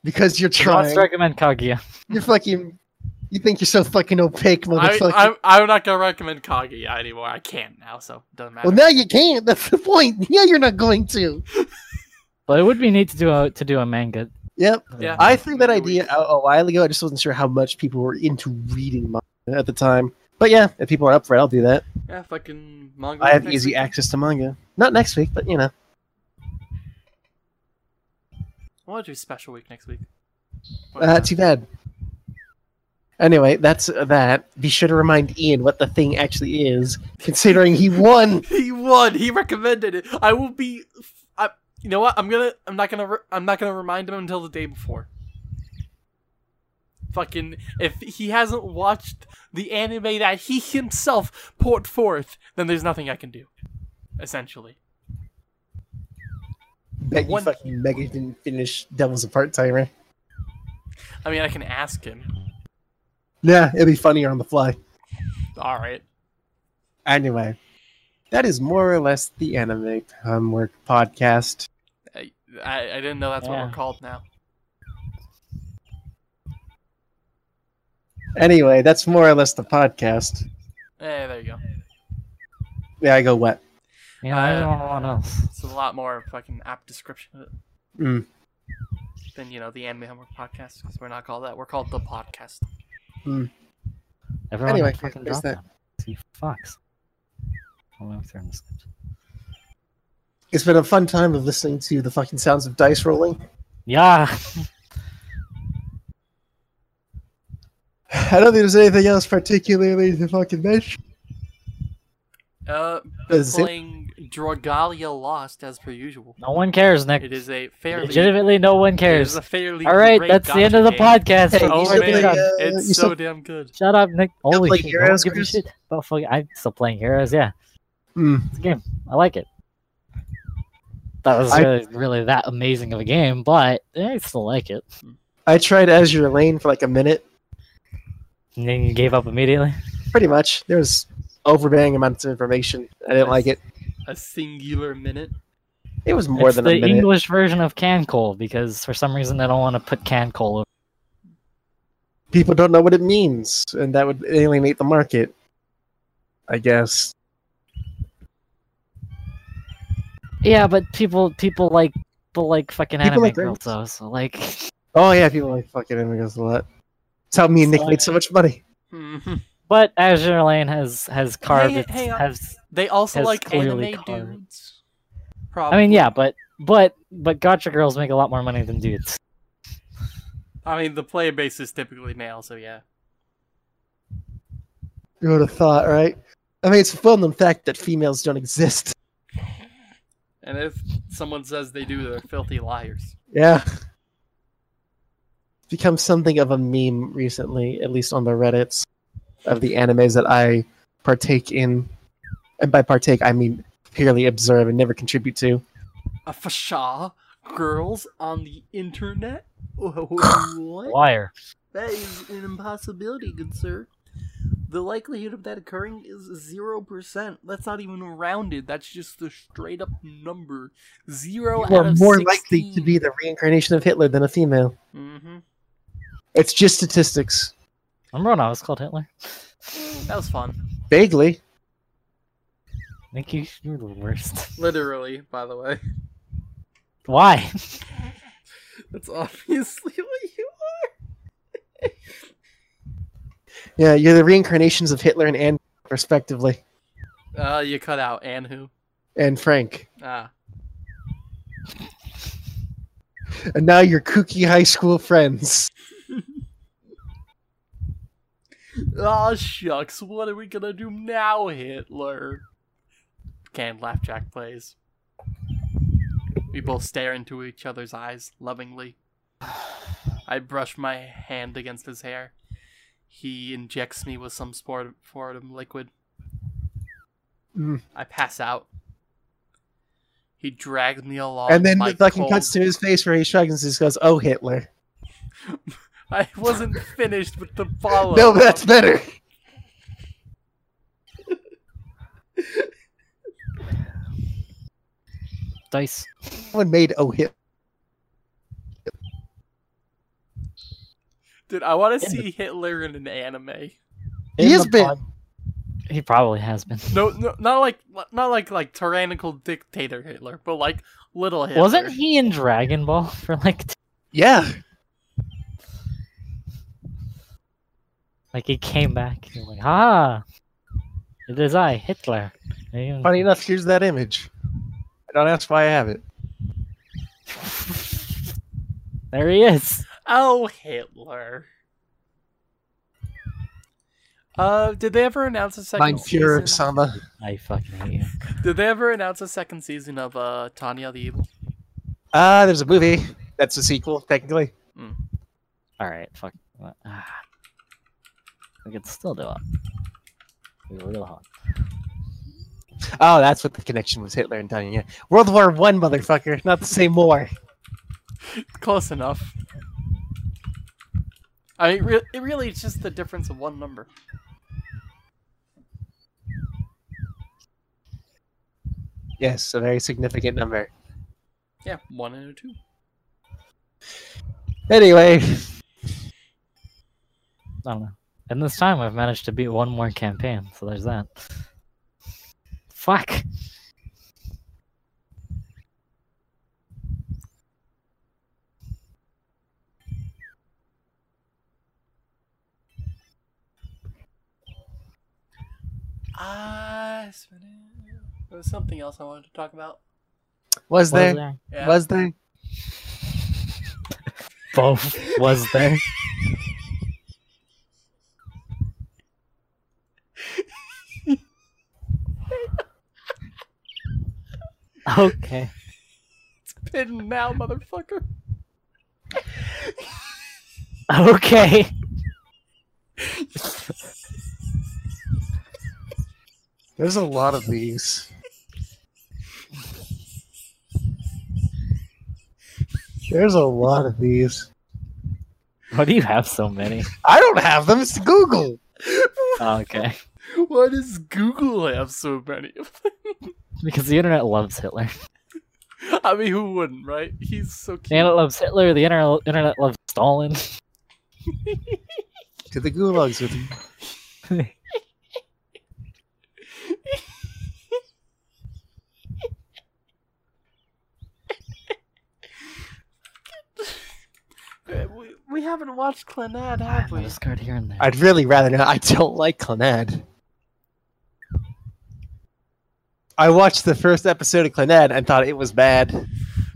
because you're Who wants trying. to recommend Kaguya. You're fucking. You think you're so fucking opaque, I, motherfucker. I'm, I'm not gonna recommend Kaguya anymore. I can't now, so it doesn't matter. well, now you can't. That's the point. Yeah, you're not going to. But it would be neat to do a to do a manga. Yep. Yeah. I threw that idea out a while ago. I just wasn't sure how much people were into reading manga at the time. But yeah, if people are up for it, I'll do that. yeah, fucking manga. I have easy week. access to manga. Not next week, but you know. I want to do a special week next week. Uh, too bad. Anyway, that's that. Be sure to remind Ian what the thing actually is, considering he won. he won. He recommended it. I will be. You know what? I'm gonna. I'm not gonna. Re- I'm not gonna remind him until the day before. Fucking. If he hasn't watched the anime that he himself put forth, then there's nothing I can do. Essentially. Bet you One- fucking Mega didn't finish Devil's a Part Timer. I mean, I can ask him. Yeah, it'd be funnier on the fly. All right. Anyway, that is more or less the Anime Homework podcast. I, I, I didn't know that's what we're called now. Anyway, that's more or less the podcast. Eh, there you go. Yeah, I go wet. Yeah, know, I don't know what else. It's a lot more fucking apt description Mm. than you know the anime homework podcast because we're not called that. We're called the podcast. Everyone Anyway, can fucking there's drop that. that. See fucks. Hold on, turn this- It's been a fun time of listening to the fucking sounds of dice rolling. Yeah. I don't think there's anything else particularly to fucking mention. Uh, Is playing Dragalia Lost as per usual. No one cares, Nick. It is a fairly Legitimately, no one It is cares. a fairly All right, great that's the end of the game. podcast. Hey, Oh all still we're man, play, uh, it's so still- damn good. Shut up, Nick. Holy shit! Heroes, don't give a shit about fucking. I'm still playing Heroes. Yeah, Mm. it's a game. I like it. That was I- really, really that amazing of a game, but I still like it. I tried Azure Lane for like a minute. And then you gave up immediately. Pretty much. There was overbearing amounts of information. I didn't like it. A singular minute. It was more it's than the a minute. English version of KanColle because for some reason they don't want to put KanColle over. People don't know what it means, and that would alienate the market. I guess. Yeah, but people people like people like fucking People anime like girls girls. though. So like, Oh yeah, people like fucking immigrants a lot. That's how me and Nick So- made so much money. Mhm. but Azure Lane has has carved Hey, hey, uh, has. They also Has like anime carved. dudes. Probably. I mean, yeah, but but but gacha girls make a lot more money than dudes. I mean, the player base is typically male, so yeah. You would have thought, right? I mean, it's a well-known fact that females don't exist. And if someone says they do, they're filthy liars. Yeah. It's become something of a meme recently, at least on the Reddits, of the animes that I partake in. And by partake, I mean purely observe and never contribute to. A fasha? Girls on the internet? what? Liar. That is an impossibility, good sir. The likelihood of that occurring is 0%. That's not even rounded. That's just the straight up number. Zero You out are more 16. likely to be the reincarnation of Hitler than a female. hmm It's just statistics. Remember when I was called Hitler? That was fun. Vaguely. Nick, you, you're the worst. Literally, by the way. Why? That's obviously what you are. Yeah, you're the reincarnations of Hitler and Anne, respectively. Uh, you cut out and who? And Frank. Ah. And now you're kooky high school friends. Oh shucks, what are we gonna do now, Hitler? Canned laugh Jack plays. We both stare into each other's eyes lovingly. I brush my hand against his hair. He injects me with some sport Fordham liquid. Mm. I pass out. He drags me along. And then it fucking cold- cuts to his face where he shrugs and just goes, oh, Hitler. I wasn't finished with the follow. No, that's better. Dice. Someone made oh, Hitler. Dude, I want to In the- see Hitler in an anime. He has been. pod- He probably has been. No, no, not like not like like tyrannical dictator Hitler, but like little Hitler. Wasn't he in Dragon Ball for like t- Yeah. like he came back? He was like, ah, it is I, Hitler. Funny enough, here's that image. I don't ask why I have it. there he is. Oh, Hitler. Uh, did they ever announce a second Mein Führer season? Sama. I fucking hate you. Did they ever announce a second season of uh Tanya the Evil? Ah, there's a movie. That's a sequel, technically. All right, fuck. Ah. We can still do it. Be real hard. Oh, that's what the connection was Hitler and Tanya. Yeah. World War One, motherfucker. Not the same war. Close enough. I mean, it really it's just the difference of one number. Yes, a very significant number. Yeah, one and a two. Anyway, I don't know. And this time I've managed to beat one more campaign, so there's that. Fuck. Ah, there was something else I wanted to talk about. was Was there? there? Yeah. Was there? Both was there. Okay. Hidden now, motherfucker. Okay. There's a lot of these. There's a lot of these. Why do you have so many? I don't have them. It's Google. Oh, okay. Why does Google have so many of them? Because the internet loves Hitler. I mean, who wouldn't, right? He's so The cute. internet loves Hitler. The internet internet loves Stalin. To the gulags with you. Uh, we, we haven't watched Clannad, have we? Discard here and there. I'd really rather not. I don't like Clannad. I watched the first episode of Clannad and thought it was bad.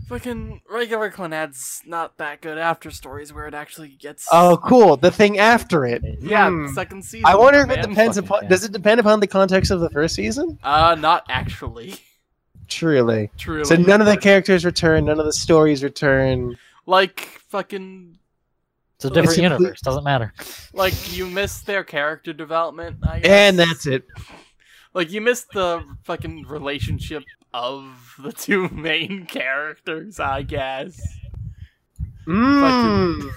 Fucking regular Clannad's not that good after stories where it actually gets. Oh, cool. The thing after it. yeah, Hmm. second season. I wonder if it depends fucking upon. fan. Does it depend upon the context of the first season? Uh, not actually. Truly. Truly. So none of the characters return, none of the stories return. like fucking It's a different It's a- universe. Doesn't matter. like you missed their character development. I guess. And that's it. like you missed the fucking relationship of the two main characters. I guess. Mm.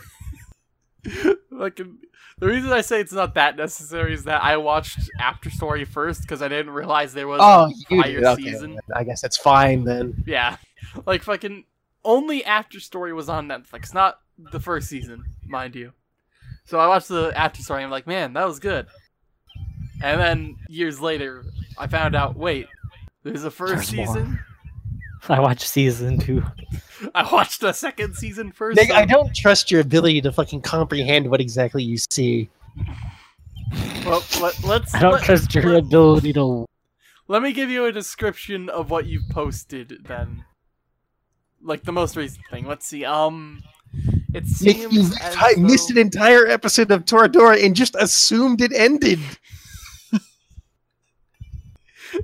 Fucking. The reason I say it's not that necessary is that I watched After Story first because I didn't realize there was Oh, a you prior. Okay, season. I guess that's fine then. Yeah, like fucking only After Story was on Netflix, not the first season, mind you. So I watched the After Story. and I'm like, man, that was good. And then years later, I found out, wait, there's a first There's more. season. I watched season two. I watched the second season first. Nick, I don't trust your ability to fucking comprehend what exactly you see. Well, let, let's. I don't let, trust your let- ability to. let me give you a description of what you've posted then. Like the most recent thing. Let's see. Um, it Nick, seems you as I missed an entire episode of Toradora and just assumed it ended.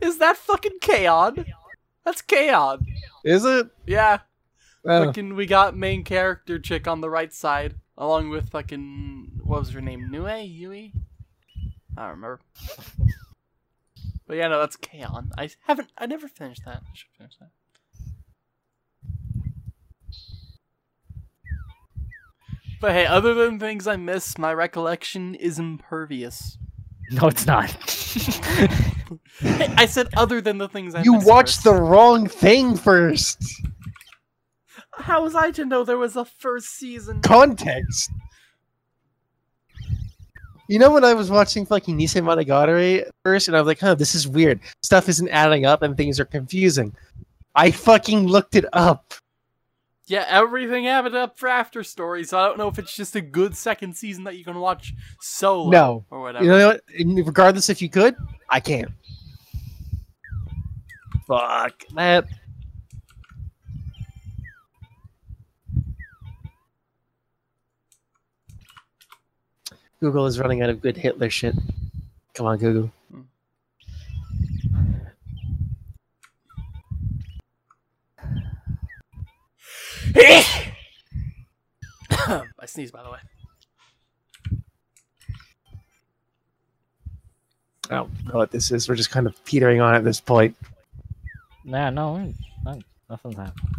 Is that fucking K-On? That's K-On. Is it? Yeah. Oh. Fucking, we got main character chick on the right side, along with fucking what was her name? Nue Yui. I don't remember. But yeah, no, that's K-On. I haven't. I never finished that. I should finish that. But hey, other than things I miss, my recollection is impervious. No, it's not. Hey, I said other than the things I you miss watched first. the wrong thing first. How was I to know there was a first season? Context. You know when I was watching fucking Nisemonogatari first, and I was like, huh, this is weird. Stuff isn't adding up and things are confusing. I fucking looked it up. Yeah, everything added up for After Story, so I don't know if it's just a good second season that you can watch solo No. or whatever. You know what? Regardless if you could, I can't. Fuck that. Google is running out of good Hitler shit. Come on, Google. I sneezed, by the way. I don't know what this is. We're just kind of petering on at this point. nah, no, no, nothing's happening.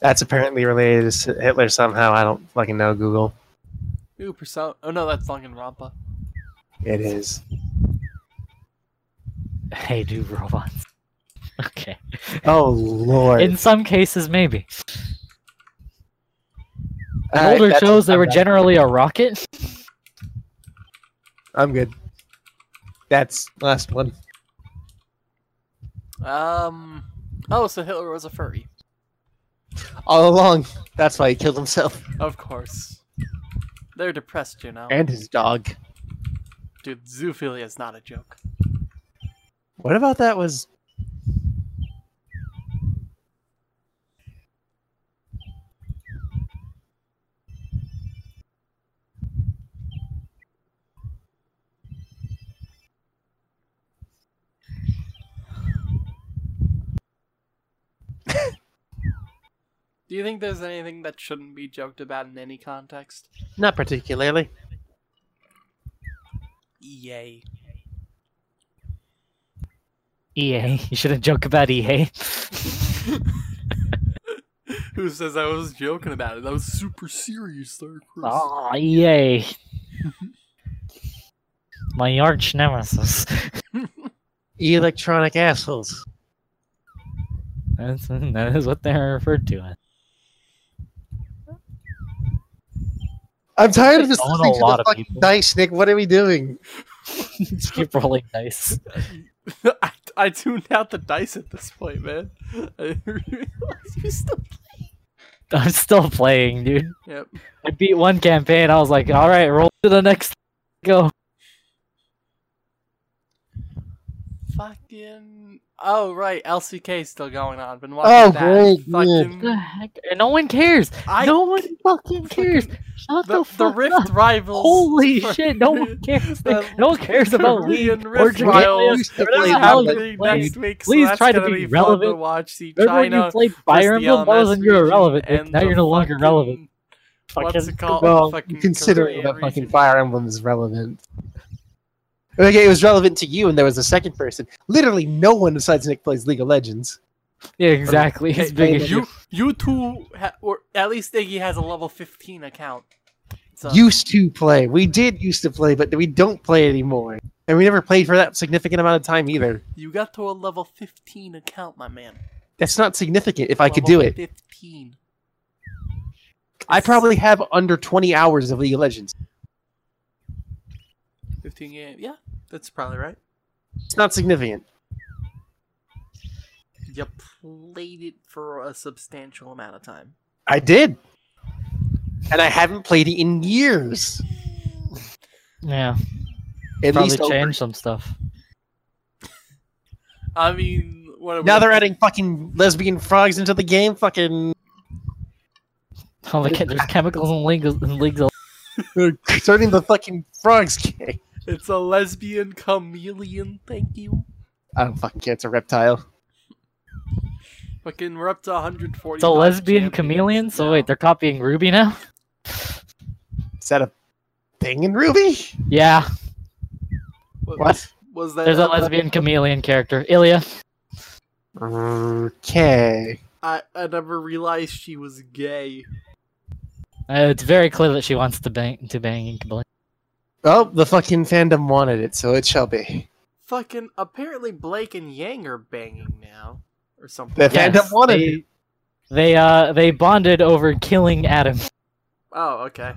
That's apparently related to Hitler somehow. I don't fucking know, Google. Ooh, Persona. Oh no, that's fucking Rampa. It is. Hey, dude, robots. Okay. Oh, Lord. In some cases, maybe. In Alright, older shows, they were generally a rocket. I'm good. That's last one. Um. Oh, so Hitler was a furry. All along. That's why he killed himself. Of course. They're depressed, you know. And his dog. Dude, zoophilia is not a joke. What about that was... Do you think there's anything that shouldn't be joked about in any context? Not particularly. Yay. EA. E You shouldn't joke about EA. Who says I was joking about it? That was super serious there, Chris. Ah, oh, EA. My arch nemesis. Electronic assholes. That's, that is what they're referred to as. I'm tired of They this a listening to lot the of fucking people. dice, Nick. What are we doing? Just keep rolling dice. I, I tuned out the dice at this point, man. I realized we still. playing. I'm still playing, dude. Yep. I beat one campaign. I was like, all right, roll to the next. Go. fucking. Oh right, LCK is still going on. Been watching Oh, that. great, Fucking. The heck? And no one cares. I no one fucking cares. fucking- Shut the, the, the Rift up. rivals. Holy shit! No one cares. the no one cares about Korean League Rift or Japan. rivals. to Whatever play happening next week. Please so that's try to be be fun to relevant. watch. See Remember when you played Fire Emblem? Why LMS wasn't you region irrelevant? And Now you're no longer fucking- relevant. What's it called? Well, Fucking considering that fucking. Fire Emblem is relevant. Okay, it was relevant to you, and there was a second person. Literally, no one besides Nick plays League of Legends. Yeah, exactly. His Hey, big. You, you two, ha- or at least Iggy has a level 15 account. So, Used to play. We did used to play, but we don't play anymore. And we never played for that significant amount of time either. you got to a level 15 account, my man. That's not significant if I could Level do it. 15. I probably have under 20 hours of League of Legends. 15 game. Yeah, that's probably right. It's not significant. You played it for a substantial amount of time. I did. And I haven't played it in years. Yeah, At probably least over- change some stuff. I mean, what Now they're adding fucking lesbian frogs into the game. Fucking Oh, look there's chemicals in leagues in leagues. of- turning the fucking frogs gay. It's a lesbian chameleon. Thank you. I don't fucking care. It's a reptile. Fucking we're up to 140. It's a lesbian chameleon. So wait, they're copying RWBY now. Is that a thing in RWBY? Yeah, What? was that? there's a lesbian chameleon character, Ilia. Okay. I I never realized she was gay. Uh, it's very clear that she wants to bang to bang Blake. Oh, the fucking fandom wanted it, so it shall be. Fucking apparently Blake and Yang are banging now, or something. The like that. fandom wanted they, it. they uh they bonded over killing Adam. Oh, okay.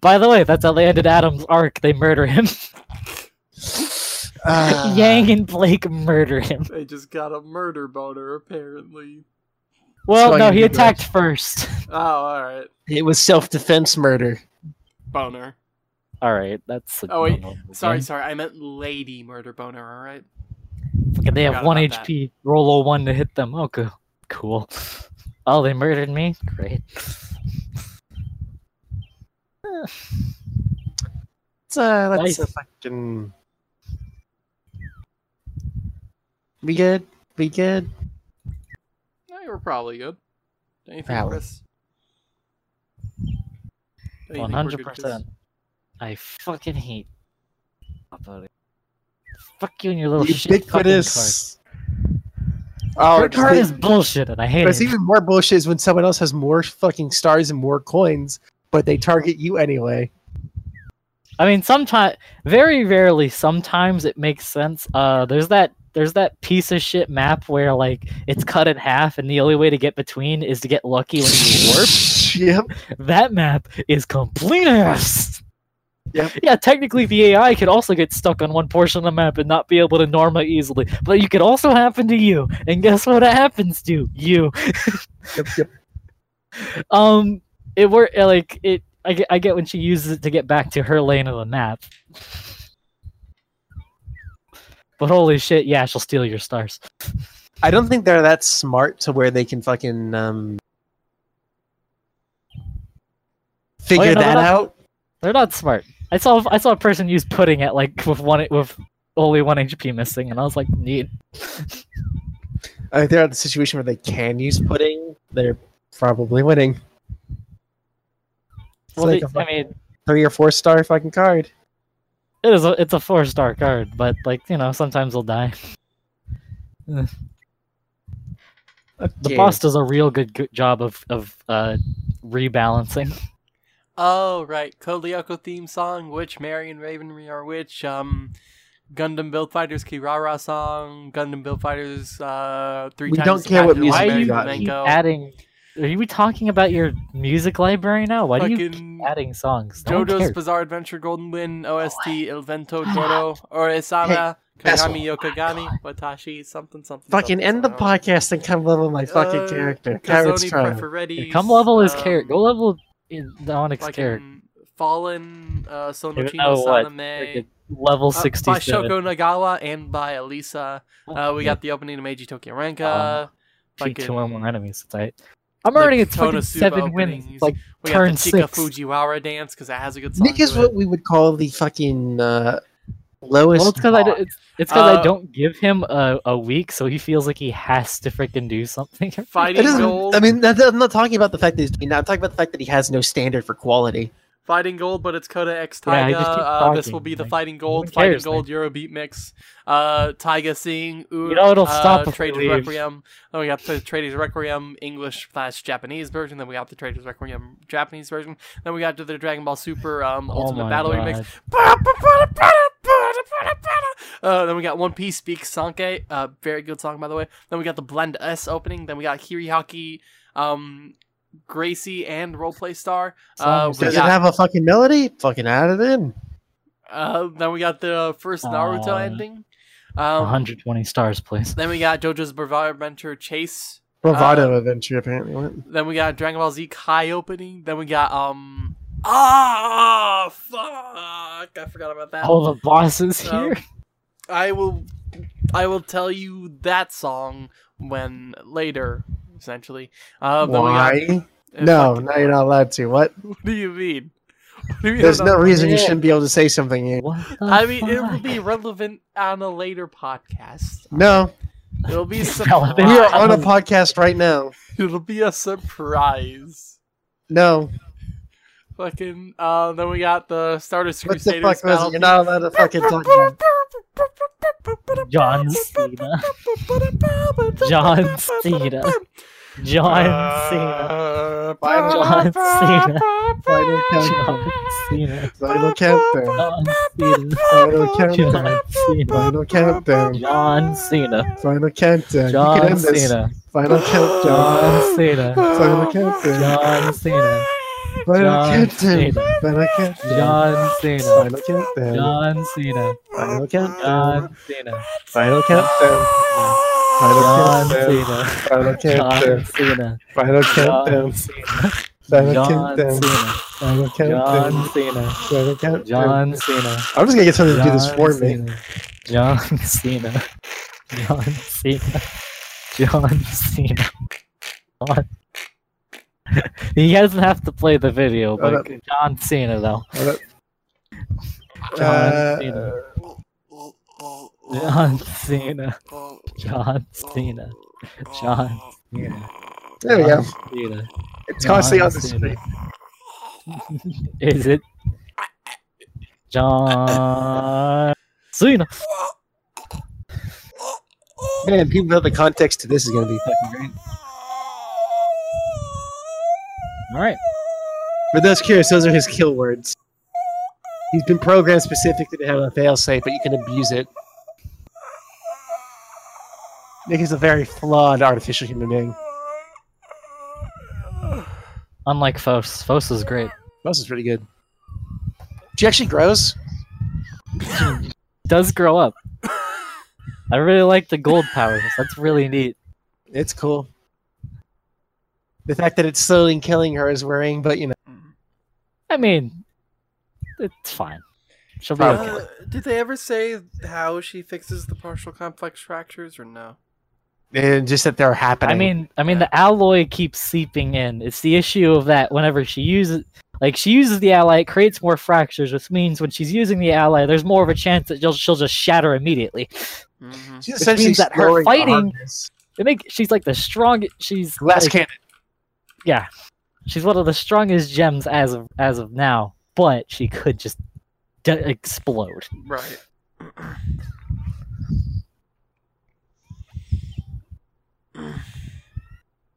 By the way, that's how they ended Adam's arc. They murder him. Ah. Yang and Blake murder him. They just got a murder boner apparently. Well, So no, he did right. attacked first. Oh, all right. It was self-defense murder. Boner. All right, that's. a Oh, wait, normal Sorry, sorry. I meant lady murder boner. All right. Fucking they have one about that. HP. Roll a one to hit them. Oh, cool. Cool. Oh, they murdered me. Great. Let's, uh, let's Nice. uh, fucking... We good? We good? No, you were probably good. Don't you think, Probably. Chris? Don't you One think we're hundred good, Chris? percent. I fucking hate. Fuck you and your little shit. Ubiquitous. Oh, Your card it's- is bullshit, and I hate What's it. It's even more bullshit is when someone else has more fucking stars and more coins, but they target you anyway. I mean, sometimes, very rarely, sometimes it makes sense. Uh, there's that, there's that piece of shit map where like it's cut in half, and the only way to get between is to get lucky when you warp. yep. That map is complete ass. Yep. Yeah, technically the AI could also get stuck on one portion of the map and not be able to norma easily, but it could also happen to you. And guess what it happens to you? Yep. Yep. Um, it were like it. I get, I get when she uses it to get back to her lane of the map. But holy shit, yeah, she'll steal your stars. I don't think they're that smart to where they can fucking um figure Oh, no, that they're not- out. They're not smart. I saw I saw a person use pudding at like with one with only one HP missing, and I was like, neat. I think they're at the situation where they can use pudding. They're probably winning. It's Well, like they- a I mean, three or four star fucking card. it is a it's a four star card, but like you know, sometimes they'll die. The boss does a real good, good job of of uh rebalancing. Oh, right. Code Lyoko theme song, which Marion Ravenry or which um Gundam Build Fighters Kirara song, Gundam Build Fighters uh three We times don't the care what Captain music Why America are you got. keep adding? Are you talking about your music library now? Why do you keep adding songs? No JoJo's. Bizarre Adventure Golden Wind OST Il Vento d'Oro or Isama that's Kagami what- Yokogami Watashi something something Fucking something, end the podcast and come level my fucking Uh, character. Carrot's Kazoni trying. Preferetti, Come level his um, character. Go level in the Onyx fucking character. Fallen, uh, Sono Even Chino though what, Saname, Freaking level uh, by Shoko Nagawa and by Elisa. Uh, we got the opening to Meiji Tokyo Renka. Beat fucking- two and one enemies. It's right. I'm already at fucking Konosuba seven wins. Like we turn got the Chika six. Fujiwara dance because that has a good song. Nick is what we would call the fucking uh, lowest. Well, it's because I do- it's it's because Uh, I don't give him a, a week, so he feels like he has to freaking do something. Fighting Gold. I mean, that, I'm not talking about the fact that he's. I'm talking about the fact that he has no standard for quality. Fighting Gold, but it's Coda X Yeah, Taiga. he just keeps uh, this will be the like, Fighting Gold, who Fighting cares, Gold Eurobeat mix. Uh, Taiga sing. Ooh, You know it'll uh, stop if we Trader's leave. Requiem. Then we got the Traitor's Requiem English slash Japanese version. Then we got the Traitor's Requiem Japanese version. Then we got to the Dragon Ball Super um, Oh Ultimate my Battle God. Remix. Uh, then we got One Piece Speak Sanke, uh, very good song by the way. Then we got the Blend S opening. Then we got Hirihaki, um, Gracie, and Roleplay Star. Uh, we Does got, it have a fucking melody? Fucking add it in. uh, then we got the first Naruto Aw. ending. Um, 120 stars, please. then we got JoJo's Bravado Adventure Chase. Bravado Uh, adventure apparently. Then we got Dragon Ball Z Kai opening. Then we got um. Ah, fuck! I forgot about that. All the bosses Um, here. I will I will tell you that song when later, essentially. Uh, then we got- Why? No, no, you're not allowed to. What? What do you mean? What do you mean There's no reason you Yeah. shouldn't be able to say something. Here. What the I mean, it will be relevant on a later podcast. No, It'll be It's relevant. we are on a podcast right now. It'll be a surprise. No, Fucking. Uh, then we got the Stardust what the fuck was it? You're not allowed to fucking talk about. John Cena. John Cena. John Cena. John Cena. Final John countdown. Cena. Final countdown. John Cena. Final countdown. John Cena. Final countdown. John Final countdown. John. Cena. Final countdown. John Cena. Final countdown. John Cena. Final John countdown. Cena. Final countdown. John Cena. Final countdown. John Cena. Final countdown. John Cena. Final countdown. Final John countdown. Cena. Final countdown. Final John countdown. Cena. Final countdown. Final countdown. John Cena. Final countdown. John Cena. I'm just gonna get someone to do this for me. Cena. John Cena. John Cena. John Cena. John. he doesn't have to play the video, Shut but up. John Cena though. John Uh, Cena. John Cena. John Cena. John Cena. There we go. Cena. It's constantly on John the screen. Is it John Cena? Man, people know the context to this is gonna be fucking great. All right. For those curious, those are his kill words. He's been programmed specifically to have a failsafe, but you can abuse it. Nick is a very flawed artificial human being. Unlike Phos, Phos is great. Most is pretty good. She actually grows. Does grow up. I really like the gold powers. That's really neat. It's cool. The fact that it's slowly killing her is worrying, but you know, I mean, it's fine. She'll be Probably. okay. Uh, did they ever say how she fixes the partial complex fractures or no? and just that they're happening. I mean, I mean, the alloy keeps seeping in. It's the issue of that whenever she uses, like, she uses the alloy, it creates more fractures, which means when she's using the alloy, there's more of a chance that she'll, she'll just shatter immediately. Mm-hmm. she's which essentially means that her fighting- It make she's like the strongest. She's glass like, cannon. Yeah, she's one of the strongest gems as of as of now. But she could just de- explode. Right.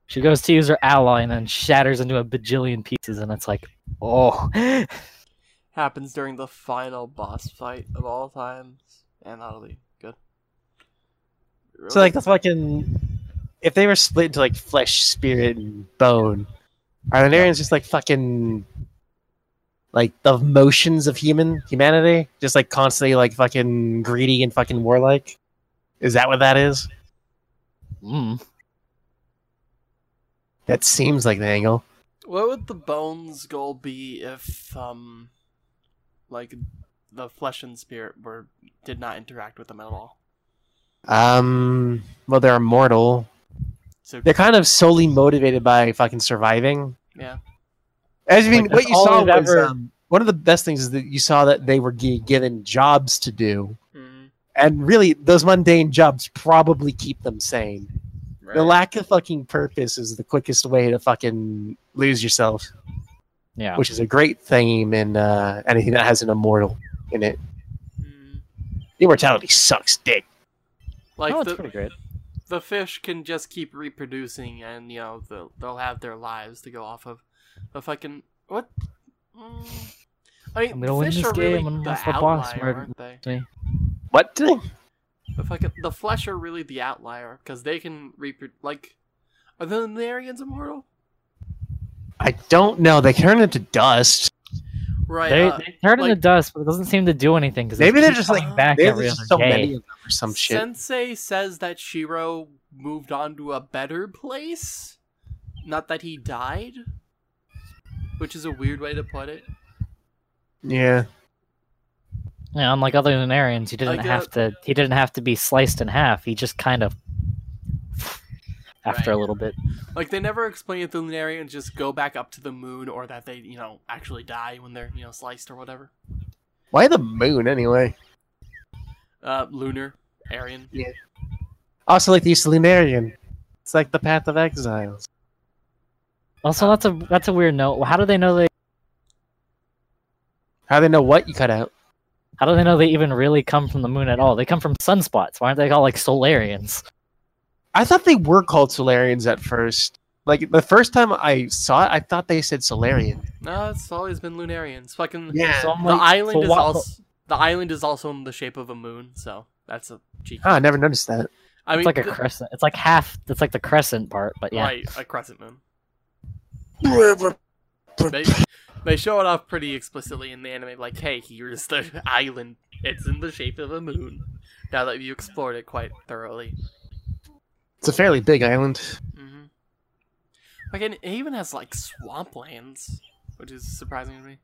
She goes to use her ally and then shatters into a bajillion pieces, and it's like, oh, Happens during the final boss fight of all times, and that'll be good. So like the fucking, if they were split into like flesh, spirit, and bone, are the Narians just like fucking, like the motions of human humanity, just like constantly like fucking greedy and fucking warlike? Is that what that is? mm. That seems like the angle. What would the bones goal be if, um, like, the flesh and spirit were did not interact with them at all? Um, well, they're immortal. So They're kind of solely motivated by fucking surviving. yeah, As I mean, Like, what you saw was ever- um, one of the best things is that you saw that they were given jobs to do, Mhm. and really, those mundane jobs probably keep them sane. The lack of fucking purpose is the quickest way to fucking lose yourself, Yeah. which is a great theme in uh, anything that has an immortal in it. Mhm. Immortality sucks dick. Like oh, it's the pretty great. The fish can just keep reproducing, and you know they'll they'll have their lives to go off of. If fucking what? Mm, I mean, I'm gonna win fish this are really game, and the the boss outlier, murder- aren't they? What? If I can, the flesh are really the outlier because they can reproduce. Like, are the Lunarians immortal? I don't know. They turn into dust. Right. They, uh, they turn like- into dust, but it doesn't seem to do anything. Cause Maybe they're just like back maybe every there's other so day. many of them or some shit. Sensei says that Shiro moved on to a better place, not that he died, which is a weird way to put it. Yeah. Yeah, unlike other Lunarians, he didn't Like, uh, have to. He didn't have to be sliced in half. He just kind of after a little bit. Like they never explain if the Lunarians just go back up to the moon, or that they, you know, actually die when they're, you know, sliced or whatever. Why the moon anyway? Uh, lunar, Aryan. Also, like the East Lunarian. It's like the Path of Exiles. Also, that's a that's a weird note. How do they know they? How do they know what you cut out? How do they know they even really come from the moon at all? They come from sunspots. Why aren't they called like Solarians? I thought they were called Solarians at first. Like the first time I saw it, I thought they said Solarian. No, it's always been Lunarians. Fucking Yeah. So I'm the like, island so is what- also the island is also in the shape of a moon, so that's a cheeky. Oh, I never noticed that. I mean, It's like a th- crescent. It's like half. It's like the crescent part, but yeah. right, a crescent moon. They they show it off pretty explicitly in the anime, like, hey, here's the island. It's in the shape of a moon. Now that you explored it quite thoroughly. It's a fairly big island. hmm Again, it even has like swamplands, which is surprising to me.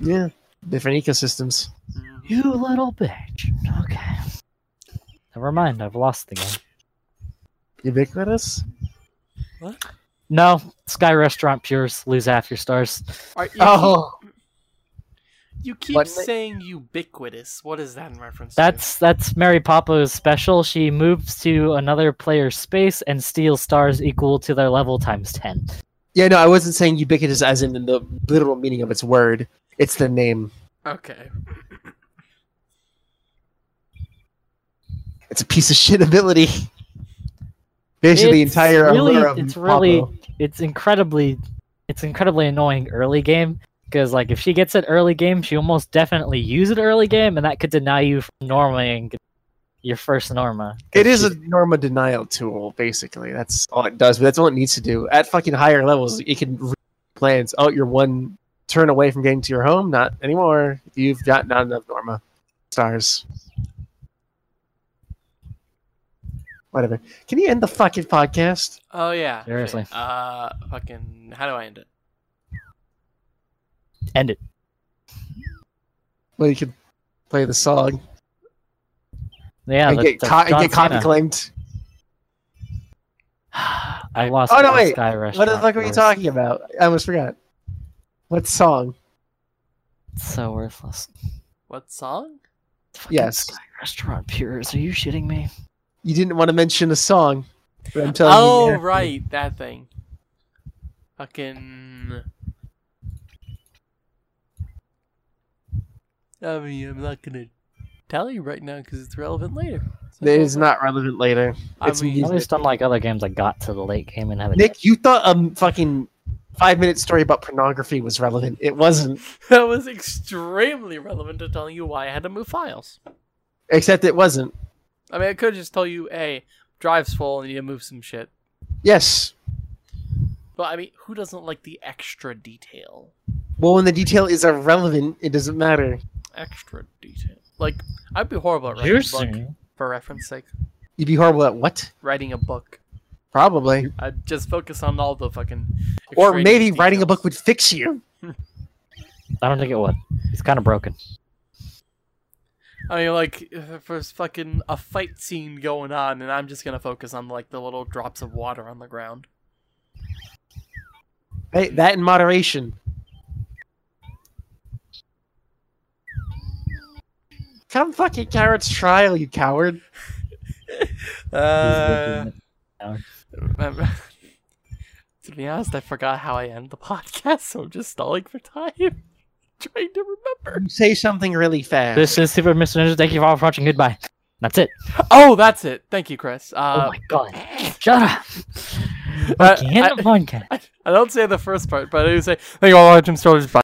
Yeah. Different ecosystems. Mhm. You little bitch. Okay. Never mind. I've lost the game. Ubiquitous? What? No, Sky Restaurant Pures lose half your stars. Alright, you Oh, keep, you keep What- saying ubiquitous. What is that in reference That's that's Marie Poppo's special. She moves to another player's space and steals stars equal to their level times ten. yeah, no, I wasn't saying ubiquitous as in the literal meaning of its word. It's the name. Okay. It's a piece of shit ability. Basically, the entire really, allure of it's really, Pablo. it's incredibly, it's incredibly annoying early game because like if she gets it early game, she almost definitely use it early game, and that could deny you from normaing your first Norma. It is she's- a norma denial tool, basically. That's all it does, but that's all it needs to do. At fucking higher levels, it can re- plans. Oh, you're one turn away from getting to your home. Not anymore. You've got not enough norma stars. Whatever. Can you end the fucking podcast? Oh yeah. Seriously. Uh, fucking. How do I end it? End it. Well, you could play the song Yeah, and that- get, that's co- and get copy claimed. I lost. Oh, no, wait. Sky What the fuck are you talking about? I almost forgot. What song? It's so worthless. What song? Yes. Sky Restaurant Pures. Are you shitting me? You didn't want to mention a song. But I'm telling Oh you. now. right, that thing. Fucking. I mean, I'm not gonna tell you right now because it's relevant later. So It go is for not relevant later. I It's mean- At least unlike other games, I got to the late game and have it. Nick, you thought a fucking five minute story about pornography was relevant. It wasn't. That was extremely relevant to telling you why I had to move files. Except it wasn't. I mean, I could just tell you, hey, drive's full and you need to move some shit. Yes. But I mean, who doesn't like the extra detail? Well, when the detail is irrelevant, it doesn't matter. Extra detail. Like, I'd be horrible at writing a book, Juicy. for reference sake. You'd be horrible at what? Writing a book. Probably. I'd just focus on all the fucking. Or extraneous maybe writing a book would fix you. I don't think it would. It's kind of broken. I mean, like, if there's fucking a fight scene going on, and I'm just gonna focus on like the little drops of water on the ground. Hey, that in moderation. Come fucking Carrot's trial, you coward. Uh, to be honest, I forgot how I end the podcast, so I'm just stalling for time, trying to remember. Say something really fast. This is Super Mr. Ninja. Thank you for all for watching. Goodbye. That's it. Oh, that's it. Thank you, Chris. oh Uh, my god. Shut up. I- I- I, I don't say the first part, but I do say thank you all for watching. Stories. Bye.